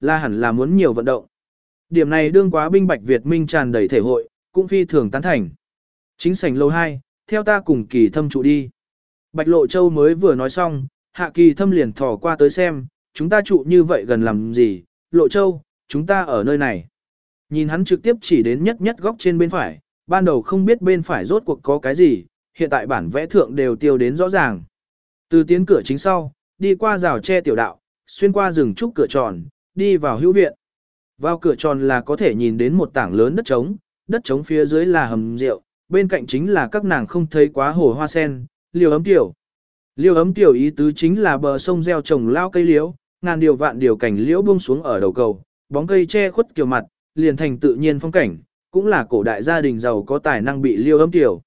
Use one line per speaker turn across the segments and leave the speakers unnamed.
là hẳn là muốn nhiều vận động. Điểm này đương quá binh bạch Việt Minh tràn đầy thể hội, cũng phi thường tán thành. Chính sảnh lầu 2, theo ta cùng kỳ thâm trụ đi. Bạch Lộ Châu mới vừa nói xong, Hạ Kỳ thâm liền thò qua tới xem, chúng ta trụ như vậy gần làm gì, Lộ Châu, chúng ta ở nơi này. Nhìn hắn trực tiếp chỉ đến nhất nhất góc trên bên phải, ban đầu không biết bên phải rốt cuộc có cái gì, hiện tại bản vẽ thượng đều tiêu đến rõ ràng. Từ tiến cửa chính sau, đi qua rào tre tiểu đạo, xuyên qua rừng trúc cửa tròn, đi vào hữu viện. Vào cửa tròn là có thể nhìn đến một tảng lớn đất trống, đất trống phía dưới là hầm rượu, bên cạnh chính là các nàng không thấy quá hồ hoa sen, liều ấm tiểu. Liêu ấm tiểu ý tứ chính là bờ sông gieo trồng lao cây liễu, ngàn điều vạn điều cảnh liễu buông xuống ở đầu cầu, bóng cây che khuất kiều mặt, liền thành tự nhiên phong cảnh, cũng là cổ đại gia đình giàu có tài năng bị liêu ấm tiểu.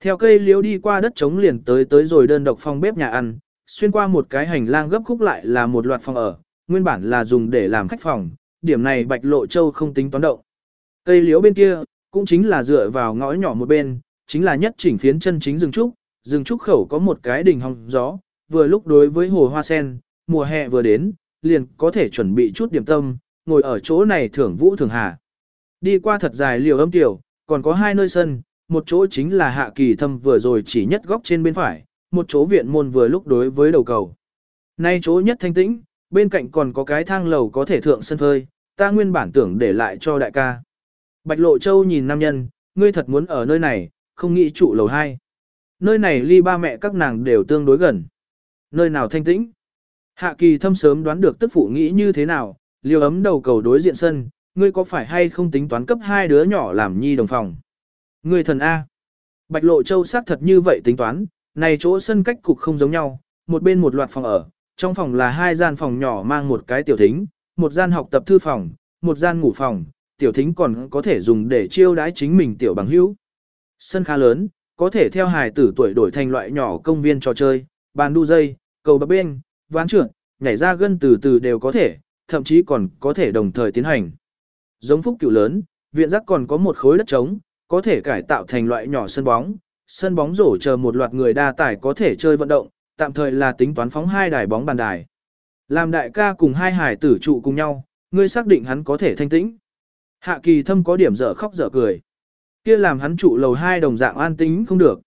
Theo cây liễu đi qua đất trống liền tới tới rồi đơn độc phòng bếp nhà ăn, xuyên qua một cái hành lang gấp khúc lại là một loạt phòng ở, nguyên bản là dùng để làm khách phòng, điểm này Bạch Lộ Châu không tính toán động. Cây liễu bên kia, cũng chính là dựa vào ngõ nhỏ một bên, chính là nhất chỉnh phiến chân chính rừng trúc, rừng trúc khẩu có một cái đỉnh hồng gió, vừa lúc đối với hồ hoa sen, mùa hè vừa đến, liền có thể chuẩn bị chút điểm tâm, ngồi ở chỗ này thưởng vũ thường hạ. Đi qua thật dài liều âm tiểu, còn có hai nơi sân, một chỗ chính là hạ kỳ thâm vừa rồi chỉ nhất góc trên bên phải, một chỗ viện môn vừa lúc đối với đầu cầu. Nay chỗ nhất thanh tĩnh, bên cạnh còn có cái thang lầu có thể thượng sân phơi, ta nguyên bản tưởng để lại cho đại ca. Bạch Lộ Châu nhìn nam nhân, ngươi thật muốn ở nơi này, không nghĩ trụ lầu 2. Nơi này ly ba mẹ các nàng đều tương đối gần. Nơi nào thanh tĩnh? Hạ kỳ thâm sớm đoán được tức phụ nghĩ như thế nào, liều ấm đầu cầu đối diện sân, ngươi có phải hay không tính toán cấp hai đứa nhỏ làm nhi đồng phòng? Ngươi thần A. Bạch Lộ Châu xác thật như vậy tính toán, này chỗ sân cách cục không giống nhau, một bên một loạt phòng ở, trong phòng là hai gian phòng nhỏ mang một cái tiểu thính, một gian học tập thư phòng, một gian ngủ phòng, tiểu thính còn có thể dùng để chiêu đãi chính mình tiểu bằng hữu. Sân khá lớn, có thể theo hài tử tuổi đổi thành loại nhỏ công viên trò chơi, bàn đu dây, cầu bập bên, ván trượt, nhảy ra gân từ từ đều có thể, thậm chí còn có thể đồng thời tiến hành. Giống phúc cựu lớn, viện giác còn có một khối đất trống, có thể cải tạo thành loại nhỏ sân bóng, sân bóng rổ chờ một loạt người đa tải có thể chơi vận động, tạm thời là tính toán phóng hai đài bóng bàn đài. Làm đại ca cùng hai hải tử trụ cùng nhau, ngươi xác định hắn có thể thanh tĩnh. Hạ kỳ thâm có điểm dở khóc dở cười. Kia làm hắn trụ lầu hai đồng dạng an tĩnh không được.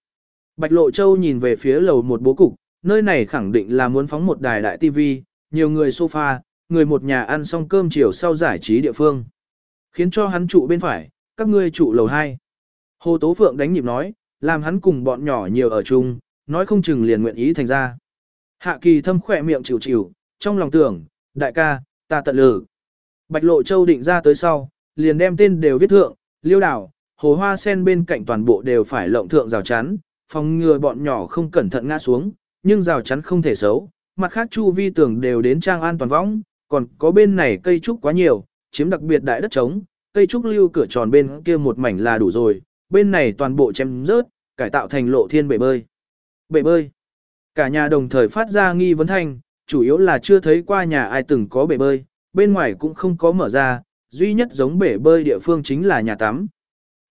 Bạch Lộ Châu nhìn về phía lầu một bố cục, nơi này khẳng định là muốn phóng một đài đại tivi, nhiều người sofa, người một nhà ăn xong cơm chiều sau giải trí địa phương. Khiến cho hắn trụ bên phải, các ngươi trụ lầu hai. Hồ Tố Phượng đánh nhịp nói, làm hắn cùng bọn nhỏ nhiều ở chung, nói không chừng liền nguyện ý thành ra. Hạ kỳ thâm khỏe miệng chịu chịu, trong lòng tưởng, đại ca, ta tận lử. Bạch Lộ Châu định ra tới sau, liền đem tên đều viết thượng, liêu đảo, hồ hoa sen bên cạnh toàn bộ đều phải lộng thượng rào chắn, phòng ngừa bọn nhỏ không cẩn thận ngã xuống, nhưng rào chắn không thể xấu, mặt khác chu vi tường đều đến trang an toàn võng, còn có bên này cây trúc quá nhiều, chiếm đặc biệt đại đất trống, cây trúc lưu cửa tròn bên kia một mảnh là đủ rồi, bên này toàn bộ chém rớt, cải tạo thành lộ thiên bể bơi. Bể bơi. Cả nhà đồng thời phát ra nghi vấn thanh, chủ yếu là chưa thấy qua nhà ai từng có bể bơi, bên ngoài cũng không có mở ra, duy nhất giống bể bơi địa phương chính là nhà tắm.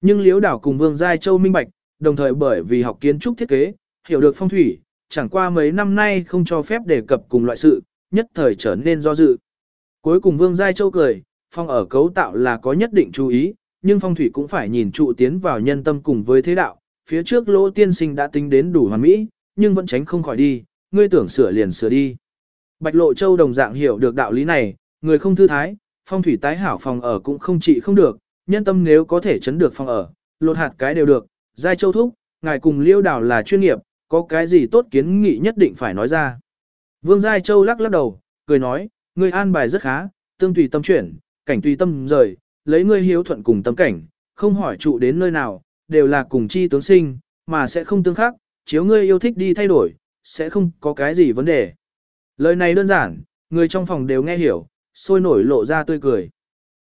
Nhưng Liễu Đảo cùng Vương Giai Châu minh bạch, đồng thời bởi vì học kiến trúc thiết kế, hiểu được phong thủy, chẳng qua mấy năm nay không cho phép đề cập cùng loại sự, nhất thời trở nên do dự. Cuối cùng Vương Giai Châu cười, phong ở cấu tạo là có nhất định chú ý, nhưng phong thủy cũng phải nhìn trụ tiến vào nhân tâm cùng với thế đạo, phía trước lỗ tiên sinh đã tính đến đủ hoàn mỹ, nhưng vẫn tránh không khỏi đi, ngươi tưởng sửa liền sửa đi. Bạch Lộ Châu đồng dạng hiểu được đạo lý này, người không thư thái, phong thủy tái hảo phòng ở cũng không trị không được, nhân tâm nếu có thể chấn được phòng ở, lột hạt cái đều được, giai châu thúc, ngài cùng liêu đảo là chuyên nghiệp, có cái gì tốt kiến nghị nhất định phải nói ra. Vương Giai Châu lắc lắc đầu, cười nói, ngươi an bài rất khá, tương tùy tâm chuyển, cảnh tùy tâm rời, lấy ngươi hiếu thuận cùng tâm cảnh, không hỏi trụ đến nơi nào, đều là cùng chi tướng sinh, mà sẽ không tương khắc, chiếu ngươi yêu thích đi thay đổi, sẽ không có cái gì vấn đề. Lời này đơn giản, người trong phòng đều nghe hiểu, sôi nổi lộ ra tươi cười.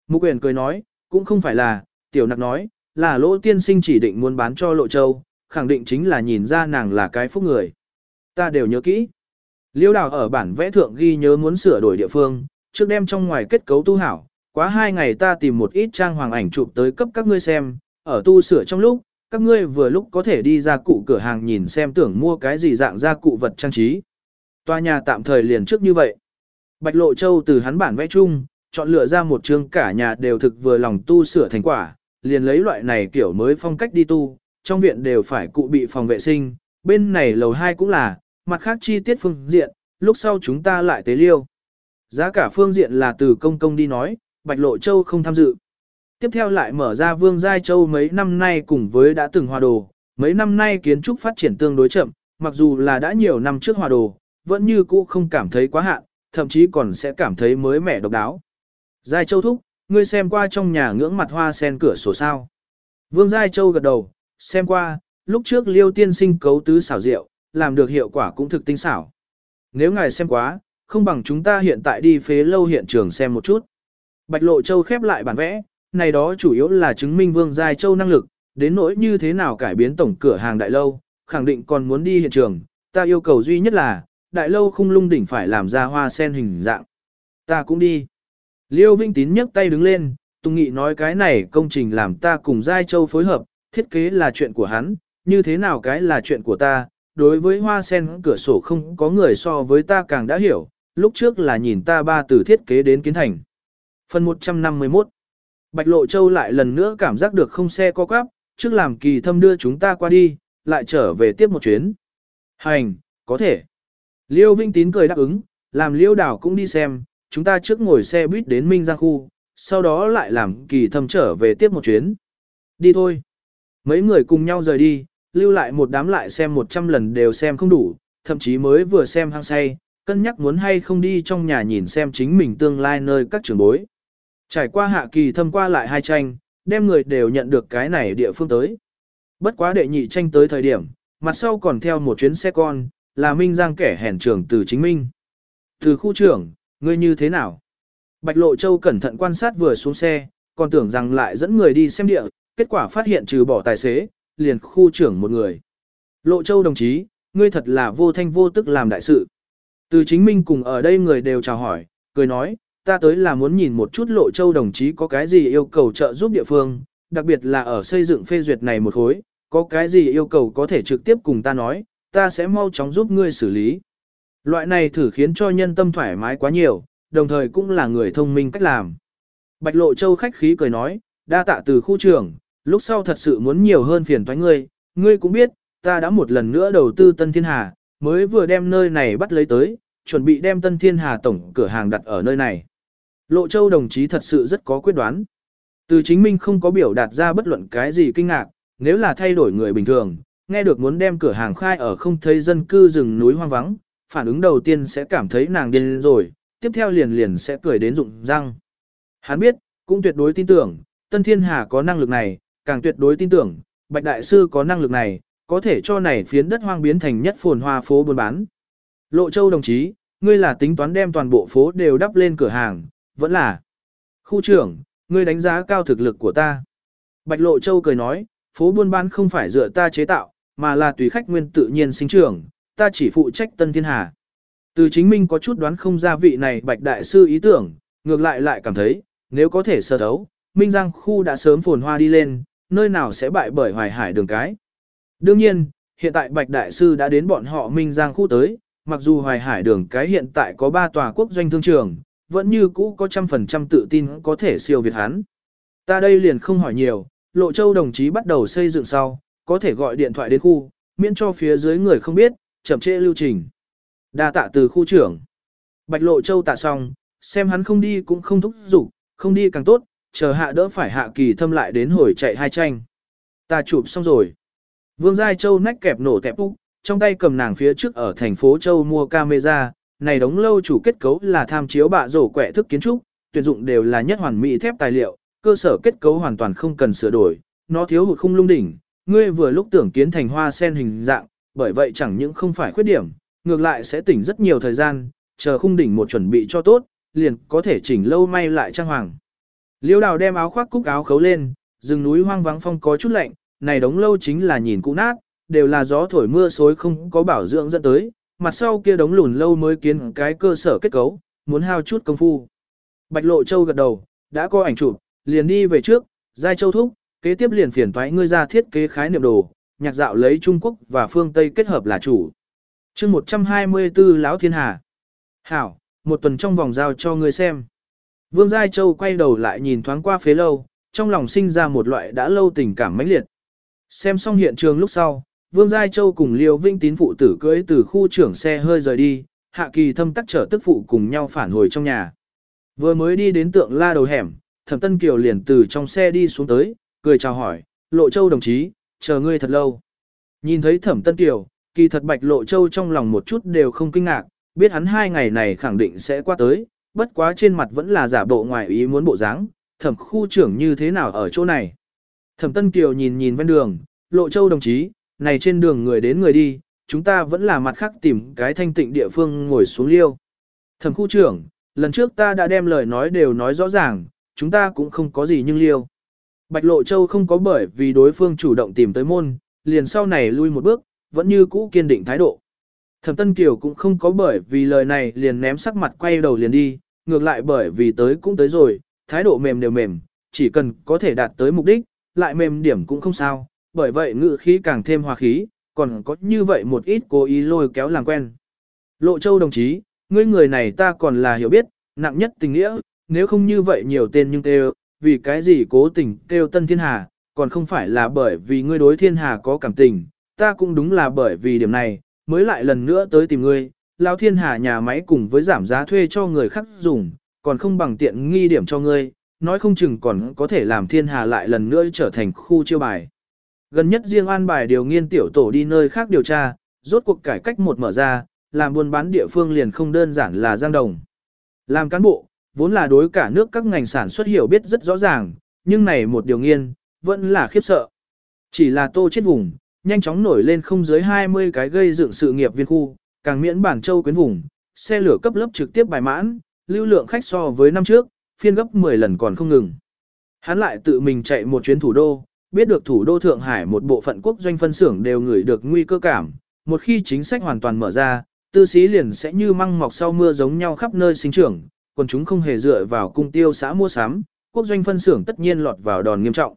Mục quyền cười nói, cũng không phải là, tiểu nặc nói, là lỗ tiên sinh chỉ định muốn bán cho lộ châu, khẳng định chính là nhìn ra nàng là cái phúc người. Ta đều nhớ kỹ. Liêu đào ở bản vẽ thượng ghi nhớ muốn sửa đổi địa phương, trước đem trong ngoài kết cấu tu hảo, quá hai ngày ta tìm một ít trang hoàng ảnh chụp tới cấp các ngươi xem, ở tu sửa trong lúc, các ngươi vừa lúc có thể đi ra cụ cửa hàng nhìn xem tưởng mua cái gì dạng ra cụ vật trang trí. Tòa nhà tạm thời liền trước như vậy. Bạch Lộ Châu từ hắn bản vẽ chung, chọn lựa ra một chương cả nhà đều thực vừa lòng tu sửa thành quả, liền lấy loại này kiểu mới phong cách đi tu, trong viện đều phải cụ bị phòng vệ sinh, bên này lầu 2 cũng là, mặt khác chi tiết phương diện, lúc sau chúng ta lại tế liêu. Giá cả phương diện là từ công công đi nói, Bạch Lộ Châu không tham dự. Tiếp theo lại mở ra Vương Giai Châu mấy năm nay cùng với đã từng hòa đồ, mấy năm nay kiến trúc phát triển tương đối chậm, mặc dù là đã nhiều năm trước hòa đồ, vẫn như cũ không cảm thấy quá hạn, thậm chí còn sẽ cảm thấy mới mẻ độc đáo. Giai Châu thúc, ngươi xem qua trong nhà ngưỡng mặt hoa sen cửa sổ sao. Vương Giai Châu gật đầu, xem qua, lúc trước liêu tiên sinh cấu tứ xảo diệu, làm được hiệu quả cũng thực tinh xảo. Nếu ngài xem quá, không bằng chúng ta hiện tại đi phế lâu hiện trường xem một chút. Bạch Lộ Châu khép lại bản vẽ, này đó chủ yếu là chứng minh Vương Giai Châu năng lực, đến nỗi như thế nào cải biến tổng cửa hàng đại lâu, khẳng định còn muốn đi hiện trường, ta yêu cầu duy nhất là, đại lâu khung lung đỉnh phải làm ra hoa sen hình dạng. Ta cũng đi. Liêu Vinh Tín nhấc tay đứng lên, Tùng Nghị nói cái này công trình làm ta cùng Giai Châu phối hợp, thiết kế là chuyện của hắn, như thế nào cái là chuyện của ta, đối với hoa sen cửa sổ không có người so với ta càng đã hiểu, lúc trước là nhìn ta ba từ thiết kế đến kiến thành. Phần 151 Bạch Lộ Châu lại lần nữa cảm giác được không xe co quắp, trước làm kỳ thâm đưa chúng ta qua đi, lại trở về tiếp một chuyến. Hành, có thể. Liêu Vinh Tín cười đáp ứng, làm Liêu Đảo cũng đi xem, chúng ta trước ngồi xe buýt đến Minh Giang khu, sau đó lại làm kỳ thâm trở về tiếp một chuyến. Đi thôi. Mấy người cùng nhau rời đi, lưu lại một đám lại xem một trăm lần đều xem không đủ, thậm chí mới vừa xem hăng say, cân nhắc muốn hay không đi trong nhà nhìn xem chính mình tương lai nơi các trường bối. Trải qua hạ kỳ thâm qua lại hai tranh, đem người đều nhận được cái này địa phương tới. Bất quá đệ nhị tranh tới thời điểm, mặt sau còn theo một chuyến xe con, là Minh Giang kẻ hèn trưởng từ chính Minh. Từ khu trưởng, ngươi như thế nào? Bạch Lộ Châu cẩn thận quan sát vừa xuống xe, còn tưởng rằng lại dẫn người đi xem địa, kết quả phát hiện trừ bỏ tài xế, liền khu trưởng một người. Lộ Châu đồng chí, ngươi thật là vô thanh vô tức làm đại sự. Từ chính minh cùng ở đây người đều chào hỏi, cười nói, ta tới là muốn nhìn một chút Lộ Châu đồng chí có cái gì yêu cầu trợ giúp địa phương, đặc biệt là ở xây dựng phê duyệt này một khối, có cái gì yêu cầu có thể trực tiếp cùng ta nói, ta sẽ mau chóng giúp ngươi xử lý. Loại này thử khiến cho nhân tâm thoải mái quá nhiều, đồng thời cũng là người thông minh cách làm. Bạch Lộ Châu khách khí cười nói, đa tạ từ khu trưởng, lúc sau thật sự muốn nhiều hơn phiền toái ngươi, ngươi cũng biết, ta đã một lần nữa đầu tư Tân Thiên Hà, mới vừa đem nơi này bắt lấy tới, chuẩn bị đem Tân Thiên Hà tổng cửa hàng đặt ở nơi này. Lộ Châu đồng chí thật sự rất có quyết đoán. Từ chính minh không có biểu đạt ra bất luận cái gì kinh ngạc, nếu là thay đổi người bình thường, nghe được muốn đem cửa hàng khai ở không thấy dân cư rừng núi hoang vắng, phản ứng đầu tiên sẽ cảm thấy nàng điên rồi, tiếp theo liền liền sẽ cười đến rụng răng. Hắn biết, cũng tuyệt đối tin tưởng, Tân Thiên Hà có năng lực này, càng tuyệt đối tin tưởng, Bạch Đại Sư có năng lực này, có thể cho này phiến đất hoang biến thành nhất phồn hoa phố buôn bán. Lộ Châu đồng chí, ngươi là tính toán đem toàn bộ phố đều đắp lên cửa hàng, vẫn là. Khu trưởng, ngươi đánh giá cao thực lực của ta. Bạch Lộ Châu cười nói, phố buôn bán không phải dựa ta chế tạo, mà là tùy khách nguyên tự nhiên sinh trưởng, ta chỉ phụ trách Tân Thiên Hà. Từ chính minh có chút đoán không ra vị này Bạch Đại Sư ý tưởng, ngược lại lại cảm thấy, nếu có thể sơ đấu, Minh Giang khu đã sớm phồn hoa đi lên, nơi nào sẽ bại bởi hoài hải đường cái. Đương nhiên, hiện tại Bạch Đại Sư đã đến bọn họ Minh Giang khu tới, mặc dù hoài hải đường cái hiện tại có 3 tòa quốc doanh thương trường, vẫn như cũ có trăm phần trăm tự tin có thể siêu việt hắn. Ta đây liền không hỏi nhiều, Lộ Châu đồng chí bắt đầu xây dựng sau, có thể gọi điện thoại đến khu, miễn cho phía dưới người không biết, chậm trễ lưu trình. Đa tạ từ khu trưởng. Bạch Lộ Châu tạ xong, xem hắn không đi cũng không thúc giục, không đi càng tốt, chờ hạ đỡ phải hạ kỳ thâm lại đến hồi chạy hai tranh. Ta chụp xong rồi. Vương Giai Châu nách kẹp nổ tẹp úc, trong tay cầm nàng phía trước ở thành phố Châu mua camera, này đống lâu chủ kết cấu là tham chiếu bạ rổ quẻ thức kiến trúc, tuyển dụng đều là nhất hoàn mỹ thép tài liệu, cơ sở kết cấu hoàn toàn không cần sửa đổi, nó thiếu hụt khung lung đỉnh, ngươi vừa lúc tưởng kiến thành hoa sen hình dạng, bởi vậy chẳng những không phải khuyết điểm, ngược lại sẽ tỉnh rất nhiều thời gian, chờ khung đỉnh một chuẩn bị cho tốt, liền có thể chỉnh lâu may lại trang hoàng. Liêu đào đem áo khoác cúc áo khấu lên, rừng núi hoang vắng phong có chút lạnh, này đống lâu chính là nhìn cũ nát, đều là gió thổi mưa xối không có bảo dưỡng dẫn tới, mặt sau kia đống lùn lâu mới kiến cái cơ sở kết cấu, muốn hao chút công phu. Bạch Lộ Châu gật đầu, đã có ảnh chụp, liền đi về trước, Giai Châu thúc, kế tiếp liền phiền toái ngươi ra thiết kế khái niệm đồ, nhạc dạo lấy Trung Quốc và phương Tây kết hợp là chủ. chương 124 Lão Thiên Hà. Hảo, một tuần trong vòng giao cho ngươi xem. Vương Giai Châu quay đầu lại nhìn thoáng qua phế lâu, trong lòng sinh ra một loại đã lâu tình cảm mãnh liệt. Xem xong hiện trường lúc sau, Vương Giai Châu cùng Liêu Vinh Tín phụ tử cưỡi từ khu trưởng xe hơi rời đi, Hạ Kỳ thâm tắc trở tức phụ cùng nhau phản hồi trong nhà. Vừa mới đi đến tượng la đầu hẻm, Thẩm Tân Kiều liền từ trong xe đi xuống tới, cười chào hỏi, Lộ Châu đồng chí, chờ ngươi thật lâu. Nhìn thấy Thẩm Tân Kiều, kỳ thật Bạch Lộ Châu trong lòng một chút đều không kinh ngạc, biết hắn hai ngày này khẳng định sẽ qua tới, bất quá trên mặt vẫn là giả bộ ngoài ý muốn bộ dáng, thẩm khu trưởng như thế nào ở chỗ này. Thẩm Tân Kiều nhìn nhìn ven đường, Lộ Châu đồng chí, này trên đường người đến người đi, chúng ta vẫn là mặt khác tìm cái thanh tịnh địa phương ngồi xuống liêu. Thẩm khu trưởng, lần trước ta đã đem lời nói đều nói rõ ràng, chúng ta cũng không có gì nhưng liêu. Bạch Lộ Châu không có bởi vì đối phương chủ động tìm tới môn, liền sau này lui một bước, vẫn như cũ kiên định thái độ. Thẩm Tân Kiều cũng không có bởi vì lời này liền ném sắc mặt quay đầu liền đi, ngược lại bởi vì tới cũng tới rồi, thái độ mềm đều mềm, chỉ cần có thể đạt tới mục đích, lại mềm điểm cũng không sao, bởi vậy ngự khí càng thêm hòa khí, còn có như vậy một ít cố ý lôi kéo làm quen. Lộ Châu đồng chí, ngươi người này ta còn là hiểu biết, nặng nhất tình nghĩa, nếu không như vậy nhiều tên nhưng kêu, vì cái gì cố tình kêu Tân Thiên Hà, còn không phải là bởi vì ngươi đối Thiên Hà có cảm tình, ta cũng đúng là bởi vì điểm này, mới lại lần nữa tới tìm ngươi, Lão Thiên Hà nhà máy cùng với giảm giá thuê cho người khác dùng, còn không bằng tiện nghi điểm cho ngươi, nói không chừng còn có thể làm Thiên Hà lại lần nữa trở thành khu chiêu bài. Gần nhất riêng an bài điều nghiên tiểu tổ đi nơi khác điều tra, rốt cuộc cải cách một mở ra, làm buôn bán địa phương liền không đơn giản là giang đồng. Làm cán bộ, vốn là đối cả nước các ngành sản xuất hiểu biết rất rõ ràng, nhưng này một điều nghiên, vẫn là khiếp sợ. Chỉ là tô chết vùng, nhanh chóng nổi lên không dưới 20 cái gây dựng sự nghiệp viên khu, càng miễn bản châu quyến vùng, xe lửa cấp lớp trực tiếp bài mãn, lưu lượng khách so với năm trước, phiên gấp 10 lần còn không ngừng. Hắn lại tự mình chạy một chuyến thủ đô, biết được thủ đô Thượng Hải một bộ phận quốc doanh phân xưởng đều ngửi được nguy cơ cảm, một khi chính sách hoàn toàn mở ra, tư sĩ liền sẽ như măng mọc sau mưa giống nhau khắp nơi sinh trưởng, còn chúng không hề dựa vào cung tiêu xã mua sắm, quốc doanh phân xưởng tất nhiên lọt vào đòn nghiêm trọng.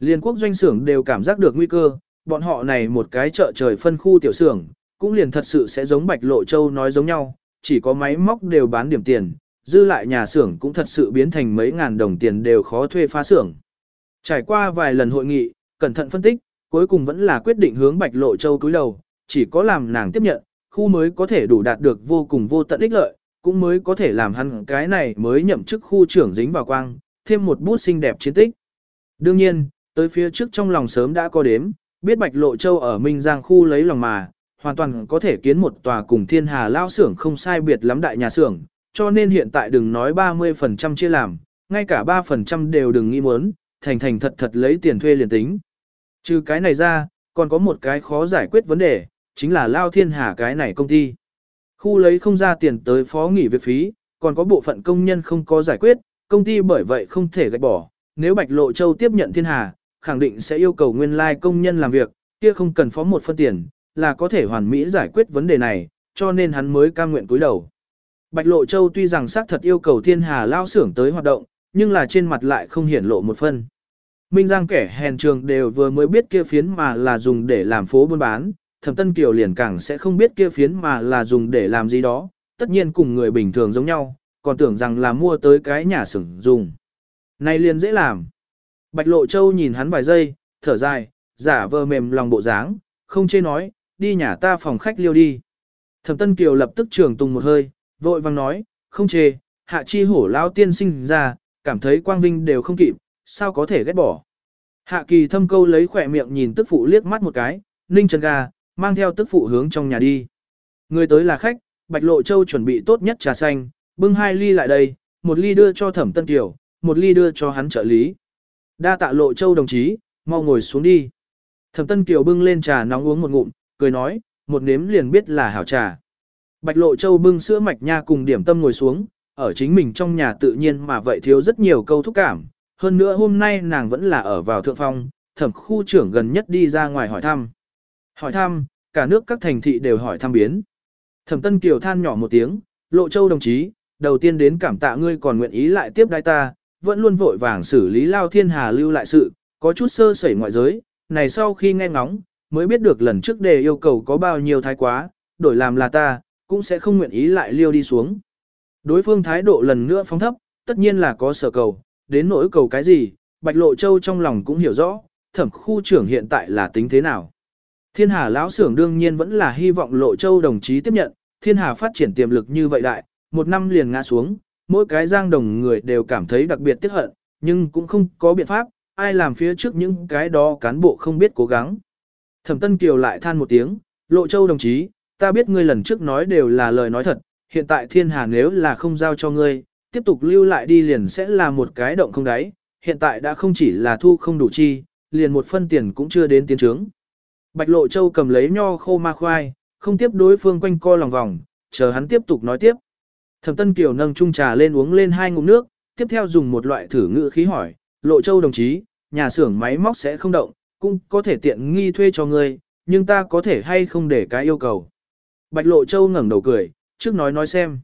Liên quốc doanh xưởng đều cảm giác được nguy cơ, bọn họ này một cái chợ trời phân khu tiểu xưởng, cũng liền thật sự sẽ giống Bạch Lộ Châu nói giống nhau, chỉ có máy móc đều bán điểm tiền, dư lại nhà xưởng cũng thật sự biến thành mấy ngàn đồng tiền đều khó thuê phá xưởng. Trải qua vài lần hội nghị, cẩn thận phân tích, cuối cùng vẫn là quyết định hướng Bạch Lộ Châu cúi đầu, chỉ có làm nàng tiếp nhận, khu mới có thể đủ đạt được vô cùng vô tận ích lợi, cũng mới có thể làm hắn cái này mới nhậm chức khu trưởng dính vào quang, thêm một bút xinh đẹp chiến tích. Đương nhiên, tới phía trước trong lòng sớm đã có đếm, biết Bạch Lộ Châu ở Minh Giang khu lấy lòng mà, hoàn toàn có thể kiến một tòa cùng thiên hà lao xưởng không sai biệt lắm đại nhà xưởng, cho nên hiện tại đừng nói 30% chia làm, ngay cả 3% đều đừng nghĩ muốn, thành thành thật thật lấy tiền thuê liền tính. Trừ cái này ra, còn có một cái khó giải quyết vấn đề, chính là lao thiên hà cái này công ty. Khu lấy không ra tiền tới phó nghỉ việc phí, còn có bộ phận công nhân không có giải quyết, công ty bởi vậy không thể gạch bỏ. Nếu Bạch Lộ Châu tiếp nhận thiên hà, khẳng định sẽ yêu cầu nguyên lai like công nhân làm việc, kia không cần phó một phân tiền, là có thể hoàn mỹ giải quyết vấn đề này, cho nên hắn mới cam nguyện cúi đầu. Bạch Lộ Châu tuy rằng xác thật yêu cầu thiên hà lao xưởng tới hoạt động, nhưng là trên mặt lại không hiển lộ một phân. Minh Giang kẻ hèn trường đều vừa mới biết kia phiến mà là dùng để làm phố buôn bán, thẩm tân kiều liền càng sẽ không biết kia phiến mà là dùng để làm gì đó, tất nhiên cùng người bình thường giống nhau, còn tưởng rằng là mua tới cái nhà xưởng dùng. Này liền dễ làm. Bạch Lộ Châu nhìn hắn vài giây, thở dài, giả vờ mềm lòng bộ dáng, không chê nói, đi nhà ta phòng khách liêu đi. Thẩm Tân Kiều lập tức trường tung một hơi, vội vang nói, không chê, hạ chi hổ lao tiên sinh ra, cảm thấy quang vinh đều không kịp, sao có thể ghét bỏ. Hạ kỳ thâm câu lấy khỏe miệng nhìn tức phụ liếc mắt một cái, ninh chân gà mang theo tức phụ hướng trong nhà đi. Người tới là khách, Bạch Lộ Châu chuẩn bị tốt nhất trà xanh, bưng hai ly lại đây, một ly đưa cho Thẩm Tân Kiều, một ly đưa cho hắn trợ lý. Đa tạ Lộ Châu đồng chí, mau ngồi xuống đi. Thẩm Tân Kiều bưng lên trà nóng uống một ngụm, cười nói, một nếm liền biết là hảo trà. Bạch Lộ Châu bưng sữa mạch nha cùng điểm tâm ngồi xuống, ở chính mình trong nhà tự nhiên mà vậy thiếu rất nhiều câu thúc cảm. Hơn nữa hôm nay nàng vẫn là ở vào thượng phong, thẩm khu trưởng gần nhất đi ra ngoài hỏi thăm. Hỏi thăm, cả nước các thành thị đều hỏi thăm biến. Thẩm Tân Kiều than nhỏ một tiếng, Lộ Châu đồng chí, đầu tiên đến cảm tạ ngươi còn nguyện ý lại tiếp đai ta, vẫn luôn vội vàng xử lý Lao Thiên Hà lưu lại sự, có chút sơ sẩy ngoại giới, này sau khi nghe ngóng, mới biết được lần trước đề yêu cầu có bao nhiêu thái quá, đổi làm là ta, cũng sẽ không nguyện ý lại liêu đi xuống. Đối phương thái độ lần nữa phóng thấp, tất nhiên là có sở cầu, đến nỗi cầu cái gì, Bạch Lộ Châu trong lòng cũng hiểu rõ, thẩm khu trưởng hiện tại là tính thế nào. Thiên Hà lão xưởng đương nhiên vẫn là hy vọng Lộ Châu đồng chí tiếp nhận, Thiên Hà phát triển tiềm lực như vậy đại, một năm liền ngã xuống, mỗi cái giang đồng người đều cảm thấy đặc biệt tiếc hận, nhưng cũng không có biện pháp, ai làm phía trước những cái đó cán bộ không biết cố gắng. Thẩm Tân Kiều lại than một tiếng, Lộ Châu đồng chí, ta biết ngươi lần trước nói đều là lời nói thật, hiện tại Thiên Hà nếu là không giao cho ngươi, tiếp tục lưu lại đi liền sẽ là một cái động không đáy, hiện tại đã không chỉ là thu không đủ chi, liền một phân tiền cũng chưa đến tiến trướng. Bạch Lộ Châu cầm lấy nho khô ma khoai, không tiếp đối phương quanh co lòng vòng, chờ hắn tiếp tục nói tiếp. Thẩm Tân Kiều nâng chung trà lên uống lên hai ngụm nước, tiếp theo dùng một loại thử ngữ khí hỏi, Lộ Châu đồng chí, nhà xưởng máy móc sẽ không động, cũng có thể tiện nghi thuê cho ngươi, nhưng ta có thể hay không để cái yêu cầu. Bạch Lộ Châu ngẩng đầu cười, trước nói nói xem.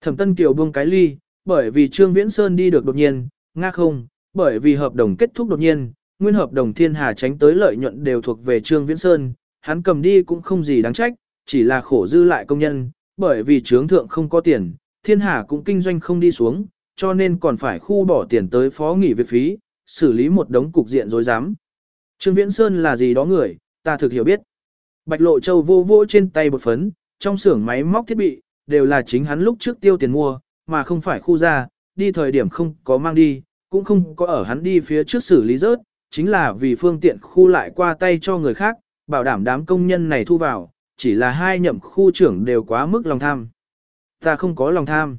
Thẩm Tân Kiều buông cái ly, bởi vì Trương Viễn Sơn đi được đột nhiên, nga không, bởi vì hợp đồng kết thúc đột nhiên, nguyên hợp đồng thiên hà tránh tới lợi nhuận đều thuộc về Trương Viễn Sơn, hắn cầm đi cũng không gì đáng trách, chỉ là khổ dư lại công nhân, bởi vì trướng thượng không có tiền, thiên hà cũng kinh doanh không đi xuống, cho nên còn phải khu bỏ tiền tới phó nghỉ việc phí, xử lý một đống cục diện rối rắm. Trương Viễn Sơn là gì đó người, ta thực hiểu biết. Bạch Lộ Châu vô vô trên tay bột phấn, trong xưởng máy móc thiết bị, đều là chính hắn lúc trước tiêu tiền mua, mà không phải khu ra, đi thời điểm không có mang đi, cũng không có ở hắn đi phía trước xử lý rớt, chính là vì phương tiện khu lại qua tay cho người khác, bảo đảm đám công nhân này thu vào, chỉ là hai nhậm khu trưởng đều quá mức lòng tham. Ta không có lòng tham.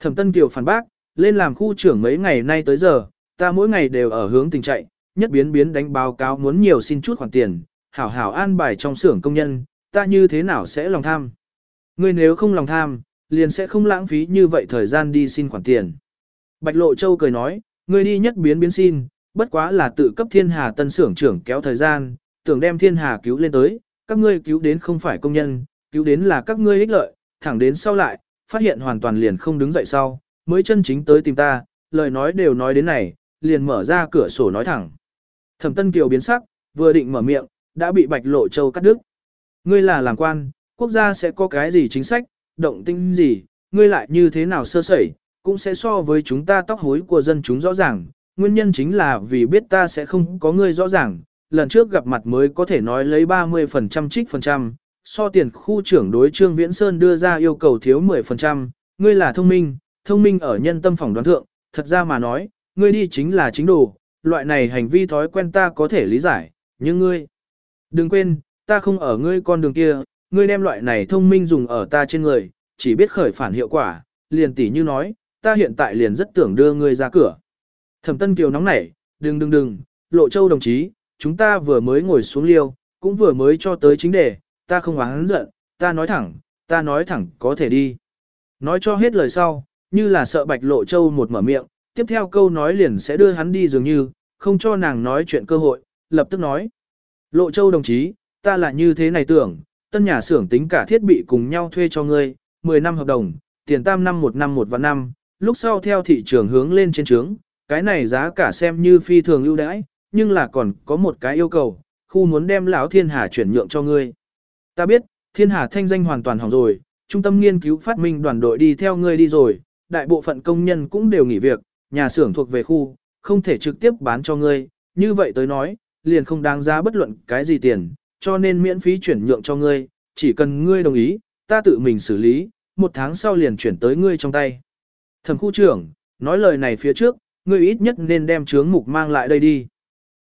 Thẩm Tân Kiều phản bác, lên làm khu trưởng mấy ngày nay tới giờ, ta mỗi ngày đều ở hướng tình chạy, nhất biến biến đánh báo cáo muốn nhiều xin chút khoản tiền, hảo hảo an bài trong xưởng công nhân, ta như thế nào sẽ lòng tham. Ngươi nếu không lòng tham, liền sẽ không lãng phí như vậy thời gian đi xin khoản tiền. Bạch Lộ Châu cười nói, ngươi đi nhất biến biến xin, bất quá là tự cấp thiên hà tân xưởng trưởng kéo thời gian, tưởng đem thiên hà cứu lên tới, các ngươi cứu đến không phải công nhân, cứu đến là các ngươi ích lợi, thẳng đến sau lại, phát hiện hoàn toàn liền không đứng dậy sau, mới chân chính tới tìm ta, lời nói đều nói đến này, liền mở ra cửa sổ nói thẳng. Thẩm Tân Kiều biến sắc, vừa định mở miệng, đã bị Bạch Lộ Châu cắt đứt. Ngươi là làm quan, quốc gia sẽ có cái gì chính sách, động tinh gì, ngươi lại như thế nào sơ sẩy, cũng sẽ so với chúng ta tóc hối của dân chúng rõ ràng. Nguyên nhân chính là vì biết ta sẽ không có ngươi rõ ràng, lần trước gặp mặt mới có thể nói lấy 30% trích phần trăm, so tiền khu trưởng đối Trương Viễn Sơn đưa ra yêu cầu thiếu 10%, ngươi là thông minh, thông minh ở nhân tâm phỏng đoán thượng, thật ra mà nói, ngươi đi chính là chính đồ, loại này hành vi thói quen ta có thể lý giải, nhưng ngươi, đừng quên, ta không ở ngươi con đường kia, ngươi đem loại này thông minh dùng ở ta trên người, chỉ biết khởi phản hiệu quả, liền tỉ như nói, ta hiện tại liền rất tưởng đưa ngươi ra cửa. Thẩm Tân Kiều nóng nảy, đừng đừng đừng, Lộ Châu đồng chí, chúng ta vừa mới ngồi xuống liêu, cũng vừa mới cho tới chính đề, ta không oán giận, ta nói thẳng, ta nói thẳng có thể đi. Nói cho hết lời sau, như là sợ Bạch Lộ Châu một mở miệng, tiếp theo câu nói liền sẽ đưa hắn đi dường như, không cho nàng nói chuyện cơ hội, lập tức nói. Lộ Châu đồng chí, ta là như thế này tưởng, tân nhà xưởng tính cả thiết bị cùng nhau thuê cho ngươi, 10 năm hợp đồng, tiền tam năm một năm một và năm, lúc sau theo thị trường hướng lên trên trướng, cái này giá cả xem như phi thường ưu đãi, nhưng là còn có một cái yêu cầu, khu muốn đem lão thiên hà chuyển nhượng cho ngươi. Ta biết, thiên hà thanh danh hoàn toàn hỏng rồi, trung tâm nghiên cứu phát minh đoàn đội đi theo ngươi đi rồi, đại bộ phận công nhân cũng đều nghỉ việc, nhà xưởng thuộc về khu, không thể trực tiếp bán cho ngươi, như vậy tới nói, liền không đáng giá bất luận cái gì tiền, cho nên miễn phí chuyển nhượng cho ngươi, chỉ cần ngươi đồng ý, ta tự mình xử lý, một tháng sau liền chuyển tới ngươi trong tay. Thẩm khu trưởng, nói lời này phía trước, ngươi ít nhất nên đem chướng mục mang lại đây đi.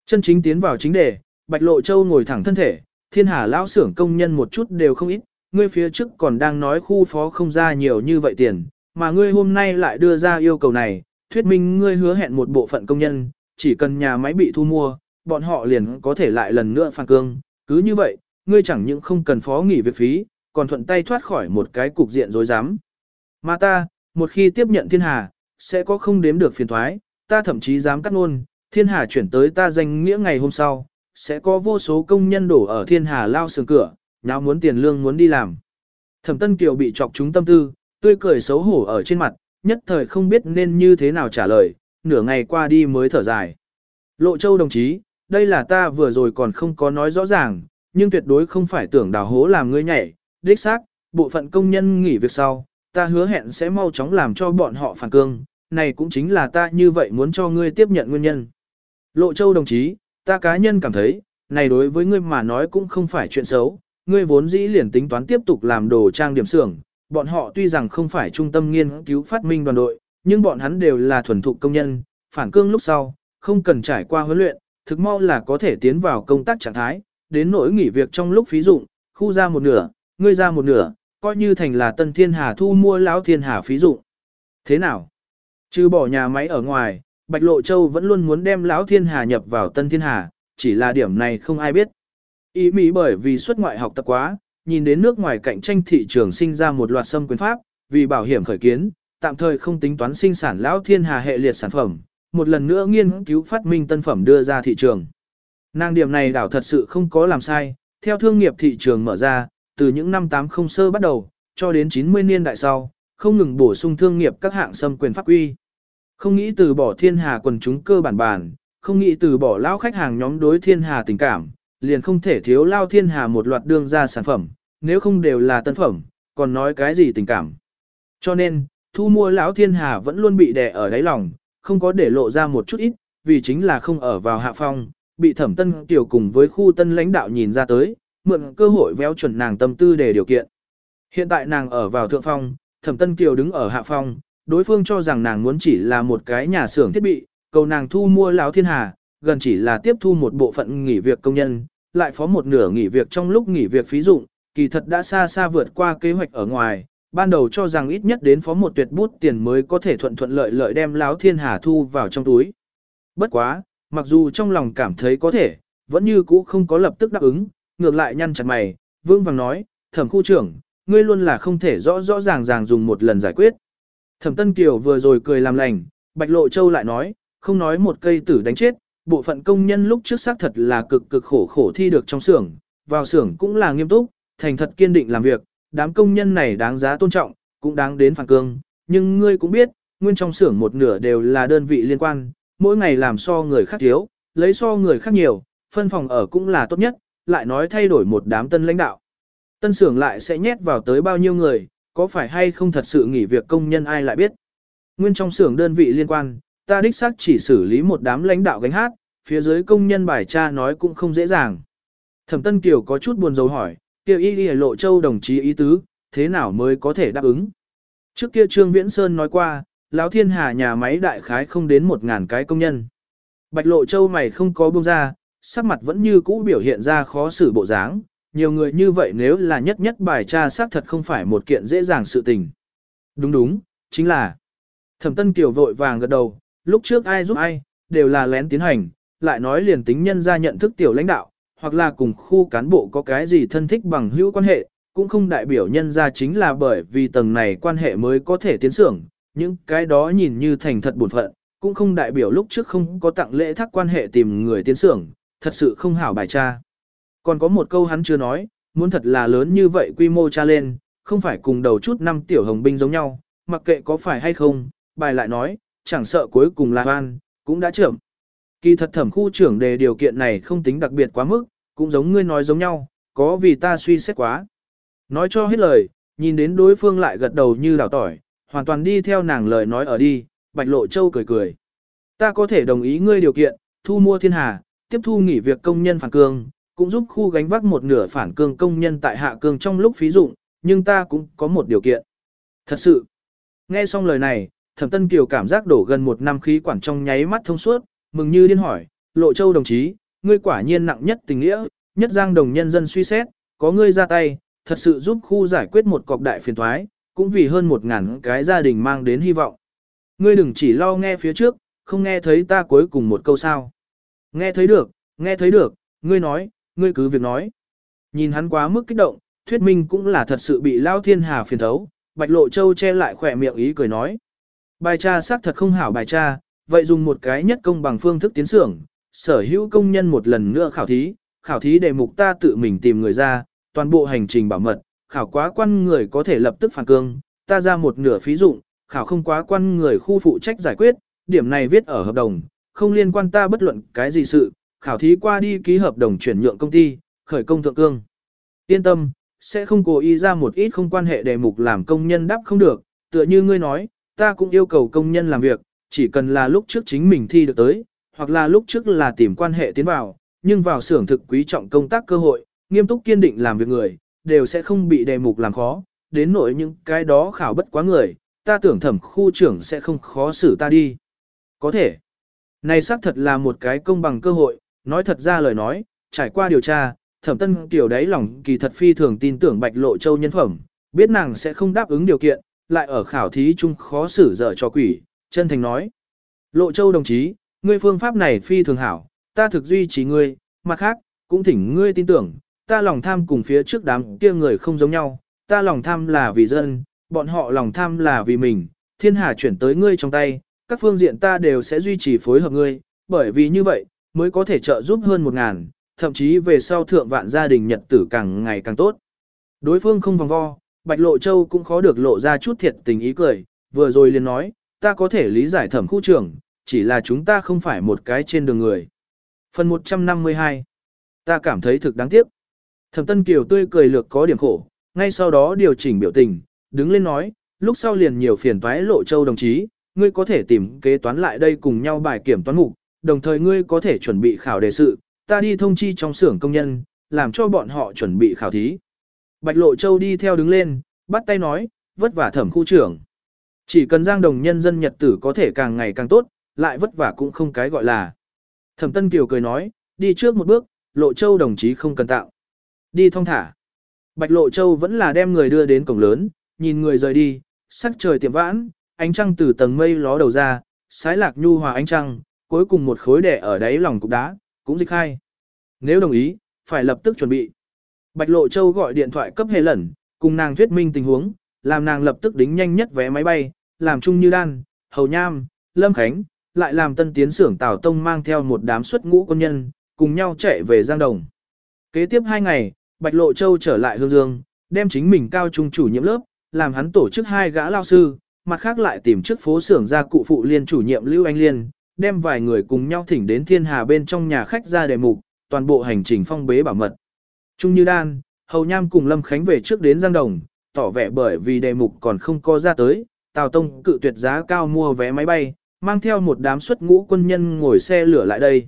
Chân chính tiến vào chính đề, Bạch Lộ Châu ngồi thẳng thân thể, thiên hà lão xưởng công nhân một chút đều không ít, ngươi phía trước còn đang nói khu phó không ra nhiều như vậy tiền, mà ngươi hôm nay lại đưa ra yêu cầu này, thuyết minh ngươi hứa hẹn một bộ phận công nhân, chỉ cần nhà máy bị thu mua, bọn họ liền có thể lại lần nữa phản cương, cứ như vậy, ngươi chẳng những không cần phó nghỉ việc phí, còn thuận tay thoát khỏi một cái cục diện rối rắm. Mà ta, một khi tiếp nhận thiên hà, sẽ có không đếm được phiền thoái, ta thậm chí dám cắt ngôn, thiên hà chuyển tới ta danh nghĩa ngày hôm sau, sẽ có vô số công nhân đổ ở thiên hà lao sườn cửa, nháo muốn tiền lương muốn đi làm. Thẩm Tân Kiều bị chọc trúng tâm tư, tươi cười xấu hổ ở trên mặt, nhất thời không biết nên như thế nào trả lời, nửa ngày qua đi mới thở dài. Lộ Châu đồng chí, đây là ta vừa rồi còn không có nói rõ ràng, nhưng tuyệt đối không phải tưởng đào hố làm ngươi nhảy, đích xác, bộ phận công nhân nghỉ việc sau, ta hứa hẹn sẽ mau chóng làm cho bọn họ phản cương, này cũng chính là ta như vậy muốn cho ngươi tiếp nhận nguyên nhân. Lộ Châu đồng chí, ta cá nhân cảm thấy, này đối với ngươi mà nói cũng không phải chuyện xấu, ngươi vốn dĩ liền tính toán tiếp tục làm đồ trang điểm xưởng, bọn họ tuy rằng không phải trung tâm nghiên cứu phát minh đoàn đội, nhưng bọn hắn đều là thuần thục công nhân, phản cương lúc sau, không cần trải qua huấn luyện, thực mau là có thể tiến vào công tác trạng thái, đến nỗi nghỉ việc trong lúc phí dụng, khu ra một nửa, ngươi ra một nửa, coi như thành là Tân Thiên Hà thu mua lão Thiên Hà phí dụng. Thế nào? Trừ bỏ nhà máy ở ngoài, Bạch Lộ Châu vẫn luôn muốn đem lão Thiên Hà nhập vào Tân Thiên Hà, chỉ là điểm này không ai biết. Ý Mỹ bởi vì xuất ngoại học tập quá, nhìn đến nước ngoài cạnh tranh thị trường sinh ra một loạt xâm quyền pháp, vì bảo hiểm khởi kiến, tạm thời không tính toán sinh sản lão Thiên Hà hệ liệt sản phẩm, một lần nữa nghiên cứu phát minh tân phẩm đưa ra thị trường. Nàng điểm này đảo thật sự không có làm sai, theo thương nghiệp thị trường mở ra, từ những năm 80 sơ bắt đầu, cho đến 90 niên đại sau, không ngừng bổ sung thương nghiệp các hạng xâm quyền pháp quy. Không nghĩ từ bỏ thiên hà quần chúng cơ bản bản, không nghĩ từ bỏ lao khách hàng nhóm đối thiên hà tình cảm, liền không thể thiếu lao thiên hà một loạt đương ra sản phẩm, nếu không đều là tân phẩm, còn nói cái gì tình cảm. Cho nên, thu mua lão thiên hà vẫn luôn bị đè ở đáy lòng, không có để lộ ra một chút ít, vì chính là không ở vào hạ phong, bị thẩm tân tiểu cùng với khu tân lãnh đạo nhìn ra tới, mượn cơ hội véo chuẩn nàng tâm tư để điều kiện. Hiện tại nàng ở vào thượng phong, thẩm tân kiều đứng ở hạ phong, đối phương cho rằng nàng muốn chỉ là một cái nhà xưởng thiết bị, cầu nàng thu mua lão thiên hà, gần chỉ là tiếp thu một bộ phận nghỉ việc công nhân, lại phó một nửa nghỉ việc trong lúc nghỉ việc phí dụng, kỳ thật đã xa xa vượt qua kế hoạch ở ngoài, ban đầu cho rằng ít nhất đến phó một tuyệt bút tiền mới có thể thuận thuận lợi lợi đem lão thiên hà thu vào trong túi. Bất quá, mặc dù trong lòng cảm thấy có thể, vẫn như cũ không có lập tức đáp ứng, ngược lại nhăn chặt mày, vương vàng nói, thẩm khu trưởng, ngươi luôn là không thể rõ rõ ràng ràng dùng một lần giải quyết. Thẩm Tân Kiều vừa rồi cười làm lành, Bạch Lộ Châu lại nói, không nói một cây tử đánh chết, bộ phận công nhân lúc trước xác thật là cực cực khổ khổ thi được trong xưởng, vào xưởng cũng là nghiêm túc, thành thật kiên định làm việc, đám công nhân này đáng giá tôn trọng, cũng đáng đến phản cương, nhưng ngươi cũng biết, nguyên trong xưởng một nửa đều là đơn vị liên quan, mỗi ngày làm so người khác thiếu, lấy so người khác nhiều, phân phòng ở cũng là tốt nhất, lại nói thay đổi một đám tân lãnh đạo. Tân xưởng lại sẽ nhét vào tới bao nhiêu người, có phải hay không thật sự nghỉ việc công nhân ai lại biết. Nguyên trong xưởng đơn vị liên quan, ta đích xác chỉ xử lý một đám lãnh đạo gánh hát, phía dưới công nhân bài tra nói cũng không dễ dàng. Thẩm Tân Kiều có chút buồn rầu hỏi, kia y y lộ châu đồng chí ý tứ, thế nào mới có thể đáp ứng. Trước kia Trương Viễn Sơn nói qua, lão thiên hà nhà máy đại khái không đến một ngàn cái công nhân. Bạch lộ châu mày không có buông ra, sắc mặt vẫn như cũ biểu hiện ra khó xử bộ dáng, nhiều người như vậy nếu là nhất nhất bài tra xác thật không phải một kiện dễ dàng sự tình. Đúng đúng, chính là. Thẩm Tân Kiều vội vàng gật đầu, lúc trước ai giúp ai, đều là lén tiến hành, lại nói liền tính nhân ra nhận thức tiểu lãnh đạo, hoặc là cùng khu cán bộ có cái gì thân thích bằng hữu quan hệ, cũng không đại biểu nhân ra chính là bởi vì tầng này quan hệ mới có thể tiến sưởng, những cái đó nhìn như thành thật buồn phận, cũng không đại biểu lúc trước không có tặng lễ thác quan hệ tìm người tiến sưởng, thật sự không hảo bài tra. Còn có một câu hắn chưa nói, muốn thật là lớn như vậy quy mô tra lên, không phải cùng đầu chút năm tiểu hồng binh giống nhau, mặc kệ có phải hay không, bài lại nói, chẳng sợ cuối cùng là hoan, cũng đã trưởng. Kỳ thật thẩm khu trưởng đề điều kiện này không tính đặc biệt quá mức, cũng giống ngươi nói giống nhau, có vì ta suy xét quá. Nói cho hết lời, nhìn đến đối phương lại gật đầu như đào tỏi, hoàn toàn đi theo nàng lời nói ở đi, Bạch Lộ Châu cười cười. Ta có thể đồng ý ngươi điều kiện, thu mua thiên hà, tiếp thu nghỉ việc công nhân phản cương, cũng giúp khu gánh vác một nửa phản cương công nhân tại hạ cương trong lúc phí dụng, nhưng ta cũng có một điều kiện. Thật sự, nghe xong lời này, thẩm tân kiều cảm giác đổ gần một năm khí quản trong nháy mắt thông suốt, mừng như điên hỏi, lộ châu đồng chí, ngươi quả nhiên nặng nhất tình nghĩa, nhất giang đồng nhân dân suy xét, có ngươi ra tay, thật sự giúp khu giải quyết một cọc đại phiền thoái, cũng vì hơn một ngàn cái gia đình mang đến hy vọng. Ngươi đừng chỉ lo nghe phía trước, không nghe thấy ta cuối cùng một câu sao. Nghe thấy được, nghe thấy được, ngươi nói, ngươi cứ việc nói. Nhìn hắn quá mức kích động, thuyết minh cũng là thật sự bị lao thiên hà phiền thấu, bạch lộ châu che lại khỏe miệng ý cười nói. Bài tra xác thật không hảo bài tra, vậy dùng một cái nhất công bằng phương thức tiến xưởng, sở hữu công nhân một lần nữa khảo thí, khảo thí đề mục ta tự mình tìm người ra, toàn bộ hành trình bảo mật, khảo quá quan người có thể lập tức phản cương, ta ra một nửa phí dụng, khảo không quá quan người khu phụ trách giải quyết, điểm này viết ở hợp đồng, không liên quan ta bất luận cái gì sự, khảo thí qua đi ký hợp đồng chuyển nhượng công ty, khởi công thượng cương. Yên tâm, sẽ không cố ý ra một ít không quan hệ đề mục làm công nhân đáp không được, tựa như ngươi nói, ta cũng yêu cầu công nhân làm việc, chỉ cần là lúc trước chính mình thi được tới, hoặc là lúc trước là tìm quan hệ tiến vào, nhưng vào xưởng thực quý trọng công tác cơ hội, nghiêm túc kiên định làm việc người, đều sẽ không bị đề mục làm khó, đến nỗi những cái đó khảo bất quá người, ta tưởng thẩm khu trưởng sẽ không khó xử ta đi. Có thể. Này xác thật là một cái công bằng cơ hội, nói thật ra lời nói, trải qua điều tra, thẩm tân tiểu đáy lòng kỳ thật phi thường tin tưởng bạch lộ châu nhân phẩm, biết nàng sẽ không đáp ứng điều kiện, lại ở khảo thí chung khó xử dở cho quỷ, chân thành nói. Lộ châu đồng chí, ngươi phương pháp này phi thường hảo, ta thực duy trì ngươi, mặt khác, cũng thỉnh ngươi tin tưởng, ta lòng tham cùng phía trước đám kia người không giống nhau, ta lòng tham là vì dân, bọn họ lòng tham là vì mình, thiên hà chuyển tới ngươi trong tay, các phương diện ta đều sẽ duy trì phối hợp ngươi, bởi vì như vậy, mới có thể trợ giúp hơn một ngàn, thậm chí về sau thượng vạn gia đình nhật tử càng ngày càng tốt. Đối phương không vòng vo, Bạch Lộ Châu cũng khó được lộ ra chút thiệt tình ý cười, vừa rồi liền nói, ta có thể lý giải thẩm khu trưởng, chỉ là chúng ta không phải một cái trên đường người. Phần 152 Ta cảm thấy thực đáng tiếc. Thẩm Tân Kiều tươi cười lược có điểm khổ, ngay sau đó điều chỉnh biểu tình, đứng lên nói, lúc sau liền nhiều phiền toái Lộ Châu đồng chí, ngươi có thể tìm kế toán lại đây cùng nhau bài kiểm toán mục, đồng thời ngươi có thể chuẩn bị khảo đề sự, ta đi thông chi trong xưởng công nhân, làm cho bọn họ chuẩn bị khảo thí. Bạch Lộ Châu đi theo đứng lên, bắt tay nói, vất vả thẩm khu trưởng. Chỉ cần giang đồng nhân dân nhật tử có thể càng ngày càng tốt, lại vất vả cũng không cái gọi là. Thẩm Tân Kiều cười nói, đi trước một bước, Lộ Châu đồng chí không cần tạo. Đi thong thả. Bạch Lộ Châu vẫn là đem người đưa đến cổng lớn, nhìn người rời đi, sắc trời tiệm vãn, ánh trăng từ tầng mây ló đầu ra, sái lạc nhu hòa ánh trăng, cuối cùng một khối đẻ ở đáy lòng cục đá, cũng dịch khai. Nếu đồng ý, phải lập tức chuẩn bị. Bạch Lộ Châu gọi điện thoại cấp hề lẩn, cùng nàng thuyết minh tình huống, làm nàng lập tức đính nhanh nhất vé máy bay, làm chung như đan, hầu nham, lâm khánh, lại làm tân tiến xưởng Tào Tông mang theo một đám xuất ngũ quân nhân, cùng nhau chạy về Giang Đồng. Kế tiếp hai ngày, Bạch Lộ Châu trở lại Hương Dương, đem chính mình cao trung chủ nhiệm lớp, làm hắn tổ chức hai gã lao sư, mặt khác lại tìm trước phố xưởng ra cụ phụ liên chủ nhiệm Lưu Anh Liên, đem vài người cùng nhau thỉnh đến thiên hà bên trong nhà khách ra đề mục, toàn bộ hành trình phong bế bảo mật. Trung Như Đan, Hầu Nham cùng Lâm Khánh về trước đến Giang Đồng, tỏ vẻ bởi vì đề mục còn không có ra tới, Tào Tông cự tuyệt giá cao mua vé máy bay, mang theo một đám xuất ngũ quân nhân ngồi xe lửa lại đây.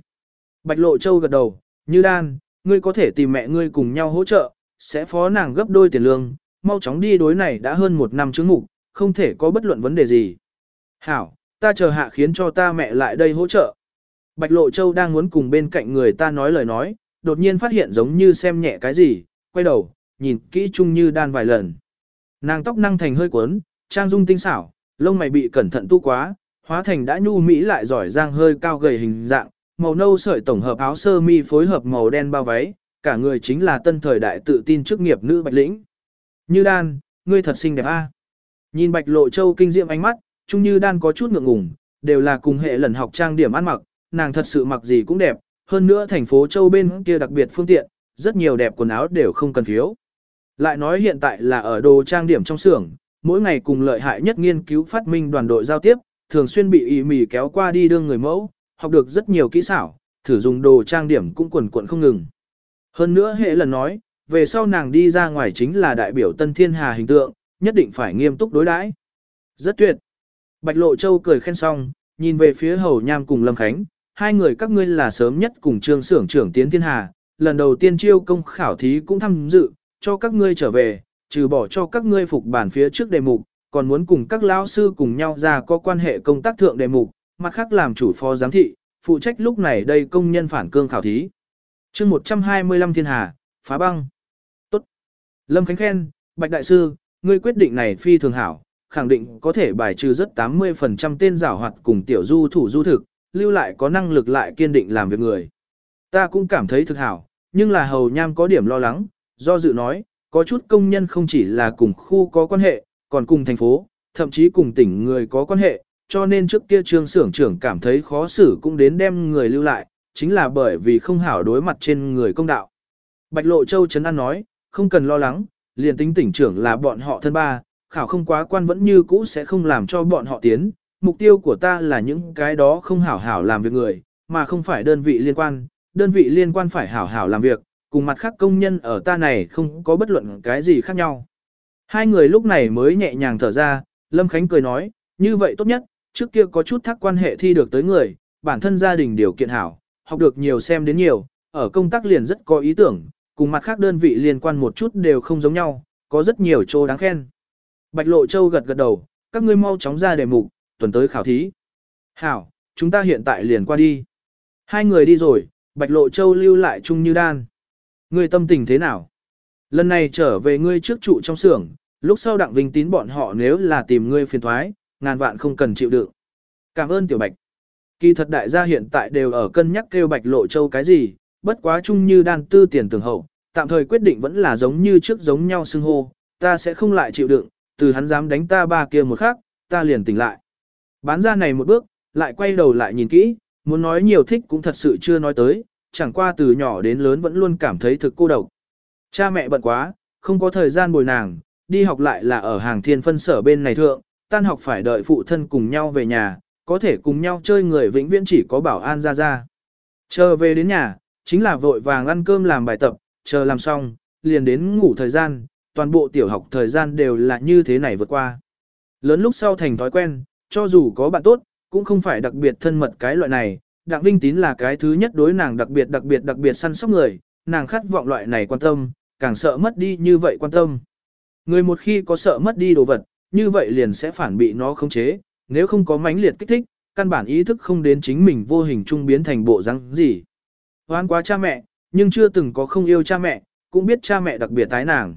Bạch Lộ Châu gật đầu, Như Đan, ngươi có thể tìm mẹ ngươi cùng nhau hỗ trợ, sẽ phó nàng gấp đôi tiền lương, mau chóng đi đối này đã hơn một năm chứng mục, không thể có bất luận vấn đề gì. Hảo, ta chờ hạ khiến cho ta mẹ lại đây hỗ trợ. Bạch Lộ Châu đang muốn cùng bên cạnh người ta nói lời nói, đột nhiên phát hiện giống như xem nhẹ cái gì, quay đầu, nhìn kỹ chung như đan vài lần. Nàng tóc năng thành hơi cuốn, trang dung tinh xảo, lông mày bị cẩn thận tu quá, hóa thành đã nhu mỹ lại giỏi giang hơi cao gầy hình dạng, màu nâu sợi tổng hợp áo sơ mi phối hợp màu đen bao váy, cả người chính là tân thời đại tự tin chức nghiệp nữ bạch lĩnh. Như đan, ngươi thật xinh đẹp a. Nhìn bạch lộ châu kinh diệm ánh mắt, chung như đan có chút ngượng ngùng, đều là cùng hệ lần học trang điểm ăn mặc, nàng thật sự mặc gì cũng đẹp, hơn nữa thành phố châu bên kia đặc biệt phương tiện, rất nhiều đẹp quần áo đều không cần phiếu. Lại nói hiện tại là ở đồ trang điểm trong xưởng, mỗi ngày cùng lợi hại nhất nghiên cứu phát minh đoàn đội giao tiếp, thường xuyên bị ý mì kéo qua đi đương người mẫu, học được rất nhiều kỹ xảo, thử dùng đồ trang điểm cũng quần quận không ngừng. Hơn nữa hệ lần nói, về sau nàng đi ra ngoài chính là đại biểu tân thiên hà hình tượng, nhất định phải nghiêm túc đối đãi. Rất tuyệt. Bạch Lộ Châu cười khen xong, nhìn về phía Hầu Nham cùng Lâm Khánh, hai người các ngươi là sớm nhất cùng trương xưởng trưởng tiến thiên hà, lần đầu tiên chiêu công khảo thí cũng tham dự, cho các ngươi trở về, trừ bỏ cho các ngươi phục bản phía trước đề mục, còn muốn cùng các lão sư cùng nhau ra có quan hệ công tác thượng đề mục, mặt khác làm chủ phó giám thị, phụ trách lúc này đây công nhân phản cương khảo thí. chương 125 thiên hà, phá băng. Tốt. Lâm Khánh khen, Bạch Đại Sư, ngươi quyết định này phi thường hảo, khẳng định có thể bài trừ rất 80% tên giảo hoạt cùng tiểu du thủ du thực, lưu lại có năng lực lại kiên định làm việc người. Ta cũng cảm thấy thực hảo, nhưng là hầu nham có điểm lo lắng, do dự nói, có chút công nhân không chỉ là cùng khu có quan hệ, còn cùng thành phố, thậm chí cùng tỉnh người có quan hệ, cho nên trước kia trương xưởng trưởng cảm thấy khó xử cũng đến đem người lưu lại, chính là bởi vì không hảo đối mặt trên người công đạo. Bạch Lộ Châu Trấn An nói, không cần lo lắng, liền tính tỉnh trưởng là bọn họ thân ba, khảo không quá quan vẫn như cũ sẽ không làm cho bọn họ tiến. Mục tiêu của ta là những cái đó không hảo hảo làm việc người, mà không phải đơn vị liên quan, đơn vị liên quan phải hảo hảo làm việc, cùng mặt khác công nhân ở ta này không có bất luận cái gì khác nhau. Hai người lúc này mới nhẹ nhàng thở ra, Lâm Khánh cười nói, như vậy tốt nhất, trước kia có chút thắc quan hệ thi được tới người, bản thân gia đình điều kiện hảo, học được nhiều xem đến nhiều, ở công tác liền rất có ý tưởng, cùng mặt khác đơn vị liên quan một chút đều không giống nhau, có rất nhiều chỗ đáng khen. Bạch Lộ Châu gật gật đầu, các ngươi mau chóng ra đề mục, tuần tới khảo thí. Hảo, chúng ta hiện tại liền qua đi. Hai người đi rồi, Bạch Lộ Châu lưu lại chung như đan. Ngươi tâm tình thế nào? Lần này trở về ngươi trước trụ trong xưởng, lúc sau đặng vinh tín bọn họ nếu là tìm ngươi phiền thoái, ngàn vạn không cần chịu đựng. Cảm ơn Tiểu Bạch. Kỳ thật đại gia hiện tại đều ở cân nhắc kêu Bạch Lộ Châu cái gì, bất quá chung như đan tư tiền tường hậu, tạm thời quyết định vẫn là giống như trước giống nhau xưng hô, ta sẽ không lại chịu đựng, từ hắn dám đánh ta ba kia một khắc, ta liền tỉnh lại. Bán ra này một bước, lại quay đầu lại nhìn kỹ, muốn nói nhiều thích cũng thật sự chưa nói tới, chẳng qua từ nhỏ đến lớn vẫn luôn cảm thấy thực cô độc. Cha mẹ bận quá, không có thời gian bồi nàng, đi học lại là ở hàng thiên phân sở bên này thượng, tan học phải đợi phụ thân cùng nhau về nhà, có thể cùng nhau chơi người vĩnh viễn chỉ có bảo an ra ra. Chờ về đến nhà, chính là vội vàng ăn cơm làm bài tập, chờ làm xong, liền đến ngủ thời gian, toàn bộ tiểu học thời gian đều là như thế này vượt qua. Lớn lúc sau thành thói quen, cho dù có bạn tốt, cũng không phải đặc biệt thân mật cái loại này, Đặng Vinh Tín là cái thứ nhất đối nàng đặc biệt đặc biệt đặc biệt săn sóc người, nàng khát vọng loại này quan tâm, càng sợ mất đi như vậy quan tâm. Người một khi có sợ mất đi đồ vật, như vậy liền sẽ phản bị nó khống chế, nếu không có mãnh liệt kích thích, căn bản ý thức không đến chính mình vô hình trung biến thành bộ răng gì. Hoan quá cha mẹ, nhưng chưa từng có không yêu cha mẹ, cũng biết cha mẹ đặc biệt tái nàng.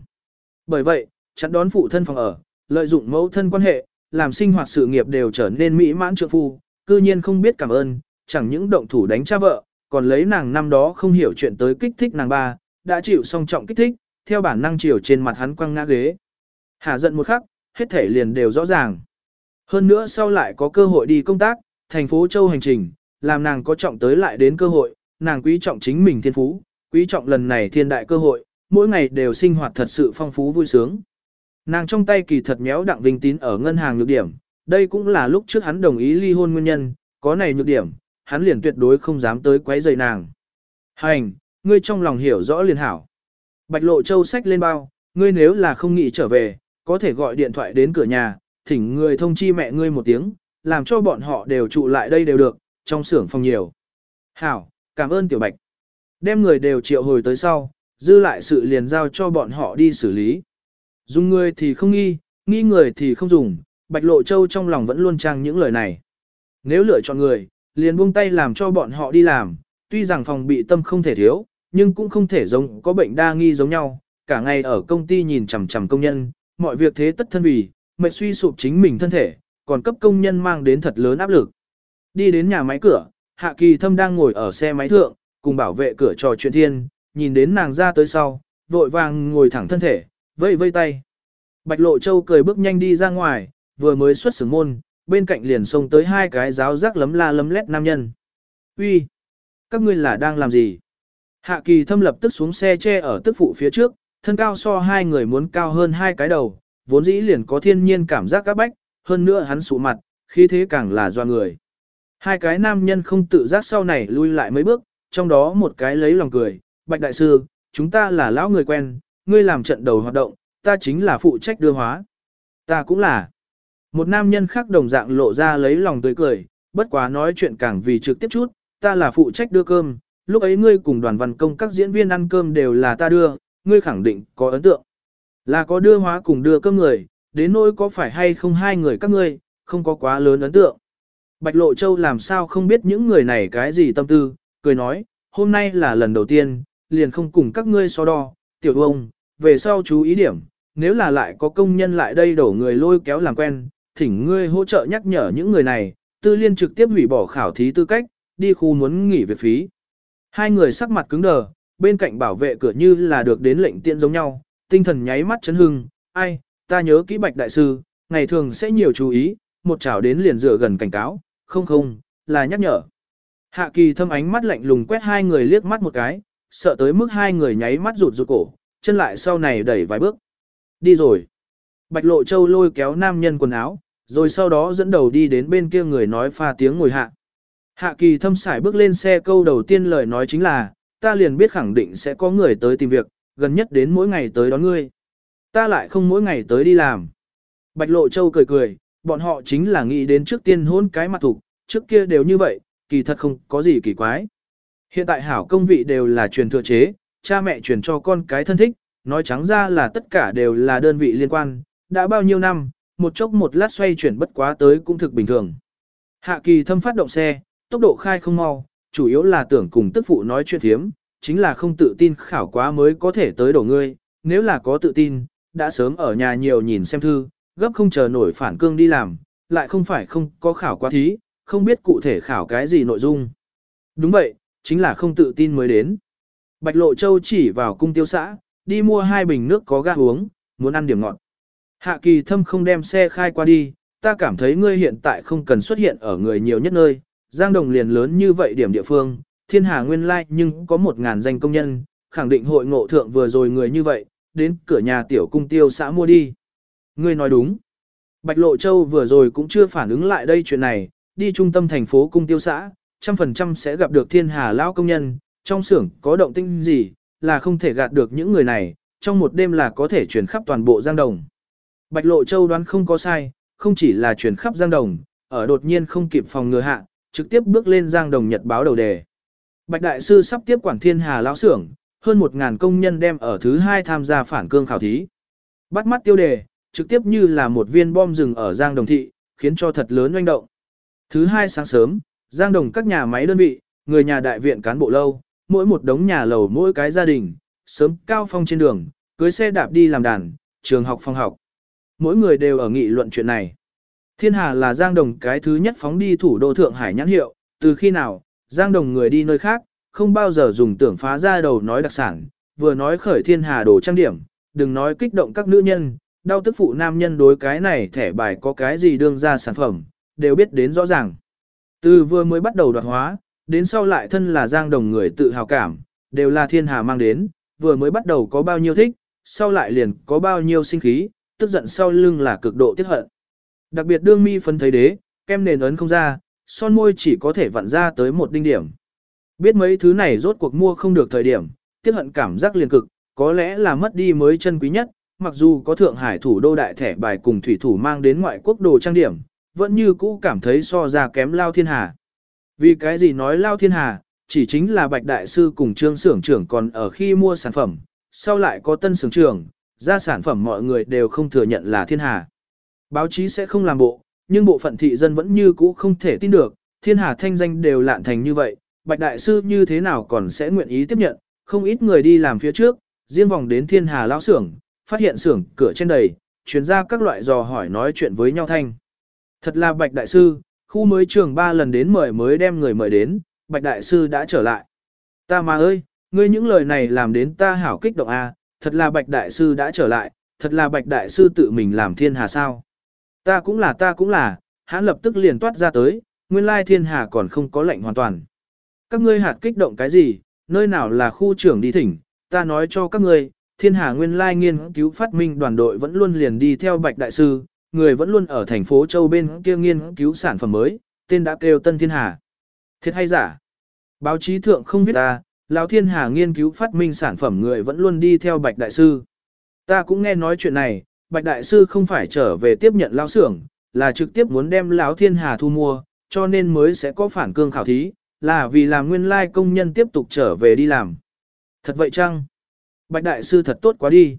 Bởi vậy, chặn đón phụ thân phòng ở, lợi dụng mẫu thân quan hệ, làm sinh hoạt sự nghiệp đều trở nên mỹ mãn trượng phu, cư nhiên không biết cảm ơn, chẳng những động thủ đánh cha vợ, còn lấy nàng năm đó không hiểu chuyện tới kích thích nàng ba, đã chịu song trọng kích thích, theo bản năng chiều trên mặt hắn quăng ngã ghế. Hà giận một khắc, hết thể liền đều rõ ràng. Hơn nữa sau lại có cơ hội đi công tác, thành phố Châu hành trình, làm nàng có trọng tới lại đến cơ hội, nàng quý trọng chính mình thiên phú, quý trọng lần này thiên đại cơ hội, mỗi ngày đều sinh hoạt thật sự phong phú vui sướng. Nàng trong tay kỳ thật méo đặng vinh tín ở ngân hàng nhược điểm, đây cũng là lúc trước hắn đồng ý ly hôn nguyên nhân, có này nhược điểm, hắn liền tuyệt đối không dám tới quấy rầy nàng. Hành, ngươi trong lòng hiểu rõ liền hảo. Bạch lộ châu sách lên bao, ngươi nếu là không nghĩ trở về, có thể gọi điện thoại đến cửa nhà, thỉnh người thông chi mẹ ngươi một tiếng, làm cho bọn họ đều trụ lại đây đều được, trong xưởng phòng nhiều. Hảo, cảm ơn tiểu bạch. Đem người đều triệu hồi tới sau, dư lại sự liền giao cho bọn họ đi xử lý. Dùng người thì không nghi, nghi người thì không dùng, Bạch Lộ Châu trong lòng vẫn luôn trang những lời này. Nếu lựa chọn người, liền buông tay làm cho bọn họ đi làm, tuy rằng phòng bị tâm không thể thiếu, nhưng cũng không thể giống có bệnh đa nghi giống nhau, cả ngày ở công ty nhìn chằm chằm công nhân, mọi việc thế tất thân vì, mệt suy sụp chính mình thân thể, còn cấp công nhân mang đến thật lớn áp lực. Đi đến nhà máy cửa, Hạ Kỳ Thâm đang ngồi ở xe máy thượng, cùng bảo vệ cửa trò chuyện thiên, nhìn đến nàng ra tới sau, vội vàng ngồi thẳng thân thể, vây vây tay. Bạch Lộ Châu cười bước nhanh đi ra ngoài, vừa mới xuất xưởng môn, bên cạnh liền xông tới hai cái giáo giác lấm la lấm lét nam nhân. Uy, Các ngươi là đang làm gì? Hạ kỳ thâm lập tức xuống xe che ở tức phụ phía trước, thân cao so hai người muốn cao hơn hai cái đầu, vốn dĩ liền có thiên nhiên cảm giác các bách, hơn nữa hắn sụ mặt, khí thế càng là doa người. Hai cái nam nhân không tự giác sau này lui lại mấy bước, trong đó một cái lấy lòng cười, Bạch Đại Sư, chúng ta là lão người quen, ngươi làm trận đầu hoạt động, ta chính là phụ trách đưa hóa. Ta cũng là. Một nam nhân khác đồng dạng lộ ra lấy lòng tươi cười, bất quá nói chuyện càng vì trực tiếp chút, ta là phụ trách đưa cơm, lúc ấy ngươi cùng đoàn văn công các diễn viên ăn cơm đều là ta đưa, ngươi khẳng định có ấn tượng. Là có đưa hóa cùng đưa cơm người, đến nỗi có phải hay không hai người các ngươi, không có quá lớn ấn tượng. Bạch Lộ Châu làm sao không biết những người này cái gì tâm tư, cười nói, hôm nay là lần đầu tiên, liền không cùng các ngươi so đo, tiểu ông, về sau chú ý điểm, nếu là lại có công nhân lại đây đổ người lôi kéo làm quen, thỉnh ngươi hỗ trợ nhắc nhở những người này, tư liên trực tiếp hủy bỏ khảo thí tư cách, đi khu muốn nghỉ việc phí. Hai người sắc mặt cứng đờ, bên cạnh bảo vệ cửa như là được đến lệnh tiện giống nhau, tinh thần nháy mắt chấn hưng, ai, ta nhớ kỹ bạch đại sư, ngày thường sẽ nhiều chú ý, một chảo đến liền dựa gần cảnh cáo, không không, là nhắc nhở. Hạ kỳ thâm ánh mắt lạnh lùng quét hai người liếc mắt một cái, sợ tới mức hai người nháy mắt rụt rụt cổ, chân lại sau này đẩy vài bước. Đi rồi. Bạch Lộ Châu lôi kéo nam nhân quần áo, rồi sau đó dẫn đầu đi đến bên kia người nói pha tiếng ngồi hạ. Hạ kỳ thâm sải bước lên xe câu đầu tiên lời nói chính là, ta liền biết khẳng định sẽ có người tới tìm việc, gần nhất đến mỗi ngày tới đón ngươi. Ta lại không mỗi ngày tới đi làm. Bạch Lộ Châu cười cười, bọn họ chính là nghĩ đến trước tiên hôn cái mặt thủ, trước kia đều như vậy, kỳ thật không có gì kỳ quái. Hiện tại hảo công vị đều là truyền thừa chế, cha mẹ truyền cho con cái thân thích, nói trắng ra là tất cả đều là đơn vị liên quan, đã bao nhiêu năm, một chốc một lát xoay chuyển bất quá tới cũng thực bình thường. Hạ kỳ thâm phát động xe, tốc độ khai không mau, chủ yếu là tưởng cùng tức phụ nói chuyện thiếm, chính là không tự tin khảo quá mới có thể tới đổ ngươi, nếu là có tự tin, đã sớm ở nhà nhiều nhìn xem thư, gấp không chờ nổi phản cương đi làm, lại không phải không có khảo quá thí, không biết cụ thể khảo cái gì nội dung. Đúng vậy, chính là không tự tin mới đến. Bạch Lộ Châu chỉ vào cung tiêu xã, đi mua hai bình nước có ga uống, muốn ăn điểm ngọt. Hạ kỳ thâm không đem xe khai qua đi, ta cảm thấy ngươi hiện tại không cần xuất hiện ở người nhiều nhất nơi, Giang Đồng liền lớn như vậy điểm địa phương, thiên hà nguyên lai nhưng có một ngàn danh công nhân, khẳng định hội ngộ thượng vừa rồi người như vậy, đến cửa nhà tiểu cung tiêu xã mua đi. Ngươi nói đúng. Bạch Lộ Châu vừa rồi cũng chưa phản ứng lại đây chuyện này, đi trung tâm thành phố cung tiêu xã, trăm phần trăm sẽ gặp được thiên hà lao công nhân, trong xưởng có động tinh gì, là không thể gạt được những người này, trong một đêm là có thể chuyển khắp toàn bộ Giang Đồng. Bạch Lộ Châu đoán không có sai, không chỉ là chuyển khắp Giang Đồng, ở đột nhiên không kịp phòng ngừa hạ, trực tiếp bước lên Giang Đồng Nhật báo đầu đề. Bạch Đại Sư sắp tiếp quản thiên hà lão xưởng, hơn 1.000 công nhân đem ở thứ hai tham gia phản cương khảo thí. Bắt mắt tiêu đề, trực tiếp như là một viên bom rừng ở Giang Đồng Thị, khiến cho thật lớn oanh động. Thứ hai sáng sớm, Giang Đồng các nhà máy đơn vị, người nhà đại viện cán bộ lâu, mỗi một đống nhà lầu mỗi cái gia đình, sớm cao phong trên đường, cưới xe đạp đi làm đàn, trường học phòng học. Mỗi người đều ở nghị luận chuyện này. Thiên Hà là Giang Đồng cái thứ nhất phóng đi thủ đô Thượng Hải nhãn hiệu, từ khi nào, Giang Đồng người đi nơi khác, không bao giờ dùng tưởng phá ra đầu nói đặc sản, vừa nói khởi Thiên Hà đồ trang điểm, đừng nói kích động các nữ nhân, đau tức phụ nam nhân đối cái này thẻ bài có cái gì đương ra sản phẩm, đều biết đến rõ ràng. Từ vừa mới bắt đầu đoạt hóa, đến sau lại thân là Giang Đồng người tự hào cảm, đều là Thiên Hà mang đến, vừa mới bắt đầu có bao nhiêu thích, sau lại liền có bao nhiêu sinh khí, tức giận sau lưng là cực độ tiết hận. Đặc biệt đương mi phân thấy đế, kem nền ấn không ra, son môi chỉ có thể vặn ra tới một đinh điểm. Biết mấy thứ này rốt cuộc mua không được thời điểm, tiết hận cảm giác liền cực, có lẽ là mất đi mới chân quý nhất, mặc dù có Thượng Hải thủ đô đại thẻ bài cùng thủy thủ mang đến ngoại quốc đồ trang điểm, vẫn như cũ cảm thấy so ra kém Lao Thiên Hà. Vì cái gì nói Lao Thiên Hà, chỉ chính là Bạch Đại Sư cùng Trương Sưởng trưởng còn ở khi mua sản phẩm, sau lại có tân sưởng trưởng, ra sản phẩm mọi người đều không thừa nhận là Thiên Hà. Báo chí sẽ không làm bộ, nhưng bộ phận thị dân vẫn như cũ không thể tin được, Thiên Hà thanh danh đều lạn thành như vậy, Bạch Đại Sư như thế nào còn sẽ nguyện ý tiếp nhận, không ít người đi làm phía trước, riêng vòng đến Thiên Hà lão xưởng, phát hiện xưởng cửa trên đầy, chuyển ra các loại dò hỏi nói chuyện với nhau thanh. Thật là Bạch Đại Sư, khu mới trường ba lần đến mời mới đem người mời đến, Bạch Đại Sư đã trở lại. Ta mà ơi, ngươi những lời này làm đến ta hảo kích động a, à, thật là Bạch Đại Sư đã trở lại, thật là Bạch Đại Sư tự mình làm thiên hà sao. Ta cũng là ta cũng là, hắn lập tức liền toát ra tới, nguyên lai thiên hà còn không có lệnh hoàn toàn. Các ngươi hạt kích động cái gì, nơi nào là khu trưởng đi thỉnh, ta nói cho các ngươi, thiên hà nguyên lai nghiên cứu phát minh đoàn đội vẫn luôn liền đi theo Bạch Đại Sư, người vẫn luôn ở thành phố Châu bên kia nghiên cứu sản phẩm mới, tên đã kêu Tân Thiên Hà. Thiệt hay giả? Báo chí thượng không viết ta, Lão Thiên Hà nghiên cứu phát minh sản phẩm người vẫn luôn đi theo Bạch Đại Sư. Ta cũng nghe nói chuyện này, Bạch Đại Sư không phải trở về tiếp nhận Lão xưởng, là trực tiếp muốn đem Lão Thiên Hà thu mua, cho nên mới sẽ có phản cương khảo thí, là vì làm nguyên lai công nhân tiếp tục trở về đi làm. Thật vậy chăng? Bạch Đại Sư thật tốt quá đi.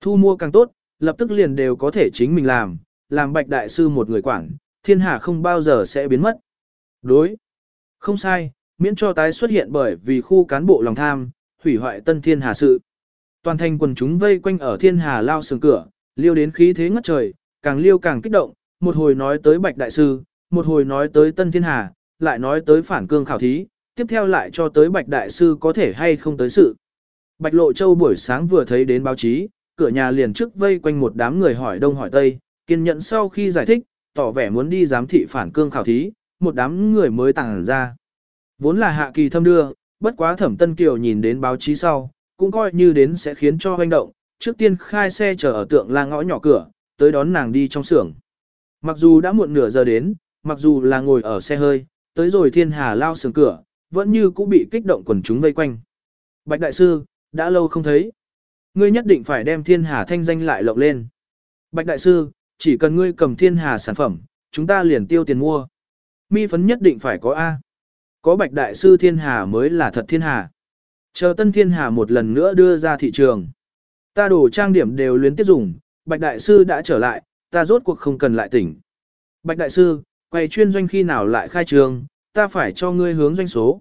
Thu mua càng tốt, lập tức liền đều có thể chính mình làm, làm Bạch Đại Sư một người quản, thiên hà không bao giờ sẽ biến mất. Đối. Không sai, miễn cho tái xuất hiện bởi vì khu cán bộ lòng tham, hủy hoại tân thiên hà sự. Toàn thành quần chúng vây quanh ở thiên hà lao sườn cửa, liêu đến khí thế ngất trời, càng liêu càng kích động, một hồi nói tới Bạch Đại Sư, một hồi nói tới tân thiên hà, lại nói tới phản cương khảo thí, tiếp theo lại cho tới Bạch Đại Sư có thể hay không tới sự. Bạch Lộ Châu buổi sáng vừa thấy đến báo chí, cửa nhà liền trước vây quanh một đám người hỏi đông hỏi tây, kiên nhẫn sau khi giải thích, tỏ vẻ muốn đi giám thị phản cương khảo thí, một đám người mới tàng ra. Vốn là hạ kỳ thâm đưa, bất quá thẩm tân kiều nhìn đến báo chí sau, cũng coi như đến sẽ khiến cho hoành động, trước tiên khai xe chờ ở tượng la ngõ nhỏ cửa, tới đón nàng đi trong xưởng. Mặc dù đã muộn nửa giờ đến, mặc dù là ngồi ở xe hơi, tới rồi thiên hà lao xưởng cửa, vẫn như cũng bị kích động quần chúng vây quanh. Bạch Đại Sư, đã lâu không thấy. Ngươi nhất định phải đem thiên hà thanh danh lại lộng lên. Bạch Đại Sư, chỉ cần ngươi cầm thiên hà sản phẩm, chúng ta liền tiêu tiền mua. Mi phấn nhất định phải có A. Có bạch đại sư thiên hà mới là thật thiên hà. Chờ tân thiên hà một lần nữa đưa ra thị trường. Ta đồ trang điểm đều luyến tiếp dùng, bạch đại sư đã trở lại, ta rốt cuộc không cần lại tỉnh. Bạch đại sư, quay chuyên doanh khi nào lại khai trường, ta phải cho ngươi hướng doanh số.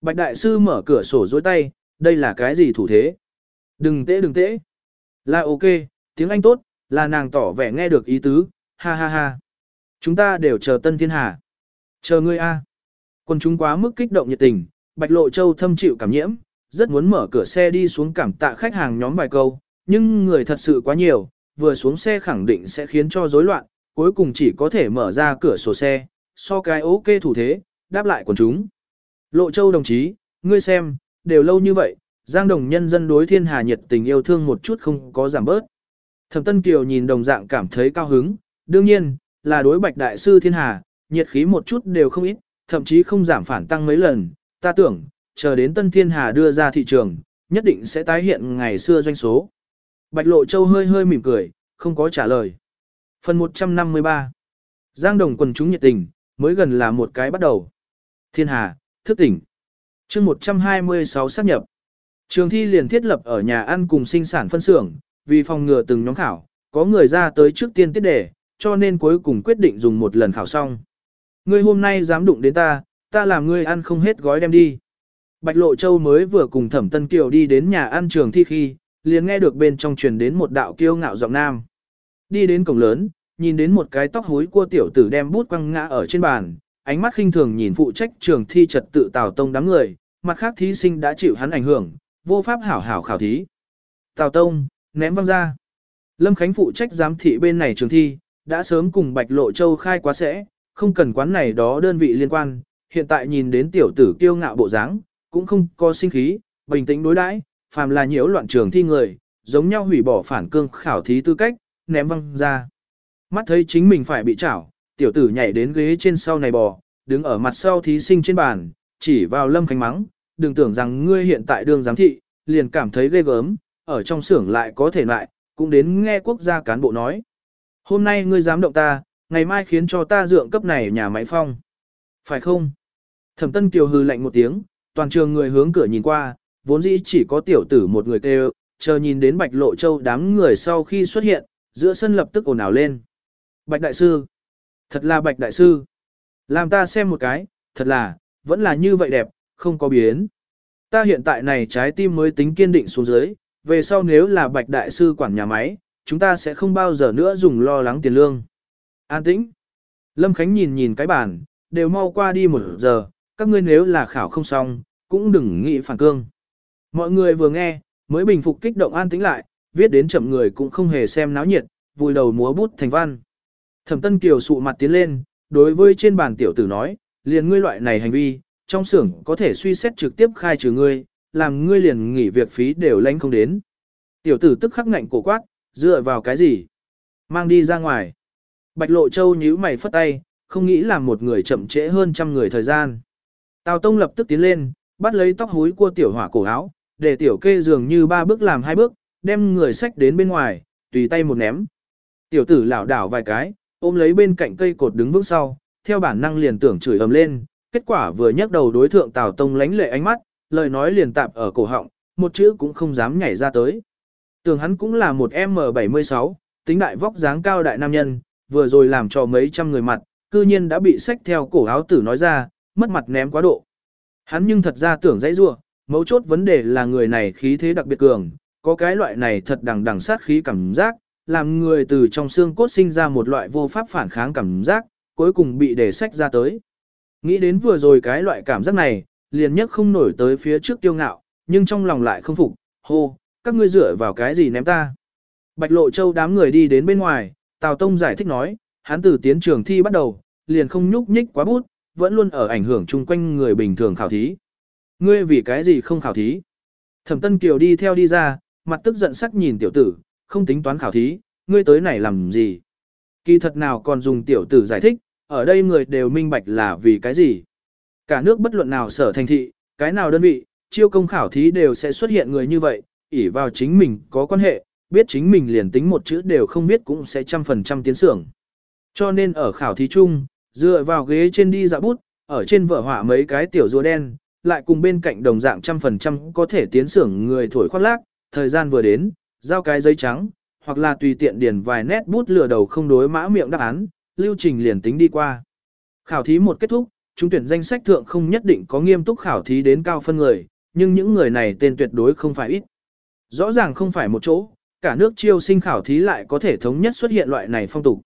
Bạch đại sư mở cửa sổ dối tay, đây là cái gì thủ thế? Đừng tễ đừng tễ. Là ok, tiếng Anh tốt, là nàng tỏ vẻ nghe được ý tứ, ha ha ha. Chúng ta đều chờ tân thiên hà. Chờ ngươi a. Quân chúng quá mức kích động nhiệt tình, Bạch Lộ Châu thâm chịu cảm nhiễm, rất muốn mở cửa xe đi xuống cảm tạ khách hàng nhóm vài câu, nhưng người thật sự quá nhiều, vừa xuống xe khẳng định sẽ khiến cho rối loạn, cuối cùng chỉ có thể mở ra cửa sổ xe, so cái ok thủ thế, đáp lại quần chúng. Lộ Châu đồng chí, ngươi xem, đều lâu như vậy, Giang Đồng nhân dân đối thiên hà nhiệt tình yêu thương một chút không có giảm bớt. Thẩm Tân Kiều nhìn đồng dạng cảm thấy cao hứng, đương nhiên, là đối bạch đại sư thiên hà, nhiệt khí một chút đều không ít, thậm chí không giảm phản tăng mấy lần, ta tưởng, chờ đến Tân Thiên Hà đưa ra thị trường, nhất định sẽ tái hiện ngày xưa doanh số. Bạch Lộ Châu hơi hơi mỉm cười, không có trả lời. Phần 153 Giang Đồng quần chúng nhiệt tình, mới gần là một cái bắt đầu. Thiên Hà, thức tỉnh. chương 126 xác nhập. Trường thi liền thiết lập ở nhà ăn cùng sinh sản phân xưởng, vì phòng ngừa từng nhóm khảo, có người ra tới trước tiên tiết đề, cho nên cuối cùng quyết định dùng một lần khảo xong. Ngươi hôm nay dám đụng đến ta, ta làm ngươi ăn không hết gói đem đi. Bạch Lộ Châu mới vừa cùng Thẩm Tân Kiều đi đến nhà ăn trường thi khi, liền nghe được bên trong truyền đến một đạo kiêu ngạo giọng nam. Đi đến cổng lớn, nhìn đến một cái tóc hối cua tiểu tử đem bút quăng ngã ở trên bàn, ánh mắt khinh thường nhìn phụ trách trường thi trật tự Tào Tông đám người, mặt khác thí sinh đã chịu hắn ảnh hưởng, vô pháp hảo hảo khảo thí. Tào Tông, ném văng ra. Lâm Khánh phụ trách giám thị bên này trường thi, đã sớm cùng Bạch Lộ Châu khai quá sẽ, không cần quán này đó đơn vị liên quan, hiện tại nhìn đến tiểu tử kiêu ngạo bộ dáng, cũng không có sinh khí, bình tĩnh đối đãi, phàm là nhiễu loạn trường thi người, giống nhau hủy bỏ phản cương khảo thí tư cách, ném văng ra. Mắt thấy chính mình phải bị chảo, tiểu tử nhảy đến ghế trên sau này bò, đứng ở mặt sau thí sinh trên bàn, chỉ vào Lâm Khánh mắng, đừng tưởng rằng ngươi hiện tại đương giám thị, liền cảm thấy ghê gớm, ở trong xưởng lại có thể lại, cũng đến nghe quốc gia cán bộ nói. Hôm nay ngươi dám động ta, ngày mai khiến cho ta dượng cấp này nhà máy phong. Phải không? Thẩm Tân Kiều hừ lạnh một tiếng, toàn trường người hướng cửa nhìn qua, vốn dĩ chỉ có tiểu tử một người kêu, chờ nhìn đến Bạch Lộ Châu đám người sau khi xuất hiện, giữa sân lập tức ồn ào lên. Bạch Đại Sư! Thật là Bạch Đại Sư! Làm ta xem một cái, thật là, vẫn là như vậy đẹp, không có biến. Ta hiện tại này trái tim mới tính kiên định xuống dưới, về sau nếu là Bạch Đại Sư quản nhà máy, chúng ta sẽ không bao giờ nữa dùng lo lắng tiền lương. An tĩnh! Lâm Khánh nhìn nhìn cái bàn, đều mau qua đi một giờ, các ngươi nếu là khảo không xong, cũng đừng nghĩ phản cương. Mọi người vừa nghe, mới bình phục kích động an tĩnh lại, viết đến chậm người cũng không hề xem náo nhiệt, vùi đầu múa bút thành văn. Thẩm Tân Kiều sụ mặt tiến lên, đối với trên bàn tiểu tử nói, liền ngươi loại này hành vi, trong xưởng có thể suy xét trực tiếp khai trừ ngươi, làm ngươi liền nghỉ việc phí đều lánh không đến. Tiểu tử tức khắc ngạnh cổ quát, dựa vào cái gì? Mang đi ra ngoài. Bạch Lộ Châu nhíu mày phất tay, không nghĩ làm một người chậm trễ hơn trăm người thời gian. Tào Tông lập tức tiến lên, bắt lấy tóc húi của tiểu hỏa cổ áo, để tiểu kê dường như ba bước làm hai bước, đem người sách đến bên ngoài, tùy tay một ném. Tiểu tử lảo đảo vài cái, ôm lấy bên cạnh cây cột đứng vững sau, theo bản năng liền tưởng chửi ầm lên, kết quả vừa nhấc đầu đối thượng Tào Tông lánh lệ ánh mắt, lời nói liền tạp ở cổ họng, một chữ cũng không dám nhảy ra tới. Tưởng hắn cũng là một M76, tính đại vóc dáng cao đại nam nhân, vừa rồi làm cho mấy trăm người mặt, cư nhiên đã bị sách theo cổ áo tử nói ra, mất mặt ném quá độ. Hắn nhưng thật ra tưởng dãy rua, mấu chốt vấn đề là người này khí thế đặc biệt cường, có cái loại này thật đằng đằng sát khí cảm giác, làm người từ trong xương cốt sinh ra một loại vô pháp phản kháng cảm giác, cuối cùng bị để sách ra tới. Nghĩ đến vừa rồi cái loại cảm giác này, liền nhất không nổi tới phía trước tiêu ngạo, nhưng trong lòng lại không phục, hô, các ngươi dựa vào cái gì ném ta. Bạch Lộ Châu đám người đi đến bên ngoài, Tào Tông giải thích nói, hắn từ tiến trường thi bắt đầu, liền không nhúc nhích quá bút, vẫn luôn ở ảnh hưởng chung quanh người bình thường khảo thí. Ngươi vì cái gì không khảo thí? Thẩm Tân Kiều đi theo đi ra, mặt tức giận sắc nhìn tiểu tử, không tính toán khảo thí, ngươi tới này làm gì? Kỳ thật nào còn dùng tiểu tử giải thích, ở đây người đều minh bạch là vì cái gì? Cả nước bất luận nào sở thành thị, cái nào đơn vị, chiêu công khảo thí đều sẽ xuất hiện người như vậy, ỷ vào chính mình có quan hệ, biết chính mình liền tính một chữ đều không biết cũng sẽ trăm phần trăm tiến sưởng. Cho nên ở khảo thí chung, dựa vào ghế trên đi dạ bút, ở trên vở họa mấy cái tiểu rùa đen, lại cùng bên cạnh đồng dạng trăm phần trăm có thể tiến sưởng người thổi khoác lác, thời gian vừa đến, giao cái giấy trắng, hoặc là tùy tiện điền vài nét bút lừa đầu không đối mã miệng đáp án, lưu trình liền tính đi qua. Khảo thí một kết thúc, chúng tuyển danh sách thượng không nhất định có nghiêm túc khảo thí đến cao phân người, nhưng những người này tên tuyệt đối không phải ít. Rõ ràng không phải một chỗ, cả nước chiêu sinh khảo thí lại có thể thống nhất xuất hiện loại này phong tục.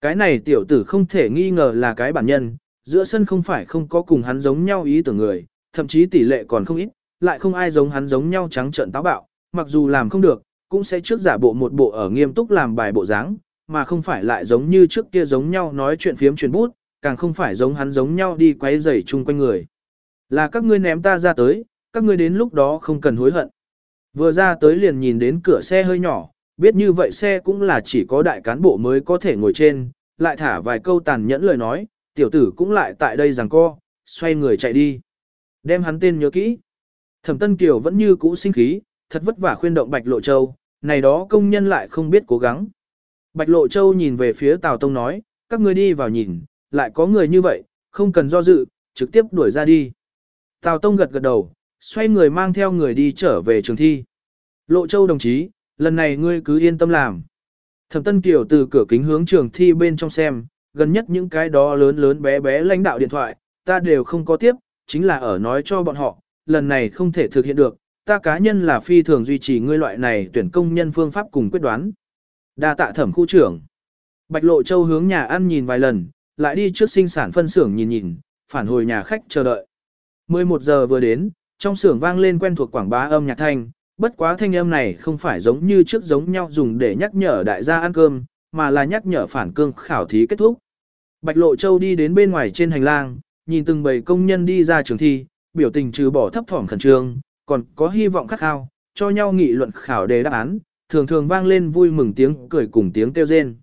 Cái này tiểu tử không thể nghi ngờ là cái bản nhân, giữa sân không phải không có cùng hắn giống nhau ý tưởng người, thậm chí tỷ lệ còn không ít, lại không ai giống hắn giống nhau trắng trợn táo bạo, mặc dù làm không được, cũng sẽ trước giả bộ một bộ ở nghiêm túc làm bài bộ dáng, mà không phải lại giống như trước kia giống nhau nói chuyện phiếm truyền bút, càng không phải giống hắn giống nhau đi quấy rầy chung quanh người. Là các ngươi ném ta ra tới, các ngươi đến lúc đó không cần hối hận. Vừa ra tới liền nhìn đến cửa xe hơi nhỏ, biết như vậy xe cũng là chỉ có đại cán bộ mới có thể ngồi trên, lại thả vài câu tàn nhẫn lời nói, tiểu tử cũng lại tại đây rằng co, xoay người chạy đi. Đem hắn tên nhớ kỹ. Thẩm Tân Kiều vẫn như cũ sinh khí, thật vất vả khuyên động Bạch Lộ Châu, này đó công nhân lại không biết cố gắng. Bạch Lộ Châu nhìn về phía Tào Tông nói, các ngươi đi vào nhìn, lại có người như vậy, không cần do dự, trực tiếp đuổi ra đi. Tào Tông gật gật đầu, xoay người mang theo người đi trở về trường thi. Lộ Châu đồng chí, lần này ngươi cứ yên tâm làm. Thẩm Tân Kiều từ cửa kính hướng trường thi bên trong xem, gần nhất những cái đó lớn lớn bé bé lãnh đạo điện thoại, ta đều không có tiếp, chính là ở nói cho bọn họ, lần này không thể thực hiện được, ta cá nhân là phi thường duy trì ngươi loại này tuyển công nhân phương pháp cùng quyết đoán. Đa tạ thẩm khu trưởng. Bạch Lộ Châu hướng nhà ăn nhìn vài lần, lại đi trước sinh sản phân xưởng nhìn nhìn, phản hồi nhà khách chờ đợi. 11 giờ vừa đến, trong xưởng vang lên quen thuộc quảng bá âm nhạc thanh, bất quá thanh âm này không phải giống như trước giống nhau dùng để nhắc nhở đại gia ăn cơm, mà là nhắc nhở phản cương khảo thí kết thúc. Bạch Lộ Châu đi đến bên ngoài trên hành lang, nhìn từng bầy công nhân đi ra trường thi, biểu tình trừ bỏ thấp thỏm khẩn trương, còn có hy vọng khắc khao, cho nhau nghị luận khảo đề đáp án, thường thường vang lên vui mừng tiếng cười cùng tiếng kêu rên.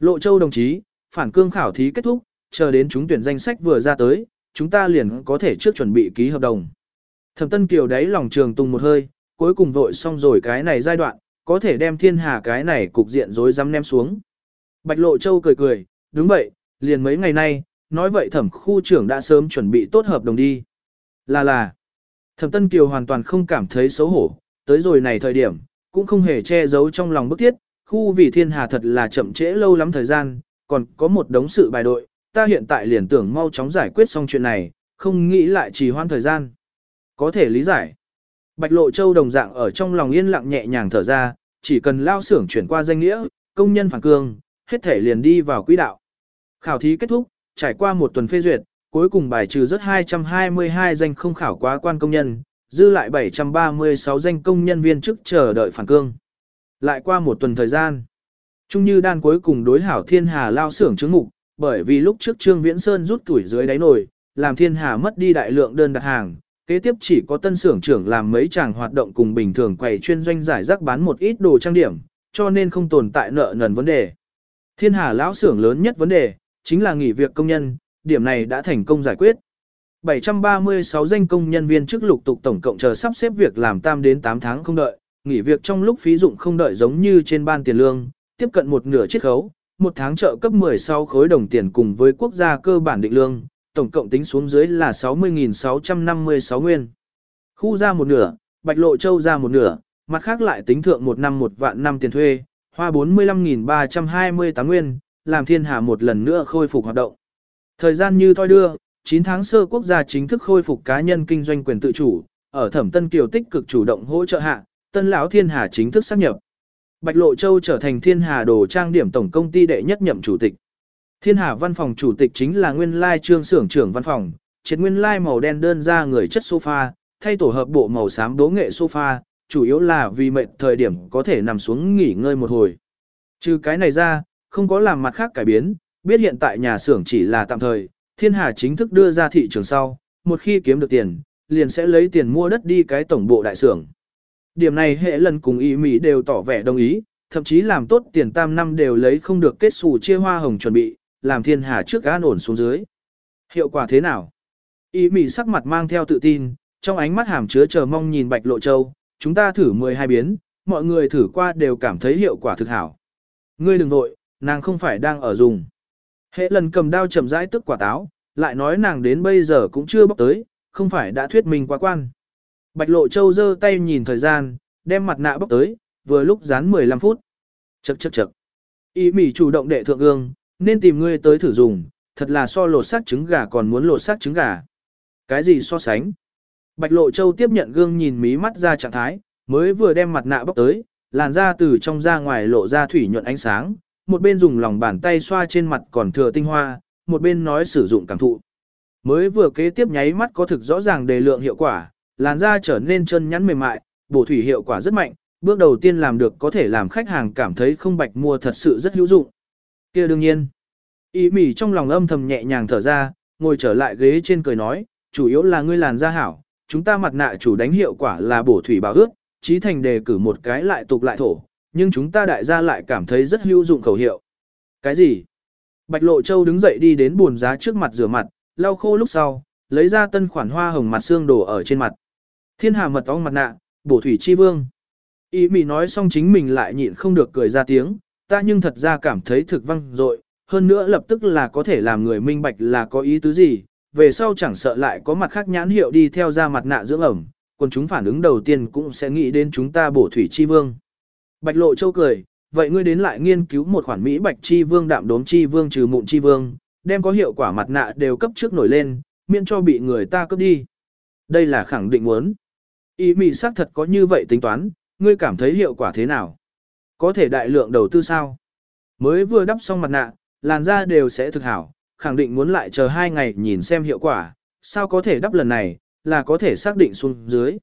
Lộ Châu đồng chí, phản cương khảo thí kết thúc, chờ đến chúng tuyển danh sách vừa ra tới, chúng ta liền có thể trước chuẩn bị ký hợp đồng. Thẩm Tân Kiều đáy lòng trường tung một hơi, cuối cùng vội xong rồi cái này giai đoạn, có thể đem thiên hà cái này cục diện rối rắm ném xuống. Bạch Lộ Châu cười cười, đúng vậy, liền mấy ngày nay, nói vậy thẩm khu trưởng đã sớm chuẩn bị tốt hợp đồng đi. Là là, thẩm Tân Kiều hoàn toàn không cảm thấy xấu hổ, tới rồi này thời điểm, cũng không hề che giấu trong lòng bức thiết, khu vì thiên hà thật là chậm trễ lâu lắm thời gian, còn có một đống sự bài đội, ta hiện tại liền tưởng mau chóng giải quyết xong chuyện này, không nghĩ lại trì hoãn thời gian. Có thể lý giải. Bạch Lộ Châu đồng dạng ở trong lòng yên lặng nhẹ nhàng thở ra, chỉ cần lao xưởng chuyển qua danh nghĩa, công nhân phản cương, hết thể liền đi vào quỹ đạo. Khảo thí kết thúc, trải qua một tuần phê duyệt, cuối cùng bài trừ rất 222 danh không khảo quá quan công nhân, dư lại 736 danh công nhân viên chức chờ đợi phản cương. Lại qua một tuần thời gian, Trung Như Đan cuối cùng đối hảo Thiên Hà lao xưởng chứng mục, bởi vì lúc trước Trương Viễn Sơn rút tuổi dưới đáy nồi, làm Thiên Hà mất đi đại lượng đơn đặt hàng, kế tiếp chỉ có tân xưởng trưởng làm mấy chàng hoạt động cùng bình thường quầy chuyên doanh giải rác bán một ít đồ trang điểm, cho nên không tồn tại nợ nần vấn đề. Thiên Hà lão xưởng lớn nhất vấn đề chính là nghỉ việc công nhân, điểm này đã thành công giải quyết. 736 danh công nhân viên chức lục tục tổng cộng chờ sắp xếp việc làm tam đến 8 tháng không đợi, nghỉ việc trong lúc phí dụng không đợi giống như trên ban tiền lương, tiếp cận một nửa chiết khấu, một tháng trợ cấp 16 khối đồng tiền cùng với quốc gia cơ bản định lương, tổng cộng tính xuống dưới là 60.656 nguyên. Khu ra một nửa, Bạch Lộ Châu ra một nửa, mặt khác lại tính thượng một năm một vạn năm tiền thuê, hoa 45.328 nguyên, làm thiên hà một lần nữa khôi phục hoạt động. Thời gian như thoi đưa, 9 tháng sơ quốc gia chính thức khôi phục cá nhân kinh doanh quyền tự chủ, ở thẩm tân kiều tích cực chủ động hỗ trợ hạ, tân lão thiên hà chính thức xác nhập. Bạch Lộ Châu trở thành thiên hà đồ trang điểm tổng công ty đệ nhất nhậm chủ tịch. Thiên hà văn phòng chủ tịch chính là nguyên lai trương xưởng trưởng văn phòng, triệt nguyên lai màu đen đơn ra người chất sofa, thay tổ hợp bộ màu xám đố nghệ sofa, chủ yếu là vì mệt thời điểm có thể nằm xuống nghỉ ngơi một hồi. Trừ cái này ra, không có làm mặt khác cải biến, biết hiện tại nhà xưởng chỉ là tạm thời, thiên hà chính thức đưa ra thị trường sau, một khi kiếm được tiền, liền sẽ lấy tiền mua đất đi cái tổng bộ đại xưởng. Điểm này hệ lần cùng ý Mỹ đều tỏ vẻ đồng ý, thậm chí làm tốt tiền tam năm đều lấy không được kết xù chia hoa hồng chuẩn bị, làm thiên hà trước gã ổn xuống dưới. Hiệu quả thế nào? Ý Mỹ sắc mặt mang theo tự tin, trong ánh mắt hàm chứa chờ mong nhìn Bạch Lộ Châu, chúng ta thử 12 biến, mọi người thử qua đều cảm thấy hiệu quả thực hảo. Ngươi đừng vội, nàng không phải đang ở dùng. Hệ lần cầm đao chậm rãi tức quả táo, lại nói nàng đến bây giờ cũng chưa bóc tới, không phải đã thuyết minh quá quan. Bạch Lộ Châu giơ tay nhìn thời gian, đem mặt nạ bóc tới, vừa lúc dán 15 phút. Chậc chậc chậc. Ý mỉ chủ động đệ thượng gương, nên tìm ngươi tới thử dùng, thật là so lột xác trứng gà còn muốn lột xác trứng gà. Cái gì so sánh? Bạch Lộ Châu tiếp nhận gương nhìn mí mắt ra trạng thái, mới vừa đem mặt nạ bóc tới, làn da từ trong ra ngoài lộ ra thủy nhuận ánh sáng, một bên dùng lòng bàn tay xoa trên mặt còn thừa tinh hoa, một bên nói sử dụng cảm thụ. Mới vừa kế tiếp nháy mắt có thực rõ ràng đề lượng hiệu quả, làn da trở nên chân nhắn mềm mại, bổ thủy hiệu quả rất mạnh, bước đầu tiên làm được có thể làm khách hàng cảm thấy không bạch mua thật sự rất hữu dụng kia đương nhiên, ý mỉ trong lòng âm thầm nhẹ nhàng thở ra, ngồi trở lại ghế trên cười nói, chủ yếu là ngươi làn da hảo, chúng ta mặt nạ chủ đánh hiệu quả là bổ thủy bảo ước, trí thành đề cử một cái lại tục lại thổ, nhưng chúng ta đại gia lại cảm thấy rất hữu dụng khẩu hiệu. Cái gì? Bạch Lộ Châu đứng dậy đi đến buồn giá trước mặt rửa mặt, lau khô lúc sau, lấy ra tân khoản hoa hồng mặt xương đổ ở trên mặt. Thiên hà mật ong mặt nạ, bổ thủy chi vương. Ý mỉ nói xong chính mình lại nhịn không được cười ra tiếng, ta nhưng thật ra cảm thấy thực văng rồi, hơn nữa lập tức là có thể làm người minh bạch là có ý tứ gì, về sau chẳng sợ lại có mặt khác nhãn hiệu đi theo ra mặt nạ dưỡng ẩm, còn chúng phản ứng đầu tiên cũng sẽ nghĩ đến chúng ta bổ thủy chi vương. Bạch lộ châu cười, vậy ngươi đến lại nghiên cứu một khoản Mỹ bạch chi vương đạm đốm chi vương trừ mụn chi vương, đem có hiệu quả mặt nạ đều cấp trước nổi lên, miễn cho bị người ta cấp đi. Đây là khẳng định muốn. Ý mì xác thật có như vậy tính toán, ngươi cảm thấy hiệu quả thế nào? Có thể đại lượng đầu tư sao? Mới vừa đắp xong mặt nạ, làn da đều sẽ thực hảo, khẳng định muốn lại chờ hai ngày nhìn xem hiệu quả, sao có thể đắp lần này, là có thể xác định xuống dưới.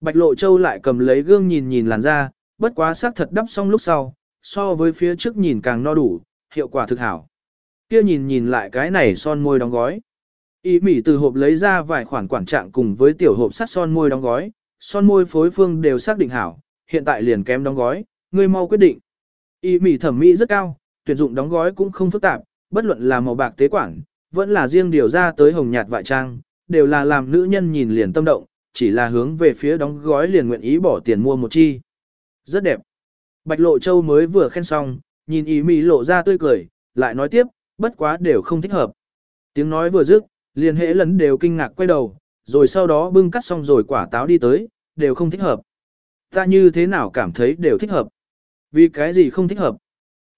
Bạch Lộ Châu lại cầm lấy gương nhìn nhìn làn da, bất quá xác thật đắp xong lúc sau, so với phía trước nhìn càng no đủ, hiệu quả thực hảo. Kia nhìn nhìn lại cái này son môi đóng gói. Y mỉ từ hộp lấy ra vài khoản quản trạng cùng với tiểu hộp sắt son môi đóng gói, son môi phối phương đều xác định hảo, hiện tại liền kém đóng gói, ngươi mau quyết định. Y mỉ thẩm mỹ rất cao, tuyển dụng đóng gói cũng không phức tạp, bất luận là màu bạc tế quản, vẫn là riêng điều ra tới hồng nhạt vại trang, đều là làm nữ nhân nhìn liền tâm động, chỉ là hướng về phía đóng gói liền nguyện ý bỏ tiền mua một chi. Rất đẹp. Bạch Lộ Châu mới vừa khen xong, nhìn ý mỹ lộ ra tươi cười, lại nói tiếp, bất quá đều không thích hợp. Tiếng nói vừa dứt, liền hệ lấn đều kinh ngạc quay đầu, rồi sau đó bưng cắt xong rồi quả táo đi tới, đều không thích hợp. Ta như thế nào cảm thấy đều thích hợp. Vì cái gì không thích hợp?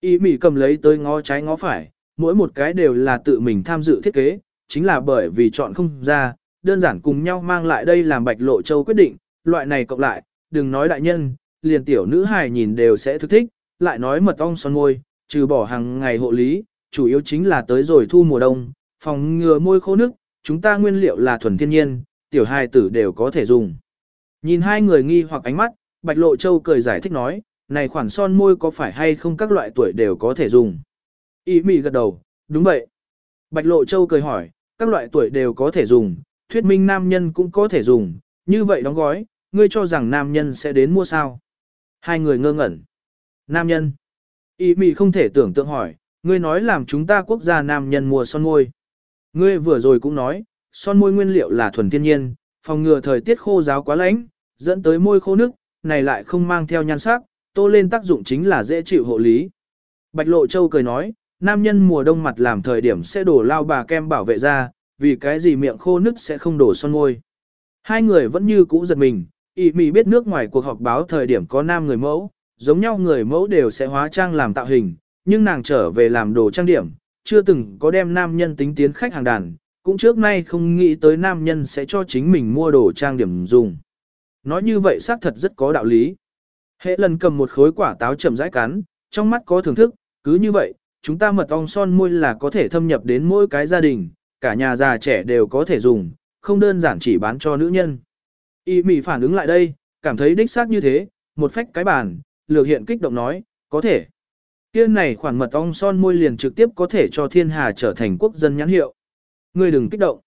Ý mỉ cầm lấy tới ngó trái ngó phải, mỗi một cái đều là tự mình tham dự thiết kế, chính là bởi vì chọn không ra, đơn giản cùng nhau mang lại đây làm bạch lộ châu quyết định, loại này cộng lại, đừng nói đại nhân, liền tiểu nữ hài nhìn đều sẽ thức thích, lại nói mật ong son môi, trừ bỏ hàng ngày hộ lý, chủ yếu chính là tới rồi thu mùa đông, phòng ngừa môi khô nước, chúng ta nguyên liệu là thuần thiên nhiên, tiểu hài tử đều có thể dùng. Nhìn hai người nghi hoặc ánh mắt, Bạch Lộ Châu cười giải thích nói, này khoản son môi có phải hay không các loại tuổi đều có thể dùng. Ý mị gật đầu, đúng vậy. Bạch Lộ Châu cười hỏi, các loại tuổi đều có thể dùng, thuyết minh nam nhân cũng có thể dùng, như vậy đóng gói, ngươi cho rằng nam nhân sẽ đến mua sao? Hai người ngơ ngẩn. Nam nhân. Ý mị không thể tưởng tượng hỏi, ngươi nói làm chúng ta quốc gia nam nhân mua son môi. Ngươi vừa rồi cũng nói, son môi nguyên liệu là thuần thiên nhiên, phòng ngừa thời tiết khô giáo quá lạnh, dẫn tới môi khô nước, này lại không mang theo nhan sắc, tô lên tác dụng chính là dễ chịu hộ lý. Bạch Lộ Châu cười nói, nam nhân mùa đông mặt làm thời điểm sẽ đổ lao bà kem bảo vệ da, vì cái gì miệng khô nứt sẽ không đổ son môi. Hai người vẫn như cũ giật mình, ý mỉ biết nước ngoài cuộc họp báo thời điểm có nam người mẫu, giống nhau người mẫu đều sẽ hóa trang làm tạo hình, nhưng nàng trở về làm đồ trang điểm, chưa từng có đem nam nhân tính tiến khách hàng đàn, cũng trước nay không nghĩ tới nam nhân sẽ cho chính mình mua đồ trang điểm dùng. Nói như vậy xác thật rất có đạo lý. Hệ lần cầm một khối quả táo chậm rãi cắn, trong mắt có thưởng thức, cứ như vậy, chúng ta mật ong son môi là có thể thâm nhập đến mỗi cái gia đình, cả nhà già trẻ đều có thể dùng, không đơn giản chỉ bán cho nữ nhân. Y mỉ phản ứng lại đây, cảm thấy đích xác như thế, một phách cái bàn, lược hiện kích động nói, có thể. Kia này khoản mật ong son môi liền trực tiếp có thể cho thiên hà trở thành quốc dân nhãn hiệu. Ngươi đừng kích động.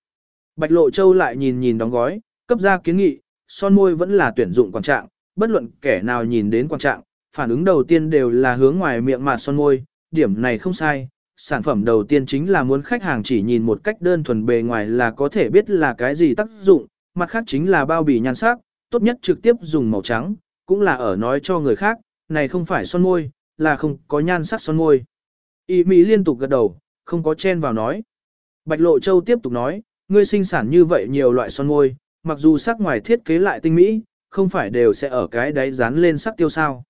Bạch Lộ Châu lại nhìn nhìn đóng gói, cấp ra kiến nghị, son môi vẫn là tuyển dụng quan trạng, bất luận kẻ nào nhìn đến quan trạng, phản ứng đầu tiên đều là hướng ngoài miệng mà son môi, điểm này không sai. Sản phẩm đầu tiên chính là muốn khách hàng chỉ nhìn một cách đơn thuần bề ngoài là có thể biết là cái gì tác dụng, mặt khác chính là bao bì nhan sắc, tốt nhất trực tiếp dùng màu trắng, cũng là ở nói cho người khác, này không phải son môi, là không có nhan sắc son môi. Y Mỹ liên tục gật đầu, không có chen vào nói. Bạch Lộ Châu tiếp tục nói, ngươi sinh sản như vậy nhiều loại son môi, mặc dù sắc ngoài thiết kế lại tinh mỹ, không phải đều sẽ ở cái đáy dán lên sắc tiêu sao.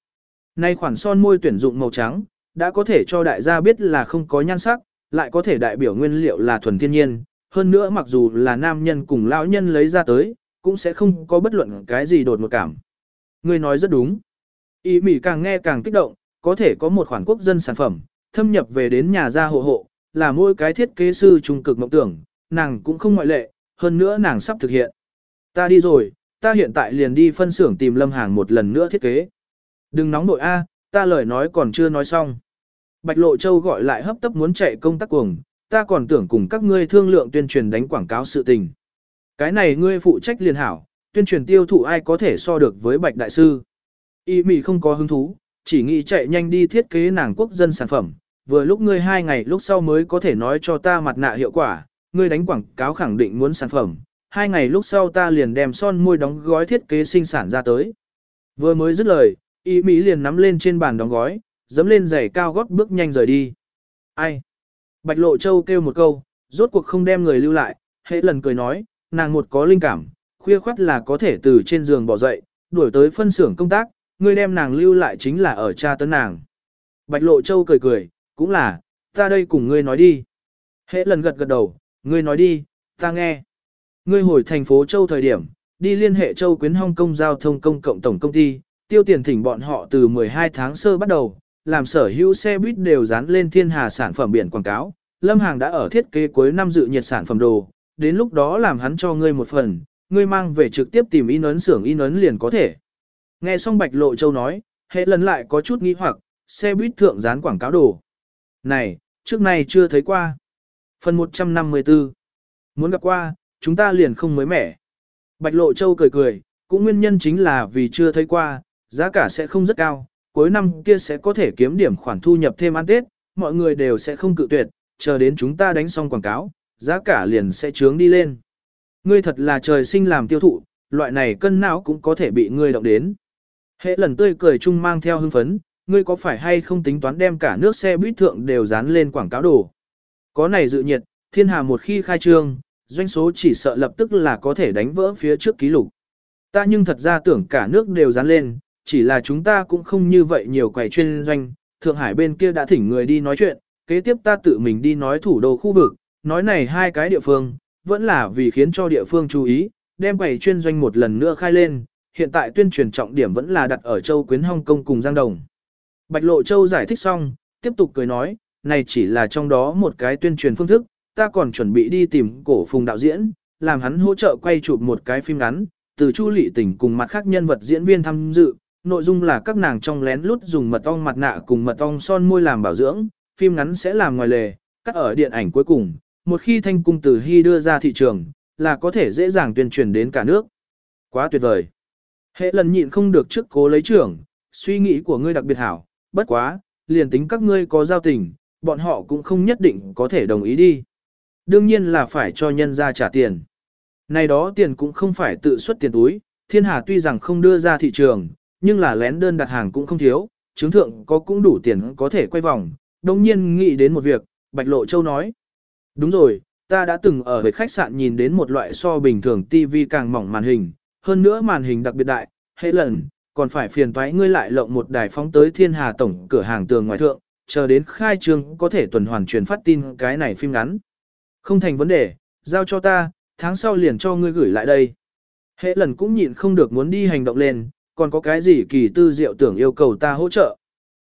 Nay khoản son môi tuyển dụng màu trắng, đã có thể cho đại gia biết là không có nhan sắc, lại có thể đại biểu nguyên liệu là thuần thiên nhiên, hơn nữa mặc dù là nam nhân cùng lão nhân lấy ra tới, cũng sẽ không có bất luận cái gì đột một cảm. Ngươi nói rất đúng. Ý mỉ càng nghe càng kích động, có thể có một khoản quốc dân sản phẩm, thâm nhập về đến nhà gia hộ hộ, là mỗi cái thiết kế sư trung cực mộng tưởng, nàng cũng không ngoại lệ, hơn nữa nàng sắp thực hiện. Ta đi rồi, ta hiện tại liền đi phân xưởng tìm lâm hàng một lần nữa thiết kế. Đừng nóng nội A, ta lời nói còn chưa nói xong. Bạch Lộ Châu gọi lại hấp tấp muốn chạy công tác cuồng, ta còn tưởng cùng các ngươi thương lượng tuyên truyền đánh quảng cáo sự tình. Cái này ngươi phụ trách liền hảo, tuyên truyền tiêu thụ ai có thể so được với Bạch Đại Sư. Y mị không có hứng thú, chỉ nghĩ chạy nhanh đi thiết kế nàng quốc dân sản phẩm, vừa lúc ngươi hai ngày lúc sau mới có thể nói cho ta mặt nạ hiệu quả, ngươi đánh quảng cáo khẳng định muốn sản phẩm, hai ngày lúc sau ta liền đem son môi đóng gói thiết kế sinh sản ra tới. Vừa mới dứt lời, y mỹ liền nắm lên trên bàn đóng gói, dấm lên giày cao gót bước nhanh rời đi. Ai? Bạch Lộ Châu kêu một câu, rốt cuộc không đem người lưu lại, hệ lần cười nói, nàng một có linh cảm, khuya khoắt là có thể từ trên giường bỏ dậy, đuổi tới phân xưởng công tác, người đem nàng lưu lại chính là ở cha tấn nàng. Bạch Lộ Châu cười cười, cũng là, ta đây cùng ngươi nói đi. Hệ lần gật gật đầu, ngươi nói đi, ta nghe. Ngươi hồi thành phố Châu thời điểm, đi liên hệ Châu Quyến Hong Kong Giao thông công cộng tổng công ty, tiêu tiền thỉnh bọn họ từ 12 tháng sơ bắt đầu, làm sở hữu xe buýt đều dán lên thiên hà sản phẩm biển quảng cáo. Lâm Hàng đã ở thiết kế cuối năm dự nhiệt sản phẩm đồ, đến lúc đó làm hắn cho ngươi một phần, ngươi mang về trực tiếp tìm in ấn xưởng in ấn liền có thể. Nghe xong Bạch Lộ Châu nói, hệ lần lại có chút nghi hoặc, xe buýt thượng dán quảng cáo đồ. Này, trước này chưa thấy qua. Phần 154 Muốn gặp qua, chúng ta liền không mới mẻ. Bạch Lộ Châu cười cười, cũng nguyên nhân chính là vì chưa thấy qua, giá cả sẽ không rất cao, cuối năm kia sẽ có thể kiếm điểm khoản thu nhập thêm ăn Tết, mọi người đều sẽ không cự tuyệt, chờ đến chúng ta đánh xong quảng cáo, giá cả liền sẽ trướng đi lên. Ngươi thật là trời sinh làm tiêu thụ, loại này cân não cũng có thể bị ngươi động đến. Hệ lần tươi cười chung mang theo hưng phấn, ngươi có phải hay không tính toán đem cả nước xe buýt thượng đều dán lên quảng cáo đồ. Có này dự nhiệt, thiên hà một khi khai trương, doanh số chỉ sợ lập tức là có thể đánh vỡ phía trước ký lục. Ta nhưng thật ra tưởng cả nước đều dán lên, chỉ là chúng ta cũng không như vậy nhiều quầy chuyên doanh, Thượng Hải bên kia đã thỉnh người đi nói chuyện, kế tiếp ta tự mình đi nói thủ đô khu vực, nói này hai cái địa phương, vẫn là vì khiến cho địa phương chú ý, đem quầy chuyên doanh một lần nữa khai lên, hiện tại tuyên truyền trọng điểm vẫn là đặt ở châu Quyến Hong Kong cùng Giang Đồng. Bạch Lộ Châu giải thích xong, tiếp tục cười nói, này chỉ là trong đó một cái tuyên truyền phương thức, ta còn chuẩn bị đi tìm cổ phùng đạo diễn, làm hắn hỗ trợ quay chụp một cái phim ngắn, từ Chu Lệ Tỉnh cùng mặt khác nhân vật diễn viên tham dự, nội dung là các nàng trong lén lút dùng mật ong mặt nạ cùng mật ong son môi làm bảo dưỡng, phim ngắn sẽ làm ngoài lề, cắt ở điện ảnh cuối cùng, một khi thanh cung từ hy đưa ra thị trường, là có thể dễ dàng tuyên truyền đến cả nước. Quá tuyệt vời. Hệ lần nhịn không được trước cố lấy trưởng, suy nghĩ của ngươi đặc biệt hảo, bất quá, liền tính các ngươi có giao tình, bọn họ cũng không nhất định có thể đồng ý đi. Đương nhiên là phải cho nhân ra trả tiền. Này đó tiền cũng không phải tự xuất tiền túi, thiên hà tuy rằng không đưa ra thị trường, nhưng là lén đơn đặt hàng cũng không thiếu, chứng thượng có cũng đủ tiền có thể quay vòng. Đồng nhiên nghĩ đến một việc, Bạch Lộ Châu nói. Đúng rồi, ta đã từng ở về khách sạn nhìn đến một loại so bình thường TV càng mỏng màn hình, hơn nữa màn hình đặc biệt đại, hệ lần, còn phải phiền toái ngươi lại lộng một đài phóng tới thiên hà tổng cửa hàng tường ngoài thượng, chờ đến khai trương có thể tuần hoàn truyền phát tin cái này phim ngắn. Không thành vấn đề, giao cho ta, tháng sau liền cho ngươi gửi lại đây. Hệ lần cũng nhịn không được muốn đi hành động lên, còn có cái gì kỳ tư diệu tưởng yêu cầu ta hỗ trợ.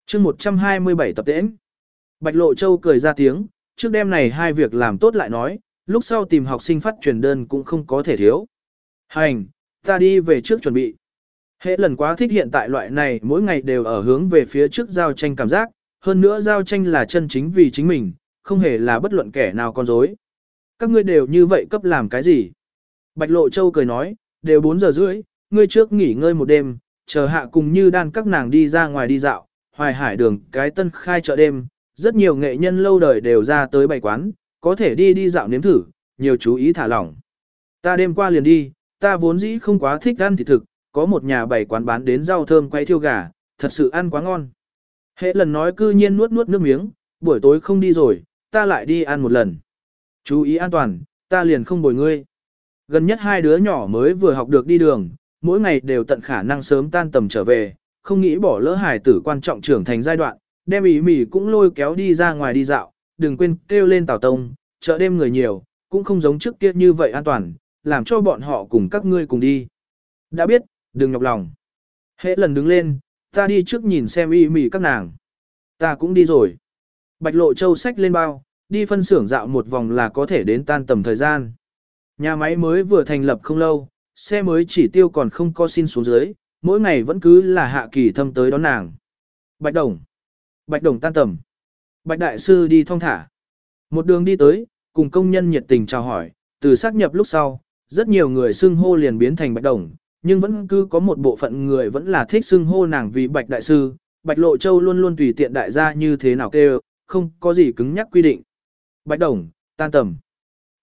chương 127 tập tễnh. Bạch Lộ Châu cười ra tiếng, trước đêm này hai việc làm tốt lại nói, lúc sau tìm học sinh phát truyền đơn cũng không có thể thiếu. Hành, ta đi về trước chuẩn bị. Hệ lần quá thích hiện tại loại này mỗi ngày đều ở hướng về phía trước giao tranh cảm giác, hơn nữa giao tranh là chân chính vì chính mình, không hề là bất luận kẻ nào con dối. Các ngươi đều như vậy cấp làm cái gì? Bạch Lộ Châu cười nói, đều 4 giờ rưỡi, ngươi trước nghỉ ngơi một đêm, chờ hạ cùng như đan các nàng đi ra ngoài đi dạo, hoài hải đường cái tân khai chợ đêm, rất nhiều nghệ nhân lâu đời đều ra tới bày quán, có thể đi đi dạo nếm thử, nhiều chú ý thả lỏng. Ta đêm qua liền đi, ta vốn dĩ không quá thích ăn thịt thực, có một nhà bày quán bán đến rau thơm quay thiêu gà, thật sự ăn quá ngon. Hệ lần nói cư nhiên nuốt nuốt nước miếng, buổi tối không đi rồi, ta lại đi ăn một lần. Chú ý an toàn, ta liền không bồi ngươi. Gần nhất hai đứa nhỏ mới vừa học được đi đường, mỗi ngày đều tận khả năng sớm tan tầm trở về, không nghĩ bỏ lỡ hài tử quan trọng trưởng thành giai đoạn, đem ý mỉ cũng lôi kéo đi ra ngoài đi dạo, đừng quên kêu lên tào tông, chợ đêm người nhiều, cũng không giống trước kia như vậy an toàn, làm cho bọn họ cùng các ngươi cùng đi. Đã biết, đừng nhọc lòng. Hễ lần đứng lên, ta đi trước nhìn xem y mỉ các nàng. Ta cũng đi rồi. Bạch lộ châu sách lên bao, đi phân xưởng dạo một vòng là có thể đến tan tầm thời gian. Nhà máy mới vừa thành lập không lâu, xe mới chỉ tiêu còn không có xin xuống dưới, mỗi ngày vẫn cứ là hạ kỳ thâm tới đón nàng. Bạch Đồng. Bạch Đồng tan tầm. Bạch Đại Sư đi thong thả. Một đường đi tới, cùng công nhân nhiệt tình chào hỏi, từ xác nhập lúc sau, rất nhiều người xưng hô liền biến thành Bạch Đồng, nhưng vẫn cứ có một bộ phận người vẫn là thích xưng hô nàng vì Bạch Đại Sư. Bạch Lộ Châu luôn luôn tùy tiện đại gia như thế nào kêu, không có gì cứng nhắc quy định. Bạch Đồng, tan tầm.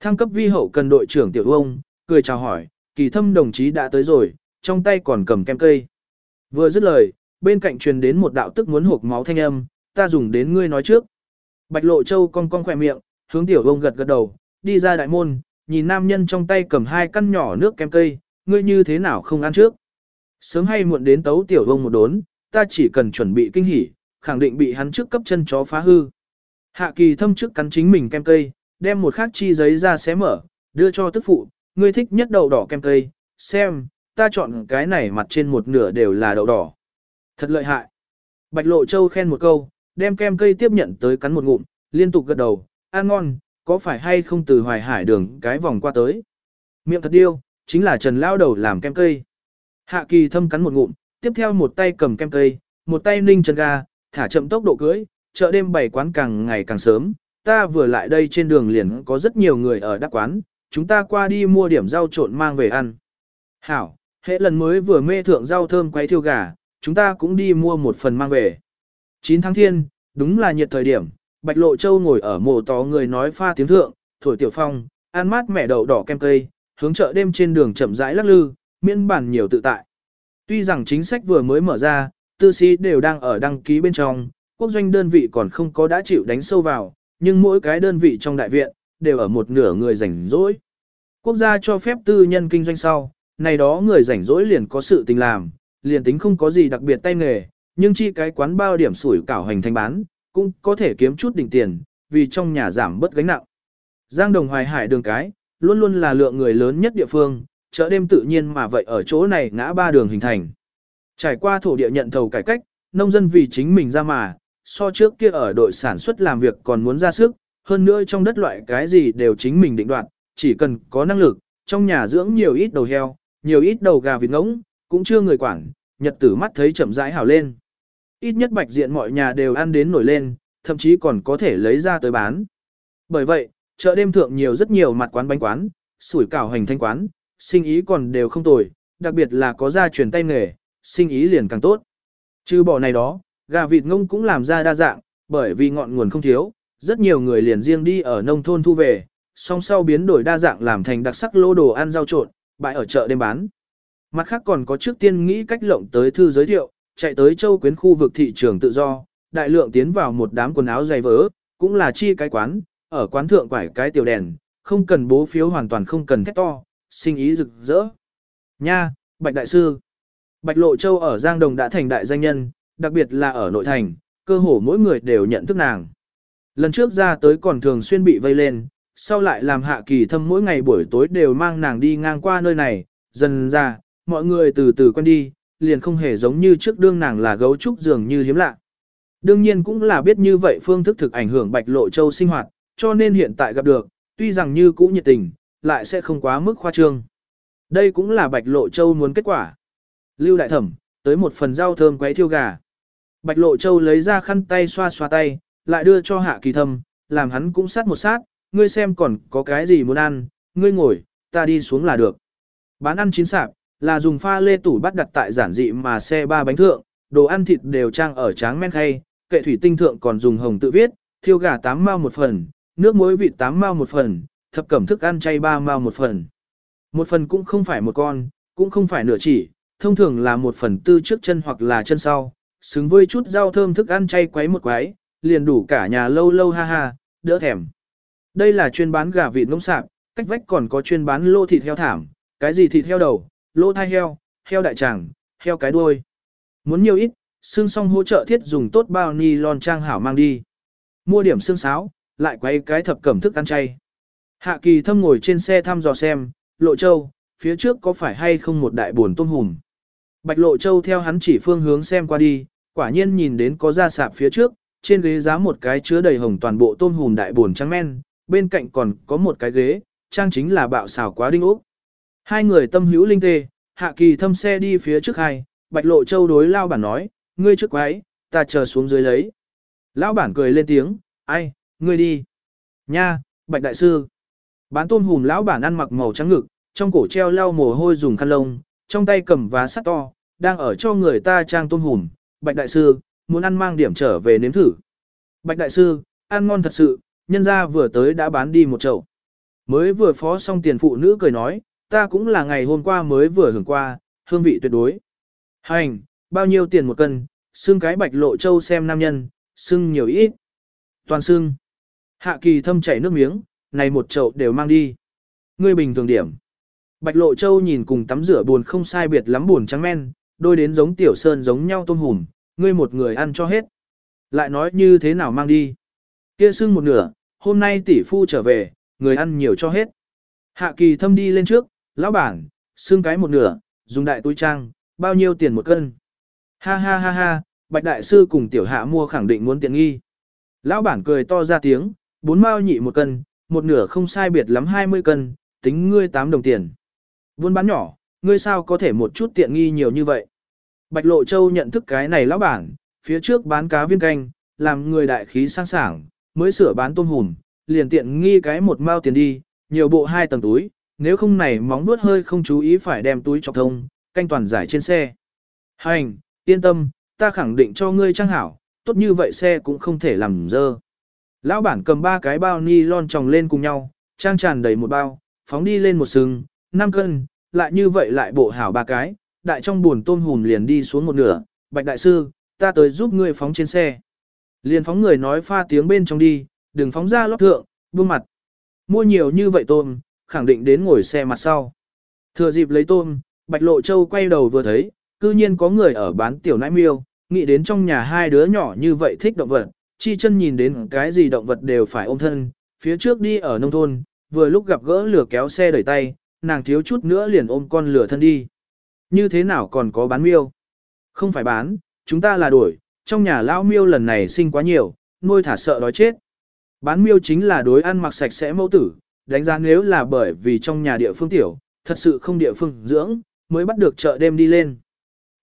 Thăng cấp vi hậu cần đội trưởng Tiểu Ông, cười chào hỏi, kỳ thâm đồng chí đã tới rồi, trong tay còn cầm kem cây. Vừa dứt lời, bên cạnh truyền đến một đạo tức muốn hộp máu thanh âm, ta dùng đến ngươi nói trước. Bạch Lộ Châu cong cong khỏe miệng, hướng Tiểu Ông gật gật đầu, đi ra đại môn, nhìn nam nhân trong tay cầm hai căn nhỏ nước kem cây, ngươi như thế nào không ăn trước. Sớm hay muộn đến tấu Tiểu Ông một đốn, ta chỉ cần chuẩn bị kinh hỉ, khẳng định bị hắn trước cấp chân chó phá hư. Hạ kỳ thâm trước cắn chính mình kem cây, đem một khắc chi giấy ra xé mở, đưa cho tức phụ, ngươi thích nhất đậu đỏ kem cây, xem, ta chọn cái này mặt trên một nửa đều là đậu đỏ. Thật lợi hại. Bạch Lộ Châu khen một câu, đem kem cây tiếp nhận tới cắn một ngụm, liên tục gật đầu, ăn ngon, có phải hay không từ hoài hải đường cái vòng qua tới. Miệng thật điêu, chính là Trần Lao đầu làm kem cây. Hạ kỳ thâm cắn một ngụm, tiếp theo một tay cầm kem cây, một tay ninh chân ga, thả chậm tốc độ cưới, chợ đêm bày quán càng ngày càng sớm, ta vừa lại đây trên đường liền có rất nhiều người ở đắc quán, chúng ta qua đi mua điểm rau trộn mang về ăn. Hảo, hệ lần mới vừa mê thượng rau thơm quay thiêu gà, chúng ta cũng đi mua một phần mang về. 9 tháng thiên, đúng là nhiệt thời điểm, Bạch Lộ Châu ngồi ở mồ tó người nói pha tiếng thượng, thổi tiểu phong, ăn mát mẹ đậu đỏ kem cây, hướng chợ đêm trên đường chậm rãi lắc lư, miễn bản nhiều tự tại. Tuy rằng chính sách vừa mới mở ra, tư sĩ đều đang ở đăng ký bên trong, quốc doanh đơn vị còn không có đã chịu đánh sâu vào, nhưng mỗi cái đơn vị trong đại viện, đều ở một nửa người rảnh rỗi. Quốc gia cho phép tư nhân kinh doanh sau, này đó người rảnh rỗi liền có sự tình làm, liền tính không có gì đặc biệt tay nghề, nhưng chi cái quán bao điểm sủi cảo hành thanh bán, cũng có thể kiếm chút đỉnh tiền, vì trong nhà giảm bớt gánh nặng. Giang Đồng Hoài Hải đường cái, luôn luôn là lượng người lớn nhất địa phương, chợ đêm tự nhiên mà vậy ở chỗ này ngã ba đường hình thành. Trải qua thổ địa nhận thầu cải cách, nông dân vì chính mình ra mà, so trước kia ở đội sản xuất làm việc còn muốn ra sức, hơn nữa trong đất loại cái gì đều chính mình định đoạt, chỉ cần có năng lực, trong nhà dưỡng nhiều ít đầu heo, nhiều ít đầu gà vịt ngỗng, cũng chưa người quản, nhật tử mắt thấy chậm rãi hảo lên. Ít nhất bạch diện mọi nhà đều ăn đến nổi lên, thậm chí còn có thể lấy ra tới bán. Bởi vậy, chợ đêm thượng nhiều rất nhiều mặt quán bánh quán, sủi cảo hành thanh quán, sinh ý còn đều không tồi, đặc biệt là có gia truyền tay nghề, sinh ý liền càng tốt. Trừ bỏ này đó, gà vịt ngông cũng làm ra đa dạng, bởi vì ngọn nguồn không thiếu, rất nhiều người liền riêng đi ở nông thôn thu về, song sau biến đổi đa dạng làm thành đặc sắc lô đồ ăn rau trộn, bãi ở chợ đêm bán. Mặt khác còn có trước tiên nghĩ cách lộng tới thư giới thiệu, chạy tới châu quyến khu vực thị trường tự do, đại lượng tiến vào một đám quần áo dày vỡ, cũng là chi cái quán, ở quán thượng quải cái tiểu đèn, không cần bố phiếu hoàn toàn không cần thét to, sinh ý rực rỡ. Nha, Bạch Đại Sư Bạch Lộ Châu ở Giang Đồng đã thành đại danh nhân, đặc biệt là ở nội thành, cơ hồ mỗi người đều nhận thức nàng. Lần trước ra tới còn thường xuyên bị vây lên, sau lại làm hạ kỳ thâm mỗi ngày buổi tối đều mang nàng đi ngang qua nơi này, dần ra, mọi người từ từ quen đi, liền không hề giống như trước đương nàng là gấu trúc dường như hiếm lạ. Đương nhiên cũng là biết như vậy phương thức thực ảnh hưởng Bạch Lộ Châu sinh hoạt, cho nên hiện tại gặp được, tuy rằng như cũ nhiệt tình, lại sẽ không quá mức khoa trương. Đây cũng là Bạch Lộ Châu muốn kết quả. Lưu Đại Thẩm, tới một phần rau thơm quấy thiêu gà. Bạch Lộ Châu lấy ra khăn tay xoa xoa tay, lại đưa cho Hạ Kỳ Thâm, làm hắn cũng sát một sát, ngươi xem còn có cái gì muốn ăn, ngươi ngồi, ta đi xuống là được. Bán ăn chín sạp, là dùng pha lê tủ bắt đặt tại giản dị mà xe ba bánh thượng, đồ ăn thịt đều trang ở tráng men khay, kệ thủy tinh thượng còn dùng hồng tự viết, thiêu gà 8 mao một phần, nước muối vịt 8 mao một phần, thập cẩm thức ăn chay 3 mao một phần. Một phần cũng không phải một con, cũng không phải nửa chỉ, thông thường là một phần tư trước chân hoặc là chân sau, xứng với chút rau thơm thức ăn chay quấy một quái, liền đủ cả nhà lâu lâu ha ha, đỡ thèm. Đây là chuyên bán gà vịt ngỗng sạp, cách vách còn có chuyên bán lô thịt heo thảm, cái gì thịt heo đầu, lô thai heo, heo đại tràng, heo cái đuôi. Muốn nhiều ít, xương song hỗ trợ thiết dùng tốt bao ni lon trang hảo mang đi. Mua điểm xương sáo, lại quay cái thập cẩm thức ăn chay. Hạ kỳ thâm ngồi trên xe thăm dò xem, lộ châu, phía trước có phải hay không một đại buồn tôm hùm. Bạch lộ châu theo hắn chỉ phương hướng xem qua đi, quả nhiên nhìn đến có ra sạp phía trước, trên ghế giá một cái chứa đầy hồng toàn bộ tôm hùm đại buồn trắng men, bên cạnh còn có một cái ghế, trang chính là bạo xào quá đinh ốc. Hai người tâm hữu linh tê, hạ kỳ thâm xe đi phía trước hai, bạch lộ châu đối lao bản nói, ngươi trước quái, ta chờ xuống dưới lấy. Lão bản cười lên tiếng, ai, ngươi đi. Nha, bạch đại sư. Bán tôm hùm lão bản ăn mặc màu trắng ngực, trong cổ treo lau mồ hôi dùng khăn lông, trong tay cầm vá sắt to, đang ở cho người ta trang tôm hùm. Bạch đại sư, muốn ăn mang điểm trở về nếm thử. Bạch đại sư, ăn ngon thật sự, nhân gia vừa tới đã bán đi một chậu. Mới vừa phó xong tiền phụ nữ cười nói, ta cũng là ngày hôm qua mới vừa hưởng qua, hương vị tuyệt đối. Hành, bao nhiêu tiền một cân, xương cái bạch lộ châu xem nam nhân, xương nhiều ít. Toàn xương. Hạ kỳ thâm chảy nước miếng, này một chậu đều mang đi. Ngươi bình thường điểm. Bạch lộ châu nhìn cùng tắm rửa buồn không sai biệt lắm buồn trắng men, đôi đến giống tiểu sơn giống nhau tôm hùm, ngươi một người ăn cho hết. Lại nói như thế nào mang đi. Kia xương một nửa, hôm nay tỷ phu trở về, người ăn nhiều cho hết. Hạ kỳ thâm đi lên trước, lão bản, xương cái một nửa, dùng đại túi trang, bao nhiêu tiền một cân. Ha ha ha ha, bạch đại sư cùng tiểu hạ mua khẳng định muốn tiện nghi. Lão bản cười to ra tiếng, bốn mao nhị một cân, một nửa không sai biệt lắm 20 cân, tính ngươi 8 đồng tiền. Buôn bán nhỏ, ngươi sao có thể một chút tiện nghi nhiều như vậy. Bạch Lộ Châu nhận thức cái này lão bản, phía trước bán cá viên canh, làm người đại khí sang sảng, mới sửa bán tôm hùm, liền tiện nghi cái một mao tiền đi, nhiều bộ hai tầng túi, nếu không này móng nuốt hơi không chú ý phải đem túi chọc thông, canh toàn giải trên xe. Hành, yên tâm, ta khẳng định cho ngươi trang hảo, tốt như vậy xe cũng không thể làm dơ. Lão bản cầm ba cái bao ni lon tròng lên cùng nhau, trang tràn đầy một bao, phóng đi lên một sừng, 5 cân, lại như vậy lại bộ hảo ba cái, đại trong buồn tôm hùm liền đi xuống một nửa, bạch đại sư, ta tới giúp ngươi phóng trên xe. Liền phóng người nói pha tiếng bên trong đi, đừng phóng ra lót thượng, buông mặt. Mua nhiều như vậy tôm, khẳng định đến ngồi xe mặt sau. Thừa dịp lấy tôm, Bạch Lộ Châu quay đầu vừa thấy, cư nhiên có người ở bán tiểu nãi miêu, nghĩ đến trong nhà hai đứa nhỏ như vậy thích động vật, chi chân nhìn đến cái gì động vật đều phải ôm thân, phía trước đi ở nông thôn, vừa lúc gặp gỡ lửa kéo xe đẩy tay, nàng thiếu chút nữa liền ôm con lửa thân đi. Như thế nào còn có bán miêu? Không phải bán, chúng ta là đổi, trong nhà lão miêu lần này sinh quá nhiều, nuôi thả sợ đói chết. Bán miêu chính là đối ăn mặc sạch sẽ mẫu tử, đánh giá nếu là bởi vì trong nhà địa phương tiểu, thật sự không địa phương dưỡng, mới bắt được chợ đêm đi lên.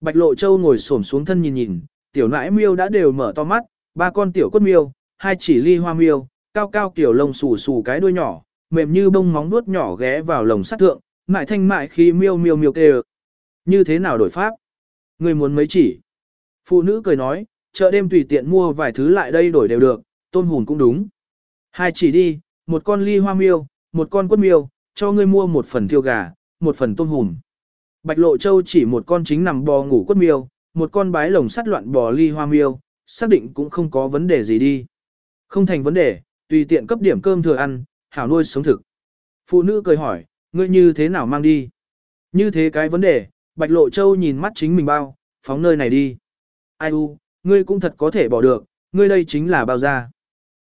Bạch Lộ Châu ngồi xổm xuống thân nhìn nhìn, tiểu nãi miêu đã đều mở to mắt, ba con tiểu quất miêu, hai chỉ ly hoa miêu, cao cao tiểu lông xù xù cái đuôi nhỏ, mềm như bông móng nuốt nhỏ ghé vào lồng sắt thượng, mại thanh mại khi miêu miêu miêu kêu. Như thế nào đổi pháp? Người muốn mấy chỉ? Phụ nữ cười nói, chợ đêm tùy tiện mua vài thứ lại đây đổi đều được, tôm hùn cũng đúng. Hai chỉ đi, một con ly hoa miêu, một con quất miêu, cho ngươi mua một phần thiêu gà, một phần tôm hùm. Bạch Lộ Châu chỉ một con chính nằm bò ngủ quất miêu, một con bái lồng sắt loạn bò ly hoa miêu, xác định cũng không có vấn đề gì đi. Không thành vấn đề, tùy tiện cấp điểm cơm thừa ăn, hảo nuôi sống thực. Phụ nữ cười hỏi, ngươi như thế nào mang đi? Như thế cái vấn đề, Bạch Lộ Châu nhìn mắt chính mình bao, phóng nơi này đi. Ai u, ngươi cũng thật có thể bỏ được, ngươi đây chính là bao gia.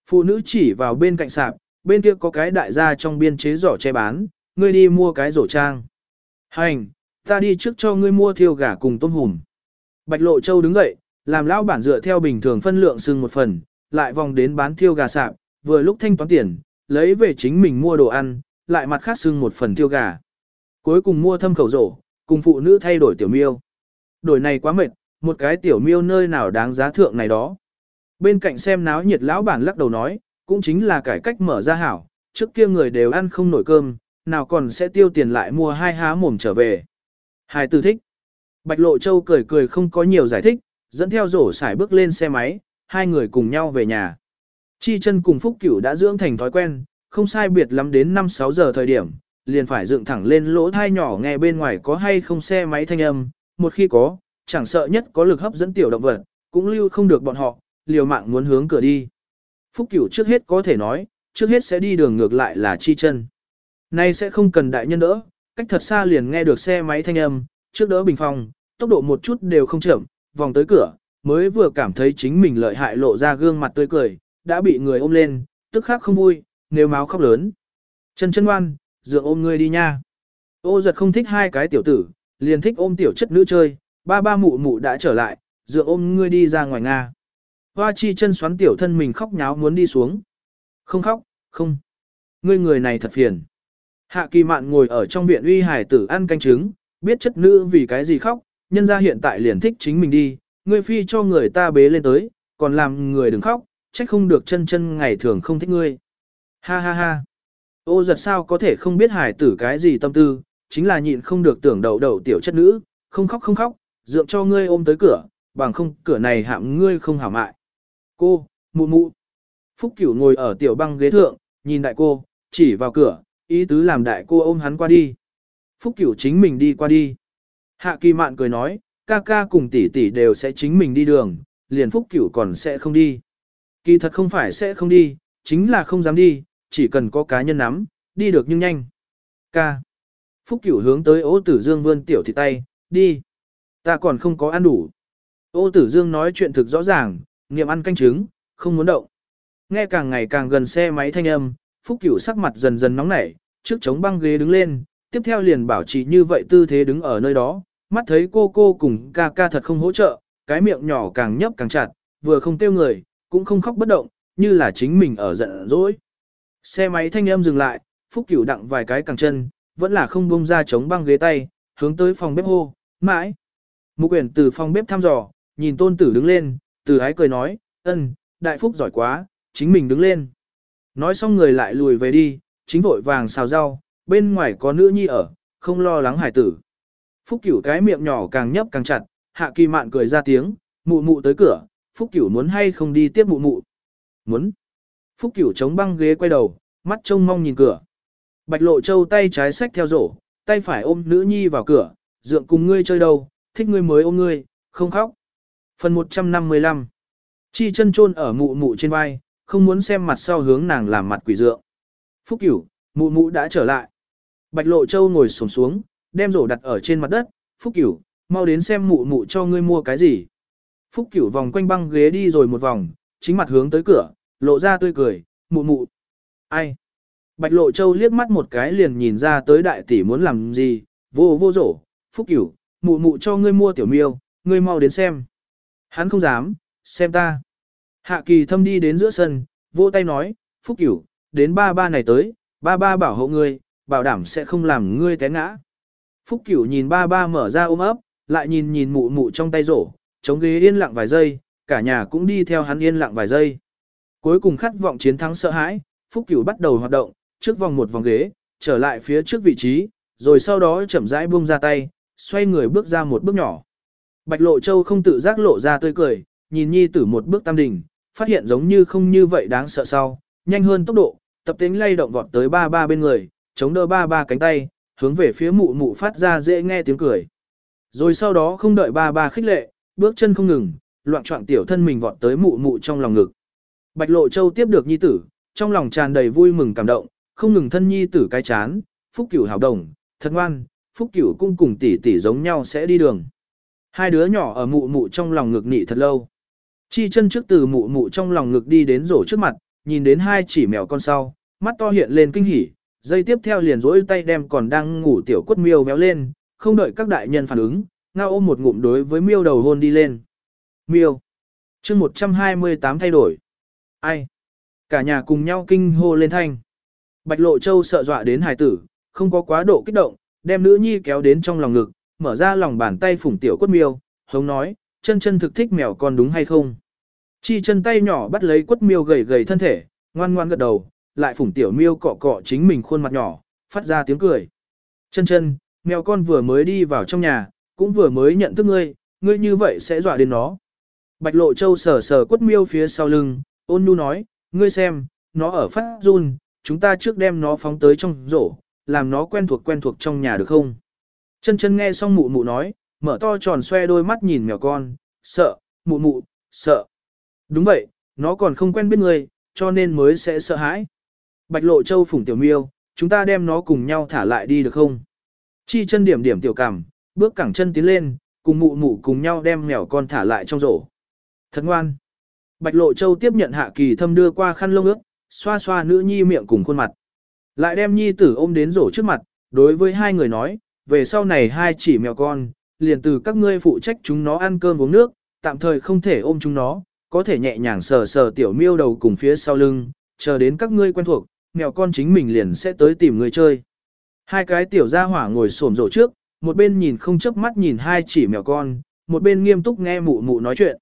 Phụ nữ chỉ vào bên cạnh sạp, bên kia có cái đại gia trong biên chế giỏ che bán, ngươi đi mua cái rổ trang. Hành, ta đi trước cho ngươi mua thiêu gà cùng tôm hùm. Bạch Lộ Châu đứng dậy, làm lão bản dựa theo bình thường phân lượng sưng một phần, lại vòng đến bán thiêu gà sạp, vừa lúc thanh toán tiền, lấy về chính mình mua đồ ăn, lại mặt khác xưng một phần tiêu gà. Cuối cùng mua thâm khẩu rổ, cùng phụ nữ thay đổi tiểu miêu. Đổi này quá mệt, một cái tiểu miêu nơi nào đáng giá thượng này đó. Bên cạnh xem náo nhiệt lão bản lắc đầu nói, cũng chính là cải cách mở ra hảo, trước kia người đều ăn không nổi cơm, nào còn sẽ tiêu tiền lại mua hai há mồm trở về. Hai tư thích. Bạch Lộ Châu cười cười không có nhiều giải thích, dẫn theo rổ xài bước lên xe máy, hai người cùng nhau về nhà. Chi chân cùng Phúc Cửu đã dưỡng thành thói quen, không sai biệt lắm đến 5-6 giờ thời điểm, liền phải dựng thẳng lên lỗ thai nhỏ nghe bên ngoài có hay không xe máy thanh âm, một khi có, chẳng sợ nhất có lực hấp dẫn tiểu động vật, cũng lưu không được bọn họ, liều mạng muốn hướng cửa đi. Phúc Cửu trước hết có thể nói, trước hết sẽ đi đường ngược lại là chi chân. Nay sẽ không cần đại nhân đỡ, cách thật xa liền nghe được xe máy thanh âm, trước đỡ bình phong, tốc độ một chút đều không chậm, vòng tới cửa, mới vừa cảm thấy chính mình lợi hại lộ ra gương mặt tươi cười, đã bị người ôm lên, tức khắc không vui, nếu máu khóc lớn. Chân chân ngoan, dựa ôm ngươi đi nha. Ô giật không thích hai cái tiểu tử, liền thích ôm tiểu chất nữ chơi, ba ba mụ mụ đã trở lại, dựa ôm ngươi đi ra ngoài Nga. Hoa chi chân xoắn tiểu thân mình khóc nháo muốn đi xuống. Không khóc, không. Ngươi người này thật phiền. Hạ kỳ mạn ngồi ở trong viện uy hải tử ăn canh trứng, biết chất nữ vì cái gì khóc, nhân ra hiện tại liền thích chính mình đi, ngươi phi cho người ta bế lên tới, còn làm người đừng khóc, trách không được chân chân ngày thường không thích ngươi. Ha ha ha. Ô giật sao có thể không biết hải tử cái gì tâm tư, chính là nhịn không được tưởng đầu đầu tiểu chất nữ, không khóc không khóc, dượng cho ngươi ôm tới cửa, bằng không cửa này hạm ngươi không hảo mại. Cô, mụ mụ. Phúc cửu ngồi ở tiểu băng ghế thượng, nhìn đại cô, chỉ vào cửa, ý tứ làm đại cô ôm hắn qua đi. Phúc cửu chính mình đi qua đi. Hạ kỳ mạn cười nói, ca ca cùng tỷ tỷ đều sẽ chính mình đi đường, liền phúc cửu còn sẽ không đi. Kỳ thật không phải sẽ không đi, chính là không dám đi, chỉ cần có cá nhân nắm, đi được nhưng nhanh. Ca. Phúc cửu hướng tới ô tử dương vươn tiểu thị tay, đi. Ta còn không có ăn đủ. Ô tử dương nói chuyện thực rõ ràng, nghiệm ăn canh trứng, không muốn động. Nghe càng ngày càng gần xe máy thanh âm, Phúc Cửu sắc mặt dần dần nóng nảy, trước chống băng ghế đứng lên, tiếp theo liền bảo trì như vậy tư thế đứng ở nơi đó, mắt thấy cô cô cùng ca ca thật không hỗ trợ, cái miệng nhỏ càng nhấp càng chặt, vừa không tiêu người, cũng không khóc bất động, như là chính mình ở giận dỗi. Xe máy thanh âm dừng lại, Phúc Cửu đặng vài cái càng chân, vẫn là không buông ra chống băng ghế tay, hướng tới phòng bếp hô, mãi. Mục quyển từ phòng bếp thăm dò, nhìn tôn tử đứng lên, từ ái cười nói, ân, đại phúc giỏi quá, chính mình đứng lên. Nói xong người lại lùi về đi, chính vội vàng xào rau, bên ngoài có nữ nhi ở, không lo lắng hải tử. Phúc cửu cái miệng nhỏ càng nhấp càng chặt, hạ kỳ mạn cười ra tiếng, mụ mụ tới cửa, phúc cửu muốn hay không đi tiếp mụ mụ. Muốn. Phúc cửu chống băng ghế quay đầu, mắt trông mong nhìn cửa. Bạch lộ châu tay trái xách theo rổ, tay phải ôm nữ nhi vào cửa, dượng cùng ngươi chơi đâu, thích ngươi mới ôm ngươi, không khóc. Phần 155 Chi chân chôn ở mụ mụ trên vai, không muốn xem mặt sau hướng nàng làm mặt quỷ dượng. Phúc cửu, mụ mụ đã trở lại. Bạch lộ châu ngồi xổm xuống, đem rổ đặt ở trên mặt đất. Phúc cửu, mau đến xem mụ mụ cho ngươi mua cái gì. Phúc cửu vòng quanh băng ghế đi rồi một vòng, chính mặt hướng tới cửa, lộ ra tươi cười, mụ mụ. Ai? Bạch lộ châu liếc mắt một cái liền nhìn ra tới đại tỷ muốn làm gì, vô vô rổ. Phúc cửu, mụ mụ cho ngươi mua tiểu miêu, ngươi mau đến xem. Hắn không dám, xem ta. Hạ kỳ thâm đi đến giữa sân, vỗ tay nói, Phúc Cửu, đến ba ba này tới, ba ba bảo hộ ngươi, bảo đảm sẽ không làm ngươi té ngã. Phúc Cửu nhìn ba ba mở ra ôm ấp, lại nhìn nhìn mụ mụ trong tay rổ, chống ghế yên lặng vài giây, cả nhà cũng đi theo hắn yên lặng vài giây. Cuối cùng khát vọng chiến thắng sợ hãi, Phúc Cửu bắt đầu hoạt động, trước vòng một vòng ghế, trở lại phía trước vị trí, rồi sau đó chậm rãi buông ra tay, xoay người bước ra một bước nhỏ. Bạch Lộ Châu không tự giác lộ ra tươi cười, nhìn nhi tử một bước tam đỉnh, phát hiện giống như không như vậy đáng sợ sau, nhanh hơn tốc độ, tập tính lay động vọt tới ba ba bên người, chống đỡ ba ba cánh tay, hướng về phía mụ mụ phát ra dễ nghe tiếng cười. Rồi sau đó không đợi ba ba khích lệ, bước chân không ngừng, loạn trọng tiểu thân mình vọt tới mụ mụ trong lòng ngực. Bạch Lộ Châu tiếp được nhi tử, trong lòng tràn đầy vui mừng cảm động, không ngừng thân nhi tử cái chán, phúc cửu hảo đồng, thật ngoan, phúc cửu cung cùng tỷ tỷ giống nhau sẽ đi đường. Hai đứa nhỏ ở mụ mụ trong lòng ngực nị thật lâu. Chi chân trước từ mụ mụ trong lòng ngực đi đến rổ trước mặt, nhìn đến hai chỉ mèo con sau, mắt to hiện lên kinh hỉ, dây tiếp theo liền rỗi tay đem còn đang ngủ tiểu quất miêu véo lên, không đợi các đại nhân phản ứng, ngao ôm một ngụm đối với miêu đầu hôn đi lên. Miêu. chương 128 thay đổi. Ai? Cả nhà cùng nhau kinh hô lên thanh. Bạch lộ châu sợ dọa đến hài tử, không có quá độ kích động, đem nữ nhi kéo đến trong lòng ngực, mở ra lòng bàn tay phủng tiểu quất miêu, hống nói, chân chân thực thích mèo con đúng hay không? Chi chân tay nhỏ bắt lấy quất miêu gầy gầy thân thể, ngoan ngoan gật đầu, lại phủng tiểu miêu cọ cọ chính mình khuôn mặt nhỏ, phát ra tiếng cười. Chân chân, mèo con vừa mới đi vào trong nhà, cũng vừa mới nhận thức ngươi, ngươi như vậy sẽ dọa đến nó. Bạch lộ châu sờ sờ quất miêu phía sau lưng, ôn nhu nói, ngươi xem, nó ở phát run, chúng ta trước đem nó phóng tới trong rổ, làm nó quen thuộc quen thuộc trong nhà được không? Chân chân nghe xong mụ mụ nói, mở to tròn xoe đôi mắt nhìn mèo con, sợ, mụ mụ, sợ. Đúng vậy, nó còn không quen biết ngươi, cho nên mới sẽ sợ hãi. Bạch lộ châu phủng tiểu miêu, chúng ta đem nó cùng nhau thả lại đi được không? Chi chân điểm điểm tiểu cảm, bước cẳng chân tiến lên, cùng mụ mụ cùng nhau đem mèo con thả lại trong rổ. Thật ngoan. Bạch lộ châu tiếp nhận hạ kỳ thâm đưa qua khăn lông ướt, xoa xoa nữ nhi miệng cùng khuôn mặt. Lại đem nhi tử ôm đến rổ trước mặt, đối với hai người nói, về sau này hai chỉ mèo con, liền từ các ngươi phụ trách chúng nó ăn cơm uống nước, tạm thời không thể ôm chúng nó, có thể nhẹ nhàng sờ sờ tiểu miêu đầu cùng phía sau lưng, chờ đến các ngươi quen thuộc, mèo con chính mình liền sẽ tới tìm người chơi. Hai cái tiểu gia hỏa ngồi xổm rổ trước, một bên nhìn không chớp mắt nhìn hai chỉ mèo con, một bên nghiêm túc nghe mụ mụ nói chuyện.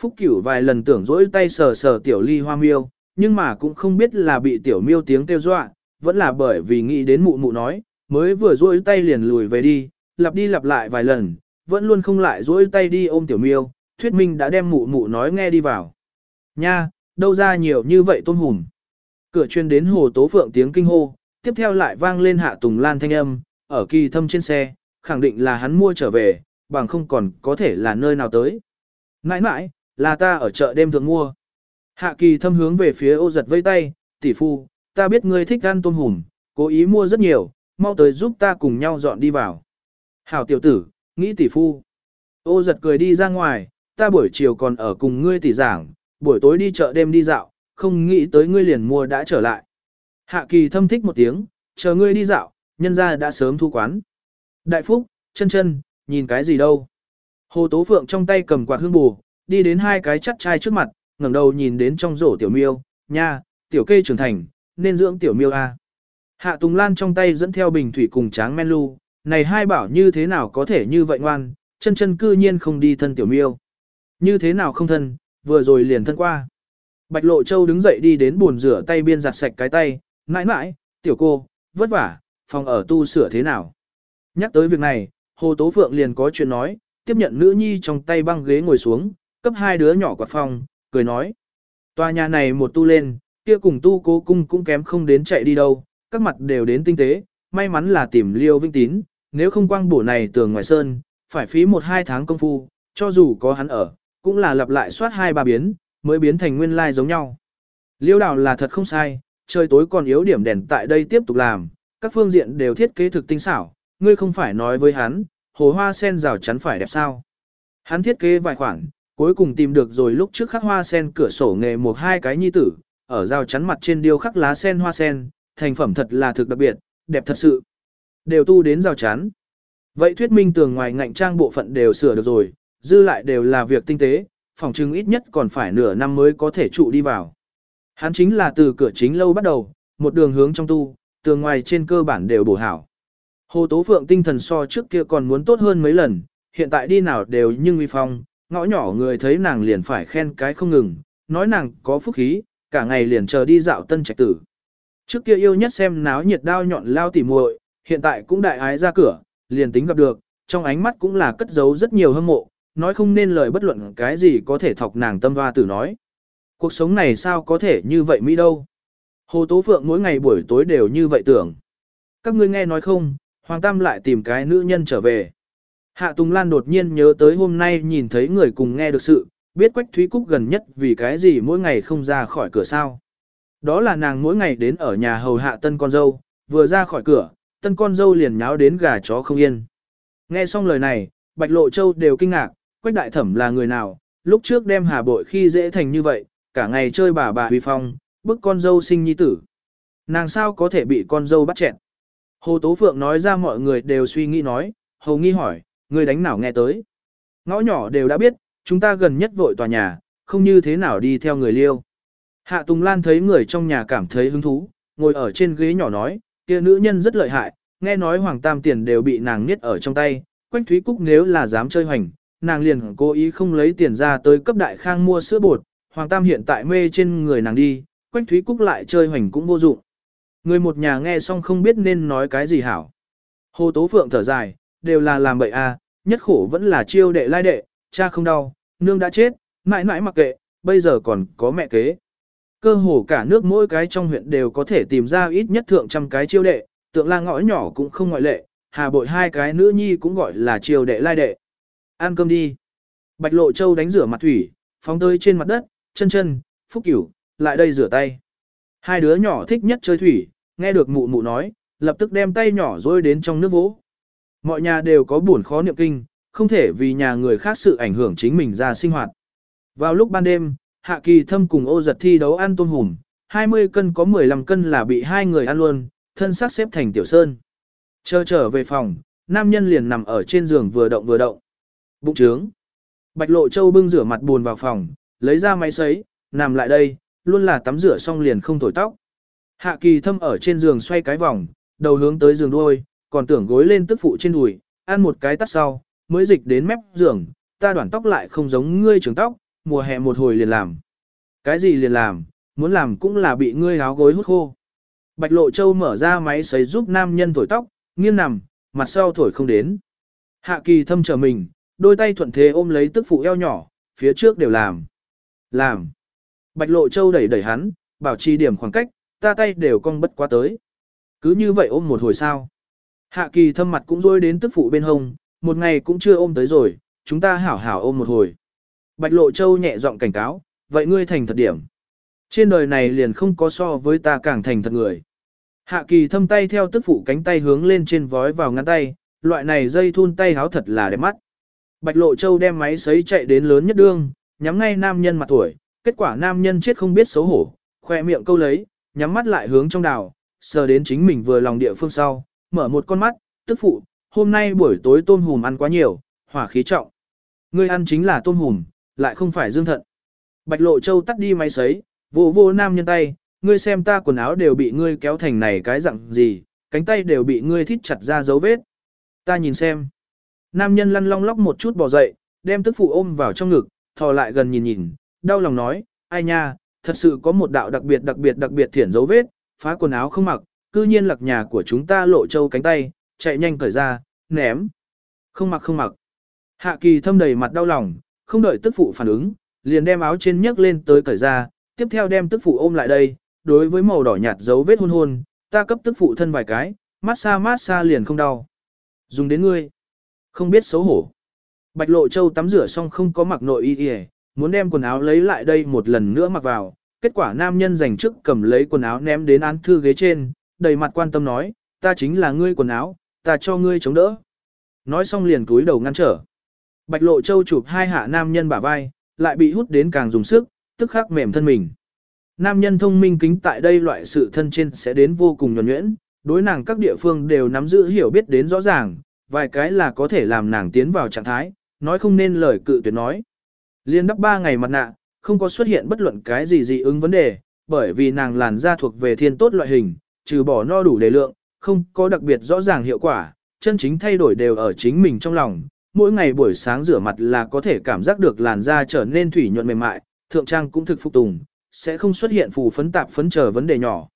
Phúc Cửu vài lần tưởng dỗi tay sờ sờ tiểu ly hoa miêu, nhưng mà cũng không biết là bị tiểu miêu tiếng kêu dọa, vẫn là bởi vì nghĩ đến mụ mụ nói, mới vừa dỗi tay liền lùi về đi, lặp đi lặp lại vài lần, vẫn luôn không lại dỗi tay đi ôm tiểu miêu, thuyết minh đã đem mụ mụ nói nghe đi vào. Nha, đâu ra nhiều như vậy tôn hùm. Cửa chuyên đến hồ tố phượng tiếng kinh hô, tiếp theo lại vang lên hạ tùng lan thanh âm, ở kỳ thâm trên xe, khẳng định là hắn mua trở về, bằng không còn có thể là nơi nào tới. Nãi nãi, là ta ở chợ đêm thường mua. Hạ kỳ thâm hướng về phía ô giật vây tay, tỷ phu, ta biết ngươi thích ăn tôm hùm, cố ý mua rất nhiều, mau tới giúp ta cùng nhau dọn đi vào. Hảo tiểu tử, nghĩ tỷ phu. Ô giật cười đi ra ngoài, ta buổi chiều còn ở cùng ngươi tỷ giảng, buổi tối đi chợ đêm đi dạo, không nghĩ tới ngươi liền mua đã trở lại. Hạ kỳ thâm thích một tiếng, chờ ngươi đi dạo, nhân ra đã sớm thu quán. Đại phúc, chân chân, nhìn cái gì đâu. Hồ Tố Phượng trong tay cầm quạt hương bù, đi đến hai cái chắt chai trước mặt, ngẩng đầu nhìn đến trong rổ tiểu miêu, nha, tiểu kê trưởng thành, nên dưỡng tiểu miêu a. Hạ Tùng Lan trong tay dẫn theo bình thủy cùng tráng men lu, này hai bảo như thế nào có thể như vậy ngoan, chân chân cư nhiên không đi thân tiểu miêu. Như thế nào không thân, vừa rồi liền thân qua. Bạch Lộ Châu đứng dậy đi đến buồn rửa tay biên giặt sạch cái tay, mãi mãi, tiểu cô, vất vả, phòng ở tu sửa thế nào. Nhắc tới việc này, Hồ Tố Phượng liền có chuyện nói, tiếp nhận nữ nhi trong tay băng ghế ngồi xuống, cấp hai đứa nhỏ quạt phòng, cười nói. Tòa nhà này một tu lên, kia cùng tu cố cung cũng kém không đến chạy đi đâu, các mặt đều đến tinh tế, may mắn là tìm liêu vinh tín, nếu không quang bổ này tường ngoài sơn, phải phí một hai tháng công phu, cho dù có hắn ở, cũng là lặp lại soát hai ba biến, mới biến thành nguyên lai giống nhau. Liêu đảo là thật không sai, trời tối còn yếu điểm đèn tại đây tiếp tục làm, các phương diện đều thiết kế thực tinh xảo, ngươi không phải nói với hắn, hồ hoa sen rào chắn phải đẹp sao. Hắn thiết kế vài khoản, cuối cùng tìm được rồi lúc trước khắc hoa sen cửa sổ nghề một hai cái nhi tử, ở rào chắn mặt trên điêu khắc lá sen hoa sen, thành phẩm thật là thực đặc biệt, đẹp thật sự. Đều tu đến rào chắn. Vậy thuyết minh tường ngoài ngạnh trang bộ phận đều sửa được rồi, dư lại đều là việc tinh tế, phòng trưng ít nhất còn phải nửa năm mới có thể trụ đi vào. Hắn chính là từ cửa chính lâu bắt đầu, một đường hướng trong tu, tường ngoài trên cơ bản đều bổ hảo. Hồ Tố Phượng tinh thần so trước kia còn muốn tốt hơn mấy lần, hiện tại đi nào đều nhưng uy phong, ngõ nhỏ người thấy nàng liền phải khen cái không ngừng, nói nàng có phúc khí, cả ngày liền chờ đi dạo tân trạch tử. Trước kia yêu nhất xem náo nhiệt đao nhọn lao tỉ muội, hiện tại cũng đại ái ra cửa, liền tính gặp được, trong ánh mắt cũng là cất giấu rất nhiều hâm mộ, nói không nên lời bất luận cái gì có thể thọc nàng tâm hoa tử nói. Cuộc sống này sao có thể như vậy Mỹ đâu? Hồ Tố Phượng mỗi ngày buổi tối đều như vậy tưởng. Các ngươi nghe nói không, Hoàng Tam lại tìm cái nữ nhân trở về. Hạ Tùng Lan đột nhiên nhớ tới hôm nay nhìn thấy người cùng nghe được sự, biết Quách Thúy Cúc gần nhất vì cái gì mỗi ngày không ra khỏi cửa sao. Đó là nàng mỗi ngày đến ở nhà hầu hạ tân con dâu, vừa ra khỏi cửa, tân con dâu liền nháo đến gà chó không yên. Nghe xong lời này, Bạch Lộ Châu đều kinh ngạc, Quách Đại Thẩm là người nào, lúc trước đem hà bội khi dễ thành như vậy, cả ngày chơi bà bà huy phong, bức con dâu sinh nhi tử. Nàng sao có thể bị con dâu bắt chẹn? Hồ Tố Phượng nói ra mọi người đều suy nghĩ nói, Hồ nghi hỏi, người đánh nào nghe tới? Ngõ nhỏ đều đã biết, chúng ta gần nhất vội tòa nhà, không như thế nào đi theo người liêu. Hạ Tùng Lan thấy người trong nhà cảm thấy hứng thú, ngồi ở trên ghế nhỏ nói, kia nữ nhân rất lợi hại, nghe nói Hoàng Tam tiền đều bị nàng niết ở trong tay, Quách Thúy Cúc nếu là dám chơi hoành, nàng liền cố ý không lấy tiền ra tới cấp đại khang mua sữa bột, Hoàng Tam hiện tại mê trên người nàng đi, Quách Thúy Cúc lại chơi hoành cũng vô dụng. Người một nhà nghe xong không biết nên nói cái gì hảo. Hồ Tố Phượng thở dài, đều là làm bậy à, nhất khổ vẫn là chiêu đệ lai đệ, cha không đau, nương đã chết, mãi mãi mặc kệ, bây giờ còn có mẹ kế. Cơ hồ cả nước mỗi cái trong huyện đều có thể tìm ra ít nhất thượng trăm cái chiêu đệ, tượng la ngõ nhỏ cũng không ngoại lệ, hà bội hai cái nữ nhi cũng gọi là chiêu đệ lai đệ. Ăn cơm đi. Bạch Lộ Châu đánh rửa mặt thủy, phóng tới trên mặt đất, chân chân, phúc cửu, lại đây rửa tay. Hai đứa nhỏ thích nhất chơi thủy, nghe được mụ mụ nói, lập tức đem tay nhỏ rôi đến trong nước vỗ. Mọi nhà đều có buồn khó niệm kinh, không thể vì nhà người khác sự ảnh hưởng chính mình ra sinh hoạt. Vào lúc ban đêm, Hạ Kỳ Thâm cùng ô giật thi đấu ăn tôm hùm, 20 cân có 15 cân là bị hai người ăn luôn, thân xác xếp thành tiểu sơn. Chờ trở về phòng, nam nhân liền nằm ở trên giường vừa động vừa động. Bụng trướng. Bạch Lộ Châu bưng rửa mặt buồn vào phòng, lấy ra máy sấy, nằm lại đây, luôn là tắm rửa xong liền không thổi tóc. Hạ Kỳ Thâm ở trên giường xoay cái vòng, đầu hướng tới giường đuôi, còn tưởng gối lên tức phụ trên đùi, ăn một cái tắt sau, mới dịch đến mép giường, ta đoạn tóc lại không giống ngươi trường tóc, mùa hè một hồi liền làm. Cái gì liền làm, muốn làm cũng là bị ngươi áo gối hút khô. Bạch Lộ Châu mở ra máy sấy giúp nam nhân thổi tóc, nghiêng nằm, mặt sau thổi không đến. Hạ kỳ thâm chờ mình, đôi tay thuận thế ôm lấy tức phụ eo nhỏ, phía trước đều làm. Làm. Bạch Lộ Châu đẩy đẩy hắn, bảo trì điểm khoảng cách, ta tay đều cong bất quá tới. Cứ như vậy ôm một hồi sao. Hạ kỳ thâm mặt cũng rôi đến tức phụ bên hông, một ngày cũng chưa ôm tới rồi, chúng ta hảo hảo ôm một hồi. Bạch Lộ Châu nhẹ giọng cảnh cáo, vậy ngươi thành thật điểm. Trên đời này liền không có so với ta càng thành thật người. Hạ kỳ thâm tay theo tức phụ cánh tay hướng lên trên vói vào ngăn tay, loại này dây thun tay háo thật là đẹp mắt. Bạch Lộ Châu đem máy sấy chạy đến lớn nhất đương, nhắm ngay nam nhân mặt tuổi, kết quả nam nhân chết không biết xấu hổ, khoe miệng câu lấy, nhắm mắt lại hướng trong đào, sờ đến chính mình vừa lòng địa phương sau, mở một con mắt, tức phụ, hôm nay buổi tối tôm hùm ăn quá nhiều, hỏa khí trọng. Ngươi ăn chính là tôm hùm, lại không phải dương thận. Bạch Lộ Châu tắt đi máy sấy, vô vô nam nhân tay, ngươi xem ta quần áo đều bị ngươi kéo thành này cái dạng gì, cánh tay đều bị ngươi thít chặt ra dấu vết. Ta nhìn xem. Nam nhân lăn long lóc một chút bò dậy, đem tức phụ ôm vào trong ngực, thò lại gần nhìn nhìn, đau lòng nói, ai nha, thật sự có một đạo đặc biệt đặc biệt đặc biệt thiển dấu vết, phá quần áo không mặc, cư nhiên lạc nhà của chúng ta lộ châu cánh tay, chạy nhanh cởi ra, ném. Không mặc không mặc. Hạ kỳ thâm đầy mặt đau lòng, không đợi tức phụ phản ứng, liền đem áo trên nhấc lên tới cởi ra, tiếp theo đem tức phụ ôm lại đây, đối với màu đỏ nhạt dấu vết hôn hôn, ta cấp tức phụ thân vài cái, mát xa mát xa liền không đau. Dùng đến ngươi. Không biết xấu hổ. Bạch Lộ Châu tắm rửa xong không có mặc nội y y, muốn đem quần áo lấy lại đây một lần nữa mặc vào. Kết quả nam nhân giành trước cầm lấy quần áo ném đến án thư ghế trên, đầy mặt quan tâm nói, ta chính là ngươi quần áo, ta cho ngươi chống đỡ. Nói xong liền túi đầu ngăn trở. Bạch Lộ Châu chụp hai hạ nam nhân bả vai, lại bị hút đến càng dùng sức, tức khắc mềm thân mình. Nam nhân thông minh kính tại đây loại sự thân trên sẽ đến vô cùng nhuẩn nhuyễn, đối nàng các địa phương đều nắm giữ hiểu biết đến rõ ràng, vài cái là có thể làm nàng tiến vào trạng thái, nói không nên lời cự tuyệt nói. Liên đắp ba ngày mặt nạ, không có xuất hiện bất luận cái gì dị ứng vấn đề, bởi vì nàng làn da thuộc về thiên tốt loại hình, trừ bỏ no đủ đề lượng, không có đặc biệt rõ ràng hiệu quả, chân chính thay đổi đều ở chính mình trong lòng. Mỗi ngày buổi sáng rửa mặt là có thể cảm giác được làn da trở nên thủy nhuận mềm mại, thượng trang cũng thực phục tùng, sẽ không xuất hiện phù phấn tạp phấn trở vấn đề nhỏ.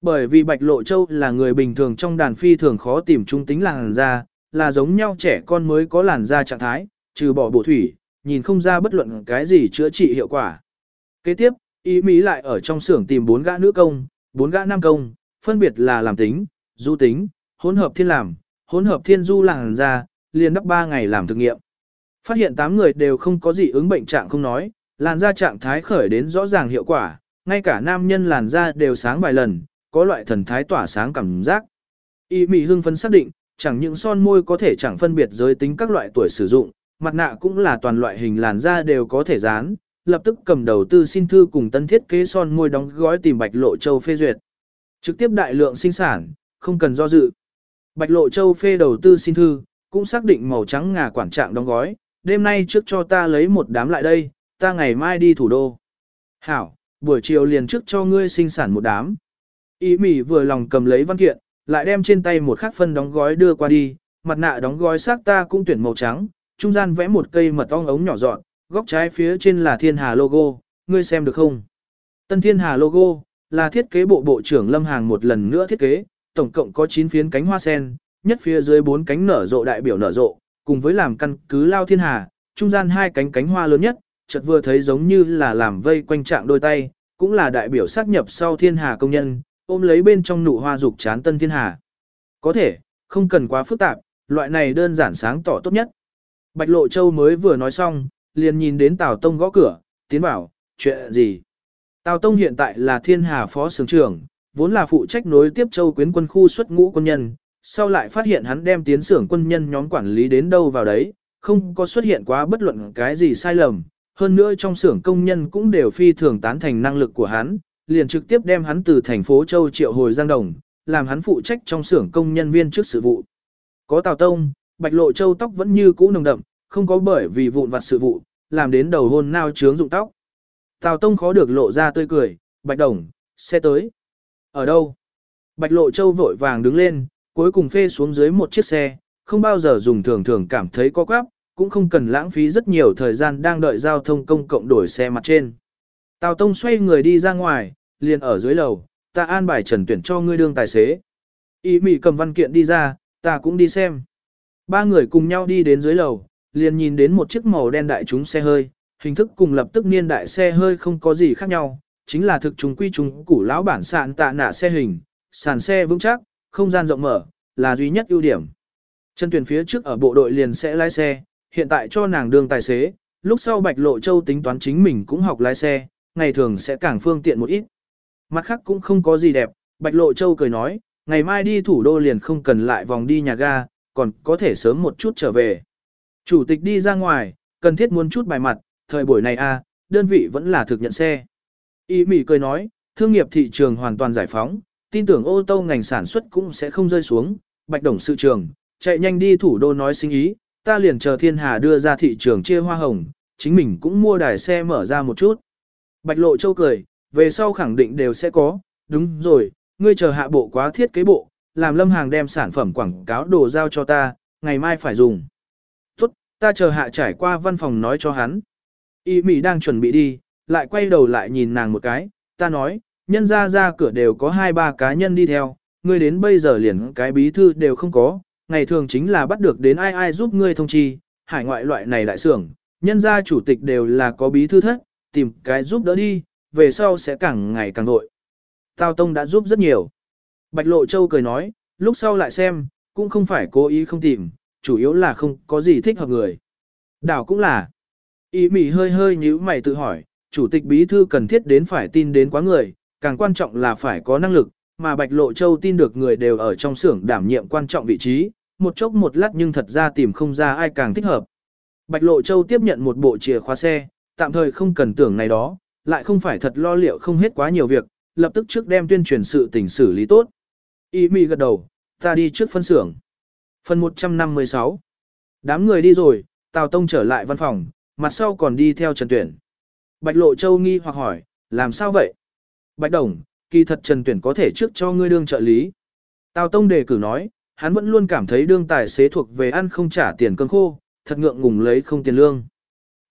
Bởi vì Bạch Lộ Châu là người bình thường trong đàn phi thường khó tìm trung tính làn da, là giống nhau trẻ con mới có làn da trạng thái, trừ bỏ bổ thủy, nhìn không ra bất luận cái gì chữa trị hiệu quả. Kế tiếp, ý Mỹ lại ở trong xưởng tìm bốn gã nữ công, bốn gã nam công, phân biệt là làm tính, du tính, hỗn hợp thiên làm, hỗn hợp thiên du làn ra, liền đắp 3 ngày làm thực nghiệm. Phát hiện 8 người đều không có gì ứng bệnh trạng không nói, làn da trạng thái khởi đến rõ ràng hiệu quả, ngay cả nam nhân làn da đều sáng vài lần, có loại thần thái tỏa sáng cảm giác. Y Mỹ hưng phấn xác định, chẳng những son môi có thể chẳng phân biệt giới tính các loại tuổi sử dụng, mặt nạ cũng là toàn loại hình làn da đều có thể dán, lập tức cầm đầu tư xin thư cùng tân thiết kế son môi đóng gói tìm Bạch Lộ Châu phê duyệt. Trực tiếp đại lượng sinh sản, không cần do dự. Bạch Lộ Châu phê đầu tư xin thư, cũng xác định màu trắng ngà quản trạng đóng gói, đêm nay trước cho ta lấy một đám lại đây, ta ngày mai đi thủ đô. Hảo, buổi chiều liền trước cho ngươi sinh sản một đám. Ý mỉ vừa lòng cầm lấy văn kiện, lại đem trên tay một khắc phân đóng gói đưa qua đi, mặt nạ đóng gói xác ta cũng tuyển màu trắng, trung gian vẽ một cây mật ong ống nhỏ dọn, góc trái phía trên là thiên hà logo, ngươi xem được không? Tân thiên hà logo, là thiết kế bộ bộ trưởng Lâm Hàng một lần nữa thiết kế, tổng cộng có 9 phiến cánh hoa sen, nhất phía dưới 4 cánh nở rộ đại biểu nở rộ, cùng với làm căn cứ lao thiên hà, trung gian hai cánh cánh hoa lớn nhất, chợt vừa thấy giống như là làm vây quanh trạng đôi tay, cũng là đại biểu xác nhập sau thiên hà công nhân, ôm lấy bên trong nụ hoa dục chán tân thiên hà. Có thể, không cần quá phức tạp, loại này đơn giản sáng tỏ tốt nhất. Bạch Lộ Châu mới vừa nói xong, liền nhìn đến Tào Tông gõ cửa, tiến vào, chuyện gì? Tào Tông hiện tại là thiên hà phó sướng trưởng, vốn là phụ trách nối tiếp châu quyến quân khu xuất ngũ quân nhân, sau lại phát hiện hắn đem tiến xưởng quân nhân nhóm quản lý đến đâu vào đấy, không có xuất hiện quá bất luận cái gì sai lầm, hơn nữa trong xưởng công nhân cũng đều phi thường tán thành năng lực của hắn, liền trực tiếp đem hắn từ thành phố Châu triệu hồi Giang Đồng, làm hắn phụ trách trong xưởng công nhân viên trước sự vụ. Có Tào Tông, Bạch Lộ Châu tóc vẫn như cũ nồng đậm, không có bởi vì vụn vặt sự vụ, làm đến đầu hôn nao trướng dụng tóc. Tào Tông khó được lộ ra tươi cười, Bạch Đồng, xe tới. Ở đâu? Bạch Lộ Châu vội vàng đứng lên, cuối cùng phê xuống dưới một chiếc xe, không bao giờ dùng thường thường cảm thấy có quáp, cũng không cần lãng phí rất nhiều thời gian đang đợi giao thông công cộng đổi xe mặt trên. Tào Tông xoay người đi ra ngoài, liền ở dưới lầu, ta an bài trần tuyển cho ngươi đương tài xế. Ý mỉ cầm văn kiện đi ra, ta cũng đi xem. Ba người cùng nhau đi đến dưới lầu, liền nhìn đến một chiếc màu đen đại chúng xe hơi, hình thức cùng lập tức niên đại xe hơi không có gì khác nhau, chính là thực chúng quy chúng củ lão bản sạn tạ nạ xe hình, sàn xe vững chắc, không gian rộng mở, là duy nhất ưu điểm. Trần tuyển phía trước ở bộ đội liền sẽ lái xe, hiện tại cho nàng đường tài xế, lúc sau Bạch Lộ Châu tính toán chính mình cũng học lái xe, ngày thường sẽ càng phương tiện một ít. Mặt khác cũng không có gì đẹp, Bạch Lộ Châu cười nói, ngày mai đi thủ đô liền không cần lại vòng đi nhà ga, còn có thể sớm một chút trở về. Chủ tịch đi ra ngoài, cần thiết muốn chút bài mặt, thời buổi này a, đơn vị vẫn là thực nhận xe. Y Mỹ cười nói, thương nghiệp thị trường hoàn toàn giải phóng, tin tưởng ô tô ngành sản xuất cũng sẽ không rơi xuống, Bạch Đồng sự trường, chạy nhanh đi thủ đô nói sinh ý, ta liền chờ thiên hà đưa ra thị trường chia hoa hồng, chính mình cũng mua đài xe mở ra một chút. Bạch Lộ Châu cười, về sau khẳng định đều sẽ có, đúng rồi, ngươi chờ hạ bộ quá thiết kế bộ, làm lâm hàng đem sản phẩm quảng cáo đồ giao cho ta, ngày mai phải dùng. Tốt, ta chờ hạ trải qua văn phòng nói cho hắn. Y Mỹ đang chuẩn bị đi, lại quay đầu lại nhìn nàng một cái, ta nói, nhân ra ra cửa đều có hai ba cá nhân đi theo, ngươi đến bây giờ liền cái bí thư đều không có, ngày thường chính là bắt được đến ai ai giúp ngươi thông chi, hải ngoại loại này đại xưởng, nhân gia chủ tịch đều là có bí thư thất, tìm cái giúp đỡ đi, về sau sẽ càng ngày càng nội. Tào Tông đã giúp rất nhiều. Bạch Lộ Châu cười nói, lúc sau lại xem, cũng không phải cố ý không tìm, chủ yếu là không có gì thích hợp người. Đảo cũng là. Ý mỉ hơi hơi nhíu mày tự hỏi, chủ tịch bí thư cần thiết đến phải tin đến quá người, càng quan trọng là phải có năng lực, mà Bạch Lộ Châu tin được người đều ở trong xưởng đảm nhiệm quan trọng vị trí, một chốc một lát nhưng thật ra tìm không ra ai càng thích hợp. Bạch Lộ Châu tiếp nhận một bộ chìa khóa xe, tạm thời không cần tưởng này đó, lại không phải thật lo liệu không hết quá nhiều việc, lập tức trước đem tuyên truyền sự tình xử lý tốt. Y mì gật đầu, ta đi trước phân xưởng. Phần 156 Đám người đi rồi, Tào Tông trở lại văn phòng, mặt sau còn đi theo Trần Tuyển. Bạch Lộ Châu nghi hoặc hỏi, làm sao vậy? Bạch Đồng, kỳ thật Trần Tuyển có thể trước cho ngươi đương trợ lý. Tào Tông đề cử nói, hắn vẫn luôn cảm thấy đương tài xế thuộc về ăn không trả tiền cơm khô, thật ngượng ngùng lấy không tiền lương.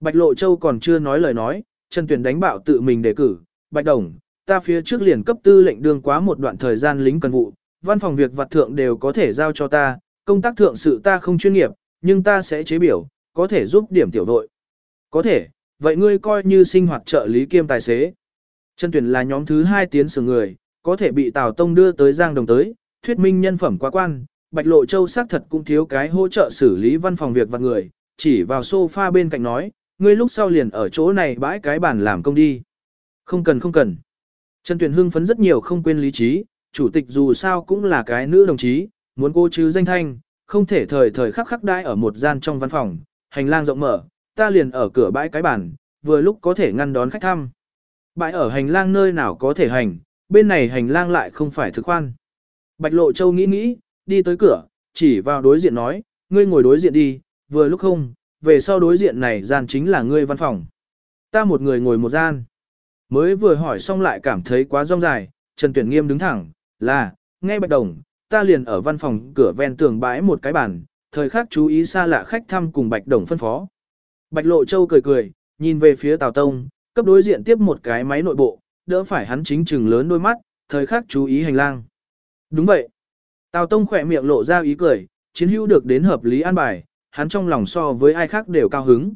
Bạch Lộ Châu còn chưa nói lời nói, Trần Tuyển đánh bạo tự mình đề cử, Bạch Đồng, ta phía trước liền cấp tư lệnh đương quá một đoạn thời gian lính cần vụ, văn phòng việc vặt thượng đều có thể giao cho ta, công tác thượng sự ta không chuyên nghiệp, nhưng ta sẽ chế biểu, có thể giúp điểm tiểu đội. Có thể, vậy ngươi coi như sinh hoạt trợ lý kiêm tài xế. Trần Tuyển là nhóm thứ hai tiến sửa người, có thể bị Tào Tông đưa tới Giang Đồng tới, thuyết minh nhân phẩm quá quan, Bạch Lộ Châu xác thật cũng thiếu cái hỗ trợ xử lý văn phòng việc vặt người, chỉ vào sofa bên cạnh nói, ngươi lúc sau liền ở chỗ này bãi cái bàn làm công đi. Không cần không cần. Trần Tuyền hưng phấn rất nhiều không quên lý trí, chủ tịch dù sao cũng là cái nữ đồng chí, muốn cô chứ danh thanh, không thể thời thời khắc khắc đai ở một gian trong văn phòng, hành lang rộng mở, ta liền ở cửa bãi cái bàn, vừa lúc có thể ngăn đón khách thăm. Bãi ở hành lang nơi nào có thể hành, bên này hành lang lại không phải thực khoan. Bạch Lộ Châu nghĩ nghĩ, đi tới cửa, chỉ vào đối diện nói, ngươi ngồi đối diện đi, vừa lúc không, về sau đối diện này gian chính là ngươi văn phòng. Ta một người ngồi một gian. Mới vừa hỏi xong lại cảm thấy quá rong dài, Trần Tuyển Nghiêm đứng thẳng, là, nghe bạch đồng, ta liền ở văn phòng cửa ven tường bãi một cái bàn, thời khắc chú ý xa lạ khách thăm cùng bạch đồng phân phó. Bạch Lộ Châu cười cười, nhìn về phía Tào Tông, cấp đối diện tiếp một cái máy nội bộ, đỡ phải hắn chính chừng lớn đôi mắt, thời khắc chú ý hành lang. Đúng vậy. Tào Tông khỏe miệng lộ ra ý cười, chiến hữu được đến hợp lý an bài, hắn trong lòng so với ai khác đều cao hứng.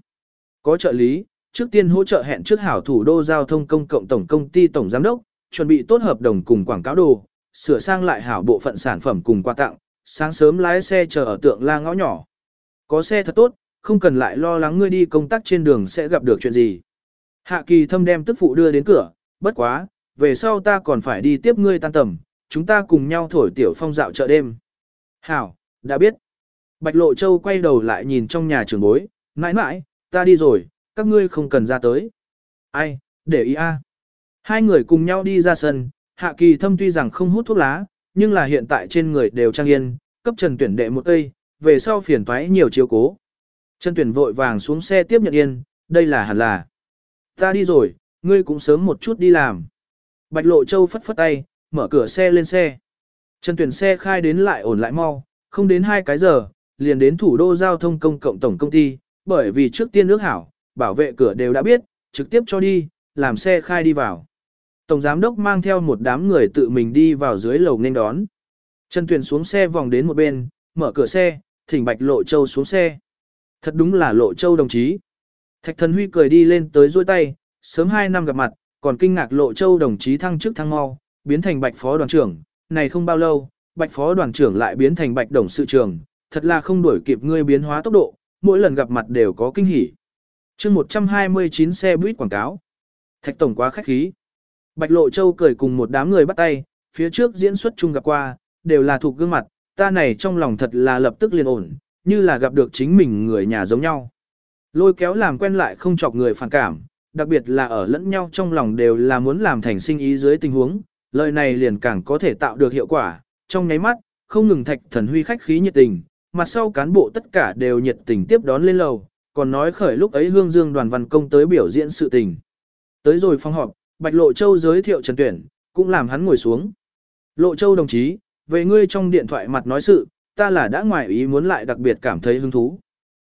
Có trợ lý, trước tiên hỗ trợ hẹn trước hảo thủ đô giao thông công cộng tổng công ty tổng giám đốc, chuẩn bị tốt hợp đồng cùng quảng cáo đồ, sửa sang lại hảo bộ phận sản phẩm cùng quà tặng, sáng sớm lái xe chờ ở tượng la ngõ nhỏ. Có xe thật tốt, không cần lại lo lắng ngươi đi công tác trên đường sẽ gặp được chuyện gì. Hạ kỳ thâm đem tức phụ đưa đến cửa, bất quá, về sau ta còn phải đi tiếp ngươi tan tầm, chúng ta cùng nhau thổi tiểu phong dạo chợ đêm. Hảo, đã biết. Bạch Lộ Châu quay đầu lại nhìn trong nhà trường bối, mãi mãi, ta đi rồi, các ngươi không cần ra tới. Ai, để ý a. Hai người cùng nhau đi ra sân, Hạ Kỳ Thâm tuy rằng không hút thuốc lá, nhưng là hiện tại trên người đều trang yên, cấp Trần Tuyển đệ một cây, về sau phiền toái nhiều chiếu cố. Trần Tuyển vội vàng xuống xe tiếp nhận yên, đây là hẳn là. Ta đi rồi, ngươi cũng sớm một chút đi làm. Bạch Lộ Châu phất phất tay, mở cửa xe lên xe. Trần Tuyển xe khai đến lại ổn lại mau, không đến hai cái giờ, liền đến thủ đô giao thông công cộng tổng công ty, bởi vì trước tiên nước hảo, bảo vệ cửa đều đã biết, trực tiếp cho đi, làm xe khai đi vào. Tổng giám đốc mang theo một đám người tự mình đi vào dưới lầu nên đón. Trần Tuyền xuống xe vòng đến một bên, mở cửa xe, thỉnh Bạch Lộ Châu xuống xe. Thật đúng là Lộ Châu đồng chí. Thạch Thần Huy cười đi lên tới dôi tay, sớm hai năm gặp mặt, còn kinh ngạc Lộ Châu đồng chí thăng chức thăng mau, biến thành Bạch Phó đoàn trưởng. Này không bao lâu, Bạch Phó đoàn trưởng lại biến thành Bạch Đồng sự trưởng, thật là không đuổi kịp ngươi biến hóa tốc độ, mỗi lần gặp mặt đều có kinh hỉ. chương 129 xe buýt quảng cáo. Thạch Tổng quá khách khí. Bạch Lộ Châu cười cùng một đám người bắt tay, phía trước diễn xuất chung gặp qua, đều là thuộc gương mặt, ta này trong lòng thật là lập tức liền ổn, như là gặp được chính mình người nhà giống nhau. Lôi kéo làm quen lại không chọc người phản cảm, đặc biệt là ở lẫn nhau trong lòng đều là muốn làm thành sinh ý dưới tình huống, lời này liền càng có thể tạo được hiệu quả, trong nháy mắt, không ngừng thạch thần huy khách khí nhiệt tình, mặt sau cán bộ tất cả đều nhiệt tình tiếp đón lên lầu, còn nói khởi lúc ấy Hương Dương đoàn văn công tới biểu diễn sự tình. Tới rồi phong họp, Bạch Lộ Châu giới thiệu Trần Tuyển, cũng làm hắn ngồi xuống. Lộ Châu đồng chí, về ngươi trong điện thoại mặt nói sự, ta là đã ngoài ý muốn lại đặc biệt cảm thấy hứng thú.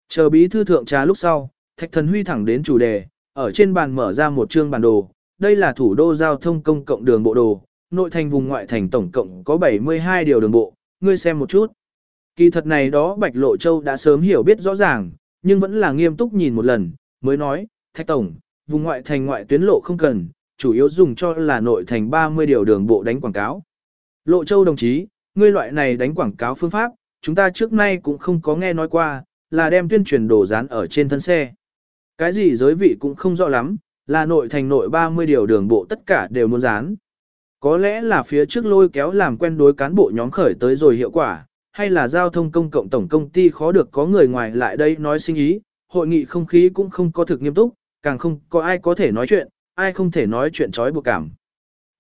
Chờ bí thư thượng trà lúc sau, Thạch Thần Huy thẳng đến chủ đề, ở trên bàn mở ra một chương bản đồ, đây là thủ đô giao thông công cộng đường bộ đồ, nội thành vùng ngoại thành tổng cộng có 72 điều đường bộ, ngươi xem một chút. Kỳ thật này đó Bạch Lộ Châu đã sớm hiểu biết rõ ràng, nhưng vẫn là nghiêm túc nhìn một lần, mới nói, Thạch Tổng, vùng ngoại thành ngoại tuyến lộ không cần, chủ yếu dùng cho là nội thành 30 điều đường bộ đánh quảng cáo. Lộ Châu đồng chí, ngươi loại này đánh quảng cáo phương pháp, chúng ta trước nay cũng không có nghe nói qua, là đem tuyên truyền đồ dán ở trên thân xe. Cái gì giới vị cũng không rõ lắm, là nội thành nội 30 điều đường bộ tất cả đều muốn dán. Có lẽ là phía trước lôi kéo làm quen đối cán bộ nhóm khởi tới rồi hiệu quả, hay là giao thông công cộng tổng công ty khó được có người ngoài lại đây nói sinh ý, hội nghị không khí cũng không có thực nghiêm túc, càng không có ai có thể nói chuyện, ai không thể nói chuyện trói buộc cảm.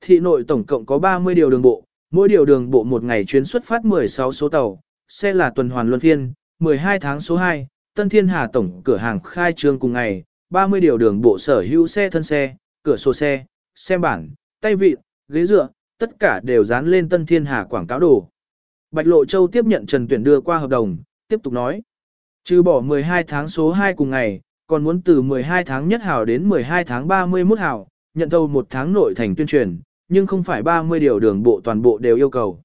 Thị nội tổng cộng có 30 điều đường bộ, mỗi điều đường bộ một ngày chuyến xuất phát 16 số tàu, xe là tuần hoàn luân phiên, 12 tháng số 2, Tân Thiên Hà tổng cửa hàng khai trương cùng ngày, 30 điều đường bộ sở hữu xe thân xe, cửa sổ xe, xe bản, tay vịt, ghế dựa, tất cả đều dán lên Tân Thiên Hà quảng cáo đồ. Bạch Lộ Châu tiếp nhận Trần Tuyển đưa qua hợp đồng, tiếp tục nói. Trừ bỏ 12 tháng số 2 cùng ngày, còn muốn từ 12 tháng nhất hào đến 12 tháng 31 hào, nhận thầu một tháng nội thành tuyên truyền, nhưng không phải 30 điều đường bộ toàn bộ đều yêu cầu.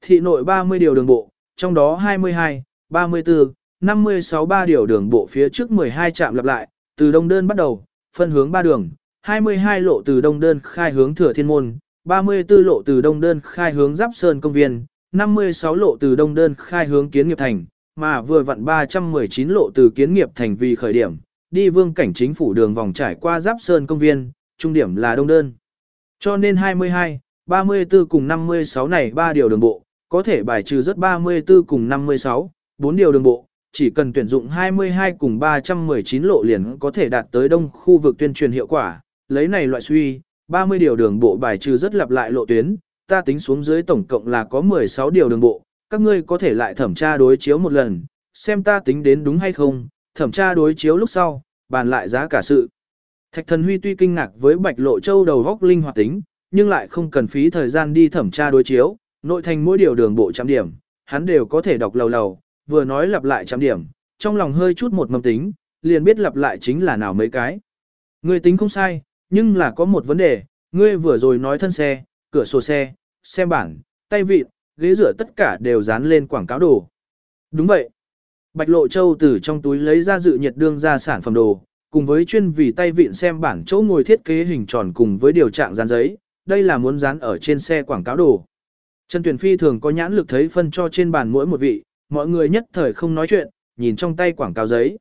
Thị nội 30 điều đường bộ, trong đó 22, 34, 56 3 điều đường bộ phía trước 12 trạm lặp lại, từ đông đơn bắt đầu, phân hướng 3 đường, 22 lộ từ đông đơn khai hướng thừa thiên môn, 34 lộ từ đông đơn khai hướng giáp sơn công viên, 56 lộ từ đông đơn khai hướng kiến nghiệp thành, mà vừa vặn 319 lộ từ kiến nghiệp thành vì khởi điểm, đi vương cảnh chính phủ đường vòng trải qua giáp sơn công viên, trung điểm là đông đơn. Cho nên 22, 34 cùng 56 này 3 điều đường bộ, có thể bài trừ rất 34 cùng 56, 4 điều đường bộ, chỉ cần tuyển dụng 22 cùng 319 lộ liền có thể đạt tới đông khu vực tuyên truyền hiệu quả, lấy này loại suy, 30 điều đường bộ bài trừ rất lặp lại lộ tuyến, ta tính xuống dưới tổng cộng là có 16 điều đường bộ, các ngươi có thể lại thẩm tra đối chiếu một lần, xem ta tính đến đúng hay không, thẩm tra đối chiếu lúc sau, bàn lại giá cả sự. Thạch thần huy tuy kinh ngạc với bạch lộ châu đầu góc linh hoạt tính, nhưng lại không cần phí thời gian đi thẩm tra đối chiếu, nội thành mỗi điều đường bộ trăm điểm, hắn đều có thể đọc lầu lầu, vừa nói lặp lại trăm điểm, trong lòng hơi chút một mầm tính, liền biết lặp lại chính là nào mấy cái. Ngươi tính không sai, nhưng là có một vấn đề, ngươi vừa rồi nói thân xe, cửa sổ xe, xem bảng, tay vịt, ghế rửa tất cả đều dán lên quảng cáo đồ. Đúng vậy. Bạch Lộ Châu từ trong túi lấy ra dự nhiệt đương ra sản phẩm đồ, cùng với chuyên vì tay vịn xem bản chỗ ngồi thiết kế hình tròn cùng với điều trạng dán giấy, đây là muốn dán ở trên xe quảng cáo đồ. Trần Tuyển Phi thường có nhãn lực thấy phân cho trên bàn mỗi một vị, mọi người nhất thời không nói chuyện, nhìn trong tay quảng cáo giấy.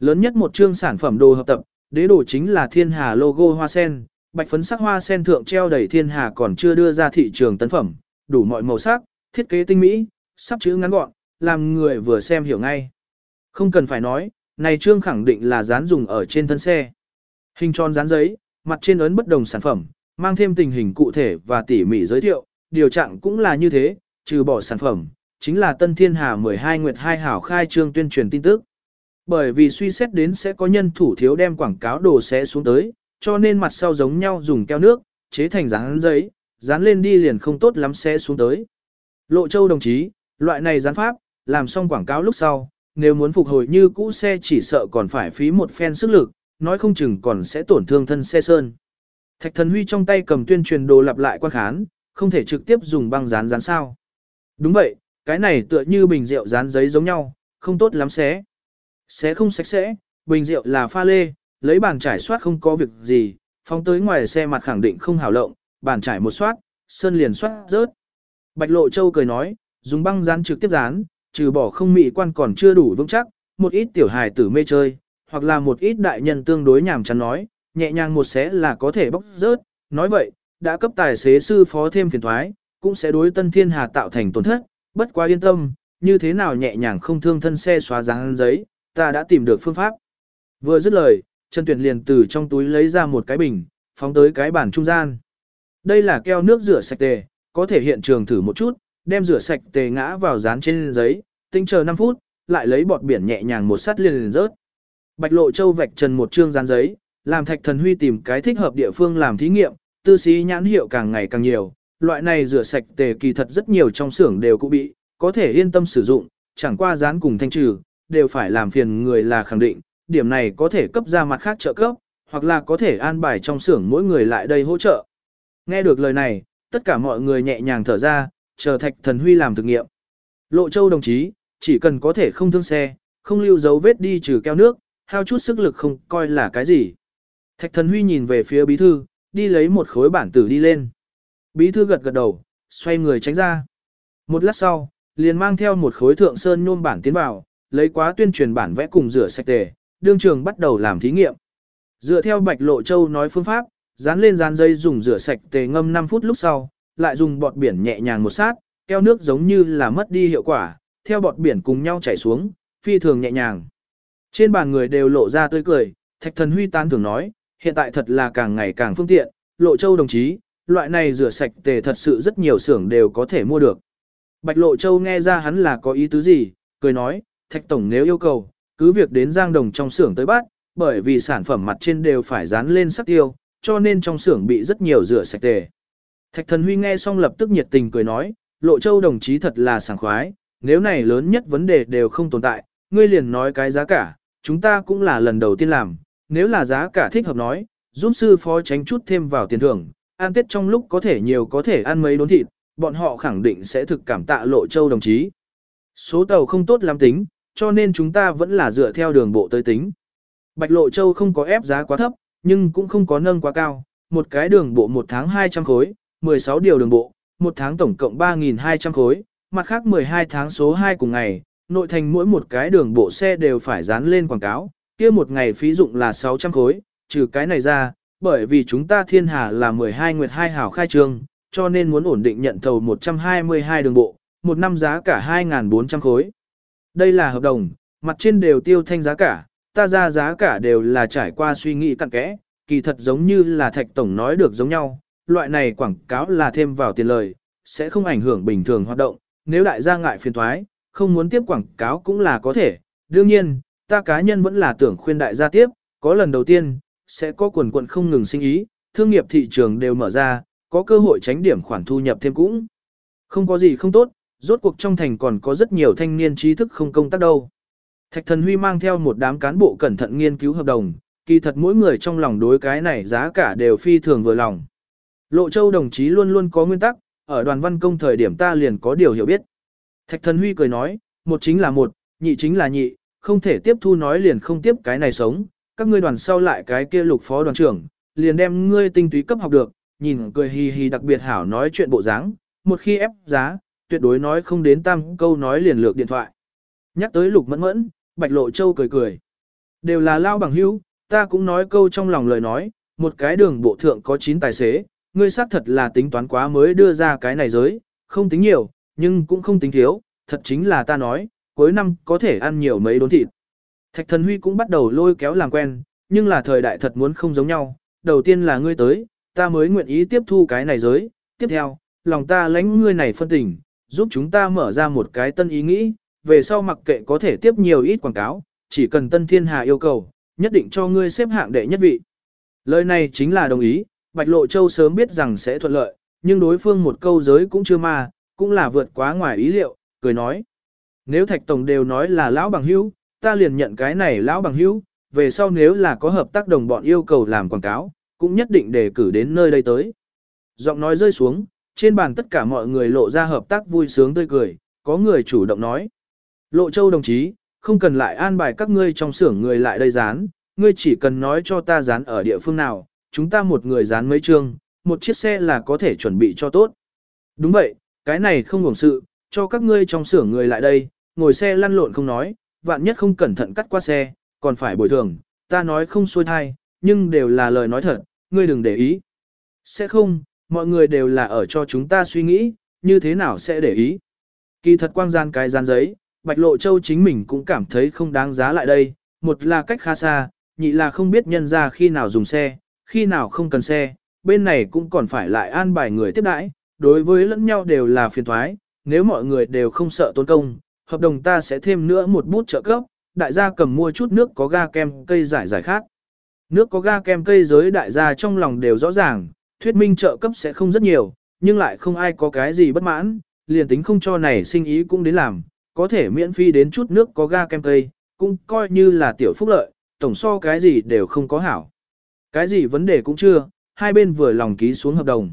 Lớn nhất một chương sản phẩm đồ hợp tập, đế đồ chính là thiên hà logo hoa sen, bạch phấn sắc hoa sen thượng treo đầy thiên hà còn chưa đưa ra thị trường tấn phẩm, đủ mọi màu sắc, thiết kế tinh mỹ, sắp chữ ngắn gọn, làm người vừa xem hiểu ngay. Không cần phải nói, này trương khẳng định là dán dùng ở trên thân xe. Hình tròn dán giấy, mặt trên ấn bất đồng sản phẩm, mang thêm tình hình cụ thể và tỉ mỉ giới thiệu, điều trạng cũng là như thế, trừ bỏ sản phẩm, chính là Tân Thiên Hà 12 Nguyệt 2 hảo khai trương tuyên truyền tin tức. Bởi vì suy xét đến sẽ có nhân thủ thiếu đem quảng cáo đồ sẽ xuống tới, cho nên mặt sau giống nhau dùng keo nước, chế thành dán giấy, dán lên đi liền không tốt lắm sẽ xuống tới. Lộ Châu đồng chí, loại này dán pháp, làm xong quảng cáo lúc sau, nếu muốn phục hồi như cũ xe chỉ sợ còn phải phí một phen sức lực, nói không chừng còn sẽ tổn thương thân xe sơn. Thạch thần huy trong tay cầm tuyên truyền đồ lặp lại quan khán, không thể trực tiếp dùng băng dán dán sao. Đúng vậy, cái này tựa như bình rượu dán giấy giống nhau, không tốt lắm xé. Xé không sạch sẽ, bình rượu là pha lê, lấy bàn trải soát không có việc gì, phóng tới ngoài xe mặt khẳng định không hảo lộng, bàn trải một soát, sơn liền soát rớt. Bạch Lộ Châu cười nói, dùng băng dán trực tiếp dán, trừ bỏ không mỹ quan còn chưa đủ vững chắc, một ít tiểu hài tử mê chơi, hoặc là một ít đại nhân tương đối nhảm chán nói, nhẹ nhàng một xé là có thể bóc rớt, nói vậy, đã cấp tài xế sư phó thêm phiền thoái, cũng sẽ đối tân thiên hà tạo thành tổn thất, bất quá yên tâm, như thế nào nhẹ nhàng không thương thân xe xóa dáng giấy, ta đã tìm được phương pháp. Vừa dứt lời, Trần Tuyển liền từ trong túi lấy ra một cái bình, phóng tới cái bàn trung gian. Đây là keo nước rửa sạch tề, có thể hiện trường thử một chút, đem rửa sạch tề ngã vào dán trên giấy, tinh chờ 5 phút, lại lấy bọt biển nhẹ nhàng một sát liền liền rớt. Bạch Lộ Châu vạch trần một chương dán giấy, làm Thạch Thần Huy tìm cái thích hợp địa phương làm thí nghiệm, tư sĩ nhãn hiệu càng ngày càng nhiều, loại này rửa sạch tề kỳ thật rất nhiều trong xưởng đều cũng bị, có thể yên tâm sử dụng, chẳng qua dán cùng thanh trừ, đều phải làm phiền người là khẳng định, điểm này có thể cấp ra mặt khác trợ cấp, hoặc là có thể an bài trong xưởng mỗi người lại đây hỗ trợ. Nghe được lời này, tất cả mọi người nhẹ nhàng thở ra, chờ Thạch Thần Huy làm thực nghiệm. Lộ Châu đồng chí, chỉ cần có thể không thương xe, không lưu dấu vết đi trừ keo nước, hao chút sức lực không coi là cái gì. Thạch Thần Huy nhìn về phía bí thư, đi lấy một khối bản tử đi lên. Bí thư gật gật đầu, xoay người tránh ra. Một lát sau, liền mang theo một khối thượng sơn nhôm bản tiến vào, lấy quá tuyên truyền bản vẽ cùng rửa sạch tề, đương trường bắt đầu làm thí nghiệm. Dựa theo Bạch Lộ Châu nói phương pháp, dán lên dán dây dùng rửa sạch tề ngâm 5 phút lúc sau, lại dùng bọt biển nhẹ nhàng một sát, keo nước giống như là mất đi hiệu quả, theo bọt biển cùng nhau chảy xuống, phi thường nhẹ nhàng. Trên bàn người đều lộ ra tươi cười, Thạch Thần Huy tán thường nói, hiện tại thật là càng ngày càng phương tiện, Lộ Châu đồng chí, loại này rửa sạch tề thật sự rất nhiều xưởng đều có thể mua được. Bạch Lộ Châu nghe ra hắn là có ý tứ gì, cười nói, Thạch Tổng nếu yêu cầu, cứ việc đến Giang Đồng trong xưởng tới bắt, bởi vì sản phẩm mặt trên đều phải dán lên sắc tiêu, cho nên trong xưởng bị rất nhiều rửa sạch tề. Thạch Thần Huy nghe xong lập tức nhiệt tình cười nói, Lộ Châu đồng chí thật là sảng khoái, nếu này lớn nhất vấn đề đều không tồn tại, ngươi liền nói cái giá cả, chúng ta cũng là lần đầu tiên làm, nếu là giá cả thích hợp nói, giúp sư phó tránh chút thêm vào tiền thưởng, ăn tết trong lúc có thể nhiều có thể ăn mấy đốn thịt, bọn họ khẳng định sẽ thực cảm tạ lộ châu đồng chí. Số tàu không tốt lắm tính, cho nên chúng ta vẫn là dựa theo đường bộ tới tính. Bạch lộ châu không có ép giá quá thấp, nhưng cũng không có nâng quá cao, một cái đường bộ một tháng 200 khối, 16 điều đường bộ, một tháng tổng cộng 3.200 khối, mặt khác 12 tháng số 2 cùng ngày, nội thành mỗi một cái đường bộ xe đều phải dán lên quảng cáo, kia một ngày phí dụng là 600 khối, trừ cái này ra, bởi vì chúng ta thiên hà là 12 nguyệt 2 hảo khai trương, cho nên muốn ổn định nhận thầu 122 đường bộ, một năm giá cả 2.400 khối. Đây là hợp đồng, mặt trên đều tiêu thanh giá cả, ta ra giá cả đều là trải qua suy nghĩ cặn kẽ, kỳ thật giống như là thạch tổng nói được giống nhau, loại này quảng cáo là thêm vào tiền lời, sẽ không ảnh hưởng bình thường hoạt động, nếu đại gia ngại phiền thoái, không muốn tiếp quảng cáo cũng là có thể, đương nhiên, ta cá nhân vẫn là tưởng khuyên đại gia tiếp, có lần đầu tiên, sẽ có quần quận không ngừng sinh ý, thương nghiệp thị trường đều mở ra, có cơ hội tránh điểm khoản thu nhập thêm cũng. Không có gì không tốt, rốt cuộc trong thành còn có rất nhiều thanh niên trí thức không công tác đâu. Thạch Thần Huy mang theo một đám cán bộ cẩn thận nghiên cứu hợp đồng, kỳ thật mỗi người trong lòng đối cái này giá cả đều phi thường vừa lòng. Lộ Châu đồng chí luôn luôn có nguyên tắc, ở đoàn văn công thời điểm ta liền có điều hiểu biết. Thạch Thần Huy cười nói, một chính là một, nhị chính là nhị, không thể tiếp thu nói liền không tiếp cái này sống, các ngươi đoàn sau lại cái kia lục phó đoàn trưởng, liền đem ngươi tinh túy cấp học được, nhìn cười hì hì đặc biệt hảo nói chuyện bộ dáng, một khi ép giá, tuyệt đối nói không đến tam câu nói liền lược điện thoại. Nhắc tới lục mẫn mẫn, Bạch Lộ Châu cười cười. Đều là lao bằng hữu, ta cũng nói câu trong lòng lời nói, một cái đường bộ thượng có 9 tài xế, ngươi xác thật là tính toán quá mới đưa ra cái này giới, không tính nhiều, nhưng cũng không tính thiếu, thật chính là ta nói, cuối năm có thể ăn nhiều mấy đốn thịt. Thạch thần huy cũng bắt đầu lôi kéo làm quen, nhưng là thời đại thật muốn không giống nhau, đầu tiên là ngươi tới, ta mới nguyện ý tiếp thu cái này giới, tiếp theo, lòng ta lãnh ngươi này phân tình, giúp chúng ta mở ra một cái tân ý nghĩ, về sau mặc kệ có thể tiếp nhiều ít quảng cáo, chỉ cần tân thiên hà yêu cầu, nhất định cho ngươi xếp hạng đệ nhất vị. Lời này chính là đồng ý, Bạch Lộ Châu sớm biết rằng sẽ thuận lợi, nhưng đối phương một câu giới cũng chưa mà, cũng là vượt quá ngoài ý liệu, cười nói. Nếu Thạch Tổng đều nói là lão bằng hữu, ta liền nhận cái này lão bằng hữu, về sau nếu là có hợp tác đồng bọn yêu cầu làm quảng cáo, cũng nhất định để cử đến nơi đây tới. Giọng nói rơi xuống, trên bàn tất cả mọi người lộ ra hợp tác vui sướng tươi cười, có người chủ động nói. Lộ Châu đồng chí, không cần lại an bài các ngươi trong xưởng người lại đây dán, ngươi chỉ cần nói cho ta dán ở địa phương nào, chúng ta một người dán mấy chương, một chiếc xe là có thể chuẩn bị cho tốt. Đúng vậy, cái này không ngủng sự, cho các ngươi trong xưởng người lại đây, ngồi xe lăn lộn không nói, vạn nhất không cẩn thận cắt qua xe, còn phải bồi thường, ta nói không xuôi thai, nhưng đều là lời nói thật, ngươi đừng để ý. Sẽ không, mọi người đều là ở cho chúng ta suy nghĩ, như thế nào sẽ để ý. Kỳ thật quang gian cái gian giấy, Bạch Lộ Châu chính mình cũng cảm thấy không đáng giá lại đây, một là cách khá xa, nhị là không biết nhân ra khi nào dùng xe, khi nào không cần xe, bên này cũng còn phải lại an bài người tiếp đãi, đối với lẫn nhau đều là phiền thoái, nếu mọi người đều không sợ tốn công, hợp đồng ta sẽ thêm nữa một bút trợ cấp, đại gia cầm mua chút nước có ga kem cây giải giải khác. Nước có ga kem cây giới đại gia trong lòng đều rõ ràng, thuyết minh trợ cấp sẽ không rất nhiều, nhưng lại không ai có cái gì bất mãn, liền tính không cho này sinh ý cũng đến làm, có thể miễn phí đến chút nước có ga kem cây, cũng coi như là tiểu phúc lợi, tổng so cái gì đều không có hảo. Cái gì vấn đề cũng chưa, hai bên vừa lòng ký xuống hợp đồng.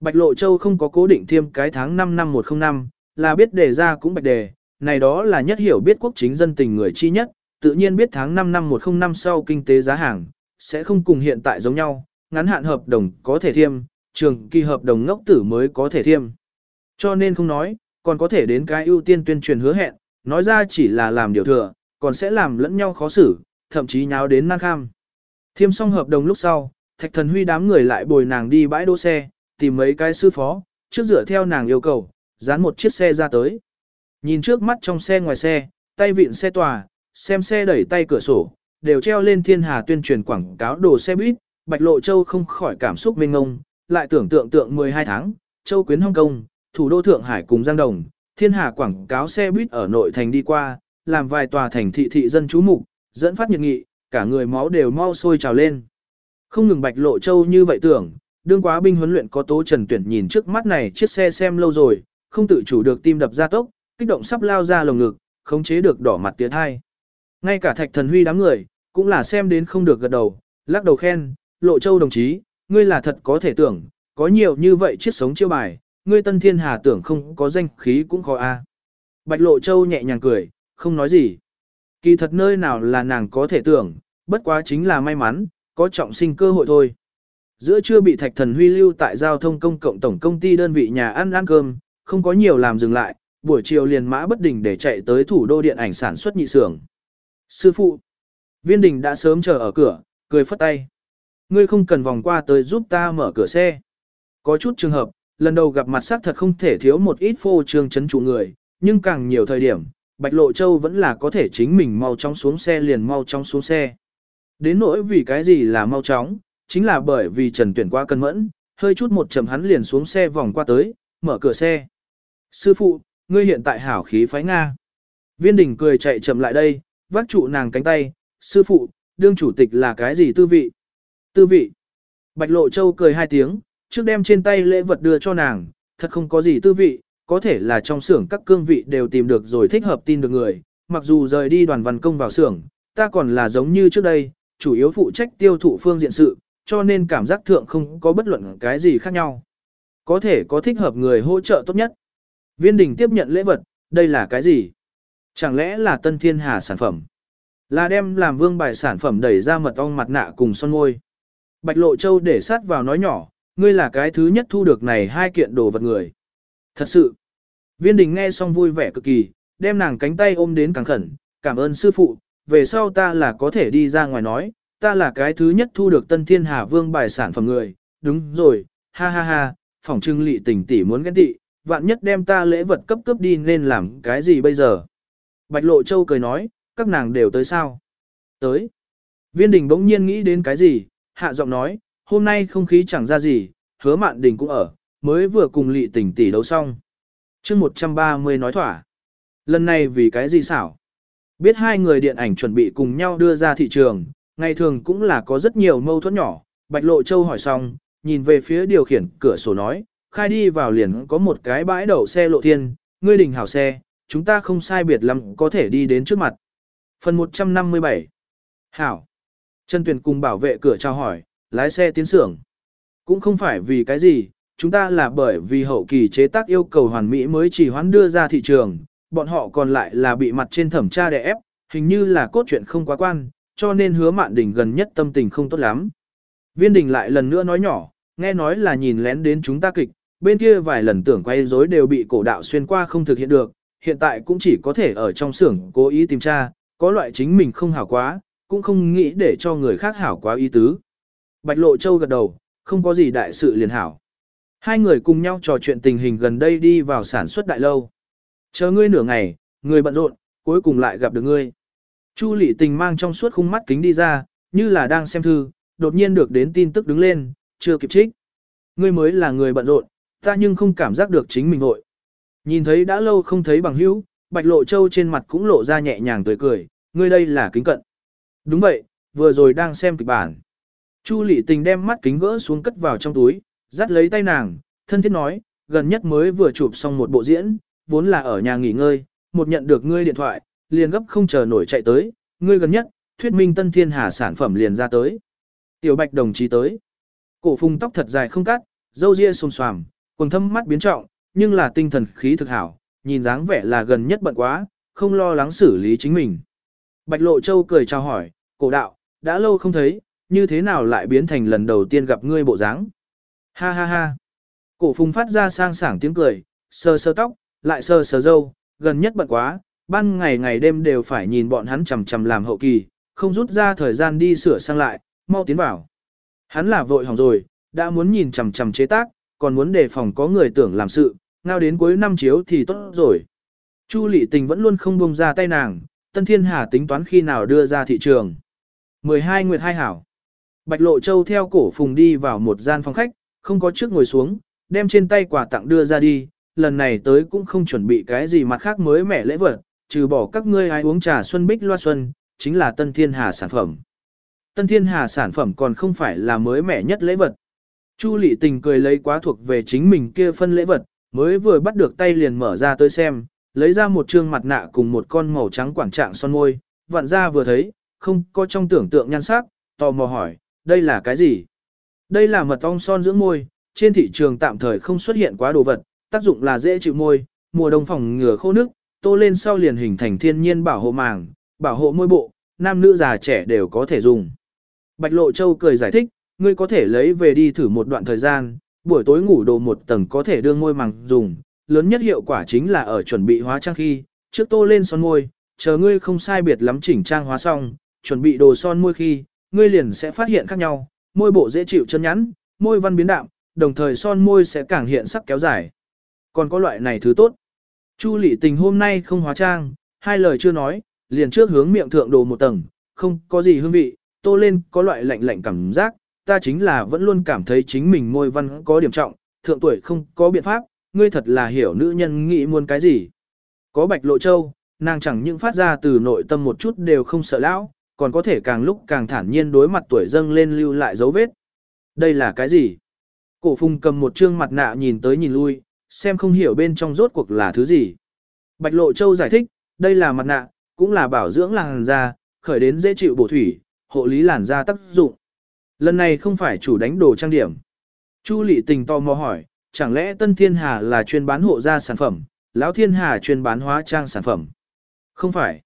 Bạch Lộ Châu không có cố định thêm cái tháng 5 năm 105, là biết đề ra cũng bạch đề, này đó là nhất hiểu biết quốc chính dân tình người chi nhất, tự nhiên biết tháng 5 năm 105 sau kinh tế giá hàng, sẽ không cùng hiện tại giống nhau, ngắn hạn hợp đồng có thể thiêm, trường kỳ hợp đồng ngốc tử mới có thể thiêm. Cho nên không nói, còn có thể đến cái ưu tiên tuyên truyền hứa hẹn, nói ra chỉ là làm điều thừa, còn sẽ làm lẫn nhau khó xử, thậm chí nháo đến nan kham. Thiêm xong hợp đồng lúc sau, Thạch Thần Huy đám người lại bồi nàng đi bãi đỗ xe, tìm mấy cái sư phó, trước dựa theo nàng yêu cầu, dán một chiếc xe ra tới. Nhìn trước mắt trong xe ngoài xe, tay vịn xe tòa, xem xe đẩy tay cửa sổ, đều treo lên thiên hà tuyên truyền quảng cáo đồ xe buýt, Bạch Lộ Châu không khỏi cảm xúc mênh ngông, lại tưởng tượng tượng 12 tháng, Châu Quyến Hong Kong, thủ đô Thượng Hải cùng Giang Đồng, thiên hà quảng cáo xe buýt ở nội thành đi qua, làm vài tòa thành thị thị dân chú mục, dẫn phát nhiệt nghị, cả người máu đều mau sôi trào lên. Không ngừng Bạch Lộ Châu như vậy tưởng, đương quá binh huấn luyện có tố trần tuyển nhìn trước mắt này chiếc xe xem lâu rồi, không tự chủ được tim đập ra tốc, kích động sắp lao ra lồng ngực, khống chế được đỏ mặt tiến hai. Ngay cả thạch thần huy đám người, cũng là xem đến không được gật đầu, lắc đầu khen, lộ châu đồng chí, ngươi là thật có thể tưởng, có nhiều như vậy chiếc sống chiêu bài, ngươi tân thiên hà tưởng không có danh khí cũng khó a. Bạch lộ châu nhẹ nhàng cười, không nói gì. Kỳ thật nơi nào là nàng có thể tưởng, bất quá chính là may mắn, có trọng sinh cơ hội thôi. Giữa trưa bị thạch thần huy lưu tại giao thông công cộng tổng công ty đơn vị nhà ăn ăn cơm, không có nhiều làm dừng lại, buổi chiều liền mã bất đình để chạy tới thủ đô điện ảnh sản xuất nhị xưởng. Sư phụ, viên đình đã sớm chờ ở cửa, cười phất tay. Ngươi không cần vòng qua tới giúp ta mở cửa xe. Có chút trường hợp, lần đầu gặp mặt xác thật không thể thiếu một ít phô trương chấn trụ người, nhưng càng nhiều thời điểm, Bạch Lộ Châu vẫn là có thể chính mình mau chóng xuống xe liền mau chóng xuống xe. Đến nỗi vì cái gì là mau chóng, chính là bởi vì Trần Tuyển qua cân mẫn, hơi chút một chậm hắn liền xuống xe vòng qua tới, mở cửa xe. Sư phụ, ngươi hiện tại hảo khí phái Nga. Viên đỉnh cười chạy chậm lại đây, vác trụ nàng cánh tay, sư phụ, đương chủ tịch là cái gì tư vị? Tư vị. Bạch Lộ Châu cười hai tiếng, trước đem trên tay lễ vật đưa cho nàng, thật không có gì tư vị, có thể là trong xưởng các cương vị đều tìm được rồi thích hợp tin được người, mặc dù rời đi đoàn văn công vào xưởng, ta còn là giống như trước đây, chủ yếu phụ trách tiêu thụ phương diện sự, cho nên cảm giác thượng không có bất luận cái gì khác nhau. Có thể có thích hợp người hỗ trợ tốt nhất. Viên đình tiếp nhận lễ vật, đây là cái gì? Chẳng lẽ là tân thiên hà sản phẩm? Là đem làm vương bài sản phẩm đẩy ra mật ong mặt nạ cùng son môi. Bạch Lộ Châu để sát vào nói nhỏ, ngươi là cái thứ nhất thu được này hai kiện đồ vật người. Thật sự, viên đình nghe xong vui vẻ cực kỳ, đem nàng cánh tay ôm đến càng khẩn, cảm ơn sư phụ,
về sau ta là có thể đi ra ngoài nói, ta là cái thứ nhất thu được Tân Thiên Hà Vương bài sản phẩm người, đúng rồi, ha ha ha, phỏng trưng lị tình tỷ muốn ghen tị, vạn nhất đem ta lễ vật cấp cấp đi nên làm cái gì bây giờ. Bạch Lộ Châu cười nói, các nàng đều tới sao? Tới. Viên đình bỗng nhiên nghĩ đến cái gì, hạ giọng nói, hôm nay không khí chẳng ra gì, hứa mạn đình cũng ở, mới vừa cùng lị tình tỷ đấu xong chương 130 nói thỏa. Lần này vì cái gì xảo? Biết hai người điện ảnh chuẩn bị cùng nhau đưa ra thị trường, ngày thường cũng là có rất nhiều mâu thuẫn nhỏ. Bạch Lộ Châu hỏi xong, nhìn về phía điều khiển cửa sổ nói, khai đi vào liền có một cái bãi đậu xe lộ thiên, ngươi đình hảo xe, chúng ta không sai biệt lắm có thể đi đến trước mặt. Phần 157 Hảo Trần Tuyền cùng bảo vệ cửa trao hỏi, lái xe tiến xưởng. Cũng không phải vì cái gì, chúng ta là bởi vì hậu kỳ chế tác yêu cầu hoàn mỹ mới chỉ hoán đưa ra thị trường, bọn họ còn lại là bị mặt trên thẩm tra đè ép, hình như là cốt truyện không quá quan, cho nên hứa mạn đình gần nhất tâm tình không tốt lắm. Viên đình lại lần nữa nói nhỏ, nghe nói là nhìn lén đến chúng ta kịch, bên kia vài lần tưởng quay rối đều bị cổ đạo xuyên qua không thực hiện được, hiện tại cũng chỉ có thể ở trong xưởng cố ý tìm tra, có loại chính mình không hảo quá, cũng không nghĩ để cho người khác hảo quá ý tứ. Bạch Lộ Châu gật đầu, không có gì đại sự liền hảo. Hai người cùng nhau trò chuyện tình hình gần đây đi vào sản xuất đại lâu. Chờ ngươi nửa ngày, người bận rộn, cuối cùng lại gặp được ngươi. Chu lị Tình mang trong suốt khung mắt kính đi ra, như là đang xem thư, đột nhiên được đến tin tức đứng lên, chưa kịp trích. Ngươi mới là người bận rộn, ta nhưng không cảm giác được chính mình vội. Nhìn thấy đã lâu không thấy bằng hữu, Bạch Lộ Châu trên mặt cũng lộ ra nhẹ nhàng tươi cười, ngươi đây là kính cận. Đúng vậy, vừa rồi đang xem kịch bản. Chu lị Tình đem mắt kính gỡ xuống cất vào trong túi, dắt lấy tay nàng, thân thiết nói, gần nhất mới vừa chụp xong một bộ diễn, vốn là ở nhà nghỉ ngơi, một nhận được ngươi điện thoại, liền gấp không chờ nổi chạy tới, ngươi gần nhất, thuyết minh tân thiên hà sản phẩm liền ra tới. Tiểu Bạch đồng chí tới. Cổ phùng tóc thật dài không cắt, râu ria xồm xoàm, quần thâm mắt biến trọng, nhưng là tinh thần khí thực hảo, nhìn dáng vẻ là gần nhất bận quá, không lo lắng xử lý chính mình. Bạch Lộ Châu cười chào hỏi, cổ đạo, đã lâu không thấy, như thế nào lại biến thành lần đầu tiên gặp ngươi bộ dáng? Ha ha ha. Cổ phùng phát ra sang sảng tiếng cười, sờ sờ tóc, lại sờ sờ dâu, gần nhất bận quá, ban ngày ngày đêm đều phải nhìn bọn hắn chằm chằm làm hậu kỳ, không rút ra thời gian đi sửa sang lại, mau tiến vào. Hắn là vội hỏng rồi, đã muốn nhìn chằm chằm chế tác, còn muốn đề phòng có người tưởng làm sự, ngao đến cuối năm chiếu thì tốt rồi. Chu Lệ Tình vẫn luôn không buông ra tay nàng, Tân Thiên Hà tính toán khi nào đưa ra thị trường. 12 Nguyệt Hai Hảo Bạch Lộ Châu theo cổ phùng đi vào một gian phòng khách, không có trước ngồi xuống, đem trên tay quà tặng đưa ra đi, lần này tới cũng không chuẩn bị cái gì mặt khác mới mẻ lễ vật, trừ bỏ các ngươi ai uống trà xuân bích loa xuân, chính là Tân Thiên Hà sản phẩm. Tân Thiên Hà sản phẩm còn không phải là mới mẻ nhất lễ vật. Chu Lệ Tình cười lấy quá thuộc về chính mình kia phân lễ vật, mới vừa bắt được tay liền mở ra tới xem, lấy ra một trương mặt nạ cùng một con màu trắng quảng trạng son môi, vặn ra vừa thấy, không có trong tưởng tượng nhan sắc, tò mò hỏi, đây là cái gì? Đây là mật ong son dưỡng môi, trên thị trường tạm thời không xuất hiện quá đồ vật, tác dụng là dễ chịu môi, mùa đông phòng ngừa khô nước, tô lên sau liền hình thành thiên nhiên bảo hộ màng, bảo hộ môi bộ, nam nữ già trẻ đều có thể dùng. Bạch Lộ Châu cười giải thích, ngươi có thể lấy về đi thử một đoạn thời gian, buổi tối ngủ đồ một tầng có thể đưa môi màng dùng, lớn nhất hiệu quả chính là ở chuẩn bị hóa trang khi, trước tô lên son môi, chờ ngươi không sai biệt lắm chỉnh trang hóa xong, chuẩn bị đồ son môi khi, ngươi liền sẽ phát hiện khác nhau, môi bộ dễ chịu chân nhắn, môi văn biến đạm, đồng thời son môi sẽ càng hiện sắc kéo dài. Còn có loại này thứ tốt. Chu Lệ Tình hôm nay không hóa trang, hai lời chưa nói, liền trước hướng miệng thượng đồ một tầng, không có gì hương vị, tô lên có loại lạnh lạnh cảm giác, ta chính là vẫn luôn cảm thấy chính mình môi văn có điểm trọng, thượng tuổi không có biện pháp, ngươi thật là hiểu nữ nhân nghĩ muốn cái gì. Có bạch lộ châu, nàng chẳng những phát ra từ nội tâm một chút đều không sợ lão, còn có thể càng lúc càng thản nhiên đối mặt tuổi dâng lên lưu lại dấu vết. Đây là cái gì? Cổ phùng cầm một trương mặt nạ nhìn tới nhìn lui, xem không hiểu bên trong rốt cuộc là thứ gì. Bạch Lộ Châu giải thích, đây là mặt nạ, cũng là bảo dưỡng làn da, khởi đến dễ chịu bổ thủy, hộ lý làn da tác dụng. Lần này không phải chủ đánh đồ trang điểm. Chu Lệ Tình to mò hỏi, chẳng lẽ Tân Thiên Hà là chuyên bán hộ da sản phẩm, Lão Thiên Hà chuyên bán hóa trang sản phẩm? Không phải.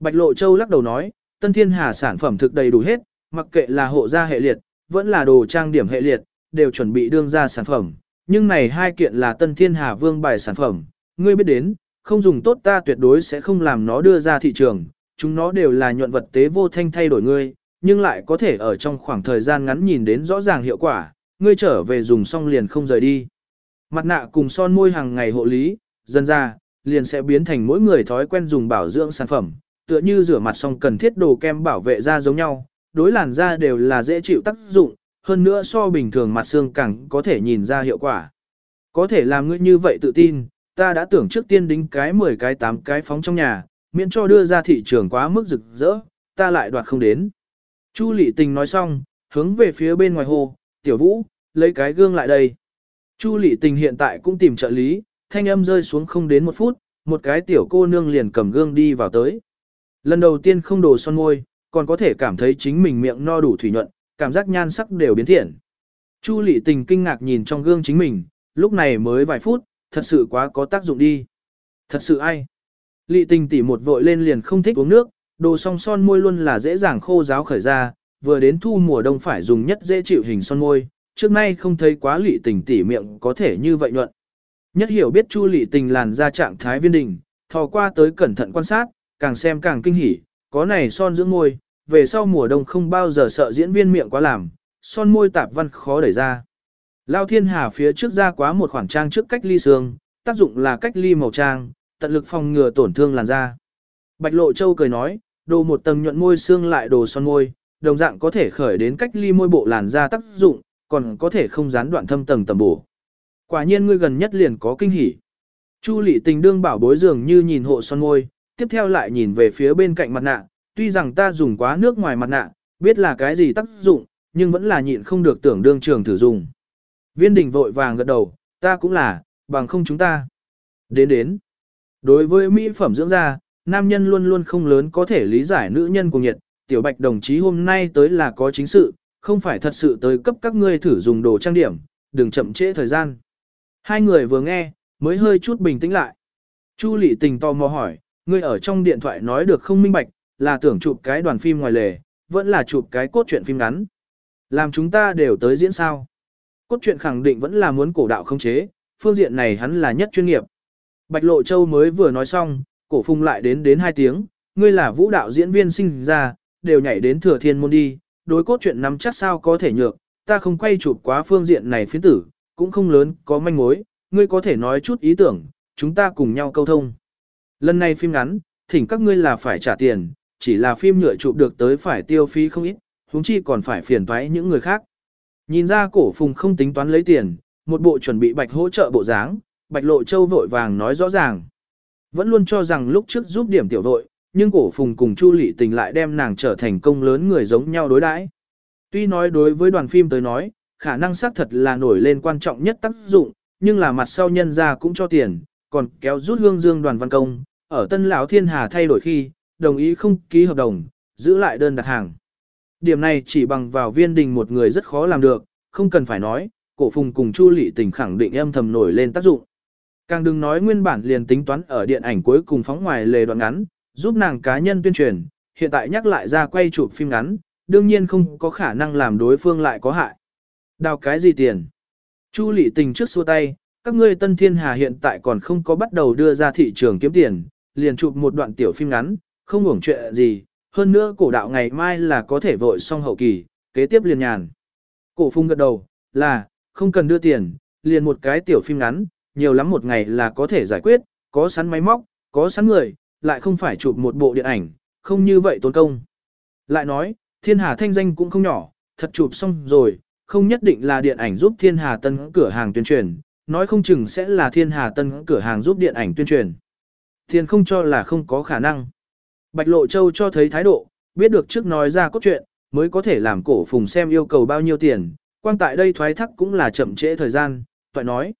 Bạch Lộ Châu lắc đầu nói, Tân Thiên Hà sản phẩm thực đầy đủ hết, mặc kệ là hộ gia hệ liệt, vẫn là đồ trang điểm hệ liệt, đều chuẩn bị đương ra sản phẩm. Nhưng này hai kiện là Tân Thiên Hà Vương bài sản phẩm, ngươi biết đến, không dùng tốt ta tuyệt đối sẽ không làm nó đưa ra thị trường,
chúng nó đều là nhuận vật tế vô thanh thay đổi ngươi, nhưng lại có thể ở trong khoảng thời gian ngắn nhìn đến rõ ràng hiệu quả, ngươi trở về dùng xong liền không rời đi. Mặt nạ cùng son môi hàng ngày hộ lý, dần ra, liền sẽ biến thành mỗi người thói quen dùng bảo dưỡng sản phẩm, tựa như rửa mặt xong cần thiết đồ kem bảo vệ da giống nhau, đối làn da đều là dễ chịu tác dụng, hơn nữa so bình thường mặt xương càng có thể nhìn ra hiệu quả. Có thể làm ngươi như vậy tự tin, ta đã tưởng trước tiên đính cái 10 cái 8 cái phóng trong nhà, miễn cho đưa ra thị trường quá mức rực rỡ, ta lại đoạt không đến. Chu Lệ Tình nói xong, hướng về phía bên ngoài hồ, tiểu vũ, lấy cái gương lại đây. Chu Lệ Tình hiện tại cũng tìm trợ lý, thanh âm rơi xuống không đến một phút, một cái tiểu cô nương liền cầm gương đi vào tới. Lần đầu tiên không đồ son môi, còn có thể cảm thấy chính mình miệng no đủ thủy nhuận, cảm giác nhan sắc đều biến thiện. Chu Lệ Tình kinh ngạc nhìn trong gương chính mình, lúc này mới vài phút, thật sự quá có tác dụng đi. Thật sự ai? Lệ Tình tỉ một vội lên liền không thích uống nước, đồ song son môi luôn là dễ dàng khô ráo khởi ra, vừa đến thu mùa đông phải dùng nhất dễ chịu hình son môi, trước nay không thấy quá Lệ Tình tỉ miệng có thể như vậy nhuận. Nhất hiểu biết Chu Lệ Tình làn ra trạng thái viên đình, thò qua tới cẩn thận quan sát, càng xem càng kinh hỉ, có này son dưỡng môi, về sau mùa đông không bao giờ sợ diễn viên miệng quá làm, son môi tạp văn khó đẩy ra. Lao Thiên Hà phía trước ra quá một khoảng trang trước cách ly xương, tác dụng là cách ly màu trang, tận lực phòng ngừa tổn thương làn da. Bạch Lộ Châu cười nói, đồ một tầng nhuận môi xương lại đồ son môi, đồng dạng có thể khởi đến cách ly môi bộ làn da tác dụng, còn có thể không gián đoạn thâm tầng tầm bổ. Quả nhiên ngươi gần nhất liền có kinh hỉ. Chu Lệ Tình đương bảo bối dường như nhìn hộ son môi, tiếp theo lại nhìn về phía bên cạnh mặt nạ, tuy rằng ta dùng quá nước ngoài mặt nạ, biết là cái gì tác dụng, nhưng vẫn là nhịn không được tưởng đương trường thử dùng. Viên đình vội vàng gật đầu, ta cũng là, bằng không chúng ta. Đến đến. Đối với mỹ phẩm dưỡng da, nam nhân luôn luôn không lớn có thể lý giải nữ nhân của nhiệt, tiểu bạch đồng chí hôm nay tới là có chính sự, không phải thật sự tới cấp các ngươi thử dùng đồ trang điểm, đừng chậm trễ thời gian. Hai người vừa nghe, mới hơi chút bình tĩnh lại. Chu lị Tình tò mò hỏi, ngươi ở trong điện thoại nói được không minh bạch, là tưởng chụp cái đoàn phim ngoài lề, vẫn là chụp cái cốt truyện phim ngắn. Làm chúng ta đều tới diễn sao. Cốt truyện khẳng định vẫn là muốn cổ đạo không chế, phương diện này hắn là nhất chuyên nghiệp. Bạch Lộ Châu mới vừa nói xong, cổ phùng lại đến đến hai tiếng, ngươi là vũ đạo diễn viên sinh ra, đều nhảy đến thừa thiên môn đi, đối cốt truyện nắm chắc sao có thể nhược, ta không quay chụp quá phương diện này phiến tử, cũng không lớn, có manh mối, ngươi có thể nói chút ý tưởng, chúng ta cùng nhau câu thông. Lần này phim ngắn, thỉnh các ngươi là phải trả tiền, chỉ là phim nhựa chụp được tới phải tiêu phí không ít, huống chi còn phải phiền toái những người khác. Nhìn ra cổ phùng không tính toán lấy tiền, một bộ chuẩn bị bạch hỗ trợ bộ dáng, bạch lộ châu vội vàng nói rõ ràng. Vẫn luôn cho rằng lúc trước giúp điểm tiểu đội, nhưng cổ phùng cùng Chu Lị tình lại đem nàng trở thành công lớn người giống nhau đối đãi. Tuy nói đối với đoàn phim tới nói, khả năng xác thật là nổi lên quan trọng nhất tác dụng, nhưng là mặt sau nhân ra cũng cho tiền, còn kéo rút hương dương đoàn văn công, ở Tân Lão Thiên Hà thay đổi khi, đồng ý không ký hợp đồng, giữ lại đơn đặt hàng. Điểm này chỉ bằng vào viên đình một người rất khó làm được, không cần phải nói, cổ phùng cùng Chu Lị tình khẳng định âm thầm nổi lên tác dụng. Càng đừng nói nguyên bản liền tính toán ở điện ảnh cuối cùng phóng ngoài lề đoạn ngắn, giúp nàng cá nhân tuyên truyền, hiện tại nhắc lại ra quay chụp phim ngắn, đương nhiên không có khả năng làm đối phương lại có hại. Đào cái gì tiền? Chu Lị tình trước xua tay, các ngươi Tân Thiên Hà hiện tại còn không có bắt đầu đưa ra thị trường kiếm tiền, liền chụp một đoạn tiểu phim ngắn, không hưởng chuyện gì, hơn nữa cổ đạo ngày mai là có thể vội xong hậu kỳ, kế tiếp liền nhàn. Cổ phung gật đầu, là, không cần đưa tiền, liền một cái tiểu phim ngắn, nhiều lắm một ngày là có thể giải quyết, có sẵn máy móc, có sẵn người, lại không phải chụp một bộ điện ảnh, không như vậy tốn công. Lại nói, thiên hà thanh danh cũng không nhỏ, thật chụp xong rồi, không nhất định là điện ảnh giúp thiên hà tân cửa hàng tuyên truyền, nói không chừng sẽ là thiên hà tân cửa hàng giúp điện ảnh tuyên truyền. Thiên không cho là không có khả năng. Bạch Lộ Châu cho thấy thái độ, biết được trước nói ra cốt truyện, mới có thể làm cổ phùng xem yêu cầu bao nhiêu tiền, quan tại đây thoái thác cũng là chậm trễ thời gian, toại nói.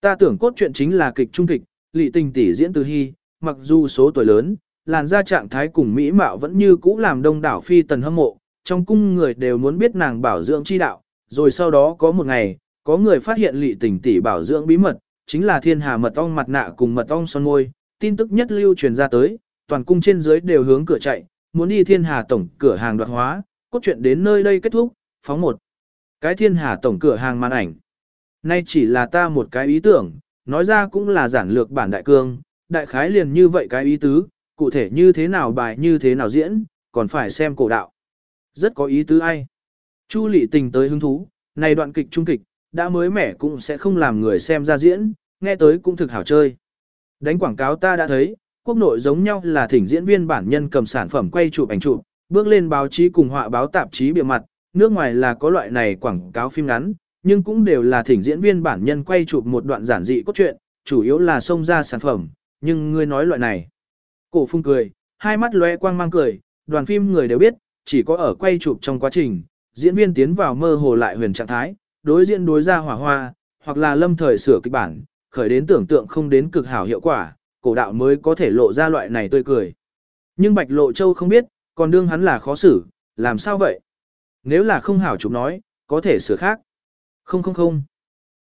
Ta tưởng cốt truyện chính là kịch trung kịch, lị tình tỷ diễn từ hy, mặc dù số tuổi lớn, làn da trạng thái cùng mỹ mạo vẫn như cũ làm đông đảo phi tần hâm mộ, trong cung người đều muốn biết nàng bảo dưỡng chi đạo, rồi sau đó có một ngày, có người phát hiện lị tình tỷ bảo dưỡng bí mật, chính là thiên hà mật ong mặt nạ cùng mật ong son môi, tin tức nhất lưu truyền ra tới, toàn cung trên dưới đều hướng cửa chạy, muốn đi thiên hà tổng cửa hàng đoạt hóa, cốt truyện đến nơi đây kết thúc, phóng một. Cái thiên hà tổng cửa hàng màn ảnh. Nay chỉ là ta một cái ý tưởng, nói ra cũng là giản lược bản đại cương, đại khái liền như vậy cái ý tứ, cụ thể như thế nào bài như thế nào diễn, còn phải xem cổ đạo. Rất có ý tứ ai. Chu lị tình tới hứng thú, này đoạn kịch trung kịch, đã mới mẻ cũng sẽ không làm người xem ra diễn, nghe tới cũng thực hảo chơi. Đánh quảng cáo ta đã thấy, quốc nội giống nhau là thỉnh diễn viên bản nhân cầm sản phẩm quay chụp ảnh chụp, bước lên báo chí cùng họa báo tạp chí bìa mặt, nước ngoài là có loại này quảng cáo phim ngắn, nhưng cũng đều là thỉnh diễn viên bản nhân quay chụp một đoạn giản dị cốt truyện, chủ yếu là xông ra sản phẩm, nhưng ngươi nói loại này. Cổ phung cười, hai mắt lóe quang mang cười, đoàn phim người đều biết, chỉ có ở quay chụp trong quá trình, diễn viên tiến vào mơ hồ lại huyền trạng thái, đối diện đối ra hỏa hoa, hoặc là lâm thời sửa kịch bản, khởi đến tưởng tượng không đến cực hảo hiệu quả, cổ đạo mới có thể lộ ra loại này tươi cười. Nhưng Bạch Lộ Châu không biết, còn đương hắn là khó xử, làm sao vậy? Nếu là không hảo chụp nói, có thể sửa khác. Không không không.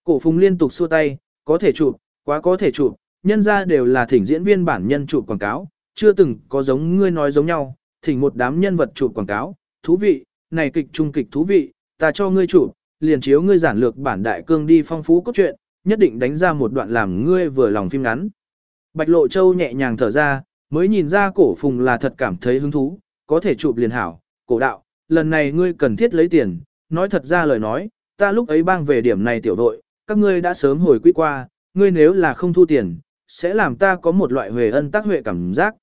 Cổ phùng liên tục xua tay, có thể chụp, quá có thể chụp, nhân ra đều là thỉnh diễn viên bản nhân chụp quảng cáo, chưa từng có giống ngươi nói giống nhau, thỉnh một đám nhân vật chụp quảng cáo, thú vị, này kịch trung kịch thú vị, ta cho ngươi chụp, liền chiếu ngươi giản lược bản đại cương đi phong phú cốt truyện, nhất định đánh ra một đoạn làm ngươi vừa lòng phim ngắn. Bạch Lộ Châu nhẹ nhàng thở ra, mới nhìn ra cổ phùng là thật cảm thấy hứng thú, có thể chụp liền hảo, cổ đạo, lần này ngươi cần thiết lấy tiền, nói thật ra lời nói, ta lúc ấy bang về điểm này tiểu đội, các ngươi đã sớm hồi quy qua, ngươi nếu là không thu tiền, sẽ làm ta có một loại huề ân tác huệ cảm giác.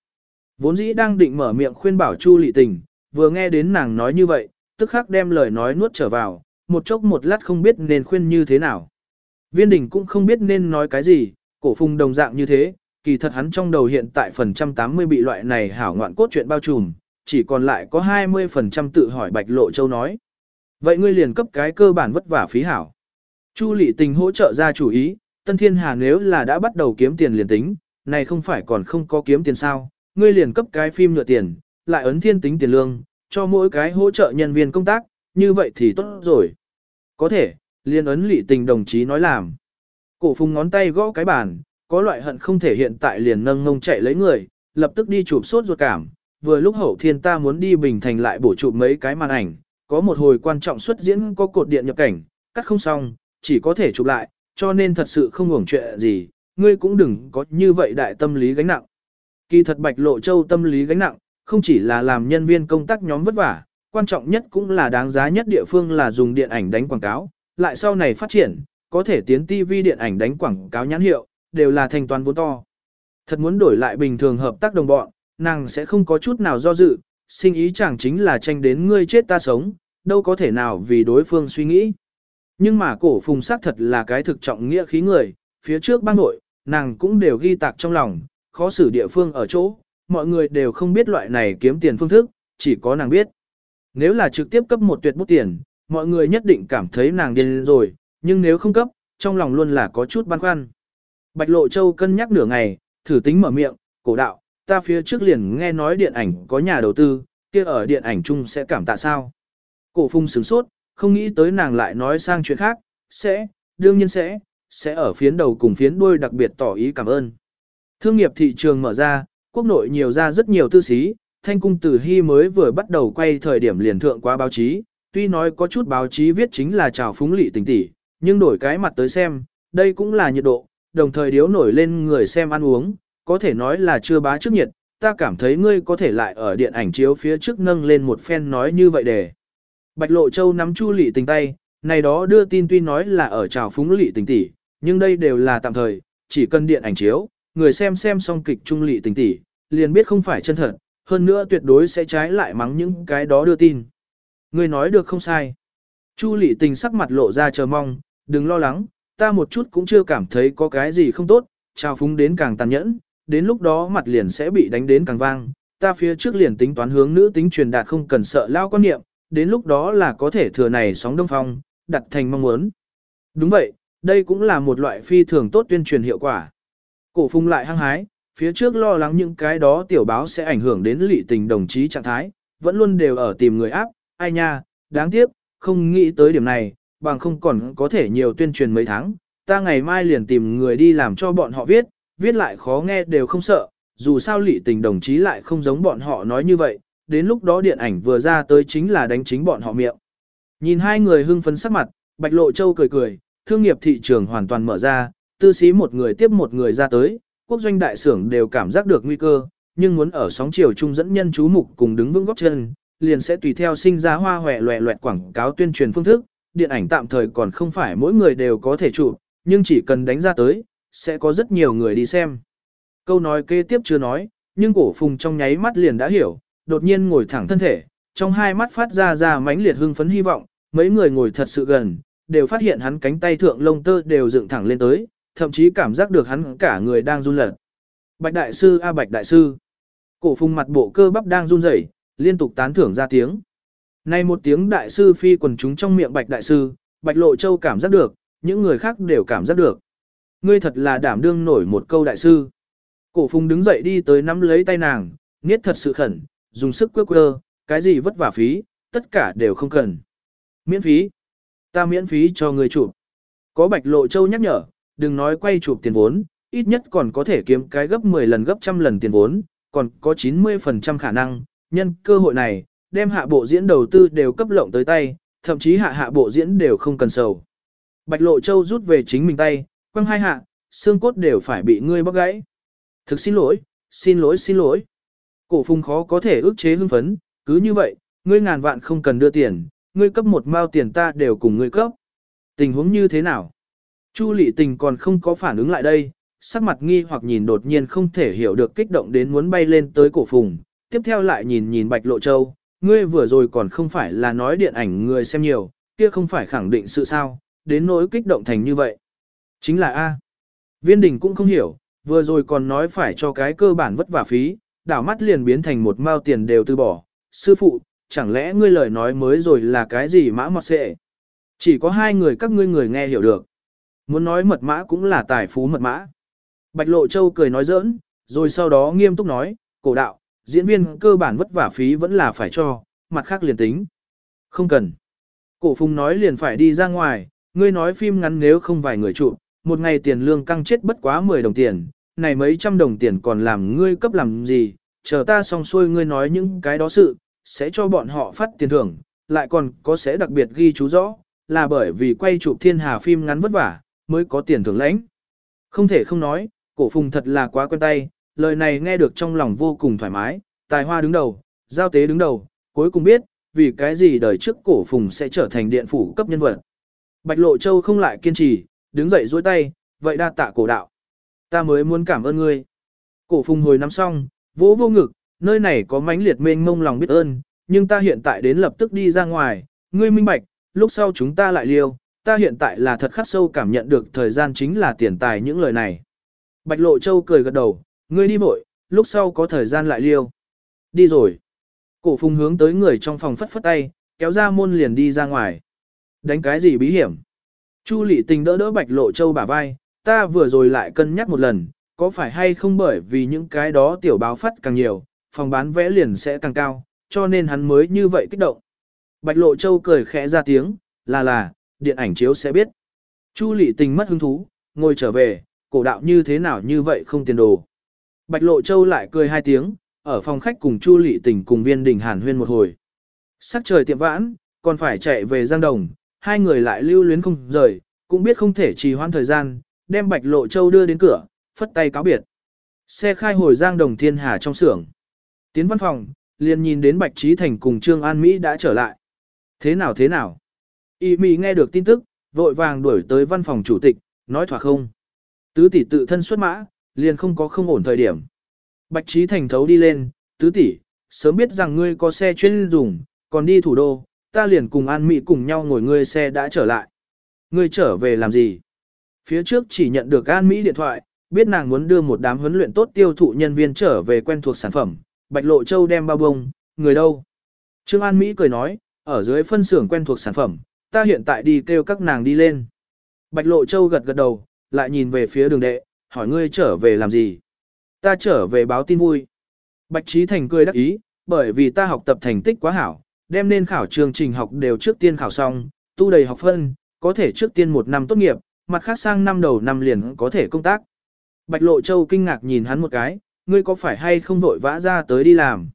Vốn dĩ đang định mở miệng khuyên bảo Chu Lị Tình, vừa nghe đến nàng nói như vậy, tức khắc đem lời nói nuốt trở vào, một chốc một lát không biết nên khuyên như thế nào. Viên đỉnh cũng không biết nên nói cái gì, cổ phùng đồng dạng như thế, kỳ thật hắn trong đầu hiện tại phần trăm 80 bị loại này hảo ngoạn cốt truyện bao trùm, chỉ còn lại có 20% tự hỏi Bạch Lộ Châu nói. Vậy ngươi liền cấp cái cơ bản vất vả phí hảo. Chu Lị Tình hỗ trợ ra chủ ý, Tân Thiên Hà nếu là đã bắt đầu kiếm tiền liền tính, này không phải còn không có kiếm tiền sao, ngươi liền cấp cái phim nhựa tiền, lại ấn thiên tính tiền lương, cho mỗi cái hỗ trợ nhân viên công tác, như vậy thì tốt rồi. Có thể, liên ấn Lị Tình đồng chí nói làm. Cổ phùng ngón tay gõ cái bàn, có loại hận không thể hiện tại liền nâng ngông chạy lấy người, lập tức đi chụp sốt ruột cảm, vừa lúc hậu thiên ta muốn đi Bình Thành lại bổ chụp mấy cái màn ảnh, có một hồi quan trọng xuất diễn có cột điện nhập cảnh, cắt không xong, chỉ có thể chụp lại, cho nên thật sự không hưởng chuyện gì, ngươi cũng đừng có như vậy đại tâm lý gánh nặng. Kỳ thật Bạch Lộ Châu tâm lý gánh nặng, không chỉ là làm nhân viên công tác nhóm vất vả, quan trọng nhất cũng là đáng giá nhất địa phương là dùng điện ảnh đánh quảng cáo, lại sau này phát triển, có thể tiến TV điện ảnh đánh quảng cáo nhãn hiệu, đều là thành toàn vốn to. Thật muốn đổi lại bình thường hợp tác đồng bọn, nàng sẽ không có chút nào do dự, sinh ý chẳng chính là tranh đến ngươi chết ta sống, đâu có thể nào vì đối phương suy nghĩ. Nhưng mà cổ phùng sắc thật là cái thực trọng nghĩa khí người, phía trước bang nội, nàng cũng đều ghi tạc trong lòng, khó xử địa phương ở chỗ, mọi người đều không biết loại này kiếm tiền phương thức, chỉ có nàng biết. Nếu là trực tiếp cấp một tuyệt bút tiền, mọi người nhất định cảm thấy nàng điên rồi, nhưng nếu không cấp, trong lòng luôn là có chút băn khoăn. Bạch Lộ Châu cân nhắc nửa ngày, thử tính mở miệng, cổ đạo, ta phía trước liền nghe nói điện ảnh có nhà đầu tư, kia ở điện ảnh chung sẽ cảm tạ sao. Cổ phung sửng sốt, không nghĩ tới nàng lại nói sang chuyện khác, sẽ, đương nhiên sẽ, sẽ ở phiến đầu cùng phiến đuôi đặc biệt tỏ ý cảm ơn. Thương nghiệp thị trường mở ra, quốc nội nhiều ra rất nhiều tư xí, thanh cung tử hy mới vừa bắt đầu quay thời điểm liền thượng qua báo chí, tuy nói có chút báo chí viết chính là chào phúng lị tình tỷ, nhưng đổi cái mặt tới xem, đây cũng là nhiệt độ, đồng thời điếu nổi lên người xem ăn uống, có thể nói là chưa bá trước nhiệt, ta cảm thấy ngươi có thể lại ở điện ảnh chiếu phía trước nâng lên một phen nói như vậy để. Bạch Lộ Châu nắm Chu Lị Tình tay, này đó đưa tin tuy nói là ở trào phúng Lị Tình tỷ, nhưng đây đều là tạm thời, chỉ cần điện ảnh chiếu, người xem xem xong kịch Trung Lị Tình tỷ, liền biết không phải chân thật, hơn nữa tuyệt đối sẽ trái lại mắng những cái đó đưa tin. Ngươi nói được không sai. Chu Lị Tình sắc mặt lộ ra chờ mong, đừng lo lắng, ta một chút cũng chưa cảm thấy có cái gì không tốt, trao phúng đến càng tàn nhẫn, đến lúc đó mặt liền sẽ bị đánh đến càng vang. Ta phía trước liền tính toán hướng nữ tính truyền đạt không cần sợ lao quan niệm, đến lúc đó là có thể thừa này sóng đông phong, đặt thành mong muốn. Đúng vậy, đây cũng là một loại phi thường tốt tuyên truyền hiệu quả. Cổ phung lại hăng hái, phía trước lo lắng những cái đó tiểu báo sẽ ảnh hưởng đến lị tình đồng chí trạng thái, vẫn luôn đều ở tìm người áp, ai nha, đáng tiếc, không nghĩ tới điểm này, bằng không còn có thể nhiều tuyên truyền mấy tháng, ta ngày mai liền tìm người đi làm cho bọn họ viết, viết lại khó nghe đều không sợ, dù sao lị tình đồng chí lại không giống bọn họ nói như vậy, đến lúc đó điện ảnh vừa ra tới chính là đánh chính bọn họ miệng. Nhìn hai người hưng phấn sắc mặt, Bạch Lộ Châu cười cười, thương nghiệp thị trường hoàn toàn mở ra, tư sĩ một người tiếp một người ra tới, quốc doanh đại xưởng đều cảm giác được nguy cơ, nhưng muốn ở sóng chiều trung dẫn nhân chú mục cùng đứng vững góc chân, liền sẽ tùy theo sinh ra hoa hòe loẹ loẹt quảng cáo tuyên truyền phương thức, điện ảnh tạm thời còn không phải mỗi người đều có thể chụp, nhưng chỉ cần đánh ra tới, sẽ có rất nhiều người đi xem. Câu nói kế tiếp chưa nói, nhưng cổ phùng trong nháy mắt liền đã hiểu, đột nhiên ngồi thẳng thân thể, trong hai mắt phát ra ra mãnh liệt hưng phấn hy vọng, mấy người ngồi thật sự gần, đều phát hiện hắn cánh tay thượng lông tơ đều dựng thẳng lên tới, thậm chí cảm giác được hắn cả người đang run lật. Bạch đại sư a bạch đại sư. Cổ phùng mặt bộ cơ bắp đang run rẩy, liên tục tán thưởng ra tiếng. nay một tiếng đại sư phi quần chúng trong miệng bạch đại sư, bạch lộ châu cảm giác được, những người khác đều cảm giác được. Ngươi thật là đảm đương nổi một câu đại sư. Cổ phùng đứng dậy đi tới nắm lấy tay nàng, niết thật sự khẩn, dùng sức quơ quơ, cái gì vất vả phí, tất cả đều không cần. Miễn phí. Ta miễn phí cho người chủ Có bạch lộ châu nhắc nhở, đừng nói quay chụp tiền vốn, ít nhất còn có thể kiếm cái gấp 10 lần gấp trăm lần tiền vốn, còn có 90% khả năng, nhân cơ hội này, đem hạ bộ diễn đầu tư đều cấp lộng tới tay, thậm chí hạ hạ bộ diễn đều không cần sầu. Bạch Lộ Châu rút về chính mình tay, quăng hai hạ, xương cốt đều phải bị ngươi bóc gãy. Thực xin lỗi, xin lỗi xin lỗi. Cổ phùng khó có thể ước chế hưng phấn, cứ như vậy, ngươi ngàn vạn không cần đưa tiền, ngươi cấp một mao tiền ta đều cùng ngươi cấp. Tình huống như thế nào? Chu lị tình còn không có phản ứng lại đây, sắc mặt nghi hoặc nhìn đột nhiên không thể hiểu được kích động đến muốn bay lên tới cổ phùng, tiếp theo lại nhìn nhìn bạch lộ châu, ngươi vừa rồi còn không phải là nói điện ảnh người xem nhiều, kia không phải khẳng định sự sao, đến nỗi kích động thành như vậy. Chính là A. Viên đình cũng không hiểu, vừa rồi còn nói phải cho cái cơ bản vất vả phí, đảo mắt liền biến thành một mao tiền đều từ bỏ. Sư phụ, chẳng lẽ ngươi lời nói mới rồi là cái gì mã mọt xệ? Chỉ có hai người các ngươi người nghe hiểu được. Muốn nói mật mã cũng là tài phú mật mã. Bạch Lộ Châu cười nói giỡn, rồi sau đó nghiêm túc nói, cổ đạo, diễn viên cơ bản vất vả phí vẫn là phải cho, mặt khác liền tính. Không cần. Cổ Phùng nói liền phải đi ra ngoài, ngươi nói phim ngắn nếu không vài người chụp, một ngày tiền lương căng chết bất quá 10 đồng tiền, này mấy trăm đồng tiền còn làm ngươi cấp làm gì, chờ ta xong xuôi ngươi nói những cái đó sự, sẽ cho bọn họ phát tiền thưởng, lại còn có sẽ đặc biệt ghi chú rõ, là bởi vì quay chụp thiên hà phim ngắn vất vả, mới có tiền thưởng lãnh. Không thể không nói, cổ phùng thật là quá quen tay, lời này nghe được trong lòng vô cùng thoải mái, tài hoa đứng đầu, giao tế đứng đầu, cuối cùng biết, vì cái gì đời trước cổ phùng sẽ trở thành điện phủ cấp nhân vật. Bạch Lộ Châu không lại kiên trì, đứng dậy duỗi tay, vậy đa tạ cổ đạo. Ta mới muốn cảm ơn ngươi. Cổ phùng hồi nắm xong, vỗ vô ngực, nơi này có mãnh liệt mênh mông lòng biết ơn, nhưng ta hiện tại đến lập tức đi ra ngoài, ngươi minh bạch, lúc sau chúng ta lại liêu, ta hiện tại là thật khắc sâu cảm nhận được thời gian chính là tiền tài những lời này. Bạch Lộ Châu cười gật đầu, ngươi đi vội, lúc sau có thời gian lại liêu. Đi rồi. Cổ phùng hướng tới người trong phòng phất phất tay, kéo ra môn liền đi ra ngoài. Đánh cái gì bí hiểm? Chu lị tình đỡ đỡ Bạch Lộ Châu bả vai, ta vừa rồi lại cân nhắc một lần, có phải hay không bởi vì những cái đó tiểu báo phát càng nhiều, phòng bán vẽ liền sẽ càng cao, cho nên hắn mới như vậy kích động. Bạch Lộ Châu cười khẽ ra tiếng, là là, điện ảnh chiếu sẽ biết. Chu lị tình mất hứng thú, ngồi trở về, cổ đạo như thế nào như vậy không tiền đồ. Bạch Lộ Châu lại cười hai tiếng, ở phòng khách cùng Chu Lệ tình cùng viên đình hàn huyên một hồi. Sắc trời tiệm vãn, còn phải chạy về Giang Đồng, hai người lại lưu luyến không rời, cũng biết không thể trì hoãn thời gian, đem Bạch Lộ Châu đưa đến cửa, phất tay cáo biệt. Xe khai hồi Giang Đồng Thiên Hà trong xưởng. Tiến văn phòng, liền nhìn đến Bạch Trí Thành cùng Trương An Mỹ đã trở lại. Thế nào thế nào? Y Mỹ nghe được tin tức, vội vàng đuổi tới văn phòng chủ tịch, nói thỏa không. Tứ tỷ tự thân xuất mã, liền không có không ổn thời điểm. Bạch Trí Thành thấu đi lên, tứ tỷ, sớm biết rằng ngươi có xe chuyên dùng, còn đi thủ đô, ta liền cùng An Mỹ cùng nhau ngồi ngươi xe đã trở lại. Ngươi trở về làm gì? Phía trước chỉ nhận được An Mỹ điện thoại, biết nàng muốn đưa một đám huấn luyện tốt tiêu thụ nhân viên trở về quen thuộc sản phẩm, Bạch Lộ Châu đem bao bông, người đâu? Trương An Mỹ cười nói, ở dưới phân xưởng quen thuộc sản phẩm, ta hiện tại đi kêu các nàng đi lên. Bạch Lộ Châu gật gật đầu, lại nhìn về phía đường đệ, hỏi ngươi trở về làm gì? Ta trở về báo tin vui. Bạch Trí Thành cười đắc ý, bởi vì ta học tập thành tích quá hảo, đem nên khảo chương trình học đều trước tiên khảo xong, tu đầy học phân, có thể trước tiên một năm tốt nghiệp, mặt khác sang năm đầu năm liền có thể công tác. Bạch Lộ Châu kinh ngạc nhìn hắn một cái, ngươi có phải hay không vội vã ra tới đi làm?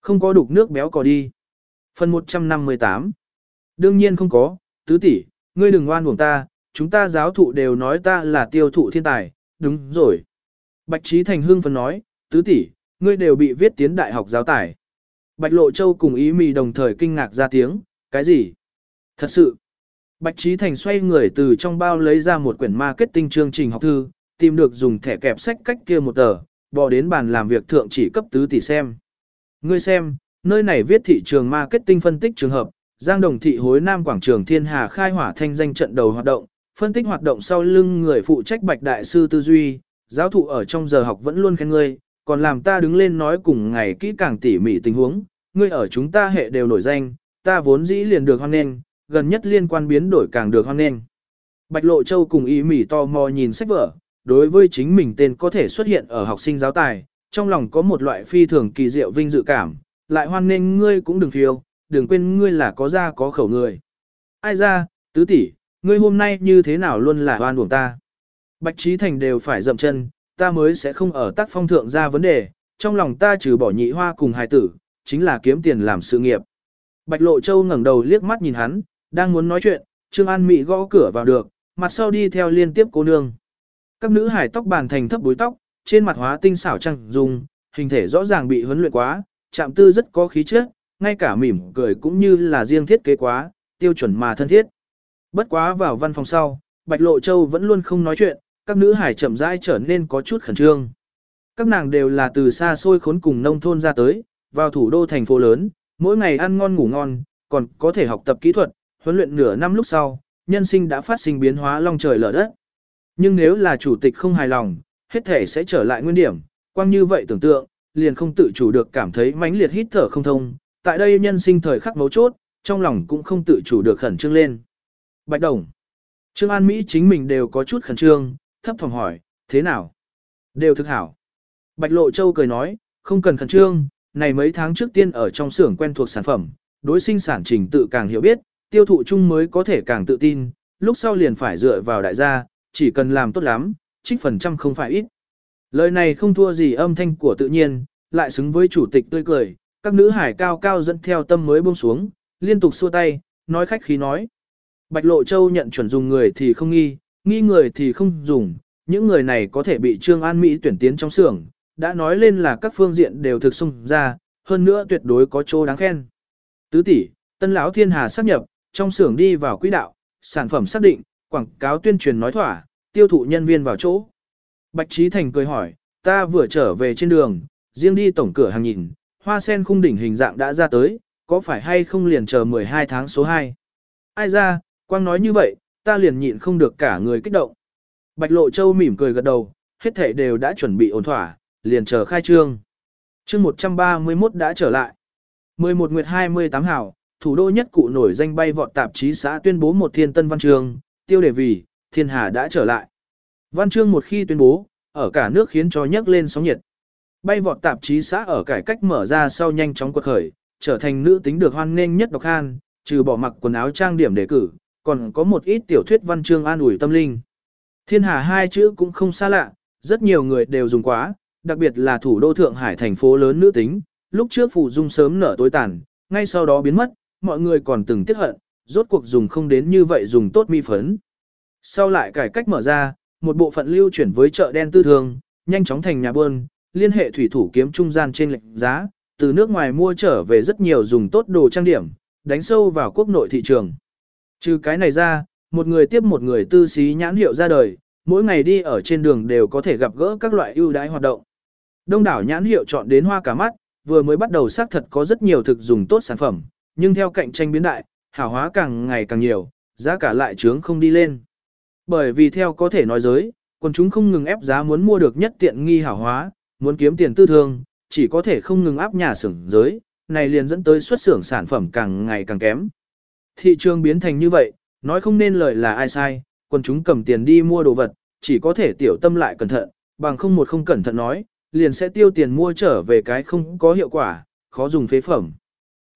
Không có đục nước béo cò đi. Phần 158 Đương nhiên không có, tứ tỷ, ngươi đừng oan uổng ta, chúng ta giáo thụ đều nói ta là tiêu thụ thiên tài, đúng rồi. Bạch Trí Thành hưng phấn nói, tứ tỷ, ngươi đều bị viết tiến đại học giáo tải. Bạch Lộ Châu cùng ý mì đồng thời kinh ngạc ra tiếng, cái gì? Thật sự. Bạch Trí Thành xoay người từ trong bao lấy ra một quyển marketing chương trình học thư, tìm được dùng thẻ kẹp sách cách kia một tờ, bỏ đến bàn làm việc thượng chỉ cấp tứ tỷ xem. Ngươi xem, nơi này viết thị trường marketing phân tích trường hợp, Giang Đồng thị hối Nam Quảng trường Thiên Hà khai hỏa thanh danh trận đầu hoạt động, phân tích hoạt động sau lưng người phụ trách Bạch Đại sư tư duy, giáo thụ ở trong giờ học vẫn luôn khen ngươi, còn làm ta đứng lên nói cùng ngày kỹ càng tỉ mỉ tình huống, ngươi ở chúng ta hệ đều nổi danh, ta vốn dĩ liền được hoan nghênh, gần nhất liên quan biến đổi càng được hoan nghênh. Bạch Lộ Châu cùng ý mỉ to mò nhìn sách vở, đối với chính mình tên có thể xuất hiện ở học sinh giáo tài, trong lòng có một loại phi thường kỳ diệu vinh dự cảm, lại hoan nghênh ngươi cũng đừng phiêu, đừng quên ngươi là có ra có khẩu người. Ai ra, tứ tỷ, ngươi hôm nay như thế nào luôn là oan uổng ta. Bạch Trí Thành đều phải dậm chân, ta mới sẽ không ở tác phong thượng ra vấn đề, trong lòng ta trừ bỏ nhị hoa cùng hài tử, chính là kiếm tiền làm sự nghiệp. Bạch Lộ Châu ngẩng đầu liếc mắt nhìn hắn, đang muốn nói chuyện, Trương An Mị gõ cửa vào được, mặt sau đi theo liên tiếp cô nương. Các nữ hải tóc bàn thành thấp búi tóc, trên mặt hóa tinh xảo trăng dùng, hình thể rõ ràng bị huấn luyện quá, chạm tư rất có khí chất, ngay cả mỉm cười cũng như là riêng thiết kế quá, tiêu chuẩn mà thân thiết. Bất quá vào văn phòng sau, Bạch Lộ Châu vẫn luôn không nói chuyện, các nữ hải chậm rãi trở nên có chút khẩn trương. Các nàng đều là từ xa xôi khốn cùng nông thôn ra tới, vào thủ đô thành phố lớn, mỗi ngày ăn ngon ngủ ngon, còn có thể học tập kỹ thuật, huấn luyện nửa năm lúc sau, nhân sinh đã phát sinh biến hóa long trời lở đất. Nhưng nếu là chủ tịch không hài lòng, hết thể sẽ trở lại nguyên điểm, quang như vậy tưởng tượng, liền không tự chủ được cảm thấy mãnh liệt hít thở không thông, tại đây nhân sinh thời khắc mấu chốt, trong lòng cũng không tự chủ được khẩn trương lên. Bạch Đồng Trương An Mỹ chính mình đều có chút khẩn trương, thấp phòng hỏi, thế nào? Đều thực hảo. Bạch Lộ Châu cười nói, không cần khẩn trương, này mấy tháng trước tiên ở trong xưởng quen thuộc sản phẩm, đối sinh sản trình tự càng hiểu biết, tiêu thụ chung mới có thể càng tự tin, lúc sau liền phải dựa vào đại gia, chỉ cần làm tốt lắm, trích phần trăm không phải ít. Lời này không thua gì âm thanh của tự nhiên, lại xứng với chủ tịch tươi cười, các nữ hải cao cao dẫn theo tâm mới buông xuống, liên tục xua tay, nói khách khí nói. Bạch Lộ Châu nhận chuẩn dùng người thì không nghi, nghi người thì không dùng, những người này có thể bị Trương An Mỹ tuyển tiến trong xưởng, đã nói lên là các phương diện đều thực xung ra, hơn nữa tuyệt đối có chỗ đáng khen. Tứ tỷ, Tân lão Thiên Hà sắp nhập, trong xưởng đi vào quỹ đạo, sản phẩm xác định, quảng cáo tuyên truyền nói thỏa, tiêu thụ nhân viên vào chỗ. Bạch Trí Thành cười hỏi, ta vừa trở về trên đường, riêng đi tổng cửa hàng nhìn, hoa sen khung đỉnh hình dạng đã ra tới, có phải hay không liền chờ 12 tháng số 2. Ai ra, quang nói như vậy, ta liền nhịn không được cả người kích động. Bạch Lộ Châu mỉm cười gật đầu, hết thảy đều đã chuẩn bị ổn thỏa, liền chờ khai trương. chương 131 đã trở lại. 11 Nguyệt 28 hảo, thủ đô nhất cụ nổi danh bay vọt tạp chí xã tuyên bố một thiên tân văn trường, tiêu đề vì, thiên hà đã trở lại. Văn chương một khi tuyên bố, ở cả nước khiến cho nhấc lên sóng nhiệt. Bay vọt tạp chí xã ở cải cách mở ra sau nhanh chóng quật khởi, trở thành nữ tính được hoan nghênh nhất độc khan, trừ bỏ mặc quần áo trang điểm đề cử, còn có một ít tiểu thuyết văn chương an ủi tâm linh. Thiên hà hai chữ cũng không xa lạ, rất nhiều người đều dùng quá, đặc biệt là thủ đô Thượng Hải thành phố lớn nữ tính, lúc trước phụ dung sớm nở tối tàn, ngay sau đó biến mất, mọi người còn từng tiếc hận, rốt cuộc dùng không đến như vậy dùng tốt mi phấn. Sau lại cải cách mở ra, một bộ phận lưu chuyển với chợ đen tư thương, nhanh chóng thành nhà buôn, liên hệ thủy thủ kiếm trung gian trên lệnh giá, từ nước ngoài mua trở về rất nhiều dùng tốt đồ trang điểm, đánh sâu vào quốc nội thị trường. Trừ cái này ra, một người tiếp một người tư xí nhãn hiệu ra đời, mỗi ngày đi ở trên đường đều có thể gặp gỡ các loại ưu đãi hoạt động. Đông đảo nhãn hiệu chọn đến hoa cả mắt, vừa mới bắt đầu xác thật có rất nhiều thực dùng tốt sản phẩm, nhưng theo cạnh tranh biến đại, hảo hóa càng ngày càng nhiều, giá cả lại trướng không đi lên. Bởi vì theo có thể nói giới, còn chúng không ngừng ép giá muốn mua được nhất tiện nghi hảo hóa, muốn kiếm tiền tư thương, chỉ có thể không ngừng áp nhà xưởng giới, này liền dẫn tới xuất xưởng sản phẩm càng ngày càng kém. Thị trường biến thành như vậy, nói không nên lời là ai sai, quần chúng cầm tiền đi mua đồ vật, chỉ có thể tiểu tâm lại cẩn thận, bằng không một không cẩn thận nói, liền sẽ tiêu tiền mua trở về cái không có hiệu quả, khó dùng phế phẩm.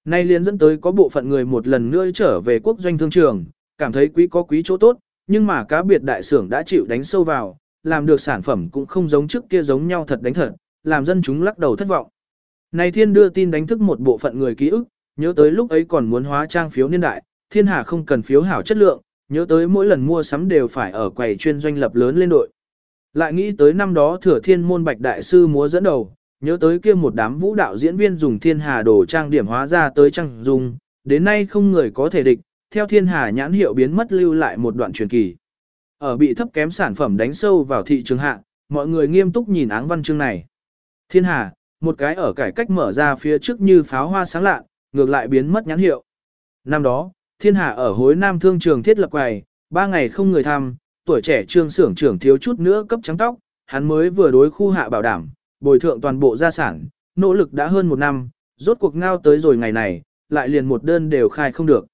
Nay liền dẫn tới có bộ phận người một lần nữa trở về quốc doanh thương trường, cảm thấy quý có quý chỗ tốt, nhưng mà cá biệt đại xưởng đã chịu đánh sâu vào, làm được sản phẩm cũng không giống trước kia giống nhau thật đánh thật, làm dân chúng lắc đầu thất vọng. Này thiên đưa tin đánh thức một bộ phận người ký ức, nhớ tới lúc ấy còn muốn hóa trang phiếu niên đại, thiên hà không cần phiếu hảo chất lượng, nhớ tới mỗi lần mua sắm đều phải ở quầy chuyên doanh lập lớn lên đội. Lại nghĩ tới năm đó thừa thiên môn bạch đại sư múa dẫn đầu, nhớ tới kia một đám vũ đạo diễn viên dùng thiên hà đồ trang điểm hóa ra tới trang dung, đến nay không người có thể địch, theo thiên hà nhãn hiệu biến mất lưu lại một đoạn truyền kỳ. Ở bị thấp kém sản phẩm đánh sâu vào thị trường hạ, mọi người nghiêm túc nhìn áng văn chương này. Thiên hà, một cái ở cải cách mở ra phía trước như pháo hoa sáng lạ, ngược lại biến mất nhãn hiệu. Năm đó, thiên hà ở hối nam thương trường thiết lập quầy, ba ngày không người thăm, tuổi trẻ trương xưởng trưởng thiếu chút nữa cấp trắng tóc, hắn mới vừa đối khu hạ bảo đảm, bồi thượng toàn bộ gia sản, nỗ lực đã hơn một năm, rốt cuộc ngao tới rồi ngày này, lại liền một đơn đều khai không được.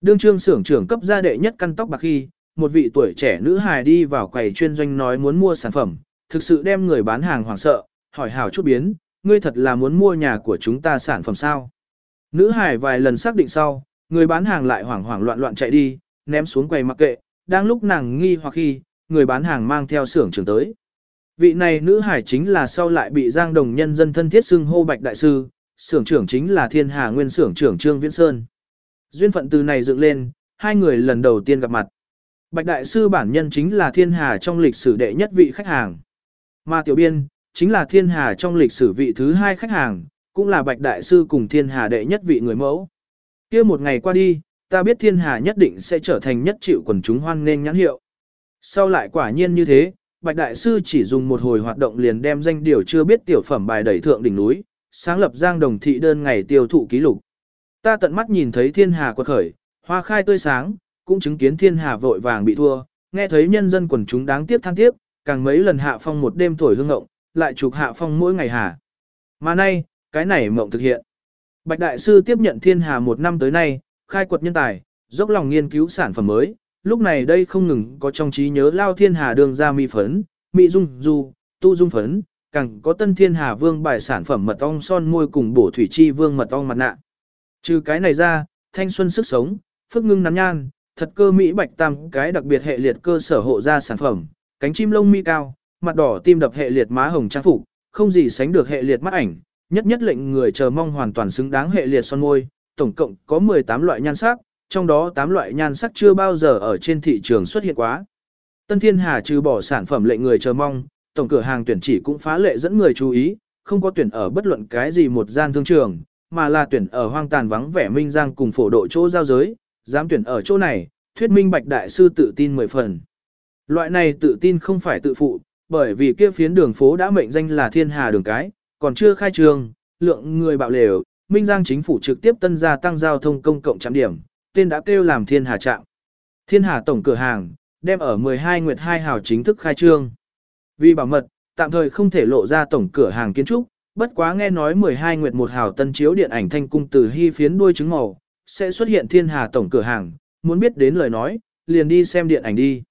Đương trương xưởng trưởng cấp gia đệ nhất căn tóc bạc khi, một vị tuổi trẻ nữ hài đi vào quầy chuyên doanh nói muốn mua sản phẩm, thực sự đem người bán hàng hoảng sợ, hỏi hảo chút biến, ngươi thật là muốn mua nhà của chúng ta sản phẩm sao? Nữ hài vài lần xác định sau, người bán hàng lại hoảng hoảng loạn loạn chạy đi, ném xuống quầy mặc kệ, đang lúc nàng nghi hoặc khi, người bán hàng mang theo xưởng trưởng tới. Vị này nữ hải chính là sau lại bị Giang Đồng nhân dân thân thiết xưng hô Bạch Đại Sư, xưởng trưởng chính là Thiên Hà Nguyên xưởng trưởng Trương Viễn Sơn. Duyên phận từ này dựng lên, hai người lần đầu tiên gặp mặt. Bạch Đại Sư bản nhân chính là Thiên Hà trong lịch sử đệ nhất vị khách hàng. Mà Tiểu Biên, chính là Thiên Hà trong lịch sử vị thứ hai khách hàng, cũng là Bạch Đại Sư cùng Thiên Hà đệ nhất vị người mẫu. kia một ngày qua đi, ta biết Thiên Hà nhất định sẽ trở thành nhất chịu quần chúng hoan nên nhãn hiệu. Sau lại quả nhiên như thế, Bạch Đại Sư chỉ dùng một hồi hoạt động liền đem danh điều chưa biết tiểu phẩm bài đẩy thượng đỉnh núi, sáng lập giang đồng thị đơn ngày tiêu thụ ký lục. Ta tận mắt nhìn thấy thiên hà quật khởi, hoa khai tươi sáng, cũng chứng kiến thiên hà vội vàng bị thua, nghe thấy nhân dân quần chúng đáng tiếc than tiếc, càng mấy lần hạ phong một đêm thổi hương ngộng, lại chụp hạ phong mỗi ngày hà. Mà nay, cái này mộng thực hiện. Bạch Đại Sư tiếp nhận thiên hà một năm tới nay, khai quật nhân tài, dốc lòng nghiên cứu sản phẩm mới, lúc này đây không ngừng có trong trí nhớ lao thiên hà đường ra mi phấn, mỹ dung du, tu dung phấn, càng có tân thiên hà vương bài sản phẩm mật ong son môi cùng bổ thủy chi vương mật ong mặt nạ. Trừ cái này ra, thanh xuân sức sống, phức ngưng nắn nhan, thật cơ mỹ bạch tam cái đặc biệt hệ liệt cơ sở hộ ra sản phẩm, cánh chim lông mi cao, mặt đỏ tim đập hệ liệt má hồng trang phục, không gì sánh được hệ liệt mắt ảnh, nhất nhất lệnh người chờ mong hoàn toàn xứng đáng hệ liệt son môi, tổng cộng có 18 loại nhan sắc, trong đó 8 loại nhan sắc chưa bao giờ ở trên thị trường xuất hiện quá. Tân Thiên Hà trừ bỏ sản phẩm lệnh người chờ mong, tổng cửa hàng tuyển chỉ cũng phá lệ dẫn người chú ý, không có tuyển ở bất luận cái gì một gian thương trường, mà là tuyển ở hoang tàn vắng vẻ minh giang cùng phổ độ chỗ giao giới, dám tuyển ở chỗ này, thuyết minh bạch đại sư tự tin mười phần. Loại này tự tin không phải tự phụ, bởi vì kia phiến đường phố đã mệnh danh là thiên hà đường cái, còn chưa khai trường, lượng người bạo lều, minh giang chính phủ trực tiếp tân gia tăng giao thông công cộng trạm điểm, tên đã kêu làm thiên hà trạm. Thiên hà tổng cửa hàng, đem ở 12 Nguyệt 2 hào chính thức khai trương. Vì bảo mật, tạm thời không thể lộ ra tổng cửa hàng kiến trúc, bất quá nghe nói 12 Nguyệt một hào tân chiếu điện ảnh thanh cung từ hy phiến đuôi trứng màu, sẽ xuất hiện thiên hà tổng cửa hàng, muốn biết đến lời nói, liền đi xem điện ảnh đi.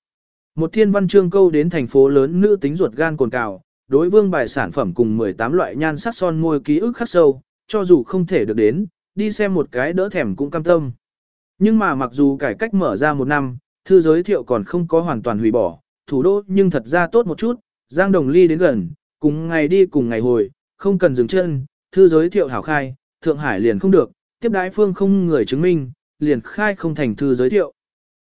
Một thiên văn chương câu đến thành phố lớn nữ tính ruột gan cồn cào, đối vương bài sản phẩm cùng 18 loại nhan sắc son môi ký ức khắc sâu, cho dù không thể được đến, đi xem một cái đỡ thèm cũng cam tâm. Nhưng mà mặc dù cải cách mở ra một năm, thư giới thiệu còn không có hoàn toàn hủy bỏ, thủ đô nhưng thật ra tốt một chút, Giang Đồng Ly đến gần, cùng ngày đi cùng ngày hồi, không cần dừng chân, thư giới thiệu hảo khai, Thượng Hải liền không được, tiếp đái phương không người chứng minh, liền khai không thành thư giới thiệu.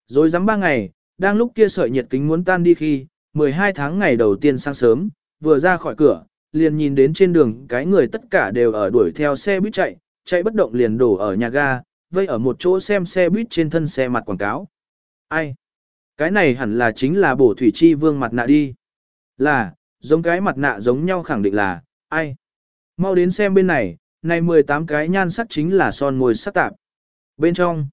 Rồi dám ba ngày, đang lúc kia sợi nhiệt kính muốn tan đi khi, 12 tháng ngày đầu tiên sáng sớm, vừa ra khỏi cửa, liền nhìn đến trên đường cái người tất cả đều ở đuổi theo xe buýt chạy, chạy bất động liền đổ ở nhà ga, vây ở một chỗ xem xe buýt trên thân xe mặt quảng cáo. Ai? Cái này hẳn là chính là bổ thủy chi vương mặt nạ đi. Là, giống cái mặt nạ giống nhau khẳng định là, ai? Mau đến xem bên này, này 18 cái nhan sắc chính là son môi sắc tạp. Bên trong,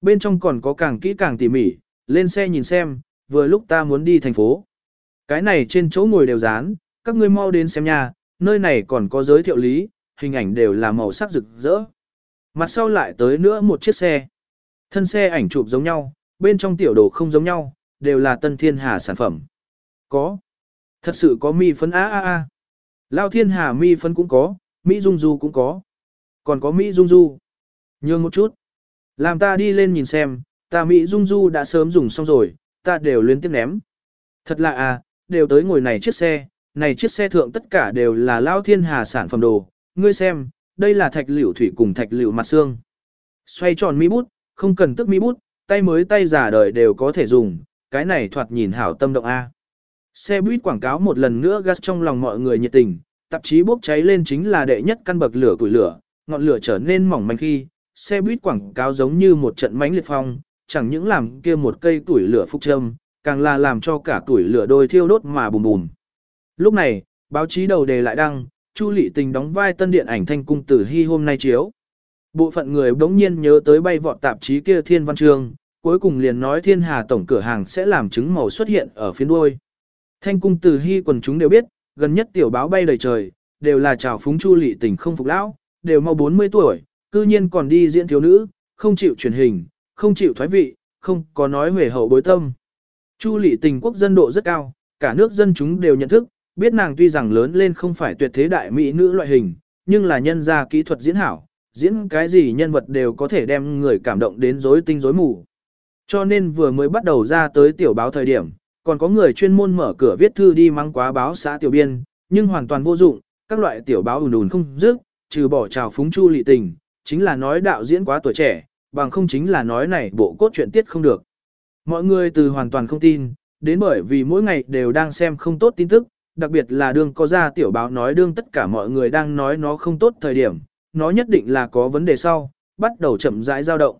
bên trong còn có càng kỹ càng tỉ mỉ, lên xe nhìn xem, vừa lúc ta muốn đi thành phố. Cái này trên chỗ ngồi đều dán, các ngươi mau đến xem nha, nơi này còn có giới thiệu lý, hình ảnh đều là màu sắc rực rỡ. Mặt sau lại tới nữa một chiếc xe. Thân xe ảnh chụp giống nhau, bên trong tiểu đồ không giống nhau, đều là tân thiên hà sản phẩm. Có. Thật sự có mi phấn a a a. Lao thiên hà mi phấn cũng có, Mỹ Dung Du cũng có. Còn có Mỹ Dung Du. Nhường một chút. Làm ta đi lên nhìn xem, ta Mỹ Dung Du đã sớm dùng xong rồi, ta đều liên tiếp ném. Thật là à, đều tới ngồi này chiếc xe, này chiếc xe thượng tất cả đều là Lao thiên hà sản phẩm đồ. Ngươi xem, đây là thạch liễu thủy cùng thạch liễu mặt xương. Xoay tròn mi bút, không cần tức mi bút, tay mới tay giả đời đều có thể dùng, cái này thoạt nhìn hảo tâm động A. Xe buýt quảng cáo một lần nữa gas trong lòng mọi người nhiệt tình, tạp chí bốc cháy lên chính là đệ nhất căn bậc lửa củi lửa, ngọn lửa trở nên mỏng manh khi, xe buýt quảng cáo giống như một trận mánh liệt phong, chẳng những làm kia một cây tuổi lửa phúc châm, càng là làm cho cả tuổi lửa đôi thiêu đốt mà bùm bùm. Lúc này, báo chí đầu đề lại đăng, Chu Lệ Tình đóng vai tân điện ảnh thanh cung tử hy hôm nay chiếu. Bộ phận người bỗng nhiên nhớ tới bay vọt tạp chí kia Thiên Văn Trường, cuối cùng liền nói Thiên Hà tổng cửa hàng sẽ làm chứng màu xuất hiện ở phía đuôi. Thanh cung tử hy quần chúng đều biết, gần nhất tiểu báo bay đầy trời, đều là chào phúng Chu Lệ Tình không phục lão, đều mau 40 tuổi, cư nhiên còn đi diễn thiếu nữ, không chịu truyền hình, không chịu thoái vị, không có nói huề hậu bối tâm. Chu Lệ Tình quốc dân độ rất cao, cả nước dân chúng đều nhận thức, biết nàng tuy rằng lớn lên không phải tuyệt thế đại mỹ nữ loại hình, nhưng là nhân gia kỹ thuật diễn hảo, diễn cái gì nhân vật đều có thể đem người cảm động đến rối tinh rối mù. Cho nên vừa mới bắt đầu ra tới tiểu báo thời điểm, còn có người chuyên môn mở cửa viết thư đi mang quá báo xã tiểu biên, nhưng hoàn toàn vô dụng, các loại tiểu báo ùn ùn không dứt, trừ bỏ trào phúng chu lị tình, chính là nói đạo diễn quá tuổi trẻ, bằng không chính là nói này bộ cốt truyện tiết không được. Mọi người từ hoàn toàn không tin, đến bởi vì mỗi ngày đều đang xem không tốt tin tức, đặc biệt là đương có ra tiểu báo nói đương tất cả mọi người đang nói nó không tốt thời điểm, nó nhất định là có vấn đề sau, bắt đầu chậm rãi dao động.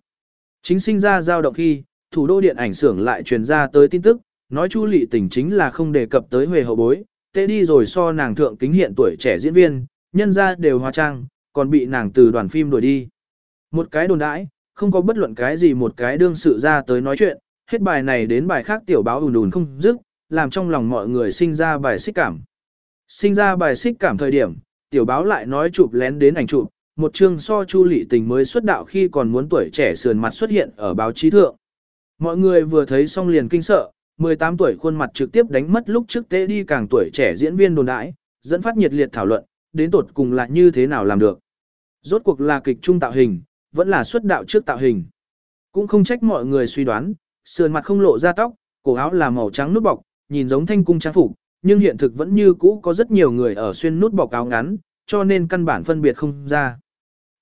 Chính sinh ra dao động khi, thủ đô điện ảnh xưởng lại truyền ra tới tin tức, nói Chu Lệ Tình chính là không đề cập tới huề hậu bối, tê đi rồi so nàng thượng kính hiện tuổi trẻ diễn viên, nhân ra đều hóa trang, còn bị nàng từ đoàn phim đuổi đi. Một cái đồn đãi, không có bất luận cái gì một cái đương sự ra tới nói chuyện, hết bài này đến bài khác tiểu báo ùn ùn không dứt, làm trong lòng mọi người sinh ra bài xích cảm. Sinh ra bài xích cảm thời điểm, tiểu báo lại nói chụp lén đến ảnh chụp, một chương so Chu lị Tình mới xuất đạo khi còn muốn tuổi trẻ sườn mặt xuất hiện ở báo chí thượng. Mọi người vừa thấy xong liền kinh sợ, 18 tuổi khuôn mặt trực tiếp đánh mất lúc trước tế đi càng tuổi trẻ diễn viên đồn đãi, dẫn phát nhiệt liệt thảo luận, đến tột cùng là như thế nào làm được. Rốt cuộc là kịch trung tạo hình, vẫn là xuất đạo trước tạo hình. Cũng không trách mọi người suy đoán, sườn mặt không lộ ra tóc, cổ áo là màu trắng nút bọc, nhìn giống thanh cung trang phục, nhưng hiện thực vẫn như cũ có rất nhiều người ở xuyên nút bọc áo ngắn, cho nên căn bản phân biệt không ra.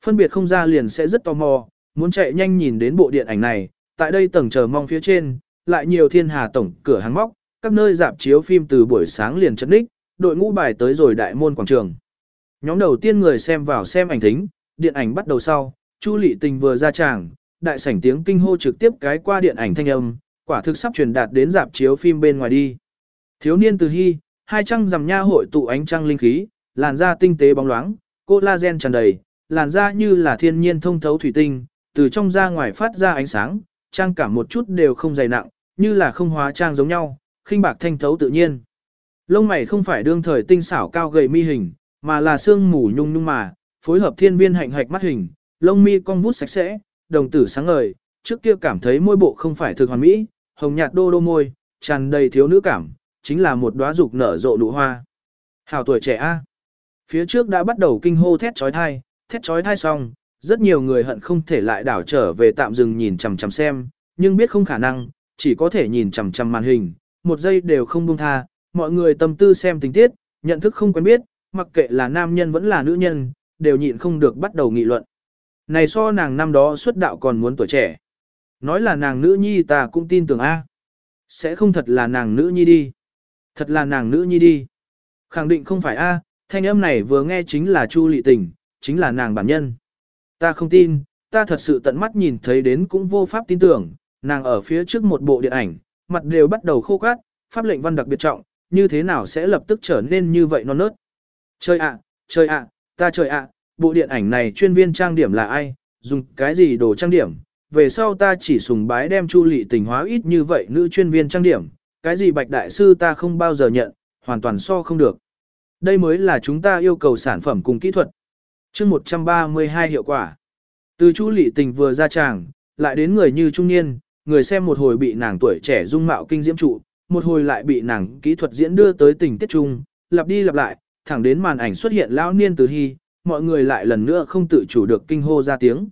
Phân biệt không ra liền sẽ rất tò mò, muốn chạy nhanh nhìn đến bộ điện ảnh này, tại đây tầng chờ mong phía trên, lại nhiều thiên hà tổng cửa hàng móc, các nơi dạp chiếu phim từ buổi sáng liền chấn ních đội ngũ bài tới rồi đại môn quảng trường. Nhóm đầu tiên người xem vào xem ảnh thính, điện ảnh bắt đầu sau, Chu Lệ Tình vừa ra tràng, đại sảnh tiếng kinh hô trực tiếp cái qua điện ảnh thanh âm, quả thực sắp truyền đạt đến dạp chiếu phim bên ngoài đi. Thiếu niên từ hy, hai trăng rằm nha hội tụ ánh trăng linh khí, làn da tinh tế bóng loáng, collagen tràn đầy, làn da như là thiên nhiên thông thấu thủy tinh, từ trong ra ngoài phát ra ánh sáng, trang cả một chút đều không dày nặng, như là không hóa trang giống nhau, khinh bạc thanh thấu tự nhiên. Lông mày không phải đương thời tinh xảo cao gầy mi hình, mà là xương mù nhung nhung mà, phối hợp thiên viên hạnh hạch mắt hình, lông mi cong vút sạch sẽ, đồng tử sáng ngời, trước kia cảm thấy môi bộ không phải thực hoàn mỹ, hồng nhạt đô đô môi, tràn đầy thiếu nữ cảm, chính là một đóa dục nở rộ nụ hoa. Hảo tuổi trẻ a. Phía trước đã bắt đầu kinh hô thét chói tai, thét chói tai xong, rất nhiều người hận không thể lại đảo trở về tạm dừng nhìn chằm chằm xem, nhưng biết không khả năng, chỉ có thể nhìn chằm chằm màn hình, một giây đều không buông tha, mọi người tâm tư xem tình tiết, nhận thức không quen biết, mặc kệ là nam nhân vẫn là nữ nhân, đều nhịn không được bắt đầu nghị luận. Này so nàng năm đó xuất đạo còn muốn tuổi trẻ. Nói là nàng nữ nhi ta cũng tin tưởng A. Sẽ không thật là nàng nữ nhi đi. Thật là nàng nữ nhi đi. Khẳng định không phải A, thanh âm này vừa nghe chính là Chu Lị Tình, chính là nàng bản nhân. Ta không tin, ta thật sự tận mắt nhìn thấy đến cũng vô pháp tin tưởng, nàng ở phía trước một bộ điện ảnh, mặt đều bắt đầu khô cát, pháp lệnh văn đặc biệt trọng, như thế nào sẽ lập tức trở nên như vậy non nớt. trời ạ, trời ạ, ta trời ạ, bộ điện ảnh này chuyên viên trang điểm là ai, dùng cái gì đồ trang điểm, về sau ta chỉ sùng bái đem chu lị tình hóa ít như vậy nữ chuyên viên trang điểm, cái gì bạch đại sư ta không bao giờ nhận, hoàn toàn so không được. Đây mới là chúng ta yêu cầu sản phẩm cùng kỹ thuật. chương 132 hiệu quả. Từ chu lị tình vừa ra tràng, lại đến người như trung niên, người xem một hồi bị nàng tuổi trẻ dung mạo kinh diễm trụ, một hồi lại bị nàng kỹ thuật diễn đưa tới tình tiết trung, lặp đi lặp lại, thẳng đến màn ảnh xuất hiện lão niên từ hy, mọi người lại lần nữa không tự chủ được kinh hô ra tiếng.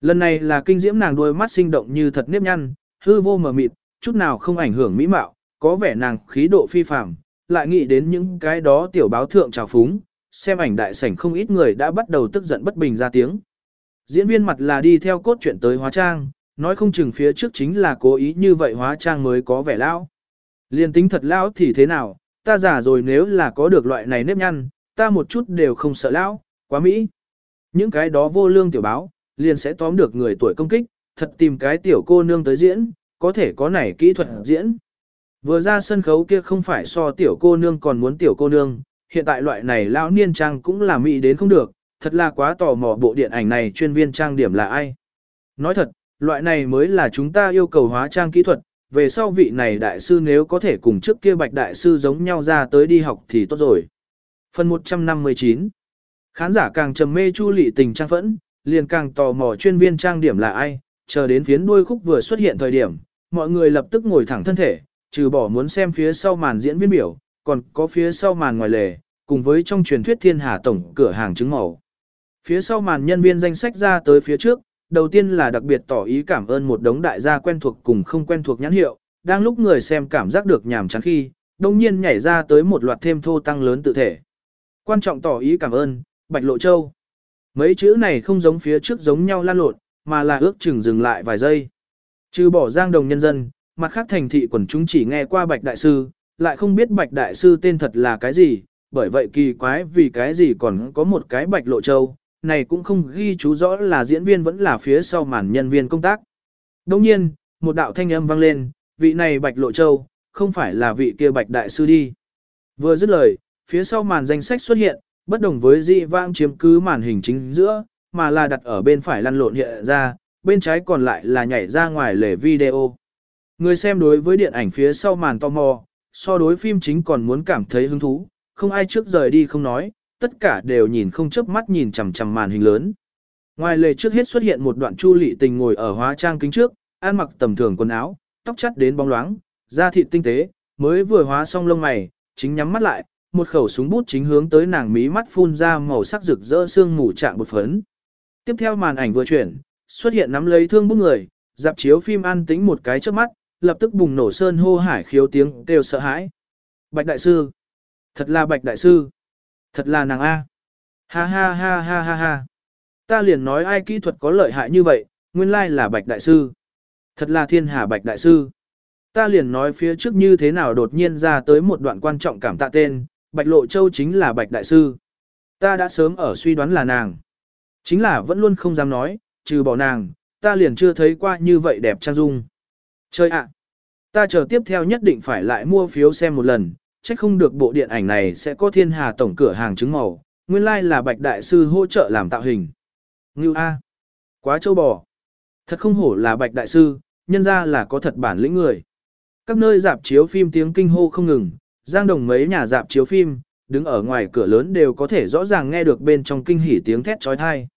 Lần này là kinh diễm nàng đôi mắt sinh động như thật nếp nhăn, hư vô mờ mịt, chút nào không ảnh hưởng mỹ mạo, có vẻ nàng khí độ phi phàm, lại nghĩ đến những cái đó tiểu báo thượng trào phúng, xem ảnh đại sảnh không ít người đã bắt đầu tức giận bất bình ra tiếng. Diễn viên mặt là đi theo cốt truyện tới hóa trang, nói không chừng phía trước chính là cố ý như vậy hóa trang mới có vẻ lão. Liên tính thật lão thì thế nào, ta giả rồi nếu là có được loại này nếp nhăn, ta một chút đều không sợ lão, quá Mỹ. Những cái đó vô lương tiểu báo, liền sẽ tóm được người tuổi công kích, thật tìm cái tiểu cô nương tới diễn, có thể có nảy kỹ thuật diễn. Vừa ra sân khấu kia không phải so tiểu cô nương còn muốn tiểu cô nương, hiện tại loại này lão niên trang cũng là mỹ đến không được, thật là quá tò mò bộ điện ảnh này chuyên viên trang điểm là ai. Nói thật, loại này mới là chúng ta yêu cầu hóa trang kỹ thuật, về sau vị này đại sư nếu có thể cùng trước kia bạch đại sư giống nhau ra tới đi học thì tốt rồi. Phần 159 Khán giả càng trầm mê chu lị tình trang phẫn, liền càng tò mò chuyên viên trang điểm là ai, chờ đến phiến đuôi khúc vừa xuất hiện thời điểm, mọi người lập tức ngồi thẳng thân thể, trừ bỏ muốn xem phía sau màn diễn viên biểu, còn có phía sau màn ngoài lề, cùng với trong truyền thuyết thiên hà tổng cửa hàng trứng màu. Phía sau màn nhân viên danh sách ra tới phía trước, đầu tiên là đặc biệt tỏ ý cảm ơn một đống đại gia quen thuộc cùng không quen thuộc nhãn hiệu, đang lúc người xem cảm giác được nhàm chán khi, đồng nhiên nhảy ra tới một loạt thêm thô tăng lớn tự thể. Quan trọng tỏ ý cảm ơn, Bạch Lộ Châu. Mấy chữ này không giống phía trước giống nhau lan lộn, mà là ước chừng dừng lại vài giây. Trừ bỏ giang đồng nhân dân, mặt khác thành thị quần chúng chỉ nghe qua Bạch Đại Sư, lại không biết Bạch Đại Sư tên thật là cái gì, bởi vậy kỳ quái vì cái gì còn có một cái Bạch Lộ Châu, này cũng không ghi chú rõ là diễn viên vẫn là phía sau màn nhân viên công tác. Đồng nhiên, một đạo thanh âm vang lên, vị này Bạch Lộ Châu, không phải là vị kia Bạch Đại Sư đi. Vừa dứt lời, phía sau màn danh sách xuất hiện, bất đồng với dị vang chiếm cứ màn hình chính giữa, mà là đặt ở bên phải lăn lộn hiện ra, bên trái còn lại là nhảy ra ngoài lề video. Người xem đối với điện ảnh phía sau màn tò mò, so đối phim chính còn muốn cảm thấy hứng thú, không ai trước rời đi không nói, tất cả đều nhìn không chớp mắt nhìn chằm chằm màn hình lớn. Ngoài lề trước hết xuất hiện một đoạn chu lị tình ngồi ở hóa trang kính trước, ăn mặc tầm thường quần áo, tóc chắt đến bóng loáng, da thịt tinh tế, mới vừa hóa xong lông mày, chính nhắm mắt lại, một khẩu súng bút chính hướng tới nàng mí mắt phun ra màu sắc rực rỡ xương mù trạng bột phấn. Tiếp theo màn ảnh vừa chuyển, xuất hiện nắm lấy thương bút người, dạp chiếu phim an tĩnh một cái trước mắt, lập tức bùng nổ sơn hô hải khiếu tiếng kêu sợ hãi. Bạch đại sư, thật là bạch đại sư, thật là nàng A. Ha ha ha ha ha ha. Ta liền nói ai kỹ thuật có lợi hại như vậy, nguyên lai là bạch đại sư. Thật là thiên hà bạch đại sư. Ta liền nói phía trước như thế nào đột nhiên ra tới một đoạn quan trọng cảm tạ tên, Bạch Lộ Châu chính là Bạch Đại Sư. Ta đã sớm ở suy đoán là nàng. Chính là vẫn luôn không dám nói, trừ bỏ nàng, ta liền chưa thấy qua như vậy đẹp trang dung. Chơi ạ! ta chờ tiếp theo nhất định phải lại mua phiếu xem một lần, chắc không được bộ điện ảnh này sẽ có thiên hà tổng cửa hàng trứng màu, nguyên lai like là Bạch Đại Sư hỗ trợ làm tạo hình. Ngưu A! Quá châu bò! Thật không hổ là Bạch Đại Sư, nhân ra là có thật bản lĩnh người. Các nơi dạp chiếu phim tiếng kinh hô không ngừng, Giang Đồng mấy nhà dạp chiếu phim, đứng ở ngoài cửa lớn đều có thể rõ ràng nghe được bên trong kinh hỉ tiếng thét trói thai.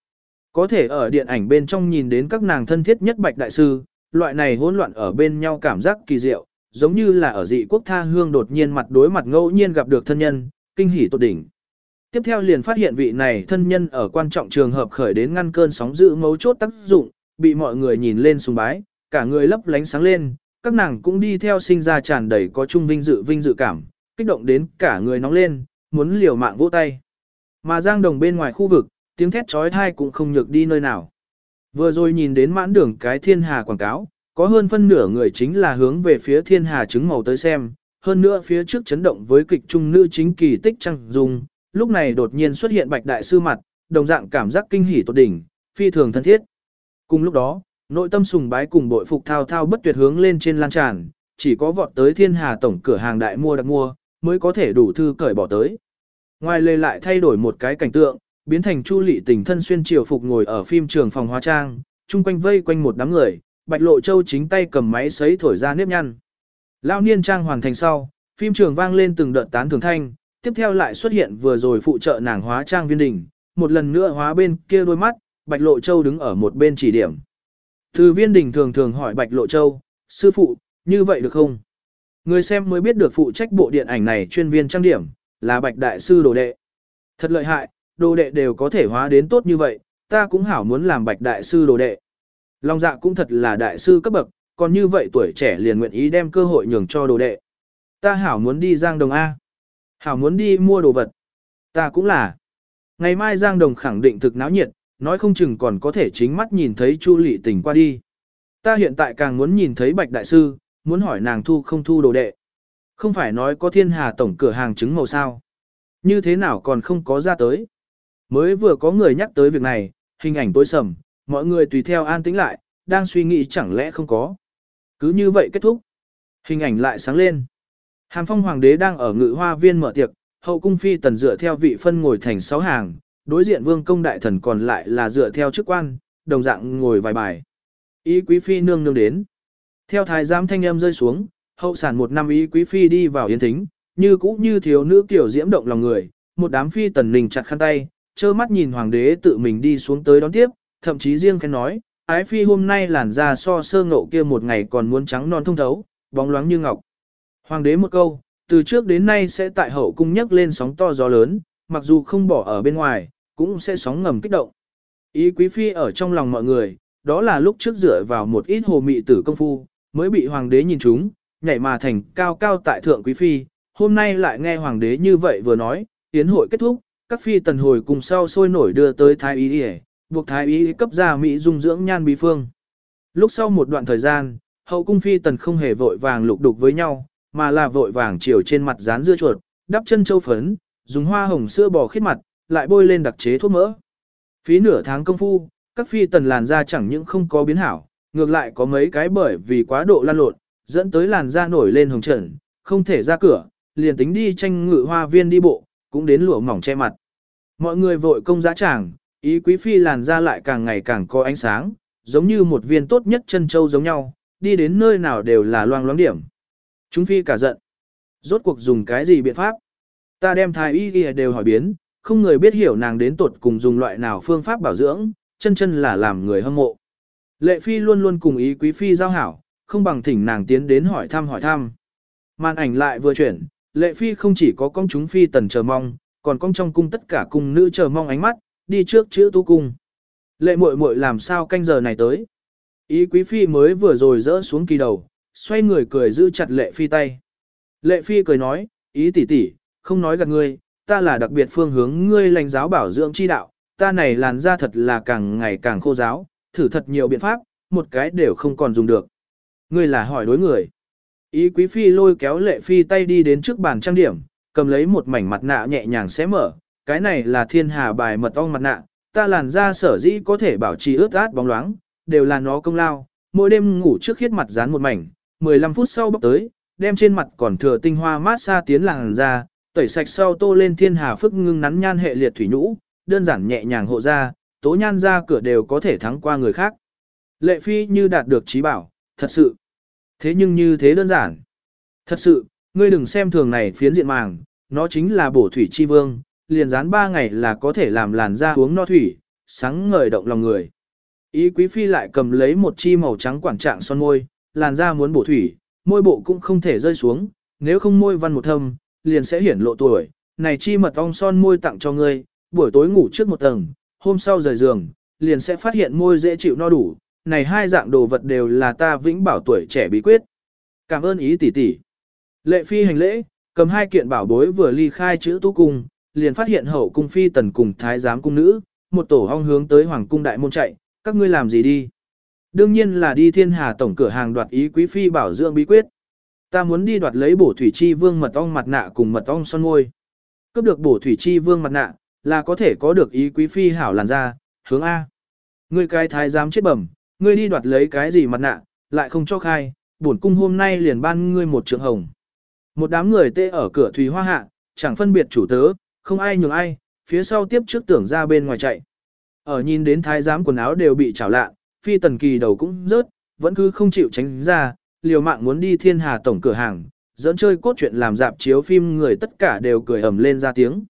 Có thể ở điện ảnh bên trong nhìn đến các nàng thân thiết nhất bạch đại sư, loại này hỗn loạn ở bên nhau cảm giác kỳ diệu, giống như là ở dị quốc tha hương đột nhiên mặt đối mặt ngẫu nhiên gặp được thân nhân, kinh hỉ tột đỉnh. Tiếp theo liền phát hiện vị này thân nhân ở quan trọng trường hợp khởi đến ngăn cơn sóng dữ mấu chốt tác dụng, bị mọi người nhìn lên sùng bái, cả người lấp lánh sáng lên, các nàng cũng đi theo sinh ra tràn đầy có chung vinh dự vinh dự cảm, kích động đến cả người nóng lên, muốn liều mạng vỗ tay. Mà Giang Đồng bên ngoài khu vực, tiếng thét trói thai cũng không nhược đi nơi nào. Vừa rồi nhìn đến mãn đường cái thiên hà quảng cáo, có hơn phân nửa người chính là hướng về phía thiên hà trứng màu tới xem, hơn nữa phía trước chấn động với kịch trung nữ chính kỳ tích trăng dung, lúc này đột nhiên xuất hiện bạch đại sư mặt, đồng dạng cảm giác kinh hỉ tột đỉnh, phi thường thân thiết. Cùng lúc đó, nội tâm sùng bái cùng bội phục thao thao bất tuyệt hướng lên trên lan tràn, chỉ có vọt tới thiên hà tổng cửa hàng đại mua đặt mua, mới có thể đủ thư cởi bỏ tới. Ngoài lề lại thay đổi một cái cảnh tượng, biến thành Chu lị Tình thân xuyên triều phục ngồi ở phim trường phòng hóa trang, chung quanh vây quanh một đám người, Bạch Lộ Châu chính tay cầm máy sấy thổi ra nếp nhăn. lao niên trang hoàn thành sau, phim trường vang lên từng đợt tán thưởng thanh, tiếp theo lại xuất hiện vừa rồi phụ trợ nàng hóa trang viên đỉnh, một lần nữa hóa bên kia đôi mắt, Bạch Lộ Châu đứng ở một bên chỉ điểm. Từ viên đỉnh thường thường hỏi Bạch Lộ Châu, sư phụ, như vậy được không? Người xem mới biết được phụ trách bộ điện ảnh này chuyên viên trang điểm, là Bạch Đại Sư Đồ Đệ. Thật lợi hại, Đồ Đệ đều có thể hóa đến tốt như vậy, ta cũng hảo muốn làm Bạch Đại Sư Đồ Đệ. Long dạ cũng thật là Đại Sư cấp bậc, còn như vậy tuổi trẻ liền nguyện ý đem cơ hội nhường cho Đồ Đệ. Ta hảo muốn đi Giang Đồng A. Hảo muốn đi mua đồ vật. Ta cũng là. Ngày mai Giang Đồng khẳng định thực náo nhiệt, nói không chừng còn có thể chính mắt nhìn thấy Chu Lệ Tình qua đi. Ta hiện tại càng muốn nhìn thấy Bạch Đại Sư, muốn hỏi nàng thu không thu đồ đệ. Không phải nói có thiên hà tổng cửa hàng trứng màu sao. như thế nào còn không có ra tới. Mới vừa có người nhắc tới việc này, hình ảnh tối sầm, mọi người tùy theo an tĩnh lại, đang suy nghĩ chẳng lẽ không có. Cứ như vậy kết thúc. Hình ảnh lại sáng lên. Hàm phong hoàng đế đang ở ngự hoa viên mở tiệc, hậu cung phi tần dựa theo vị phân ngồi thành sáu hàng, đối diện vương công đại thần còn lại là dựa theo chức quan, đồng dạng ngồi vài bài. Ý quý phi nương nương đến. Theo thái giám thanh âm rơi xuống, hậu sản một năm ý quý phi đi vào yến thính, như cũ như thiếu nữ kiểu diễm động lòng người, một đám phi tần nình chặt khăn tay, trơ mắt nhìn hoàng đế tự mình đi xuống tới đón tiếp, thậm chí riêng khen nói, ái phi hôm nay làn da so sơ ngộ kia một ngày còn muốn trắng non thông thấu, bóng loáng như ngọc. Hoàng đế một câu, từ trước đến nay sẽ tại hậu cung nhấc lên sóng to gió lớn, mặc dù không bỏ ở bên ngoài, cũng sẽ sóng ngầm kích động. Ý quý phi ở trong lòng mọi người, đó là lúc trước dựa vào một ít hồ mị tử công phu, mới bị hoàng đế nhìn trúng, nhảy mà thành cao cao tại thượng quý phi, hôm nay lại nghe hoàng đế như vậy vừa nói, tiến hội kết thúc, các phi tần hồi cùng sau sôi nổi đưa tới thái y đi buộc thái y cấp ra mỹ dung dưỡng nhan bí phương. Lúc sau một đoạn thời gian, hậu cung phi tần không hề vội vàng lục đục với nhau, mà là vội vàng chiều trên mặt dán dưa chuột, đắp chân châu phấn, dùng hoa hồng sữa bò khít mặt, lại bôi lên đặc chế thuốc mỡ. Phí nửa tháng công phu, các phi tần làn da chẳng những không có biến hảo, ngược lại có mấy cái bởi vì quá độ lan lộn, dẫn tới làn da nổi lên hồng trần, không thể ra cửa, liền tính đi tranh ngự hoa viên đi bộ, cũng đến lụa mỏng che mặt. Mọi người vội công giá tràng, ý quý phi làn da lại càng ngày càng có ánh sáng, giống như một viên tốt nhất chân châu giống nhau, đi đến nơi nào đều là loang loáng điểm. Chúng phi cả giận. Rốt cuộc dùng cái gì biện pháp? Ta đem thái y ghi đều hỏi biến, không người biết hiểu nàng đến tuột cùng dùng loại nào phương pháp bảo dưỡng, chân chân là làm người hâm mộ. Lệ phi luôn luôn cùng ý quý phi giao hảo, không bằng thỉnh nàng tiến đến hỏi thăm hỏi thăm. Màn ảnh lại vừa chuyển, lệ phi không chỉ có công chúng phi tần chờ mong, còn công trong cung tất cả cung nữ chờ mong ánh mắt, đi trước chữ tu cung. Lệ muội muội làm sao canh giờ này tới. Ý quý phi mới vừa rồi rỡ xuống kỳ đầu, xoay người cười giữ chặt lệ phi tay. Lệ phi cười nói, ý tỷ tỷ, không nói gạt ngươi, ta là đặc biệt phương hướng ngươi lành giáo bảo dưỡng chi đạo, ta này làn da thật là càng ngày càng khô giáo, thử thật nhiều biện pháp, một cái đều không còn dùng được. Ngươi là hỏi đối người. Ý quý phi lôi kéo lệ phi tay đi đến trước bàn trang điểm, cầm lấy một mảnh mặt nạ nhẹ nhàng xé mở, cái này là thiên hà bài mật ong mặt nạ, ta làn da sở dĩ có thể bảo trì ướt át bóng loáng, đều là nó công lao, mỗi đêm ngủ trước khiết mặt dán một mảnh, 15 phút sau bốc tới, đem trên mặt còn thừa tinh hoa mát xa tiến làn da, tẩy sạch sau tô lên thiên hà phức ngưng nắn nhan hệ liệt thủy nhũ, đơn giản nhẹ nhàng hộ ra, tố nhan ra cửa đều có thể thắng qua người khác. Lệ phi như đạt được trí bảo, thật sự. Thế nhưng như thế đơn giản. Thật sự, ngươi đừng xem thường này phiến diện màng, nó chính là bổ thủy chi vương, liền dán 3 ngày là có thể làm làn da uống no thủy, sáng ngời động lòng người. Ý quý phi lại cầm lấy một chi màu trắng quảng trạng son môi, làn da muốn bổ thủy, môi bộ cũng không thể rơi xuống, nếu không môi văn một thâm, liền sẽ hiển lộ tuổi. Này chi mật ong son môi tặng cho ngươi, buổi tối ngủ trước một tầng, hôm sau rời giường, liền sẽ phát hiện môi dễ chịu no đủ. Này hai dạng đồ vật đều là ta vĩnh bảo tuổi trẻ bí quyết. Cảm ơn ý tỷ tỷ. Lệ phi hành lễ, cầm hai kiện bảo bối vừa ly khai chữ tu cung, liền phát hiện hậu cung phi tần cùng thái giám cung nữ, một tổ hong hướng tới hoàng cung đại môn chạy, các ngươi làm gì đi? Đương nhiên là đi thiên hà tổng cửa hàng đoạt ý quý phi bảo dưỡng bí quyết. Ta muốn đi đoạt lấy bổ thủy chi vương mật ong mặt nạ cùng mật ong son môi. Cướp được bổ thủy chi vương mặt nạ, là có thể có được ý quý phi hảo làn da, hướng A. Ngươi cái thái giám chết bẩm, ngươi đi đoạt lấy cái gì mặt nạ, lại không cho khai, bổn cung hôm nay liền ban ngươi một trường hồng. Một đám người tê ở cửa thủy hoa hạ, chẳng phân biệt chủ tớ, không ai nhường ai, phía sau tiếp trước tưởng ra bên ngoài chạy. Ở nhìn đến thái giám quần áo đều bị chảo lạ, phi tần kỳ đầu cũng rớt, vẫn cứ không chịu tránh ra, liều mạng muốn đi thiên hà tổng cửa hàng, dẫn chơi cốt truyện làm dạp chiếu phim người tất cả đều cười ầm lên ra tiếng.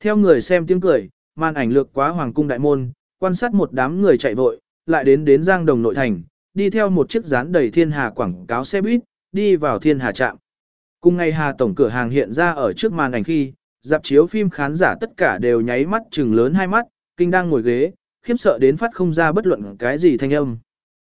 Theo người xem tiếng cười, màn ảnh lược quá hoàng cung đại môn, quan sát một đám người chạy vội, lại đến đến giang đồng nội thành, đi theo một chiếc dán đầy thiên hà quảng cáo xe buýt, đi vào thiên hà trạm. Cùng ngày hà tổng cửa hàng hiện ra ở trước màn ảnh khi, dạp chiếu phim khán giả tất cả đều nháy mắt chừng lớn hai mắt, kinh đang ngồi ghế, khiếp sợ đến phát không ra bất luận cái gì thanh âm.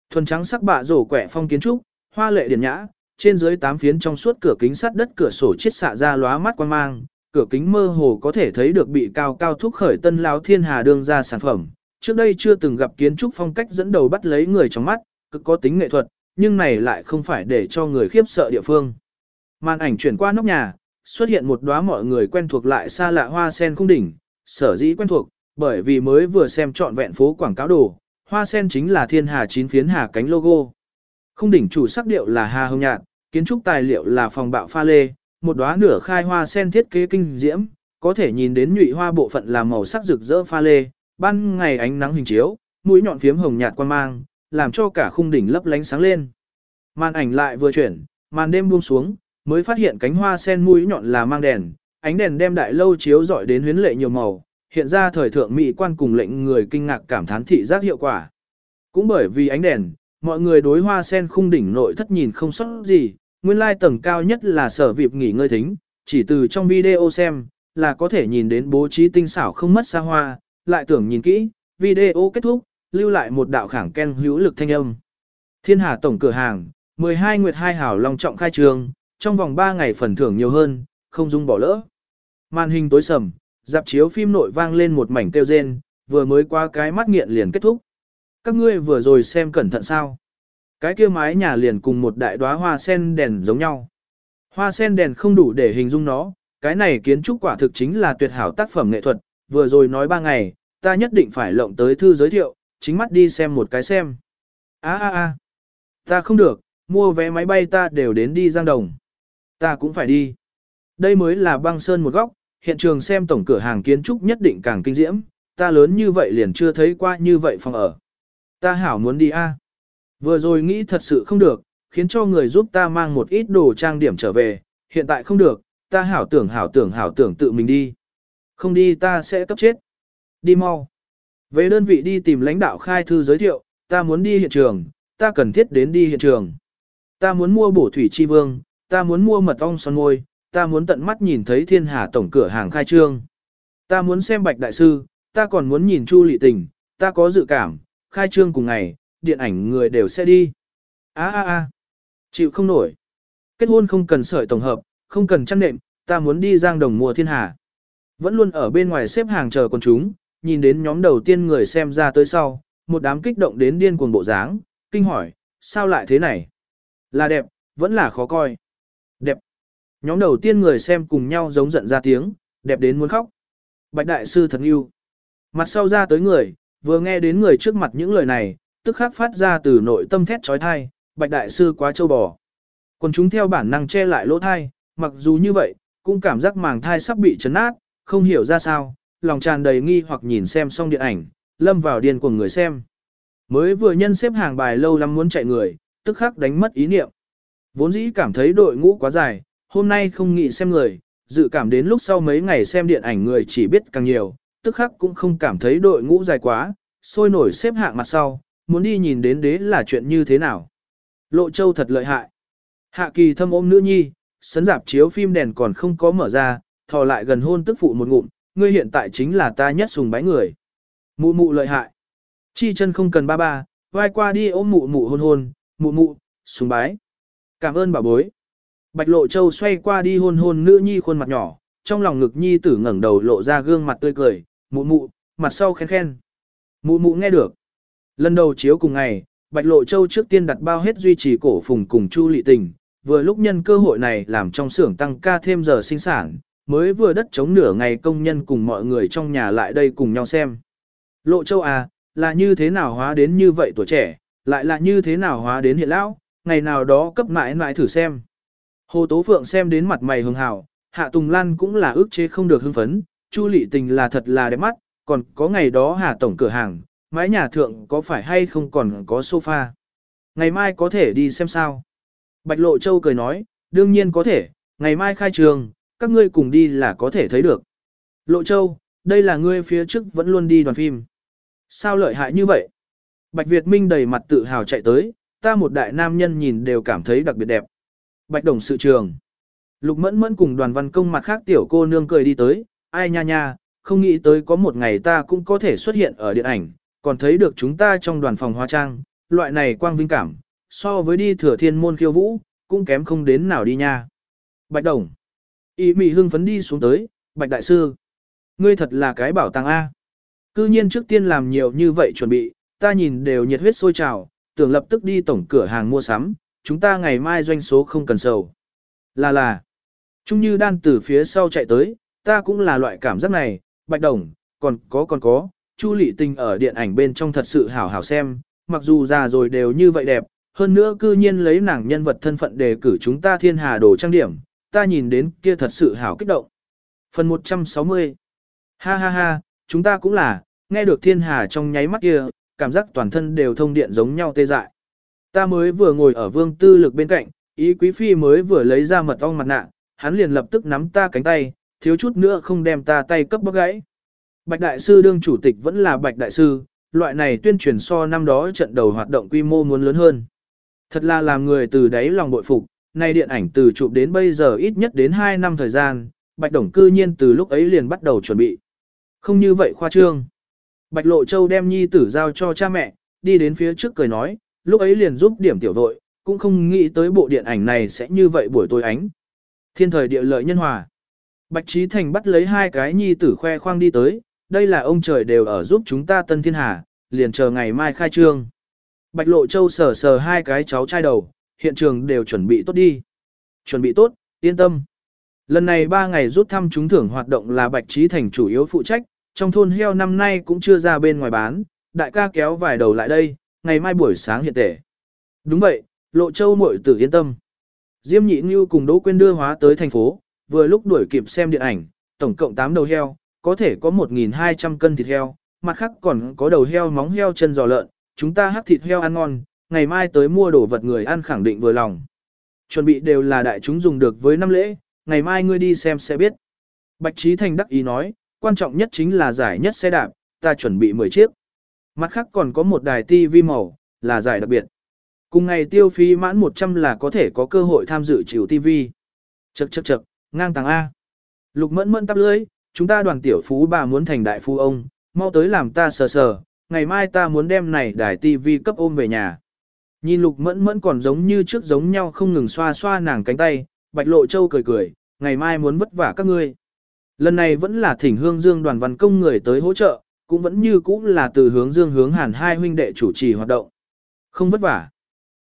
Thuần trắng sắc bạ rổ quẻ phong kiến trúc, hoa lệ điển nhã, trên dưới tám phiến trong suốt cửa kính sắt đất cửa sổ chiết xạ ra lóa mắt quan mang, cửa kính mơ hồ có thể thấy được bị cao cao thúc khởi tân lão thiên hà đương ra sản phẩm. Trước đây chưa từng gặp kiến trúc phong cách dẫn đầu bắt lấy người trong mắt, cực có tính nghệ thuật, nhưng này lại không phải để cho người khiếp sợ địa phương. Màn ảnh chuyển qua nóc nhà, xuất hiện một đóa mọi người quen thuộc lại xa lạ hoa sen cung đỉnh, sở dĩ quen thuộc, bởi vì mới vừa xem trọn vẹn phố quảng cáo đồ, hoa sen chính là thiên hà chín phiến hà cánh logo. cung đỉnh chủ sắc điệu là hà hồng nhạt, kiến trúc tài liệu là phòng bạo pha lê, một đóa nửa khai hoa sen thiết kế kinh diễm, có thể nhìn đến nhụy hoa bộ phận là màu sắc rực rỡ pha lê, ban ngày ánh nắng hình chiếu, mũi nhọn phiếm hồng nhạt quan mang, làm cho cả khung đỉnh lấp lánh sáng lên. Màn ảnh lại vừa chuyển, màn đêm buông xuống, mới phát hiện cánh hoa sen mũi nhọn là mang đèn, ánh đèn đem đại lâu chiếu rọi đến huyến lệ nhiều màu, hiện ra thời thượng mỹ quan cùng lệnh người kinh ngạc cảm thán thị giác hiệu quả. Cũng bởi vì ánh đèn, mọi người đối hoa sen khung đỉnh nội thất nhìn không sót gì, nguyên lai tầng cao nhất là sở vịp nghỉ ngơi thính, chỉ từ trong video xem, là có thể nhìn đến bố trí tinh xảo không mất xa hoa, lại tưởng nhìn kỹ, video kết thúc, lưu lại một đạo khẳng ken hữu lực thanh âm. Thiên Hà Tổng cửa hàng, 12 Nguyệt 2 Hảo Long trọng khai trường, trong vòng 3 ngày phần thưởng nhiều hơn, không dung bỏ lỡ. Màn hình tối sầm, dạp chiếu phim nội vang lên một mảnh kêu rên, vừa mới qua cái mắt nghiện liền kết thúc. Các ngươi vừa rồi xem cẩn thận sao. Cái kia mái nhà liền cùng một đại đóa hoa sen đèn giống nhau. Hoa sen đèn không đủ để hình dung nó, cái này kiến trúc quả thực chính là tuyệt hảo tác phẩm nghệ thuật, vừa rồi nói ba ngày, ta nhất định phải lộng tới thư giới thiệu, chính mắt đi xem một cái xem. a a a ta không được, mua vé máy bay ta đều đến đi Giang Đồng. Ta cũng phải đi. Đây mới là băng sơn một góc, hiện trường xem tổng cửa hàng kiến trúc nhất định càng kinh diễm, ta lớn như vậy liền chưa thấy qua như vậy phòng ở. Ta hảo muốn đi a. Vừa rồi nghĩ thật sự không được, khiến cho người giúp ta mang một ít đồ trang điểm trở về, hiện tại không được, ta hảo tưởng hảo tưởng hảo tưởng tự mình đi. Không đi ta sẽ cấp chết. Đi mau. Về đơn vị đi tìm lãnh đạo khai thư giới thiệu, ta muốn đi hiện trường, ta cần thiết đến đi hiện trường. Ta muốn mua bổ thủy chi vương, ta muốn mua mật ong son môi, ta muốn tận mắt nhìn thấy thiên hà tổng cửa hàng khai trương. Ta muốn xem bạch đại sư, ta còn muốn nhìn chu lị tình, ta có dự cảm, khai trương cùng ngày, điện ảnh người đều sẽ đi. a a a chịu không nổi. Kết hôn không cần sợi tổng hợp, không cần chăn nệm, ta muốn đi giang đồng mùa thiên hà. Vẫn luôn ở bên ngoài xếp hàng chờ con chúng, nhìn đến nhóm đầu tiên người xem ra tới sau, một đám kích động đến điên cuồng bộ dáng, kinh hỏi, sao lại thế này? Là đẹp, vẫn là khó coi. Đẹp. Nhóm đầu tiên người xem cùng nhau giống giận ra tiếng, đẹp đến muốn khóc. Bạch đại sư thật yêu. Mặt sau ra tới người, vừa nghe đến người trước mặt những lời này, tức khắc phát ra từ nội tâm thét trói thai, bạch đại sư quá châu bò. Còn chúng theo bản năng che lại lỗ thai, mặc dù như vậy, cũng cảm giác màng thai sắp bị chấn nát, không hiểu ra sao, lòng tràn đầy nghi hoặc nhìn xem xong điện ảnh, lâm vào điên của người xem. Mới vừa nhân xếp hàng bài lâu lắm muốn chạy người, tức khắc đánh mất ý niệm. Vốn dĩ cảm thấy đội ngũ quá dài, hôm nay không nghĩ xem người, dự cảm đến lúc sau mấy ngày xem điện ảnh người chỉ biết càng nhiều, tức khắc cũng không cảm thấy đội ngũ dài quá, sôi nổi xếp hạng mặt sau, muốn đi nhìn đến đế là chuyện như thế nào. Lộ châu thật lợi hại. Hạ kỳ thâm ôm nữ nhi, sấn dạp chiếu phim đèn còn không có mở ra, thò lại gần hôn tức phụ một ngụm, ngươi hiện tại chính là ta nhất sùng bái người. Mụ mụ lợi hại. Chi chân không cần ba ba, vai qua đi ôm mụ mụ hôn hôn, mụ mụ, sùng bái. Cảm ơn bà bối. Bạch Lộ Châu xoay qua đi hôn hôn nữ nhi khuôn mặt nhỏ, trong lòng ngực nhi tử ngẩng đầu lộ ra gương mặt tươi cười, mụ mụ, mặt sau khen khen. Mụ mụ nghe được. Lần đầu chiếu cùng ngày, Bạch Lộ Châu trước tiên đặt bao hết duy trì cổ phùng cùng Chu Lị Tình, vừa lúc nhân cơ hội này làm trong xưởng tăng ca thêm giờ sinh sản, mới vừa đất chống nửa ngày công nhân cùng mọi người trong nhà lại đây cùng nhau xem. Lộ Châu à, là như thế nào hóa đến như vậy tuổi trẻ, lại là như thế nào hóa đến hiện lão, ngày nào đó cấp mãi mãi thử xem. Hồ Tố Phượng xem đến mặt mày hưng hào, Hạ Tùng Lan cũng là ước chế không được hưng phấn, Chu Lị Tình là thật là đẹp mắt, còn có ngày đó Hà Tổng cửa hàng, mái nhà thượng có phải hay không còn có sofa. Ngày mai có thể đi xem sao. Bạch Lộ Châu cười nói, đương nhiên có thể, ngày mai khai trường, các ngươi cùng đi là có thể thấy được. Lộ Châu, đây là ngươi phía trước vẫn luôn đi đoàn phim. Sao lợi hại như vậy? Bạch Việt Minh đầy mặt tự hào chạy tới, ta một đại nam nhân nhìn đều cảm thấy đặc biệt đẹp. Bạch Đồng sự trường. Lục Mẫn Mẫn cùng đoàn văn công mặt khác tiểu cô nương cười đi tới, ai nha nha, không nghĩ tới có một ngày ta cũng có thể xuất hiện ở điện ảnh, còn thấy được chúng ta trong đoàn phòng hóa trang, loại này quang vinh cảm, so với đi thừa thiên môn khiêu vũ, cũng kém không đến nào đi nha. Bạch Đồng. Ý mị hưng phấn đi xuống tới, Bạch Đại Sư. Ngươi thật là cái bảo tàng A. Cư nhiên trước tiên làm nhiều như vậy chuẩn bị, ta nhìn đều nhiệt huyết sôi trào, tưởng lập tức đi tổng cửa hàng mua sắm, chúng ta ngày mai doanh số không cần sầu. Là là. Trung như đan từ phía sau chạy tới, ta cũng là loại cảm giác này, bạch đồng, còn có còn có, Chu Lị Tình ở điện ảnh bên trong thật sự hảo hảo xem, mặc dù già rồi đều như vậy đẹp, hơn nữa cư nhiên lấy nàng nhân vật thân phận đề cử chúng ta thiên hà đồ trang điểm, ta nhìn đến kia thật sự hảo kích động. Phần 160 Ha ha ha, chúng ta cũng là, nghe được thiên hà trong nháy mắt kia, cảm giác toàn thân đều thông điện giống nhau tê dại. Ta mới vừa ngồi ở vương tư lực bên cạnh, ý quý phi mới vừa lấy ra mật ong mặt nạ, hắn liền lập tức nắm ta cánh tay, thiếu chút nữa không đem ta tay cấp bóc gãy. Bạch Đại Sư đương chủ tịch vẫn là Bạch Đại Sư, loại này tuyên truyền so năm đó trận đầu hoạt động quy mô muốn lớn hơn. Thật là làm người từ đáy lòng bội phục, nay điện ảnh từ chụp đến bây giờ ít nhất đến 2 năm thời gian, Bạch Đồng cư nhiên từ lúc ấy liền bắt đầu chuẩn bị. Không như vậy khoa trương. Bạch Lộ Châu đem nhi tử giao cho cha mẹ, đi đến phía trước cười nói, lúc ấy liền giúp điểm tiểu vội, cũng không nghĩ tới bộ điện ảnh này sẽ như vậy buổi tối ánh. Thiên thời địa lợi nhân hòa. Bạch Trí Thành bắt lấy hai cái nhi tử khoe khoang đi tới, đây là ông trời đều ở giúp chúng ta tân thiên hà, liền chờ ngày mai khai trương. Bạch Lộ Châu sờ sờ hai cái cháu trai đầu, hiện trường đều chuẩn bị tốt đi. Chuẩn bị tốt, yên tâm. Lần này ba ngày rút thăm trúng thưởng hoạt động là Bạch Trí Thành chủ yếu phụ trách, trong thôn heo năm nay cũng chưa ra bên ngoài bán, đại ca kéo vài đầu lại đây, ngày mai buổi sáng hiện tể. Đúng vậy, Lộ Châu muội tử yên tâm. Diêm Nhị Như cùng Đỗ Quyên đưa hóa tới thành phố, vừa lúc đuổi kịp xem điện ảnh, tổng cộng 8 đầu heo, có thể có 1.200 cân thịt heo, mặt khác còn có đầu heo móng heo chân giò lợn, chúng ta hắc thịt heo ăn ngon, ngày mai tới mua đồ vật người ăn khẳng định vừa lòng. Chuẩn bị đều là đại chúng dùng được với năm lễ, ngày mai ngươi đi xem sẽ biết. Bạch Trí Thành đắc ý nói, quan trọng nhất chính là giải nhất xe đạp, ta chuẩn bị 10 chiếc. Mặt khác còn có một đài TV màu, là giải đặc biệt. Cùng ngày tiêu phí mãn 100 là có thể có cơ hội tham dự chiều TV. Chậc chậc chậc, ngang tàng A. Lục mẫn mẫn tắp lưới, chúng ta đoàn tiểu phú bà muốn thành đại phu ông, mau tới làm ta sờ sờ, ngày mai ta muốn đem này đài TV cấp ôm về nhà. Nhìn lục mẫn mẫn còn giống như trước giống nhau không ngừng xoa xoa nàng cánh tay, bạch lộ châu cười cười, ngày mai muốn vất vả các ngươi. Lần này vẫn là thỉnh hương dương đoàn văn công người tới hỗ trợ, cũng vẫn như cũ là từ hướng dương hướng hàn hai huynh đệ chủ trì hoạt động. Không vất vả.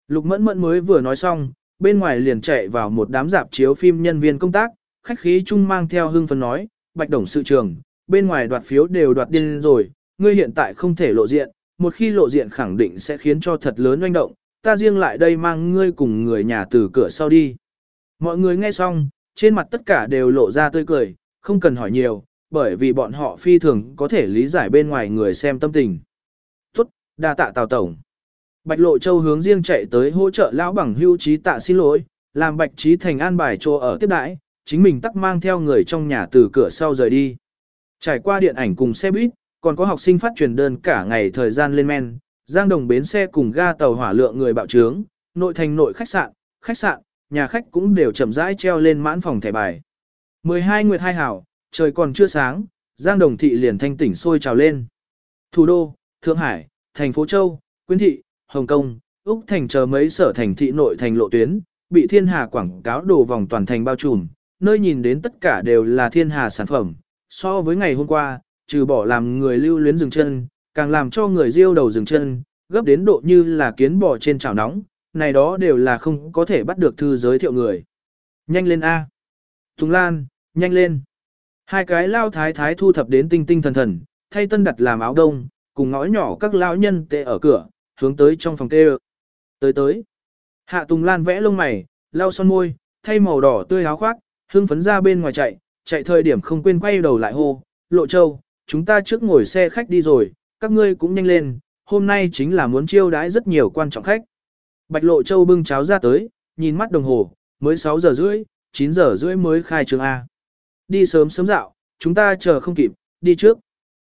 Lục mẫn mẫn mới vừa nói xong, bên ngoài liền chạy vào một đám dạp chiếu phim nhân viên công tác, khách khí chung mang theo hương phấn nói, bạch đồng sự trường, bên ngoài đoạt phiếu đều đoạt điên rồi, ngươi hiện tại không thể lộ diện, một khi lộ diện khẳng định sẽ khiến cho thật lớn oanh động, ta riêng lại đây mang ngươi cùng người nhà từ cửa sau đi. Mọi người nghe xong, trên mặt tất cả đều lộ ra tươi cười, không cần hỏi nhiều, bởi vì bọn họ phi thường có thể lý giải bên ngoài người xem tâm tình. Tốt, đa tạ Tào Tổng. Bạch Lộ Châu hướng riêng chạy tới hỗ trợ lão bằng hưu trí tạ xin lỗi, làm Bạch Trí Thành an bài chỗ ở tiếp đãi, chính mình tắc mang theo người trong nhà từ cửa sau rời đi. Trải qua điện ảnh cùng xe buýt, còn có học sinh phát truyền đơn cả ngày thời gian lên men, giang đồng bến xe cùng ga tàu hỏa lượng người bạo trướng, nội thành nội khách sạn, khách sạn, nhà khách cũng đều chậm rãi treo lên mãn phòng thẻ bài. 12 nguyệt hai hảo, trời còn chưa sáng, giang đồng thị liền thanh tỉnh sôi trào lên. Thủ đô, Thượng Hải, thành phố Châu, Quyến thị, Hồng Kông, Úc thành chờ mấy sở thành thị nội thành lộ tuyến, bị thiên hà quảng cáo đổ vòng toàn thành bao trùm, nơi nhìn đến tất cả đều là thiên hà sản phẩm. So với ngày hôm qua, trừ bỏ làm người lưu luyến dừng chân, càng làm cho người riêu đầu dừng chân, gấp đến độ như là kiến bò trên chảo nóng, này đó đều là không có thể bắt được thư giới thiệu người. Nhanh lên A. Tùng Lan, nhanh lên. Hai cái lao thái thái thu thập đến tinh tinh thần thần, thay tân đặt làm áo đông, cùng ngõ nhỏ các lão nhân tệ ở cửa, hướng tới trong phòng tê Tới tới. Hạ Tùng Lan vẽ lông mày, lau son môi, thay màu đỏ tươi áo khoác, hưng phấn ra bên ngoài chạy, chạy thời điểm không quên quay đầu lại hô, lộ châu, chúng ta trước ngồi xe khách đi rồi, các ngươi cũng nhanh lên, hôm nay chính là muốn chiêu đãi rất nhiều quan trọng khách. Bạch lộ châu bưng cháo ra tới, nhìn mắt đồng hồ, mới 6 giờ rưỡi, 9 giờ rưỡi mới khai trường A. Đi sớm sớm dạo, chúng ta chờ không kịp, đi trước.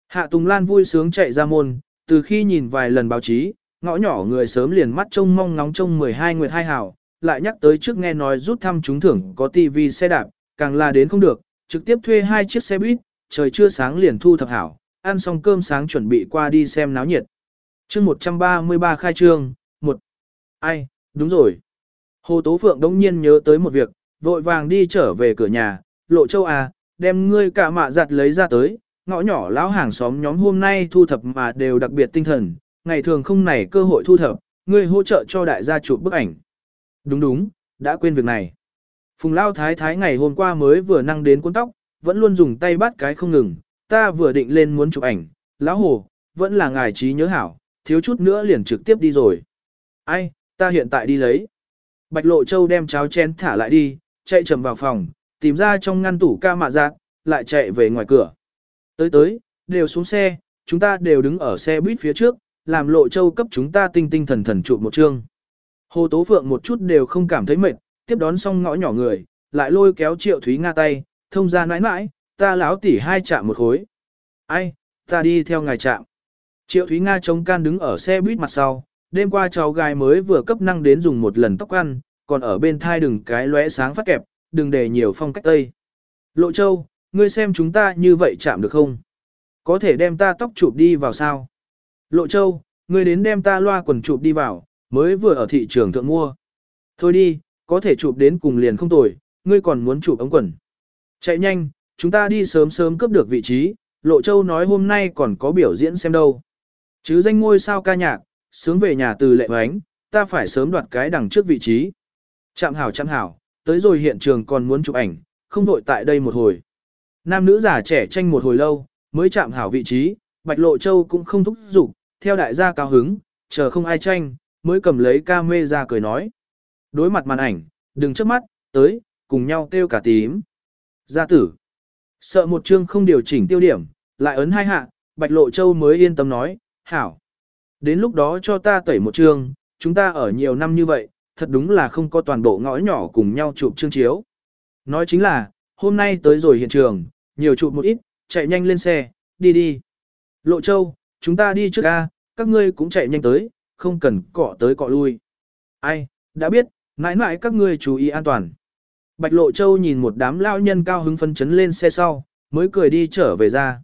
Hạ Tùng Lan vui sướng chạy ra môn, từ khi nhìn vài lần báo chí, ngõ nhỏ người sớm liền mắt trông mong ngóng trông 12 nguyệt hai hảo, lại nhắc tới trước nghe nói rút thăm trúng thưởng có tivi xe đạp, càng là đến không được, trực tiếp thuê hai chiếc xe buýt, trời chưa sáng liền thu thập hảo, ăn xong cơm sáng chuẩn bị qua đi xem náo nhiệt. chương 133 khai trương, một Ai, đúng rồi. Hồ Tố Phượng đống nhiên nhớ tới một việc, vội vàng đi trở về cửa nhà, lộ châu à, đem ngươi cả mạ giặt lấy ra tới, ngõ nhỏ lão hàng xóm nhóm hôm nay thu thập mà đều đặc biệt tinh thần, ngày thường không này cơ hội thu thập, ngươi hỗ trợ cho đại gia chụp bức ảnh. Đúng đúng, đã quên việc này. Phùng Lao Thái Thái ngày hôm qua mới vừa năng đến cuốn tóc, vẫn luôn dùng tay bắt cái không ngừng, ta vừa định lên muốn chụp ảnh, lão hồ, vẫn là ngài trí nhớ hảo, thiếu chút nữa liền trực tiếp đi rồi. Ai, ta hiện tại đi lấy. Bạch Lộ Châu đem cháo chén thả lại đi, chạy chậm vào phòng, tìm ra trong ngăn tủ ca mạ giác, lại chạy về ngoài cửa. Tới tới, đều xuống xe, chúng ta đều đứng ở xe buýt phía trước, làm Lộ Châu cấp chúng ta tinh tinh thần thần trụ một chương. Hồ Tố Phượng một chút đều không cảm thấy mệt, tiếp đón xong ngõ nhỏ người, lại lôi kéo Triệu Thúy Nga tay, thông ra nãi nãi, ta láo tỉ hai chạm một khối. Ai, ta đi theo ngài chạm. Triệu Thúy Nga chống can đứng ở xe buýt mặt sau, đêm qua cháu gái mới vừa cấp năng đến dùng một lần tóc ăn, còn ở bên thai đừng cái lóe sáng phát kẹp, đừng để nhiều phong cách tây. Lộ Châu, ngươi xem chúng ta như vậy chạm được không? Có thể đem ta tóc chụp đi vào sao? Lộ Châu, ngươi đến đem ta loa quần chụp đi vào, mới vừa ở thị trường thượng mua. Thôi đi, có thể chụp đến cùng liền không tồi, ngươi còn muốn chụp ống quần. Chạy nhanh, chúng ta đi sớm sớm cướp được vị trí, Lộ Châu nói hôm nay còn có biểu diễn xem đâu. Chứ danh ngôi sao ca nhạc, sướng về nhà từ lệ hoánh, ta phải sớm đoạt cái đằng trước vị trí. Chạm hảo chạm hảo, tới rồi hiện trường còn muốn chụp ảnh, không vội tại đây một hồi. Nam nữ già trẻ tranh một hồi lâu, mới chạm hảo vị trí, Bạch Lộ Châu cũng không thúc giục, theo đại gia cao hứng, chờ không ai tranh, mới cầm lấy ca mê ra cười nói. Đối mặt màn ảnh, đừng chớp mắt, tới, cùng nhau kêu cả tím. Gia tử. Sợ một chương không điều chỉnh tiêu điểm, lại ấn hai hạ, Bạch Lộ Châu mới yên tâm nói, hảo. Đến lúc đó cho ta tẩy một chương, chúng ta ở nhiều năm như vậy, thật đúng là không có toàn bộ ngõ nhỏ cùng nhau chụp chương chiếu. Nói chính là, hôm nay tới rồi hiện trường, nhiều chụp một ít, chạy nhanh lên xe, đi đi. Lộ Châu, chúng ta đi trước A, các ngươi cũng chạy nhanh tới, không cần cọ tới cọ lui. Ai, đã biết, mãi mãi các ngươi chú ý an toàn. Bạch Lộ Châu nhìn một đám lao nhân cao hứng phân chấn lên xe sau, mới cười đi trở về ra.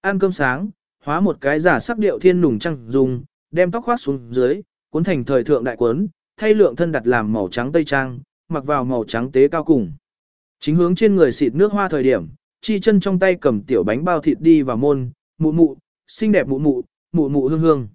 Ăn cơm sáng, hóa một cái giả sắc điệu thiên nùng trăng dùng, đem tóc khoác xuống dưới, cuốn thành thời thượng đại cuốn, thay lượng thân đặt làm màu trắng tây trang, mặc vào màu trắng tế cao cùng. Chính hướng trên người xịt nước hoa thời điểm, chi chân trong tay cầm tiểu bánh bao thịt đi vào môn, mụ mụ, xinh đẹp mụ mụ, mụ mụ hương hương.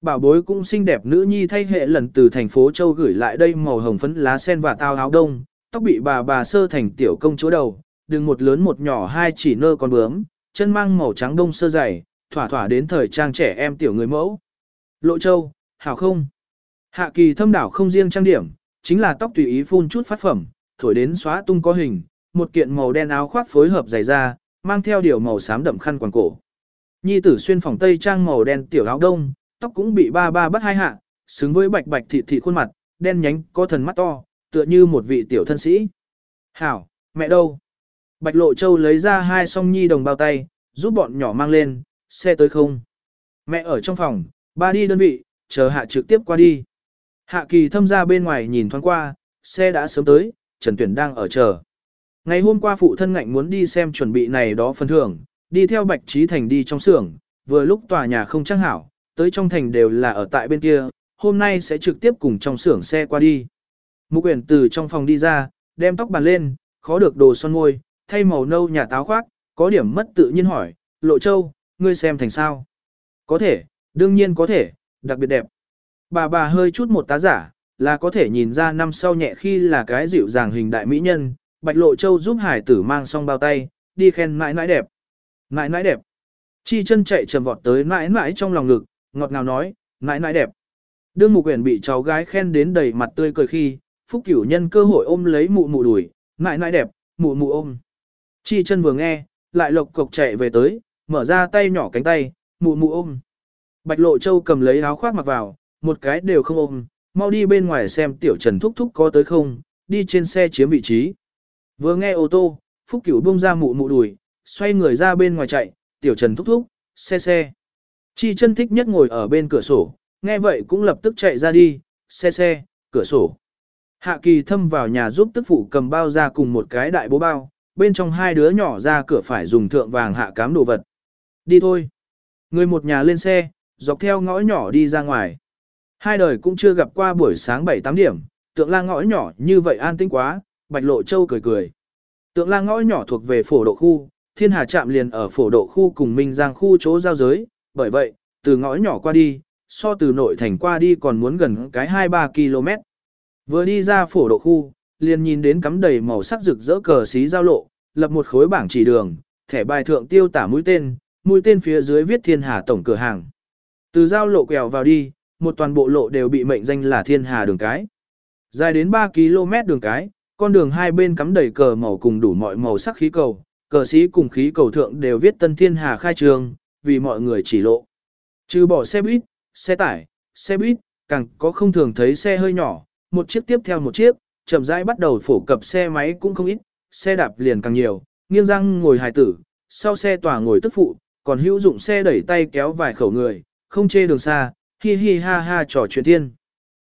Bảo bối cũng xinh đẹp nữ nhi thay hệ lần từ thành phố Châu gửi lại đây màu hồng phấn lá sen và tao áo đông, tóc bị bà bà sơ thành tiểu công chúa đầu, đường một lớn một nhỏ hai chỉ nơ con bướm, chân mang màu trắng đông sơ dày, thỏa thỏa đến thời trang trẻ em tiểu người mẫu. Lộ Châu, hảo không? Hạ kỳ thâm đảo không riêng trang điểm, chính là tóc tùy ý phun chút phát phẩm, thổi đến xóa tung có hình, một kiện màu đen áo khoác phối hợp dày da, mang theo điều màu xám đậm khăn quàng cổ. Nhi tử xuyên phòng tây trang màu đen tiểu áo đông, tóc cũng bị ba ba bắt hai hạ, xứng với bạch bạch thịt thịt khuôn mặt, đen nhánh có thần mắt to, tựa như một vị tiểu thân sĩ. Hảo, mẹ đâu? Bạch Lộ Châu lấy ra hai song nhi đồng bao tay, giúp bọn nhỏ mang lên, xe tới không? Mẹ ở trong phòng, ba đi đơn vị, chờ hạ trực tiếp qua đi. Hạ kỳ thâm ra bên ngoài nhìn thoáng qua, xe đã sớm tới, Trần Tuyển đang ở chờ. Ngày hôm qua phụ thân ngạnh muốn đi xem chuẩn bị này đó phần thưởng, đi theo Bạch Trí Thành đi trong xưởng, vừa lúc tòa nhà không trang hảo, tới trong thành đều là ở tại bên kia, hôm nay sẽ trực tiếp cùng trong xưởng xe qua đi. Mục Uyển từ trong phòng đi ra, đem tóc bàn lên, khó được đồ son môi, thay màu nâu nhà táo khoác, có điểm mất tự nhiên hỏi, Lộ Châu, ngươi xem thành sao? Có thể, đương nhiên có thể, đặc biệt đẹp. Bà bà hơi chút một tá giả, là có thể nhìn ra năm sau nhẹ khi là cái dịu dàng hình đại mỹ nhân, Bạch Lộ Châu giúp hải tử mang xong bao tay, đi khen mãi mãi đẹp. Mãi mãi đẹp. Chi chân chạy trầm vọt tới mãi mãi trong lòng ngực, ngọt ngào nói, mãi mãi đẹp. Đương mục quyển bị cháu gái khen đến đầy mặt tươi cười khi, phúc cửu nhân cơ hội ôm lấy mụ mụ đuổi, mãi mãi đẹp, mụ mụ ôm. Chi chân vừa nghe, lại lộc cộc chạy về tới, mở ra tay nhỏ cánh tay, mụ mụ ôm. Bạch Lộ Châu cầm lấy áo khoác mặc vào, một cái đều không ôm, mau đi bên ngoài xem tiểu trần thúc thúc có tới không, đi trên xe chiếm vị trí. Vừa nghe ô tô, Phúc Cửu buông ra mụ mụ đùi, xoay người ra bên ngoài chạy, tiểu trần thúc thúc, xe xe. Chi chân thích nhất ngồi ở bên cửa sổ, nghe vậy cũng lập tức chạy ra đi, xe xe, cửa sổ. Hạ kỳ thâm vào nhà giúp tức phụ cầm bao ra cùng một cái đại bố bao, bên trong hai đứa nhỏ ra cửa phải dùng thượng vàng hạ cám đồ vật. Đi thôi. Người một nhà lên xe, dọc theo ngõ nhỏ đi ra ngoài. Hai đời cũng chưa gặp qua buổi sáng 7-8 điểm, tượng la ngõ nhỏ như vậy an tĩnh quá, Bạch Lộ Châu cười cười. Tượng la ngõ nhỏ thuộc về phổ độ khu, thiên hà trạm liền ở phổ độ khu cùng Minh Giang khu chỗ giao giới, bởi vậy, từ ngõ nhỏ qua đi, so từ nội thành qua đi còn muốn gần cái 2-3 km. Vừa đi ra phổ độ khu, liền nhìn đến cắm đầy màu sắc rực rỡ cờ xí giao lộ, lập một khối bảng chỉ đường, thẻ bài thượng tiêu tả mũi tên, mũi tên phía dưới viết Thiên Hà tổng cửa hàng. Từ giao lộ quẹo vào đi, một toàn bộ lộ đều bị mệnh danh là Thiên Hà đường cái. Dài đến 3 km đường cái, con đường hai bên cắm đầy cờ màu cùng đủ mọi màu sắc khí cầu, cờ sĩ cùng khí cầu thượng đều viết Tân Thiên Hà khai trường, vì mọi người chỉ lộ. Trừ bỏ xe buýt, xe tải, xe buýt, càng có không thường thấy xe hơi nhỏ, một chiếc tiếp theo một chiếc, chậm rãi bắt đầu phổ cập xe máy cũng không ít, xe đạp liền càng nhiều, nghiêng răng ngồi hài tử, sau xe tỏa ngồi tức phụ, còn hữu dụng xe đẩy tay kéo vài khẩu người, không chê đường xa, hi hi ha ha trò chuyện thiên.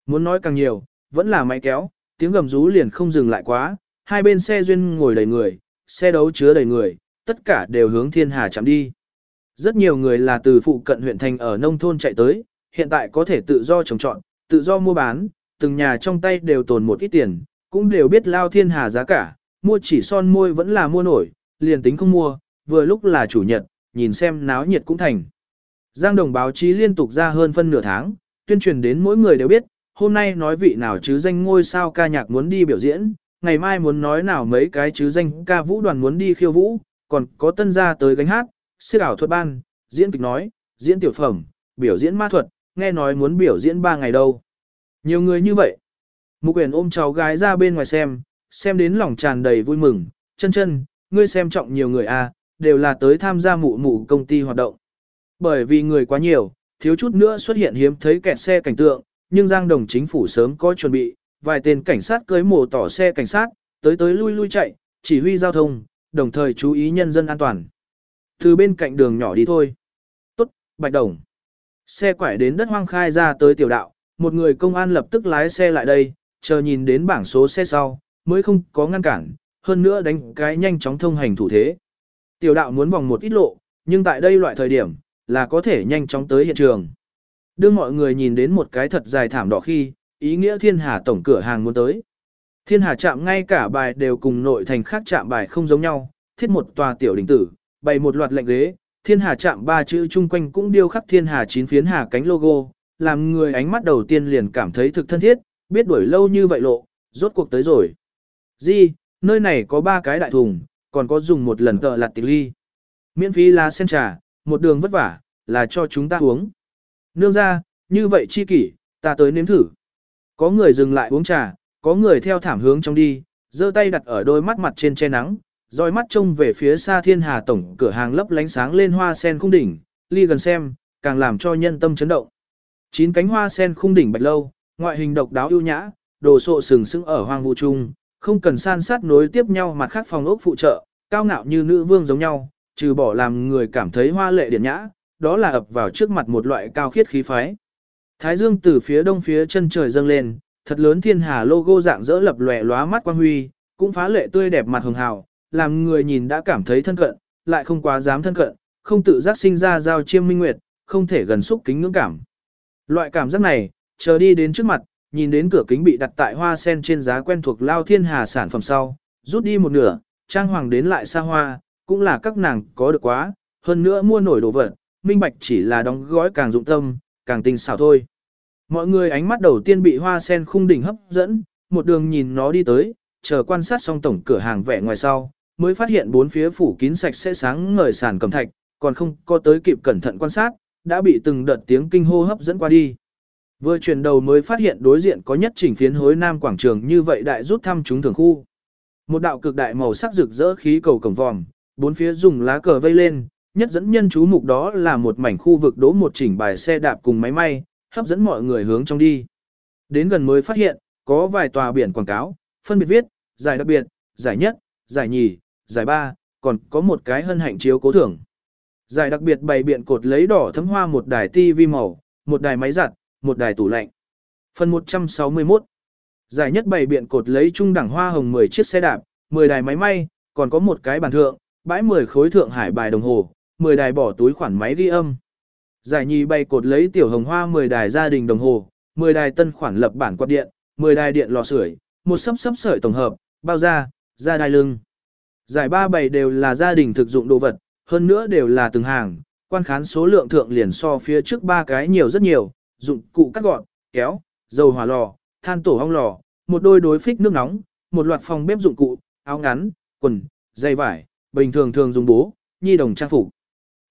Muốn nói càng nhiều, vẫn là máy kéo, tiếng gầm rú liền không dừng lại quá, hai bên xe duyên ngồi đầy người, xe đấu chứa đầy người, tất cả đều hướng thiên hà chạm đi. Rất nhiều người là từ phụ cận huyện thành ở nông thôn chạy tới, hiện tại có thể tự do trồng trọt, tự do mua bán, từng nhà trong tay đều tồn một ít tiền, cũng đều biết lao thiên hà giá cả, mua chỉ son môi vẫn là mua nổi, liền tính không mua, vừa lúc là chủ nhật, nhìn xem náo nhiệt cũng thành. Giang đồng báo chí liên tục ra hơn phân nửa tháng, tuyên truyền đến mỗi người đều biết, hôm nay nói vị nào chứ danh ngôi sao ca nhạc muốn đi biểu diễn, ngày mai muốn nói nào mấy cái chứ danh ca vũ đoàn muốn đi khiêu vũ, còn có tân gia tới gánh hát, siêu ảo thuật ban, diễn kịch nói, diễn tiểu phẩm, biểu diễn ma thuật, nghe nói muốn biểu diễn 3 ngày đâu. Nhiều người như vậy. Mục quyền ôm cháu gái ra bên ngoài xem, xem đến lòng tràn đầy vui mừng, chân chân, ngươi xem trọng nhiều người à, đều là tới tham gia mụ mụ công ty hoạt động. Bởi vì người quá nhiều, thiếu chút nữa xuất hiện hiếm thấy kẹt xe cảnh tượng, nhưng Giang Đồng chính phủ sớm có chuẩn bị, vài tên cảnh sát cưới mổ tỏ xe cảnh sát, tới tới lui lui chạy, chỉ huy giao thông, đồng thời chú ý nhân dân an toàn. Từ bên cạnh đường nhỏ đi thôi. Tốt, Bạch Đồng. Xe quải đến đất hoang khai ra tới tiểu đạo, một người công an lập tức lái xe lại đây, chờ nhìn đến bảng số xe sau, mới không có ngăn cản, hơn nữa đánh cái nhanh chóng thông hành thủ thế. Tiểu đạo muốn vòng một ít lộ, nhưng tại đây loại thời điểm, là có thể nhanh chóng tới hiện trường. Đưa mọi người nhìn đến một cái thật dài thảm đỏ khi, ý nghĩa thiên hà tổng cửa hàng muốn tới. Thiên hà chạm ngay cả bài đều cùng nội thành khác chạm bài không giống nhau, thiết một tòa tiểu đỉnh tử, bày một loạt lệnh ghế, thiên hà chạm ba chữ chung quanh cũng điêu khắc thiên hà chín phiến hà cánh logo, làm người ánh mắt đầu tiên liền cảm thấy thực thân thiết, biết đuổi lâu như vậy lộ, rốt cuộc tới rồi. Di, nơi này có ba cái đại thùng, còn có dùng một lần tợ lặt tịch ly. Miễn phí lá sen trà, một đường vất vả, là cho chúng ta uống. Nương ra, như vậy chi kỷ, ta tới nếm thử. Có người dừng lại uống trà, có người theo thảm hướng trong đi, giơ tay đặt ở đôi mắt mặt trên che nắng, dõi mắt trông về phía xa thiên hà tổng cửa hàng lấp lánh sáng lên hoa sen khung đỉnh, ly gần xem, càng làm cho nhân tâm chấn động. Chín cánh hoa sen khung đỉnh bạch lâu, ngoại hình độc đáo ưu nhã, đồ sộ sừng sững ở hoang vũ trung, không cần san sát nối tiếp nhau mặt khác phòng ốc phụ trợ, cao ngạo như nữ vương giống nhau, trừ bỏ làm người cảm thấy hoa lệ điển nhã, đó là ập vào trước mặt một loại cao khiết khí phái. Thái dương từ phía đông phía chân trời dâng lên, thật lớn thiên hà logo dạng dỡ lập lòe lóa mắt quang huy, cũng phá lệ tươi đẹp mặt hường hào, làm người nhìn đã cảm thấy thân cận, lại không quá dám thân cận, không tự giác sinh ra giao chiêm minh nguyệt, không thể gần xúc kính ngưỡng cảm. Loại cảm giác này, chờ đi đến trước mặt, nhìn đến cửa kính bị đặt tại hoa sen trên giá quen thuộc lao thiên hà sản phẩm sau, rút đi một nửa, trang hoàng đến lại xa hoa, cũng là các nàng có được quá, hơn nữa mua nổi đồ vật, minh bạch chỉ là đóng gói càng dụng tâm, càng tinh xảo thôi. Mọi người ánh mắt đầu tiên bị hoa sen khung đỉnh hấp dẫn, một đường nhìn nó đi tới, chờ quan sát xong tổng cửa hàng vẻ ngoài sau, mới phát hiện bốn phía phủ kín sạch sẽ sáng ngời sàn cầm thạch, còn không có tới kịp cẩn thận quan sát, đã bị từng đợt tiếng kinh hô hấp dẫn qua đi. Vừa chuyển đầu mới phát hiện đối diện có nhất chỉnh phiến hối nam quảng trường như vậy đại rút thăm chúng thường khu. Một đạo cực đại màu sắc rực rỡ khí cầu cổng vòm, bốn phía dùng lá cờ vây lên, nhất dẫn nhân chú mục đó là một mảnh khu vực đỗ một chỉnh bài xe đạp cùng máy may, hấp dẫn mọi người hướng trong đi. Đến gần mới phát hiện, có vài tòa biển quảng cáo, phân biệt viết, giải đặc biệt, giải nhất, giải nhì, giải ba, còn có một cái hân hạnh chiếu cố thưởng. Giải đặc biệt bày biện cột lấy đỏ thấm hoa một đài tivi màu, một đài máy giặt, một đài tủ lạnh. Phần 161 Giải nhất bày biện cột lấy trung đẳng hoa hồng 10 chiếc xe đạp, 10 đài máy may, còn có một cái bàn thượng, bãi 10 khối thượng hải bài đồng hồ, 10 đài bỏ túi khoản máy ghi âm. Giải nhì bay cột lấy tiểu hồng hoa 10 đài gia đình đồng hồ, 10 đài tân khoản lập bản quạt điện, 10 đài điện lò sưởi, một sấp sấp sợi tổng hợp, bao da, da đai lưng. Giải ba bày đều là gia đình thực dụng đồ vật, hơn nữa đều là từng hàng, quan khán số lượng thượng liền so phía trước ba cái nhiều rất nhiều, dụng cụ cắt gọn, kéo, dầu hỏa lò, than tổ hong lò, một đôi đối phích nước nóng, một loạt phòng bếp dụng cụ, áo ngắn, quần, dây vải, bình thường thường dùng bố, nhi đồng trang phục.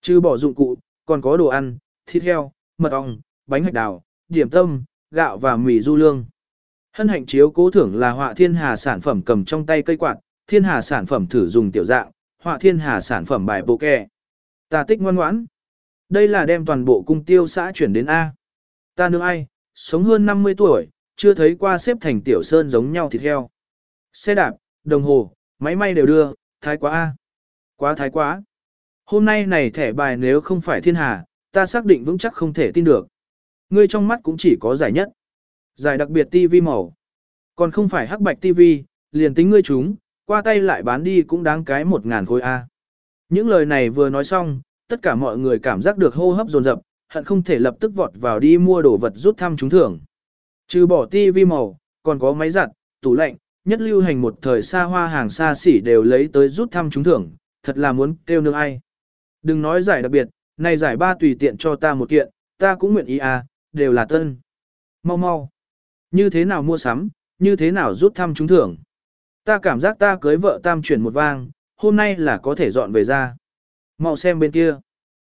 Trừ bỏ dụng cụ, còn có đồ ăn, thịt heo, mật ong, bánh hạch đào, điểm tâm, gạo và mì du lương. Hân hạnh chiếu cố thưởng là họa thiên hà sản phẩm cầm trong tay cây quạt, thiên hà sản phẩm thử dùng tiểu dạng, họa thiên hà sản phẩm bài bộ kè. Ta tích ngoan ngoãn. Đây là đem toàn bộ cung tiêu xã chuyển đến A. Ta nương ai, sống hơn 50 tuổi, chưa thấy qua xếp thành tiểu sơn giống nhau thịt heo. Xe đạp, đồng hồ, máy may đều đưa, thái quá A. Quá thái quá. Hôm nay này thẻ bài nếu không phải thiên hà, ta xác định vững chắc không thể tin được. Ngươi trong mắt cũng chỉ có giải nhất. Giải đặc biệt TV màu. Còn không phải hắc bạch TV, liền tính ngươi chúng, qua tay lại bán đi cũng đáng cái một ngàn khối A. Những lời này vừa nói xong, tất cả mọi người cảm giác được hô hấp dồn dập, hận không thể lập tức vọt vào đi mua đồ vật rút thăm trúng thưởng. Trừ bỏ TV màu, còn có máy giặt, tủ lạnh, nhất lưu hành một thời xa hoa hàng xa xỉ đều lấy tới rút thăm trúng thưởng, thật là muốn kêu nương ai. Đừng nói giải đặc biệt, này giải ba tùy tiện cho ta một kiện, ta cũng nguyện ý à, đều là tân. Mau mau. Như thế nào mua sắm, như thế nào rút thăm trúng thưởng. Ta cảm giác ta cưới vợ tam chuyển một vang, hôm nay là có thể dọn về ra. Mau xem bên kia.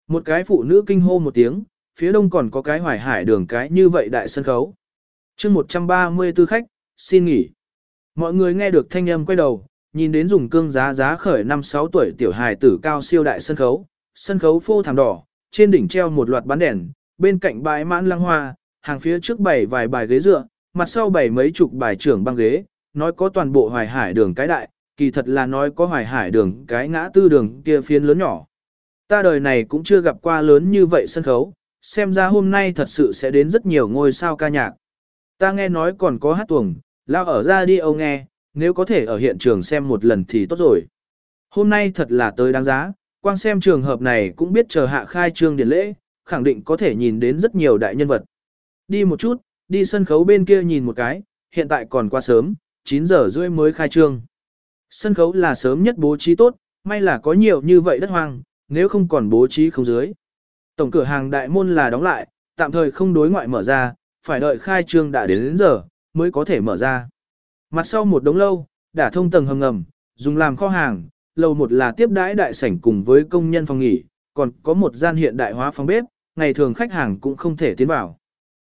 Một cái phụ nữ kinh hô một tiếng, phía đông còn có cái hoài hải đường cái như vậy đại sân khấu. chương 134 khách, xin nghỉ. Mọi người nghe được thanh âm quay đầu, nhìn đến dùng cương giá giá khởi 5-6 tuổi tiểu hài tử cao siêu đại sân khấu, sân khấu phô thảm đỏ, trên đỉnh treo một loạt bán đèn, bên cạnh bãi mãn lăng hoa, hàng phía trước bảy vài bài ghế dựa, mặt sau bảy mấy chục bài trưởng băng ghế, nói có toàn bộ hoài hải đường cái đại, kỳ thật là nói có hoài hải đường cái ngã tư đường kia phiến lớn nhỏ. Ta đời này cũng chưa gặp qua lớn như vậy sân khấu, xem ra hôm nay thật sự sẽ đến rất nhiều ngôi sao ca nhạc. Ta nghe nói còn có hát tuồng, lao ở ra đi âu nghe, nếu có thể ở hiện trường xem một lần thì tốt rồi. Hôm nay thật là tới đáng giá, quang xem trường hợp này cũng biết chờ hạ khai trương điển lễ, khẳng định có thể nhìn đến rất nhiều đại nhân vật. Đi một chút, đi sân khấu bên kia nhìn một cái, hiện tại còn quá sớm, 9 giờ rưỡi mới khai trương. Sân khấu là sớm nhất bố trí tốt, may là có nhiều như vậy đất hoang, nếu không còn bố trí không dưới. Tổng cửa hàng đại môn là đóng lại, tạm thời không đối ngoại mở ra, phải đợi khai trương đã đến, đến giờ, mới có thể mở ra. Mặt sau một đống lâu, đã thông tầng hầm ngầm, dùng làm kho hàng, lầu một là tiếp đãi đại sảnh cùng với công nhân phòng nghỉ, còn có một gian hiện đại hóa phòng bếp, ngày thường khách hàng cũng không thể tiến vào.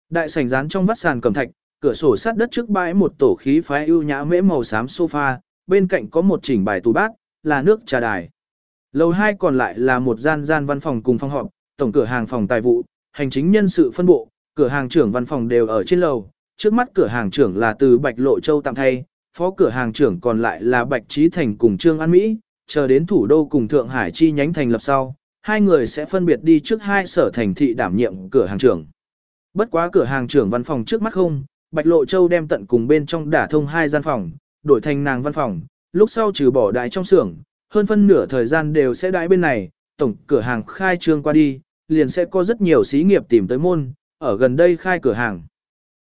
Đại sảnh dán trong vắt sàn cẩm thạch, cửa sổ sát đất trước bãi một tổ khí phái ưu nhã mễ màu xám sofa, bên cạnh có một chỉnh bài tủ bát, là nước trà đài. Lầu 2 còn lại là một gian gian văn phòng cùng phòng họp, tổng cửa hàng phòng tài vụ, hành chính nhân sự phân bộ, cửa hàng trưởng văn phòng đều ở trên lầu, trước mắt cửa hàng trưởng là từ Bạch Lộ Châu tạm thay, phó cửa hàng trưởng còn lại là Bạch Trí Thành cùng Trương An Mỹ, chờ đến thủ đô cùng Thượng Hải chi nhánh thành lập sau, hai người sẽ phân biệt đi trước hai sở thành thị đảm nhiệm cửa hàng trưởng. Bất quá cửa hàng trưởng văn phòng trước mắt không, Bạch Lộ Châu đem tận cùng bên trong đả thông hai gian phòng, đổi thành nàng văn phòng, lúc sau trừ bỏ đại trong xưởng, hơn phân nửa thời gian đều sẽ đãi bên này, tổng cửa hàng khai trương qua đi, liền sẽ có rất nhiều xí nghiệp tìm tới môn, ở gần đây khai cửa hàng.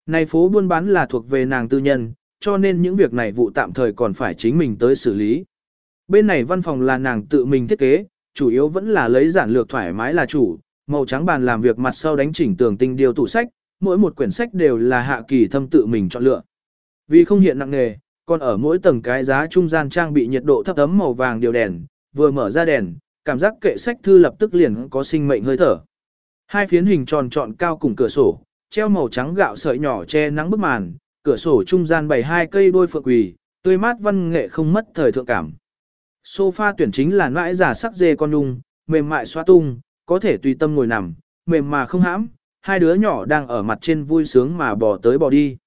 Này phố buôn bán là thuộc về nàng tư nhân, cho nên những việc này vụ tạm thời còn phải chính mình tới xử lý. Bên này văn phòng là nàng tự mình thiết kế, chủ yếu vẫn là lấy giản lược thoải mái là chủ, màu trắng bàn làm việc mặt sau đánh chỉnh tường tinh điều tủ sách, mỗi một quyển sách đều là hạ kỳ thâm tự mình chọn lựa. Vì không hiện nặng nghề, còn ở mỗi tầng cái giá trung gian trang bị nhiệt độ thấp ấm màu vàng điều đèn, vừa mở ra đèn, cảm giác kệ sách thư lập tức liền có sinh mệnh hơi thở. Hai phiến hình tròn trọn cao cùng cửa sổ, treo màu trắng gạo sợi nhỏ che nắng bức màn, cửa sổ trung gian bày hai cây đôi phượng quỳ, tươi mát văn nghệ không mất thời thượng cảm. Sofa tuyển chính là nãi giả sắc dê con nung, mềm mại xoa tung, có thể tùy tâm ngồi nằm, mềm mà không hãm, hai đứa nhỏ đang ở mặt trên vui sướng mà bỏ tới bỏ đi.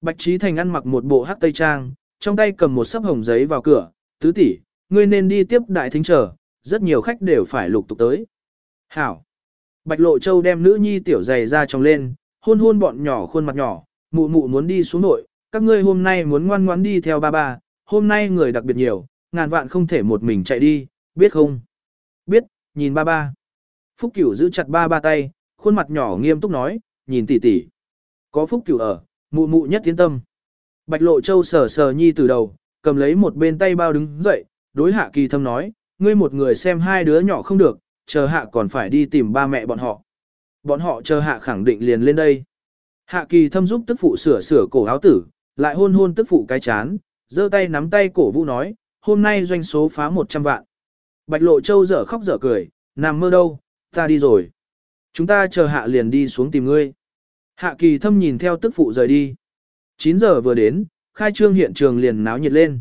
Bạch Trí Thành ăn mặc một bộ hắc tây trang, trong tay cầm một sấp hồng giấy vào cửa, tứ tỷ, ngươi nên đi tiếp đại thính trở, rất nhiều khách đều phải lục tục tới. Hảo. Bạch Lộ Châu đem nữ nhi tiểu giày ra trong lên, hôn hôn bọn nhỏ khuôn mặt nhỏ, mụ mụ muốn đi xuống nội, các ngươi hôm nay muốn ngoan ngoãn đi theo ba ba, hôm nay người đặc biệt nhiều, ngàn vạn không thể một mình chạy đi, biết không? Biết, nhìn ba ba. Phúc Cửu giữ chặt ba ba tay, khuôn mặt nhỏ nghiêm túc nói, nhìn tỷ tỷ. Có Phúc Cửu ở, mụ mụ nhất tiến tâm. Bạch Lộ Châu sờ sờ nhi từ đầu, cầm lấy một bên tay bao đứng dậy, đối hạ kỳ thâm nói, ngươi một người xem hai đứa nhỏ không được, chờ hạ còn phải đi tìm ba mẹ bọn họ. Bọn họ chờ hạ khẳng định liền lên đây. Hạ kỳ thâm giúp tức phụ sửa sửa cổ áo tử, lại hôn hôn tức phụ cái chán, giơ tay nắm tay cổ vũ nói, hôm nay doanh số phá 100 vạn. Bạch Lộ Châu dở khóc dở cười, nằm mơ đâu, ta đi rồi. Chúng ta chờ hạ liền đi xuống tìm ngươi. Hạ kỳ thâm nhìn theo tức phụ rời đi. 9 giờ vừa đến, khai trương hiện trường liền náo nhiệt lên.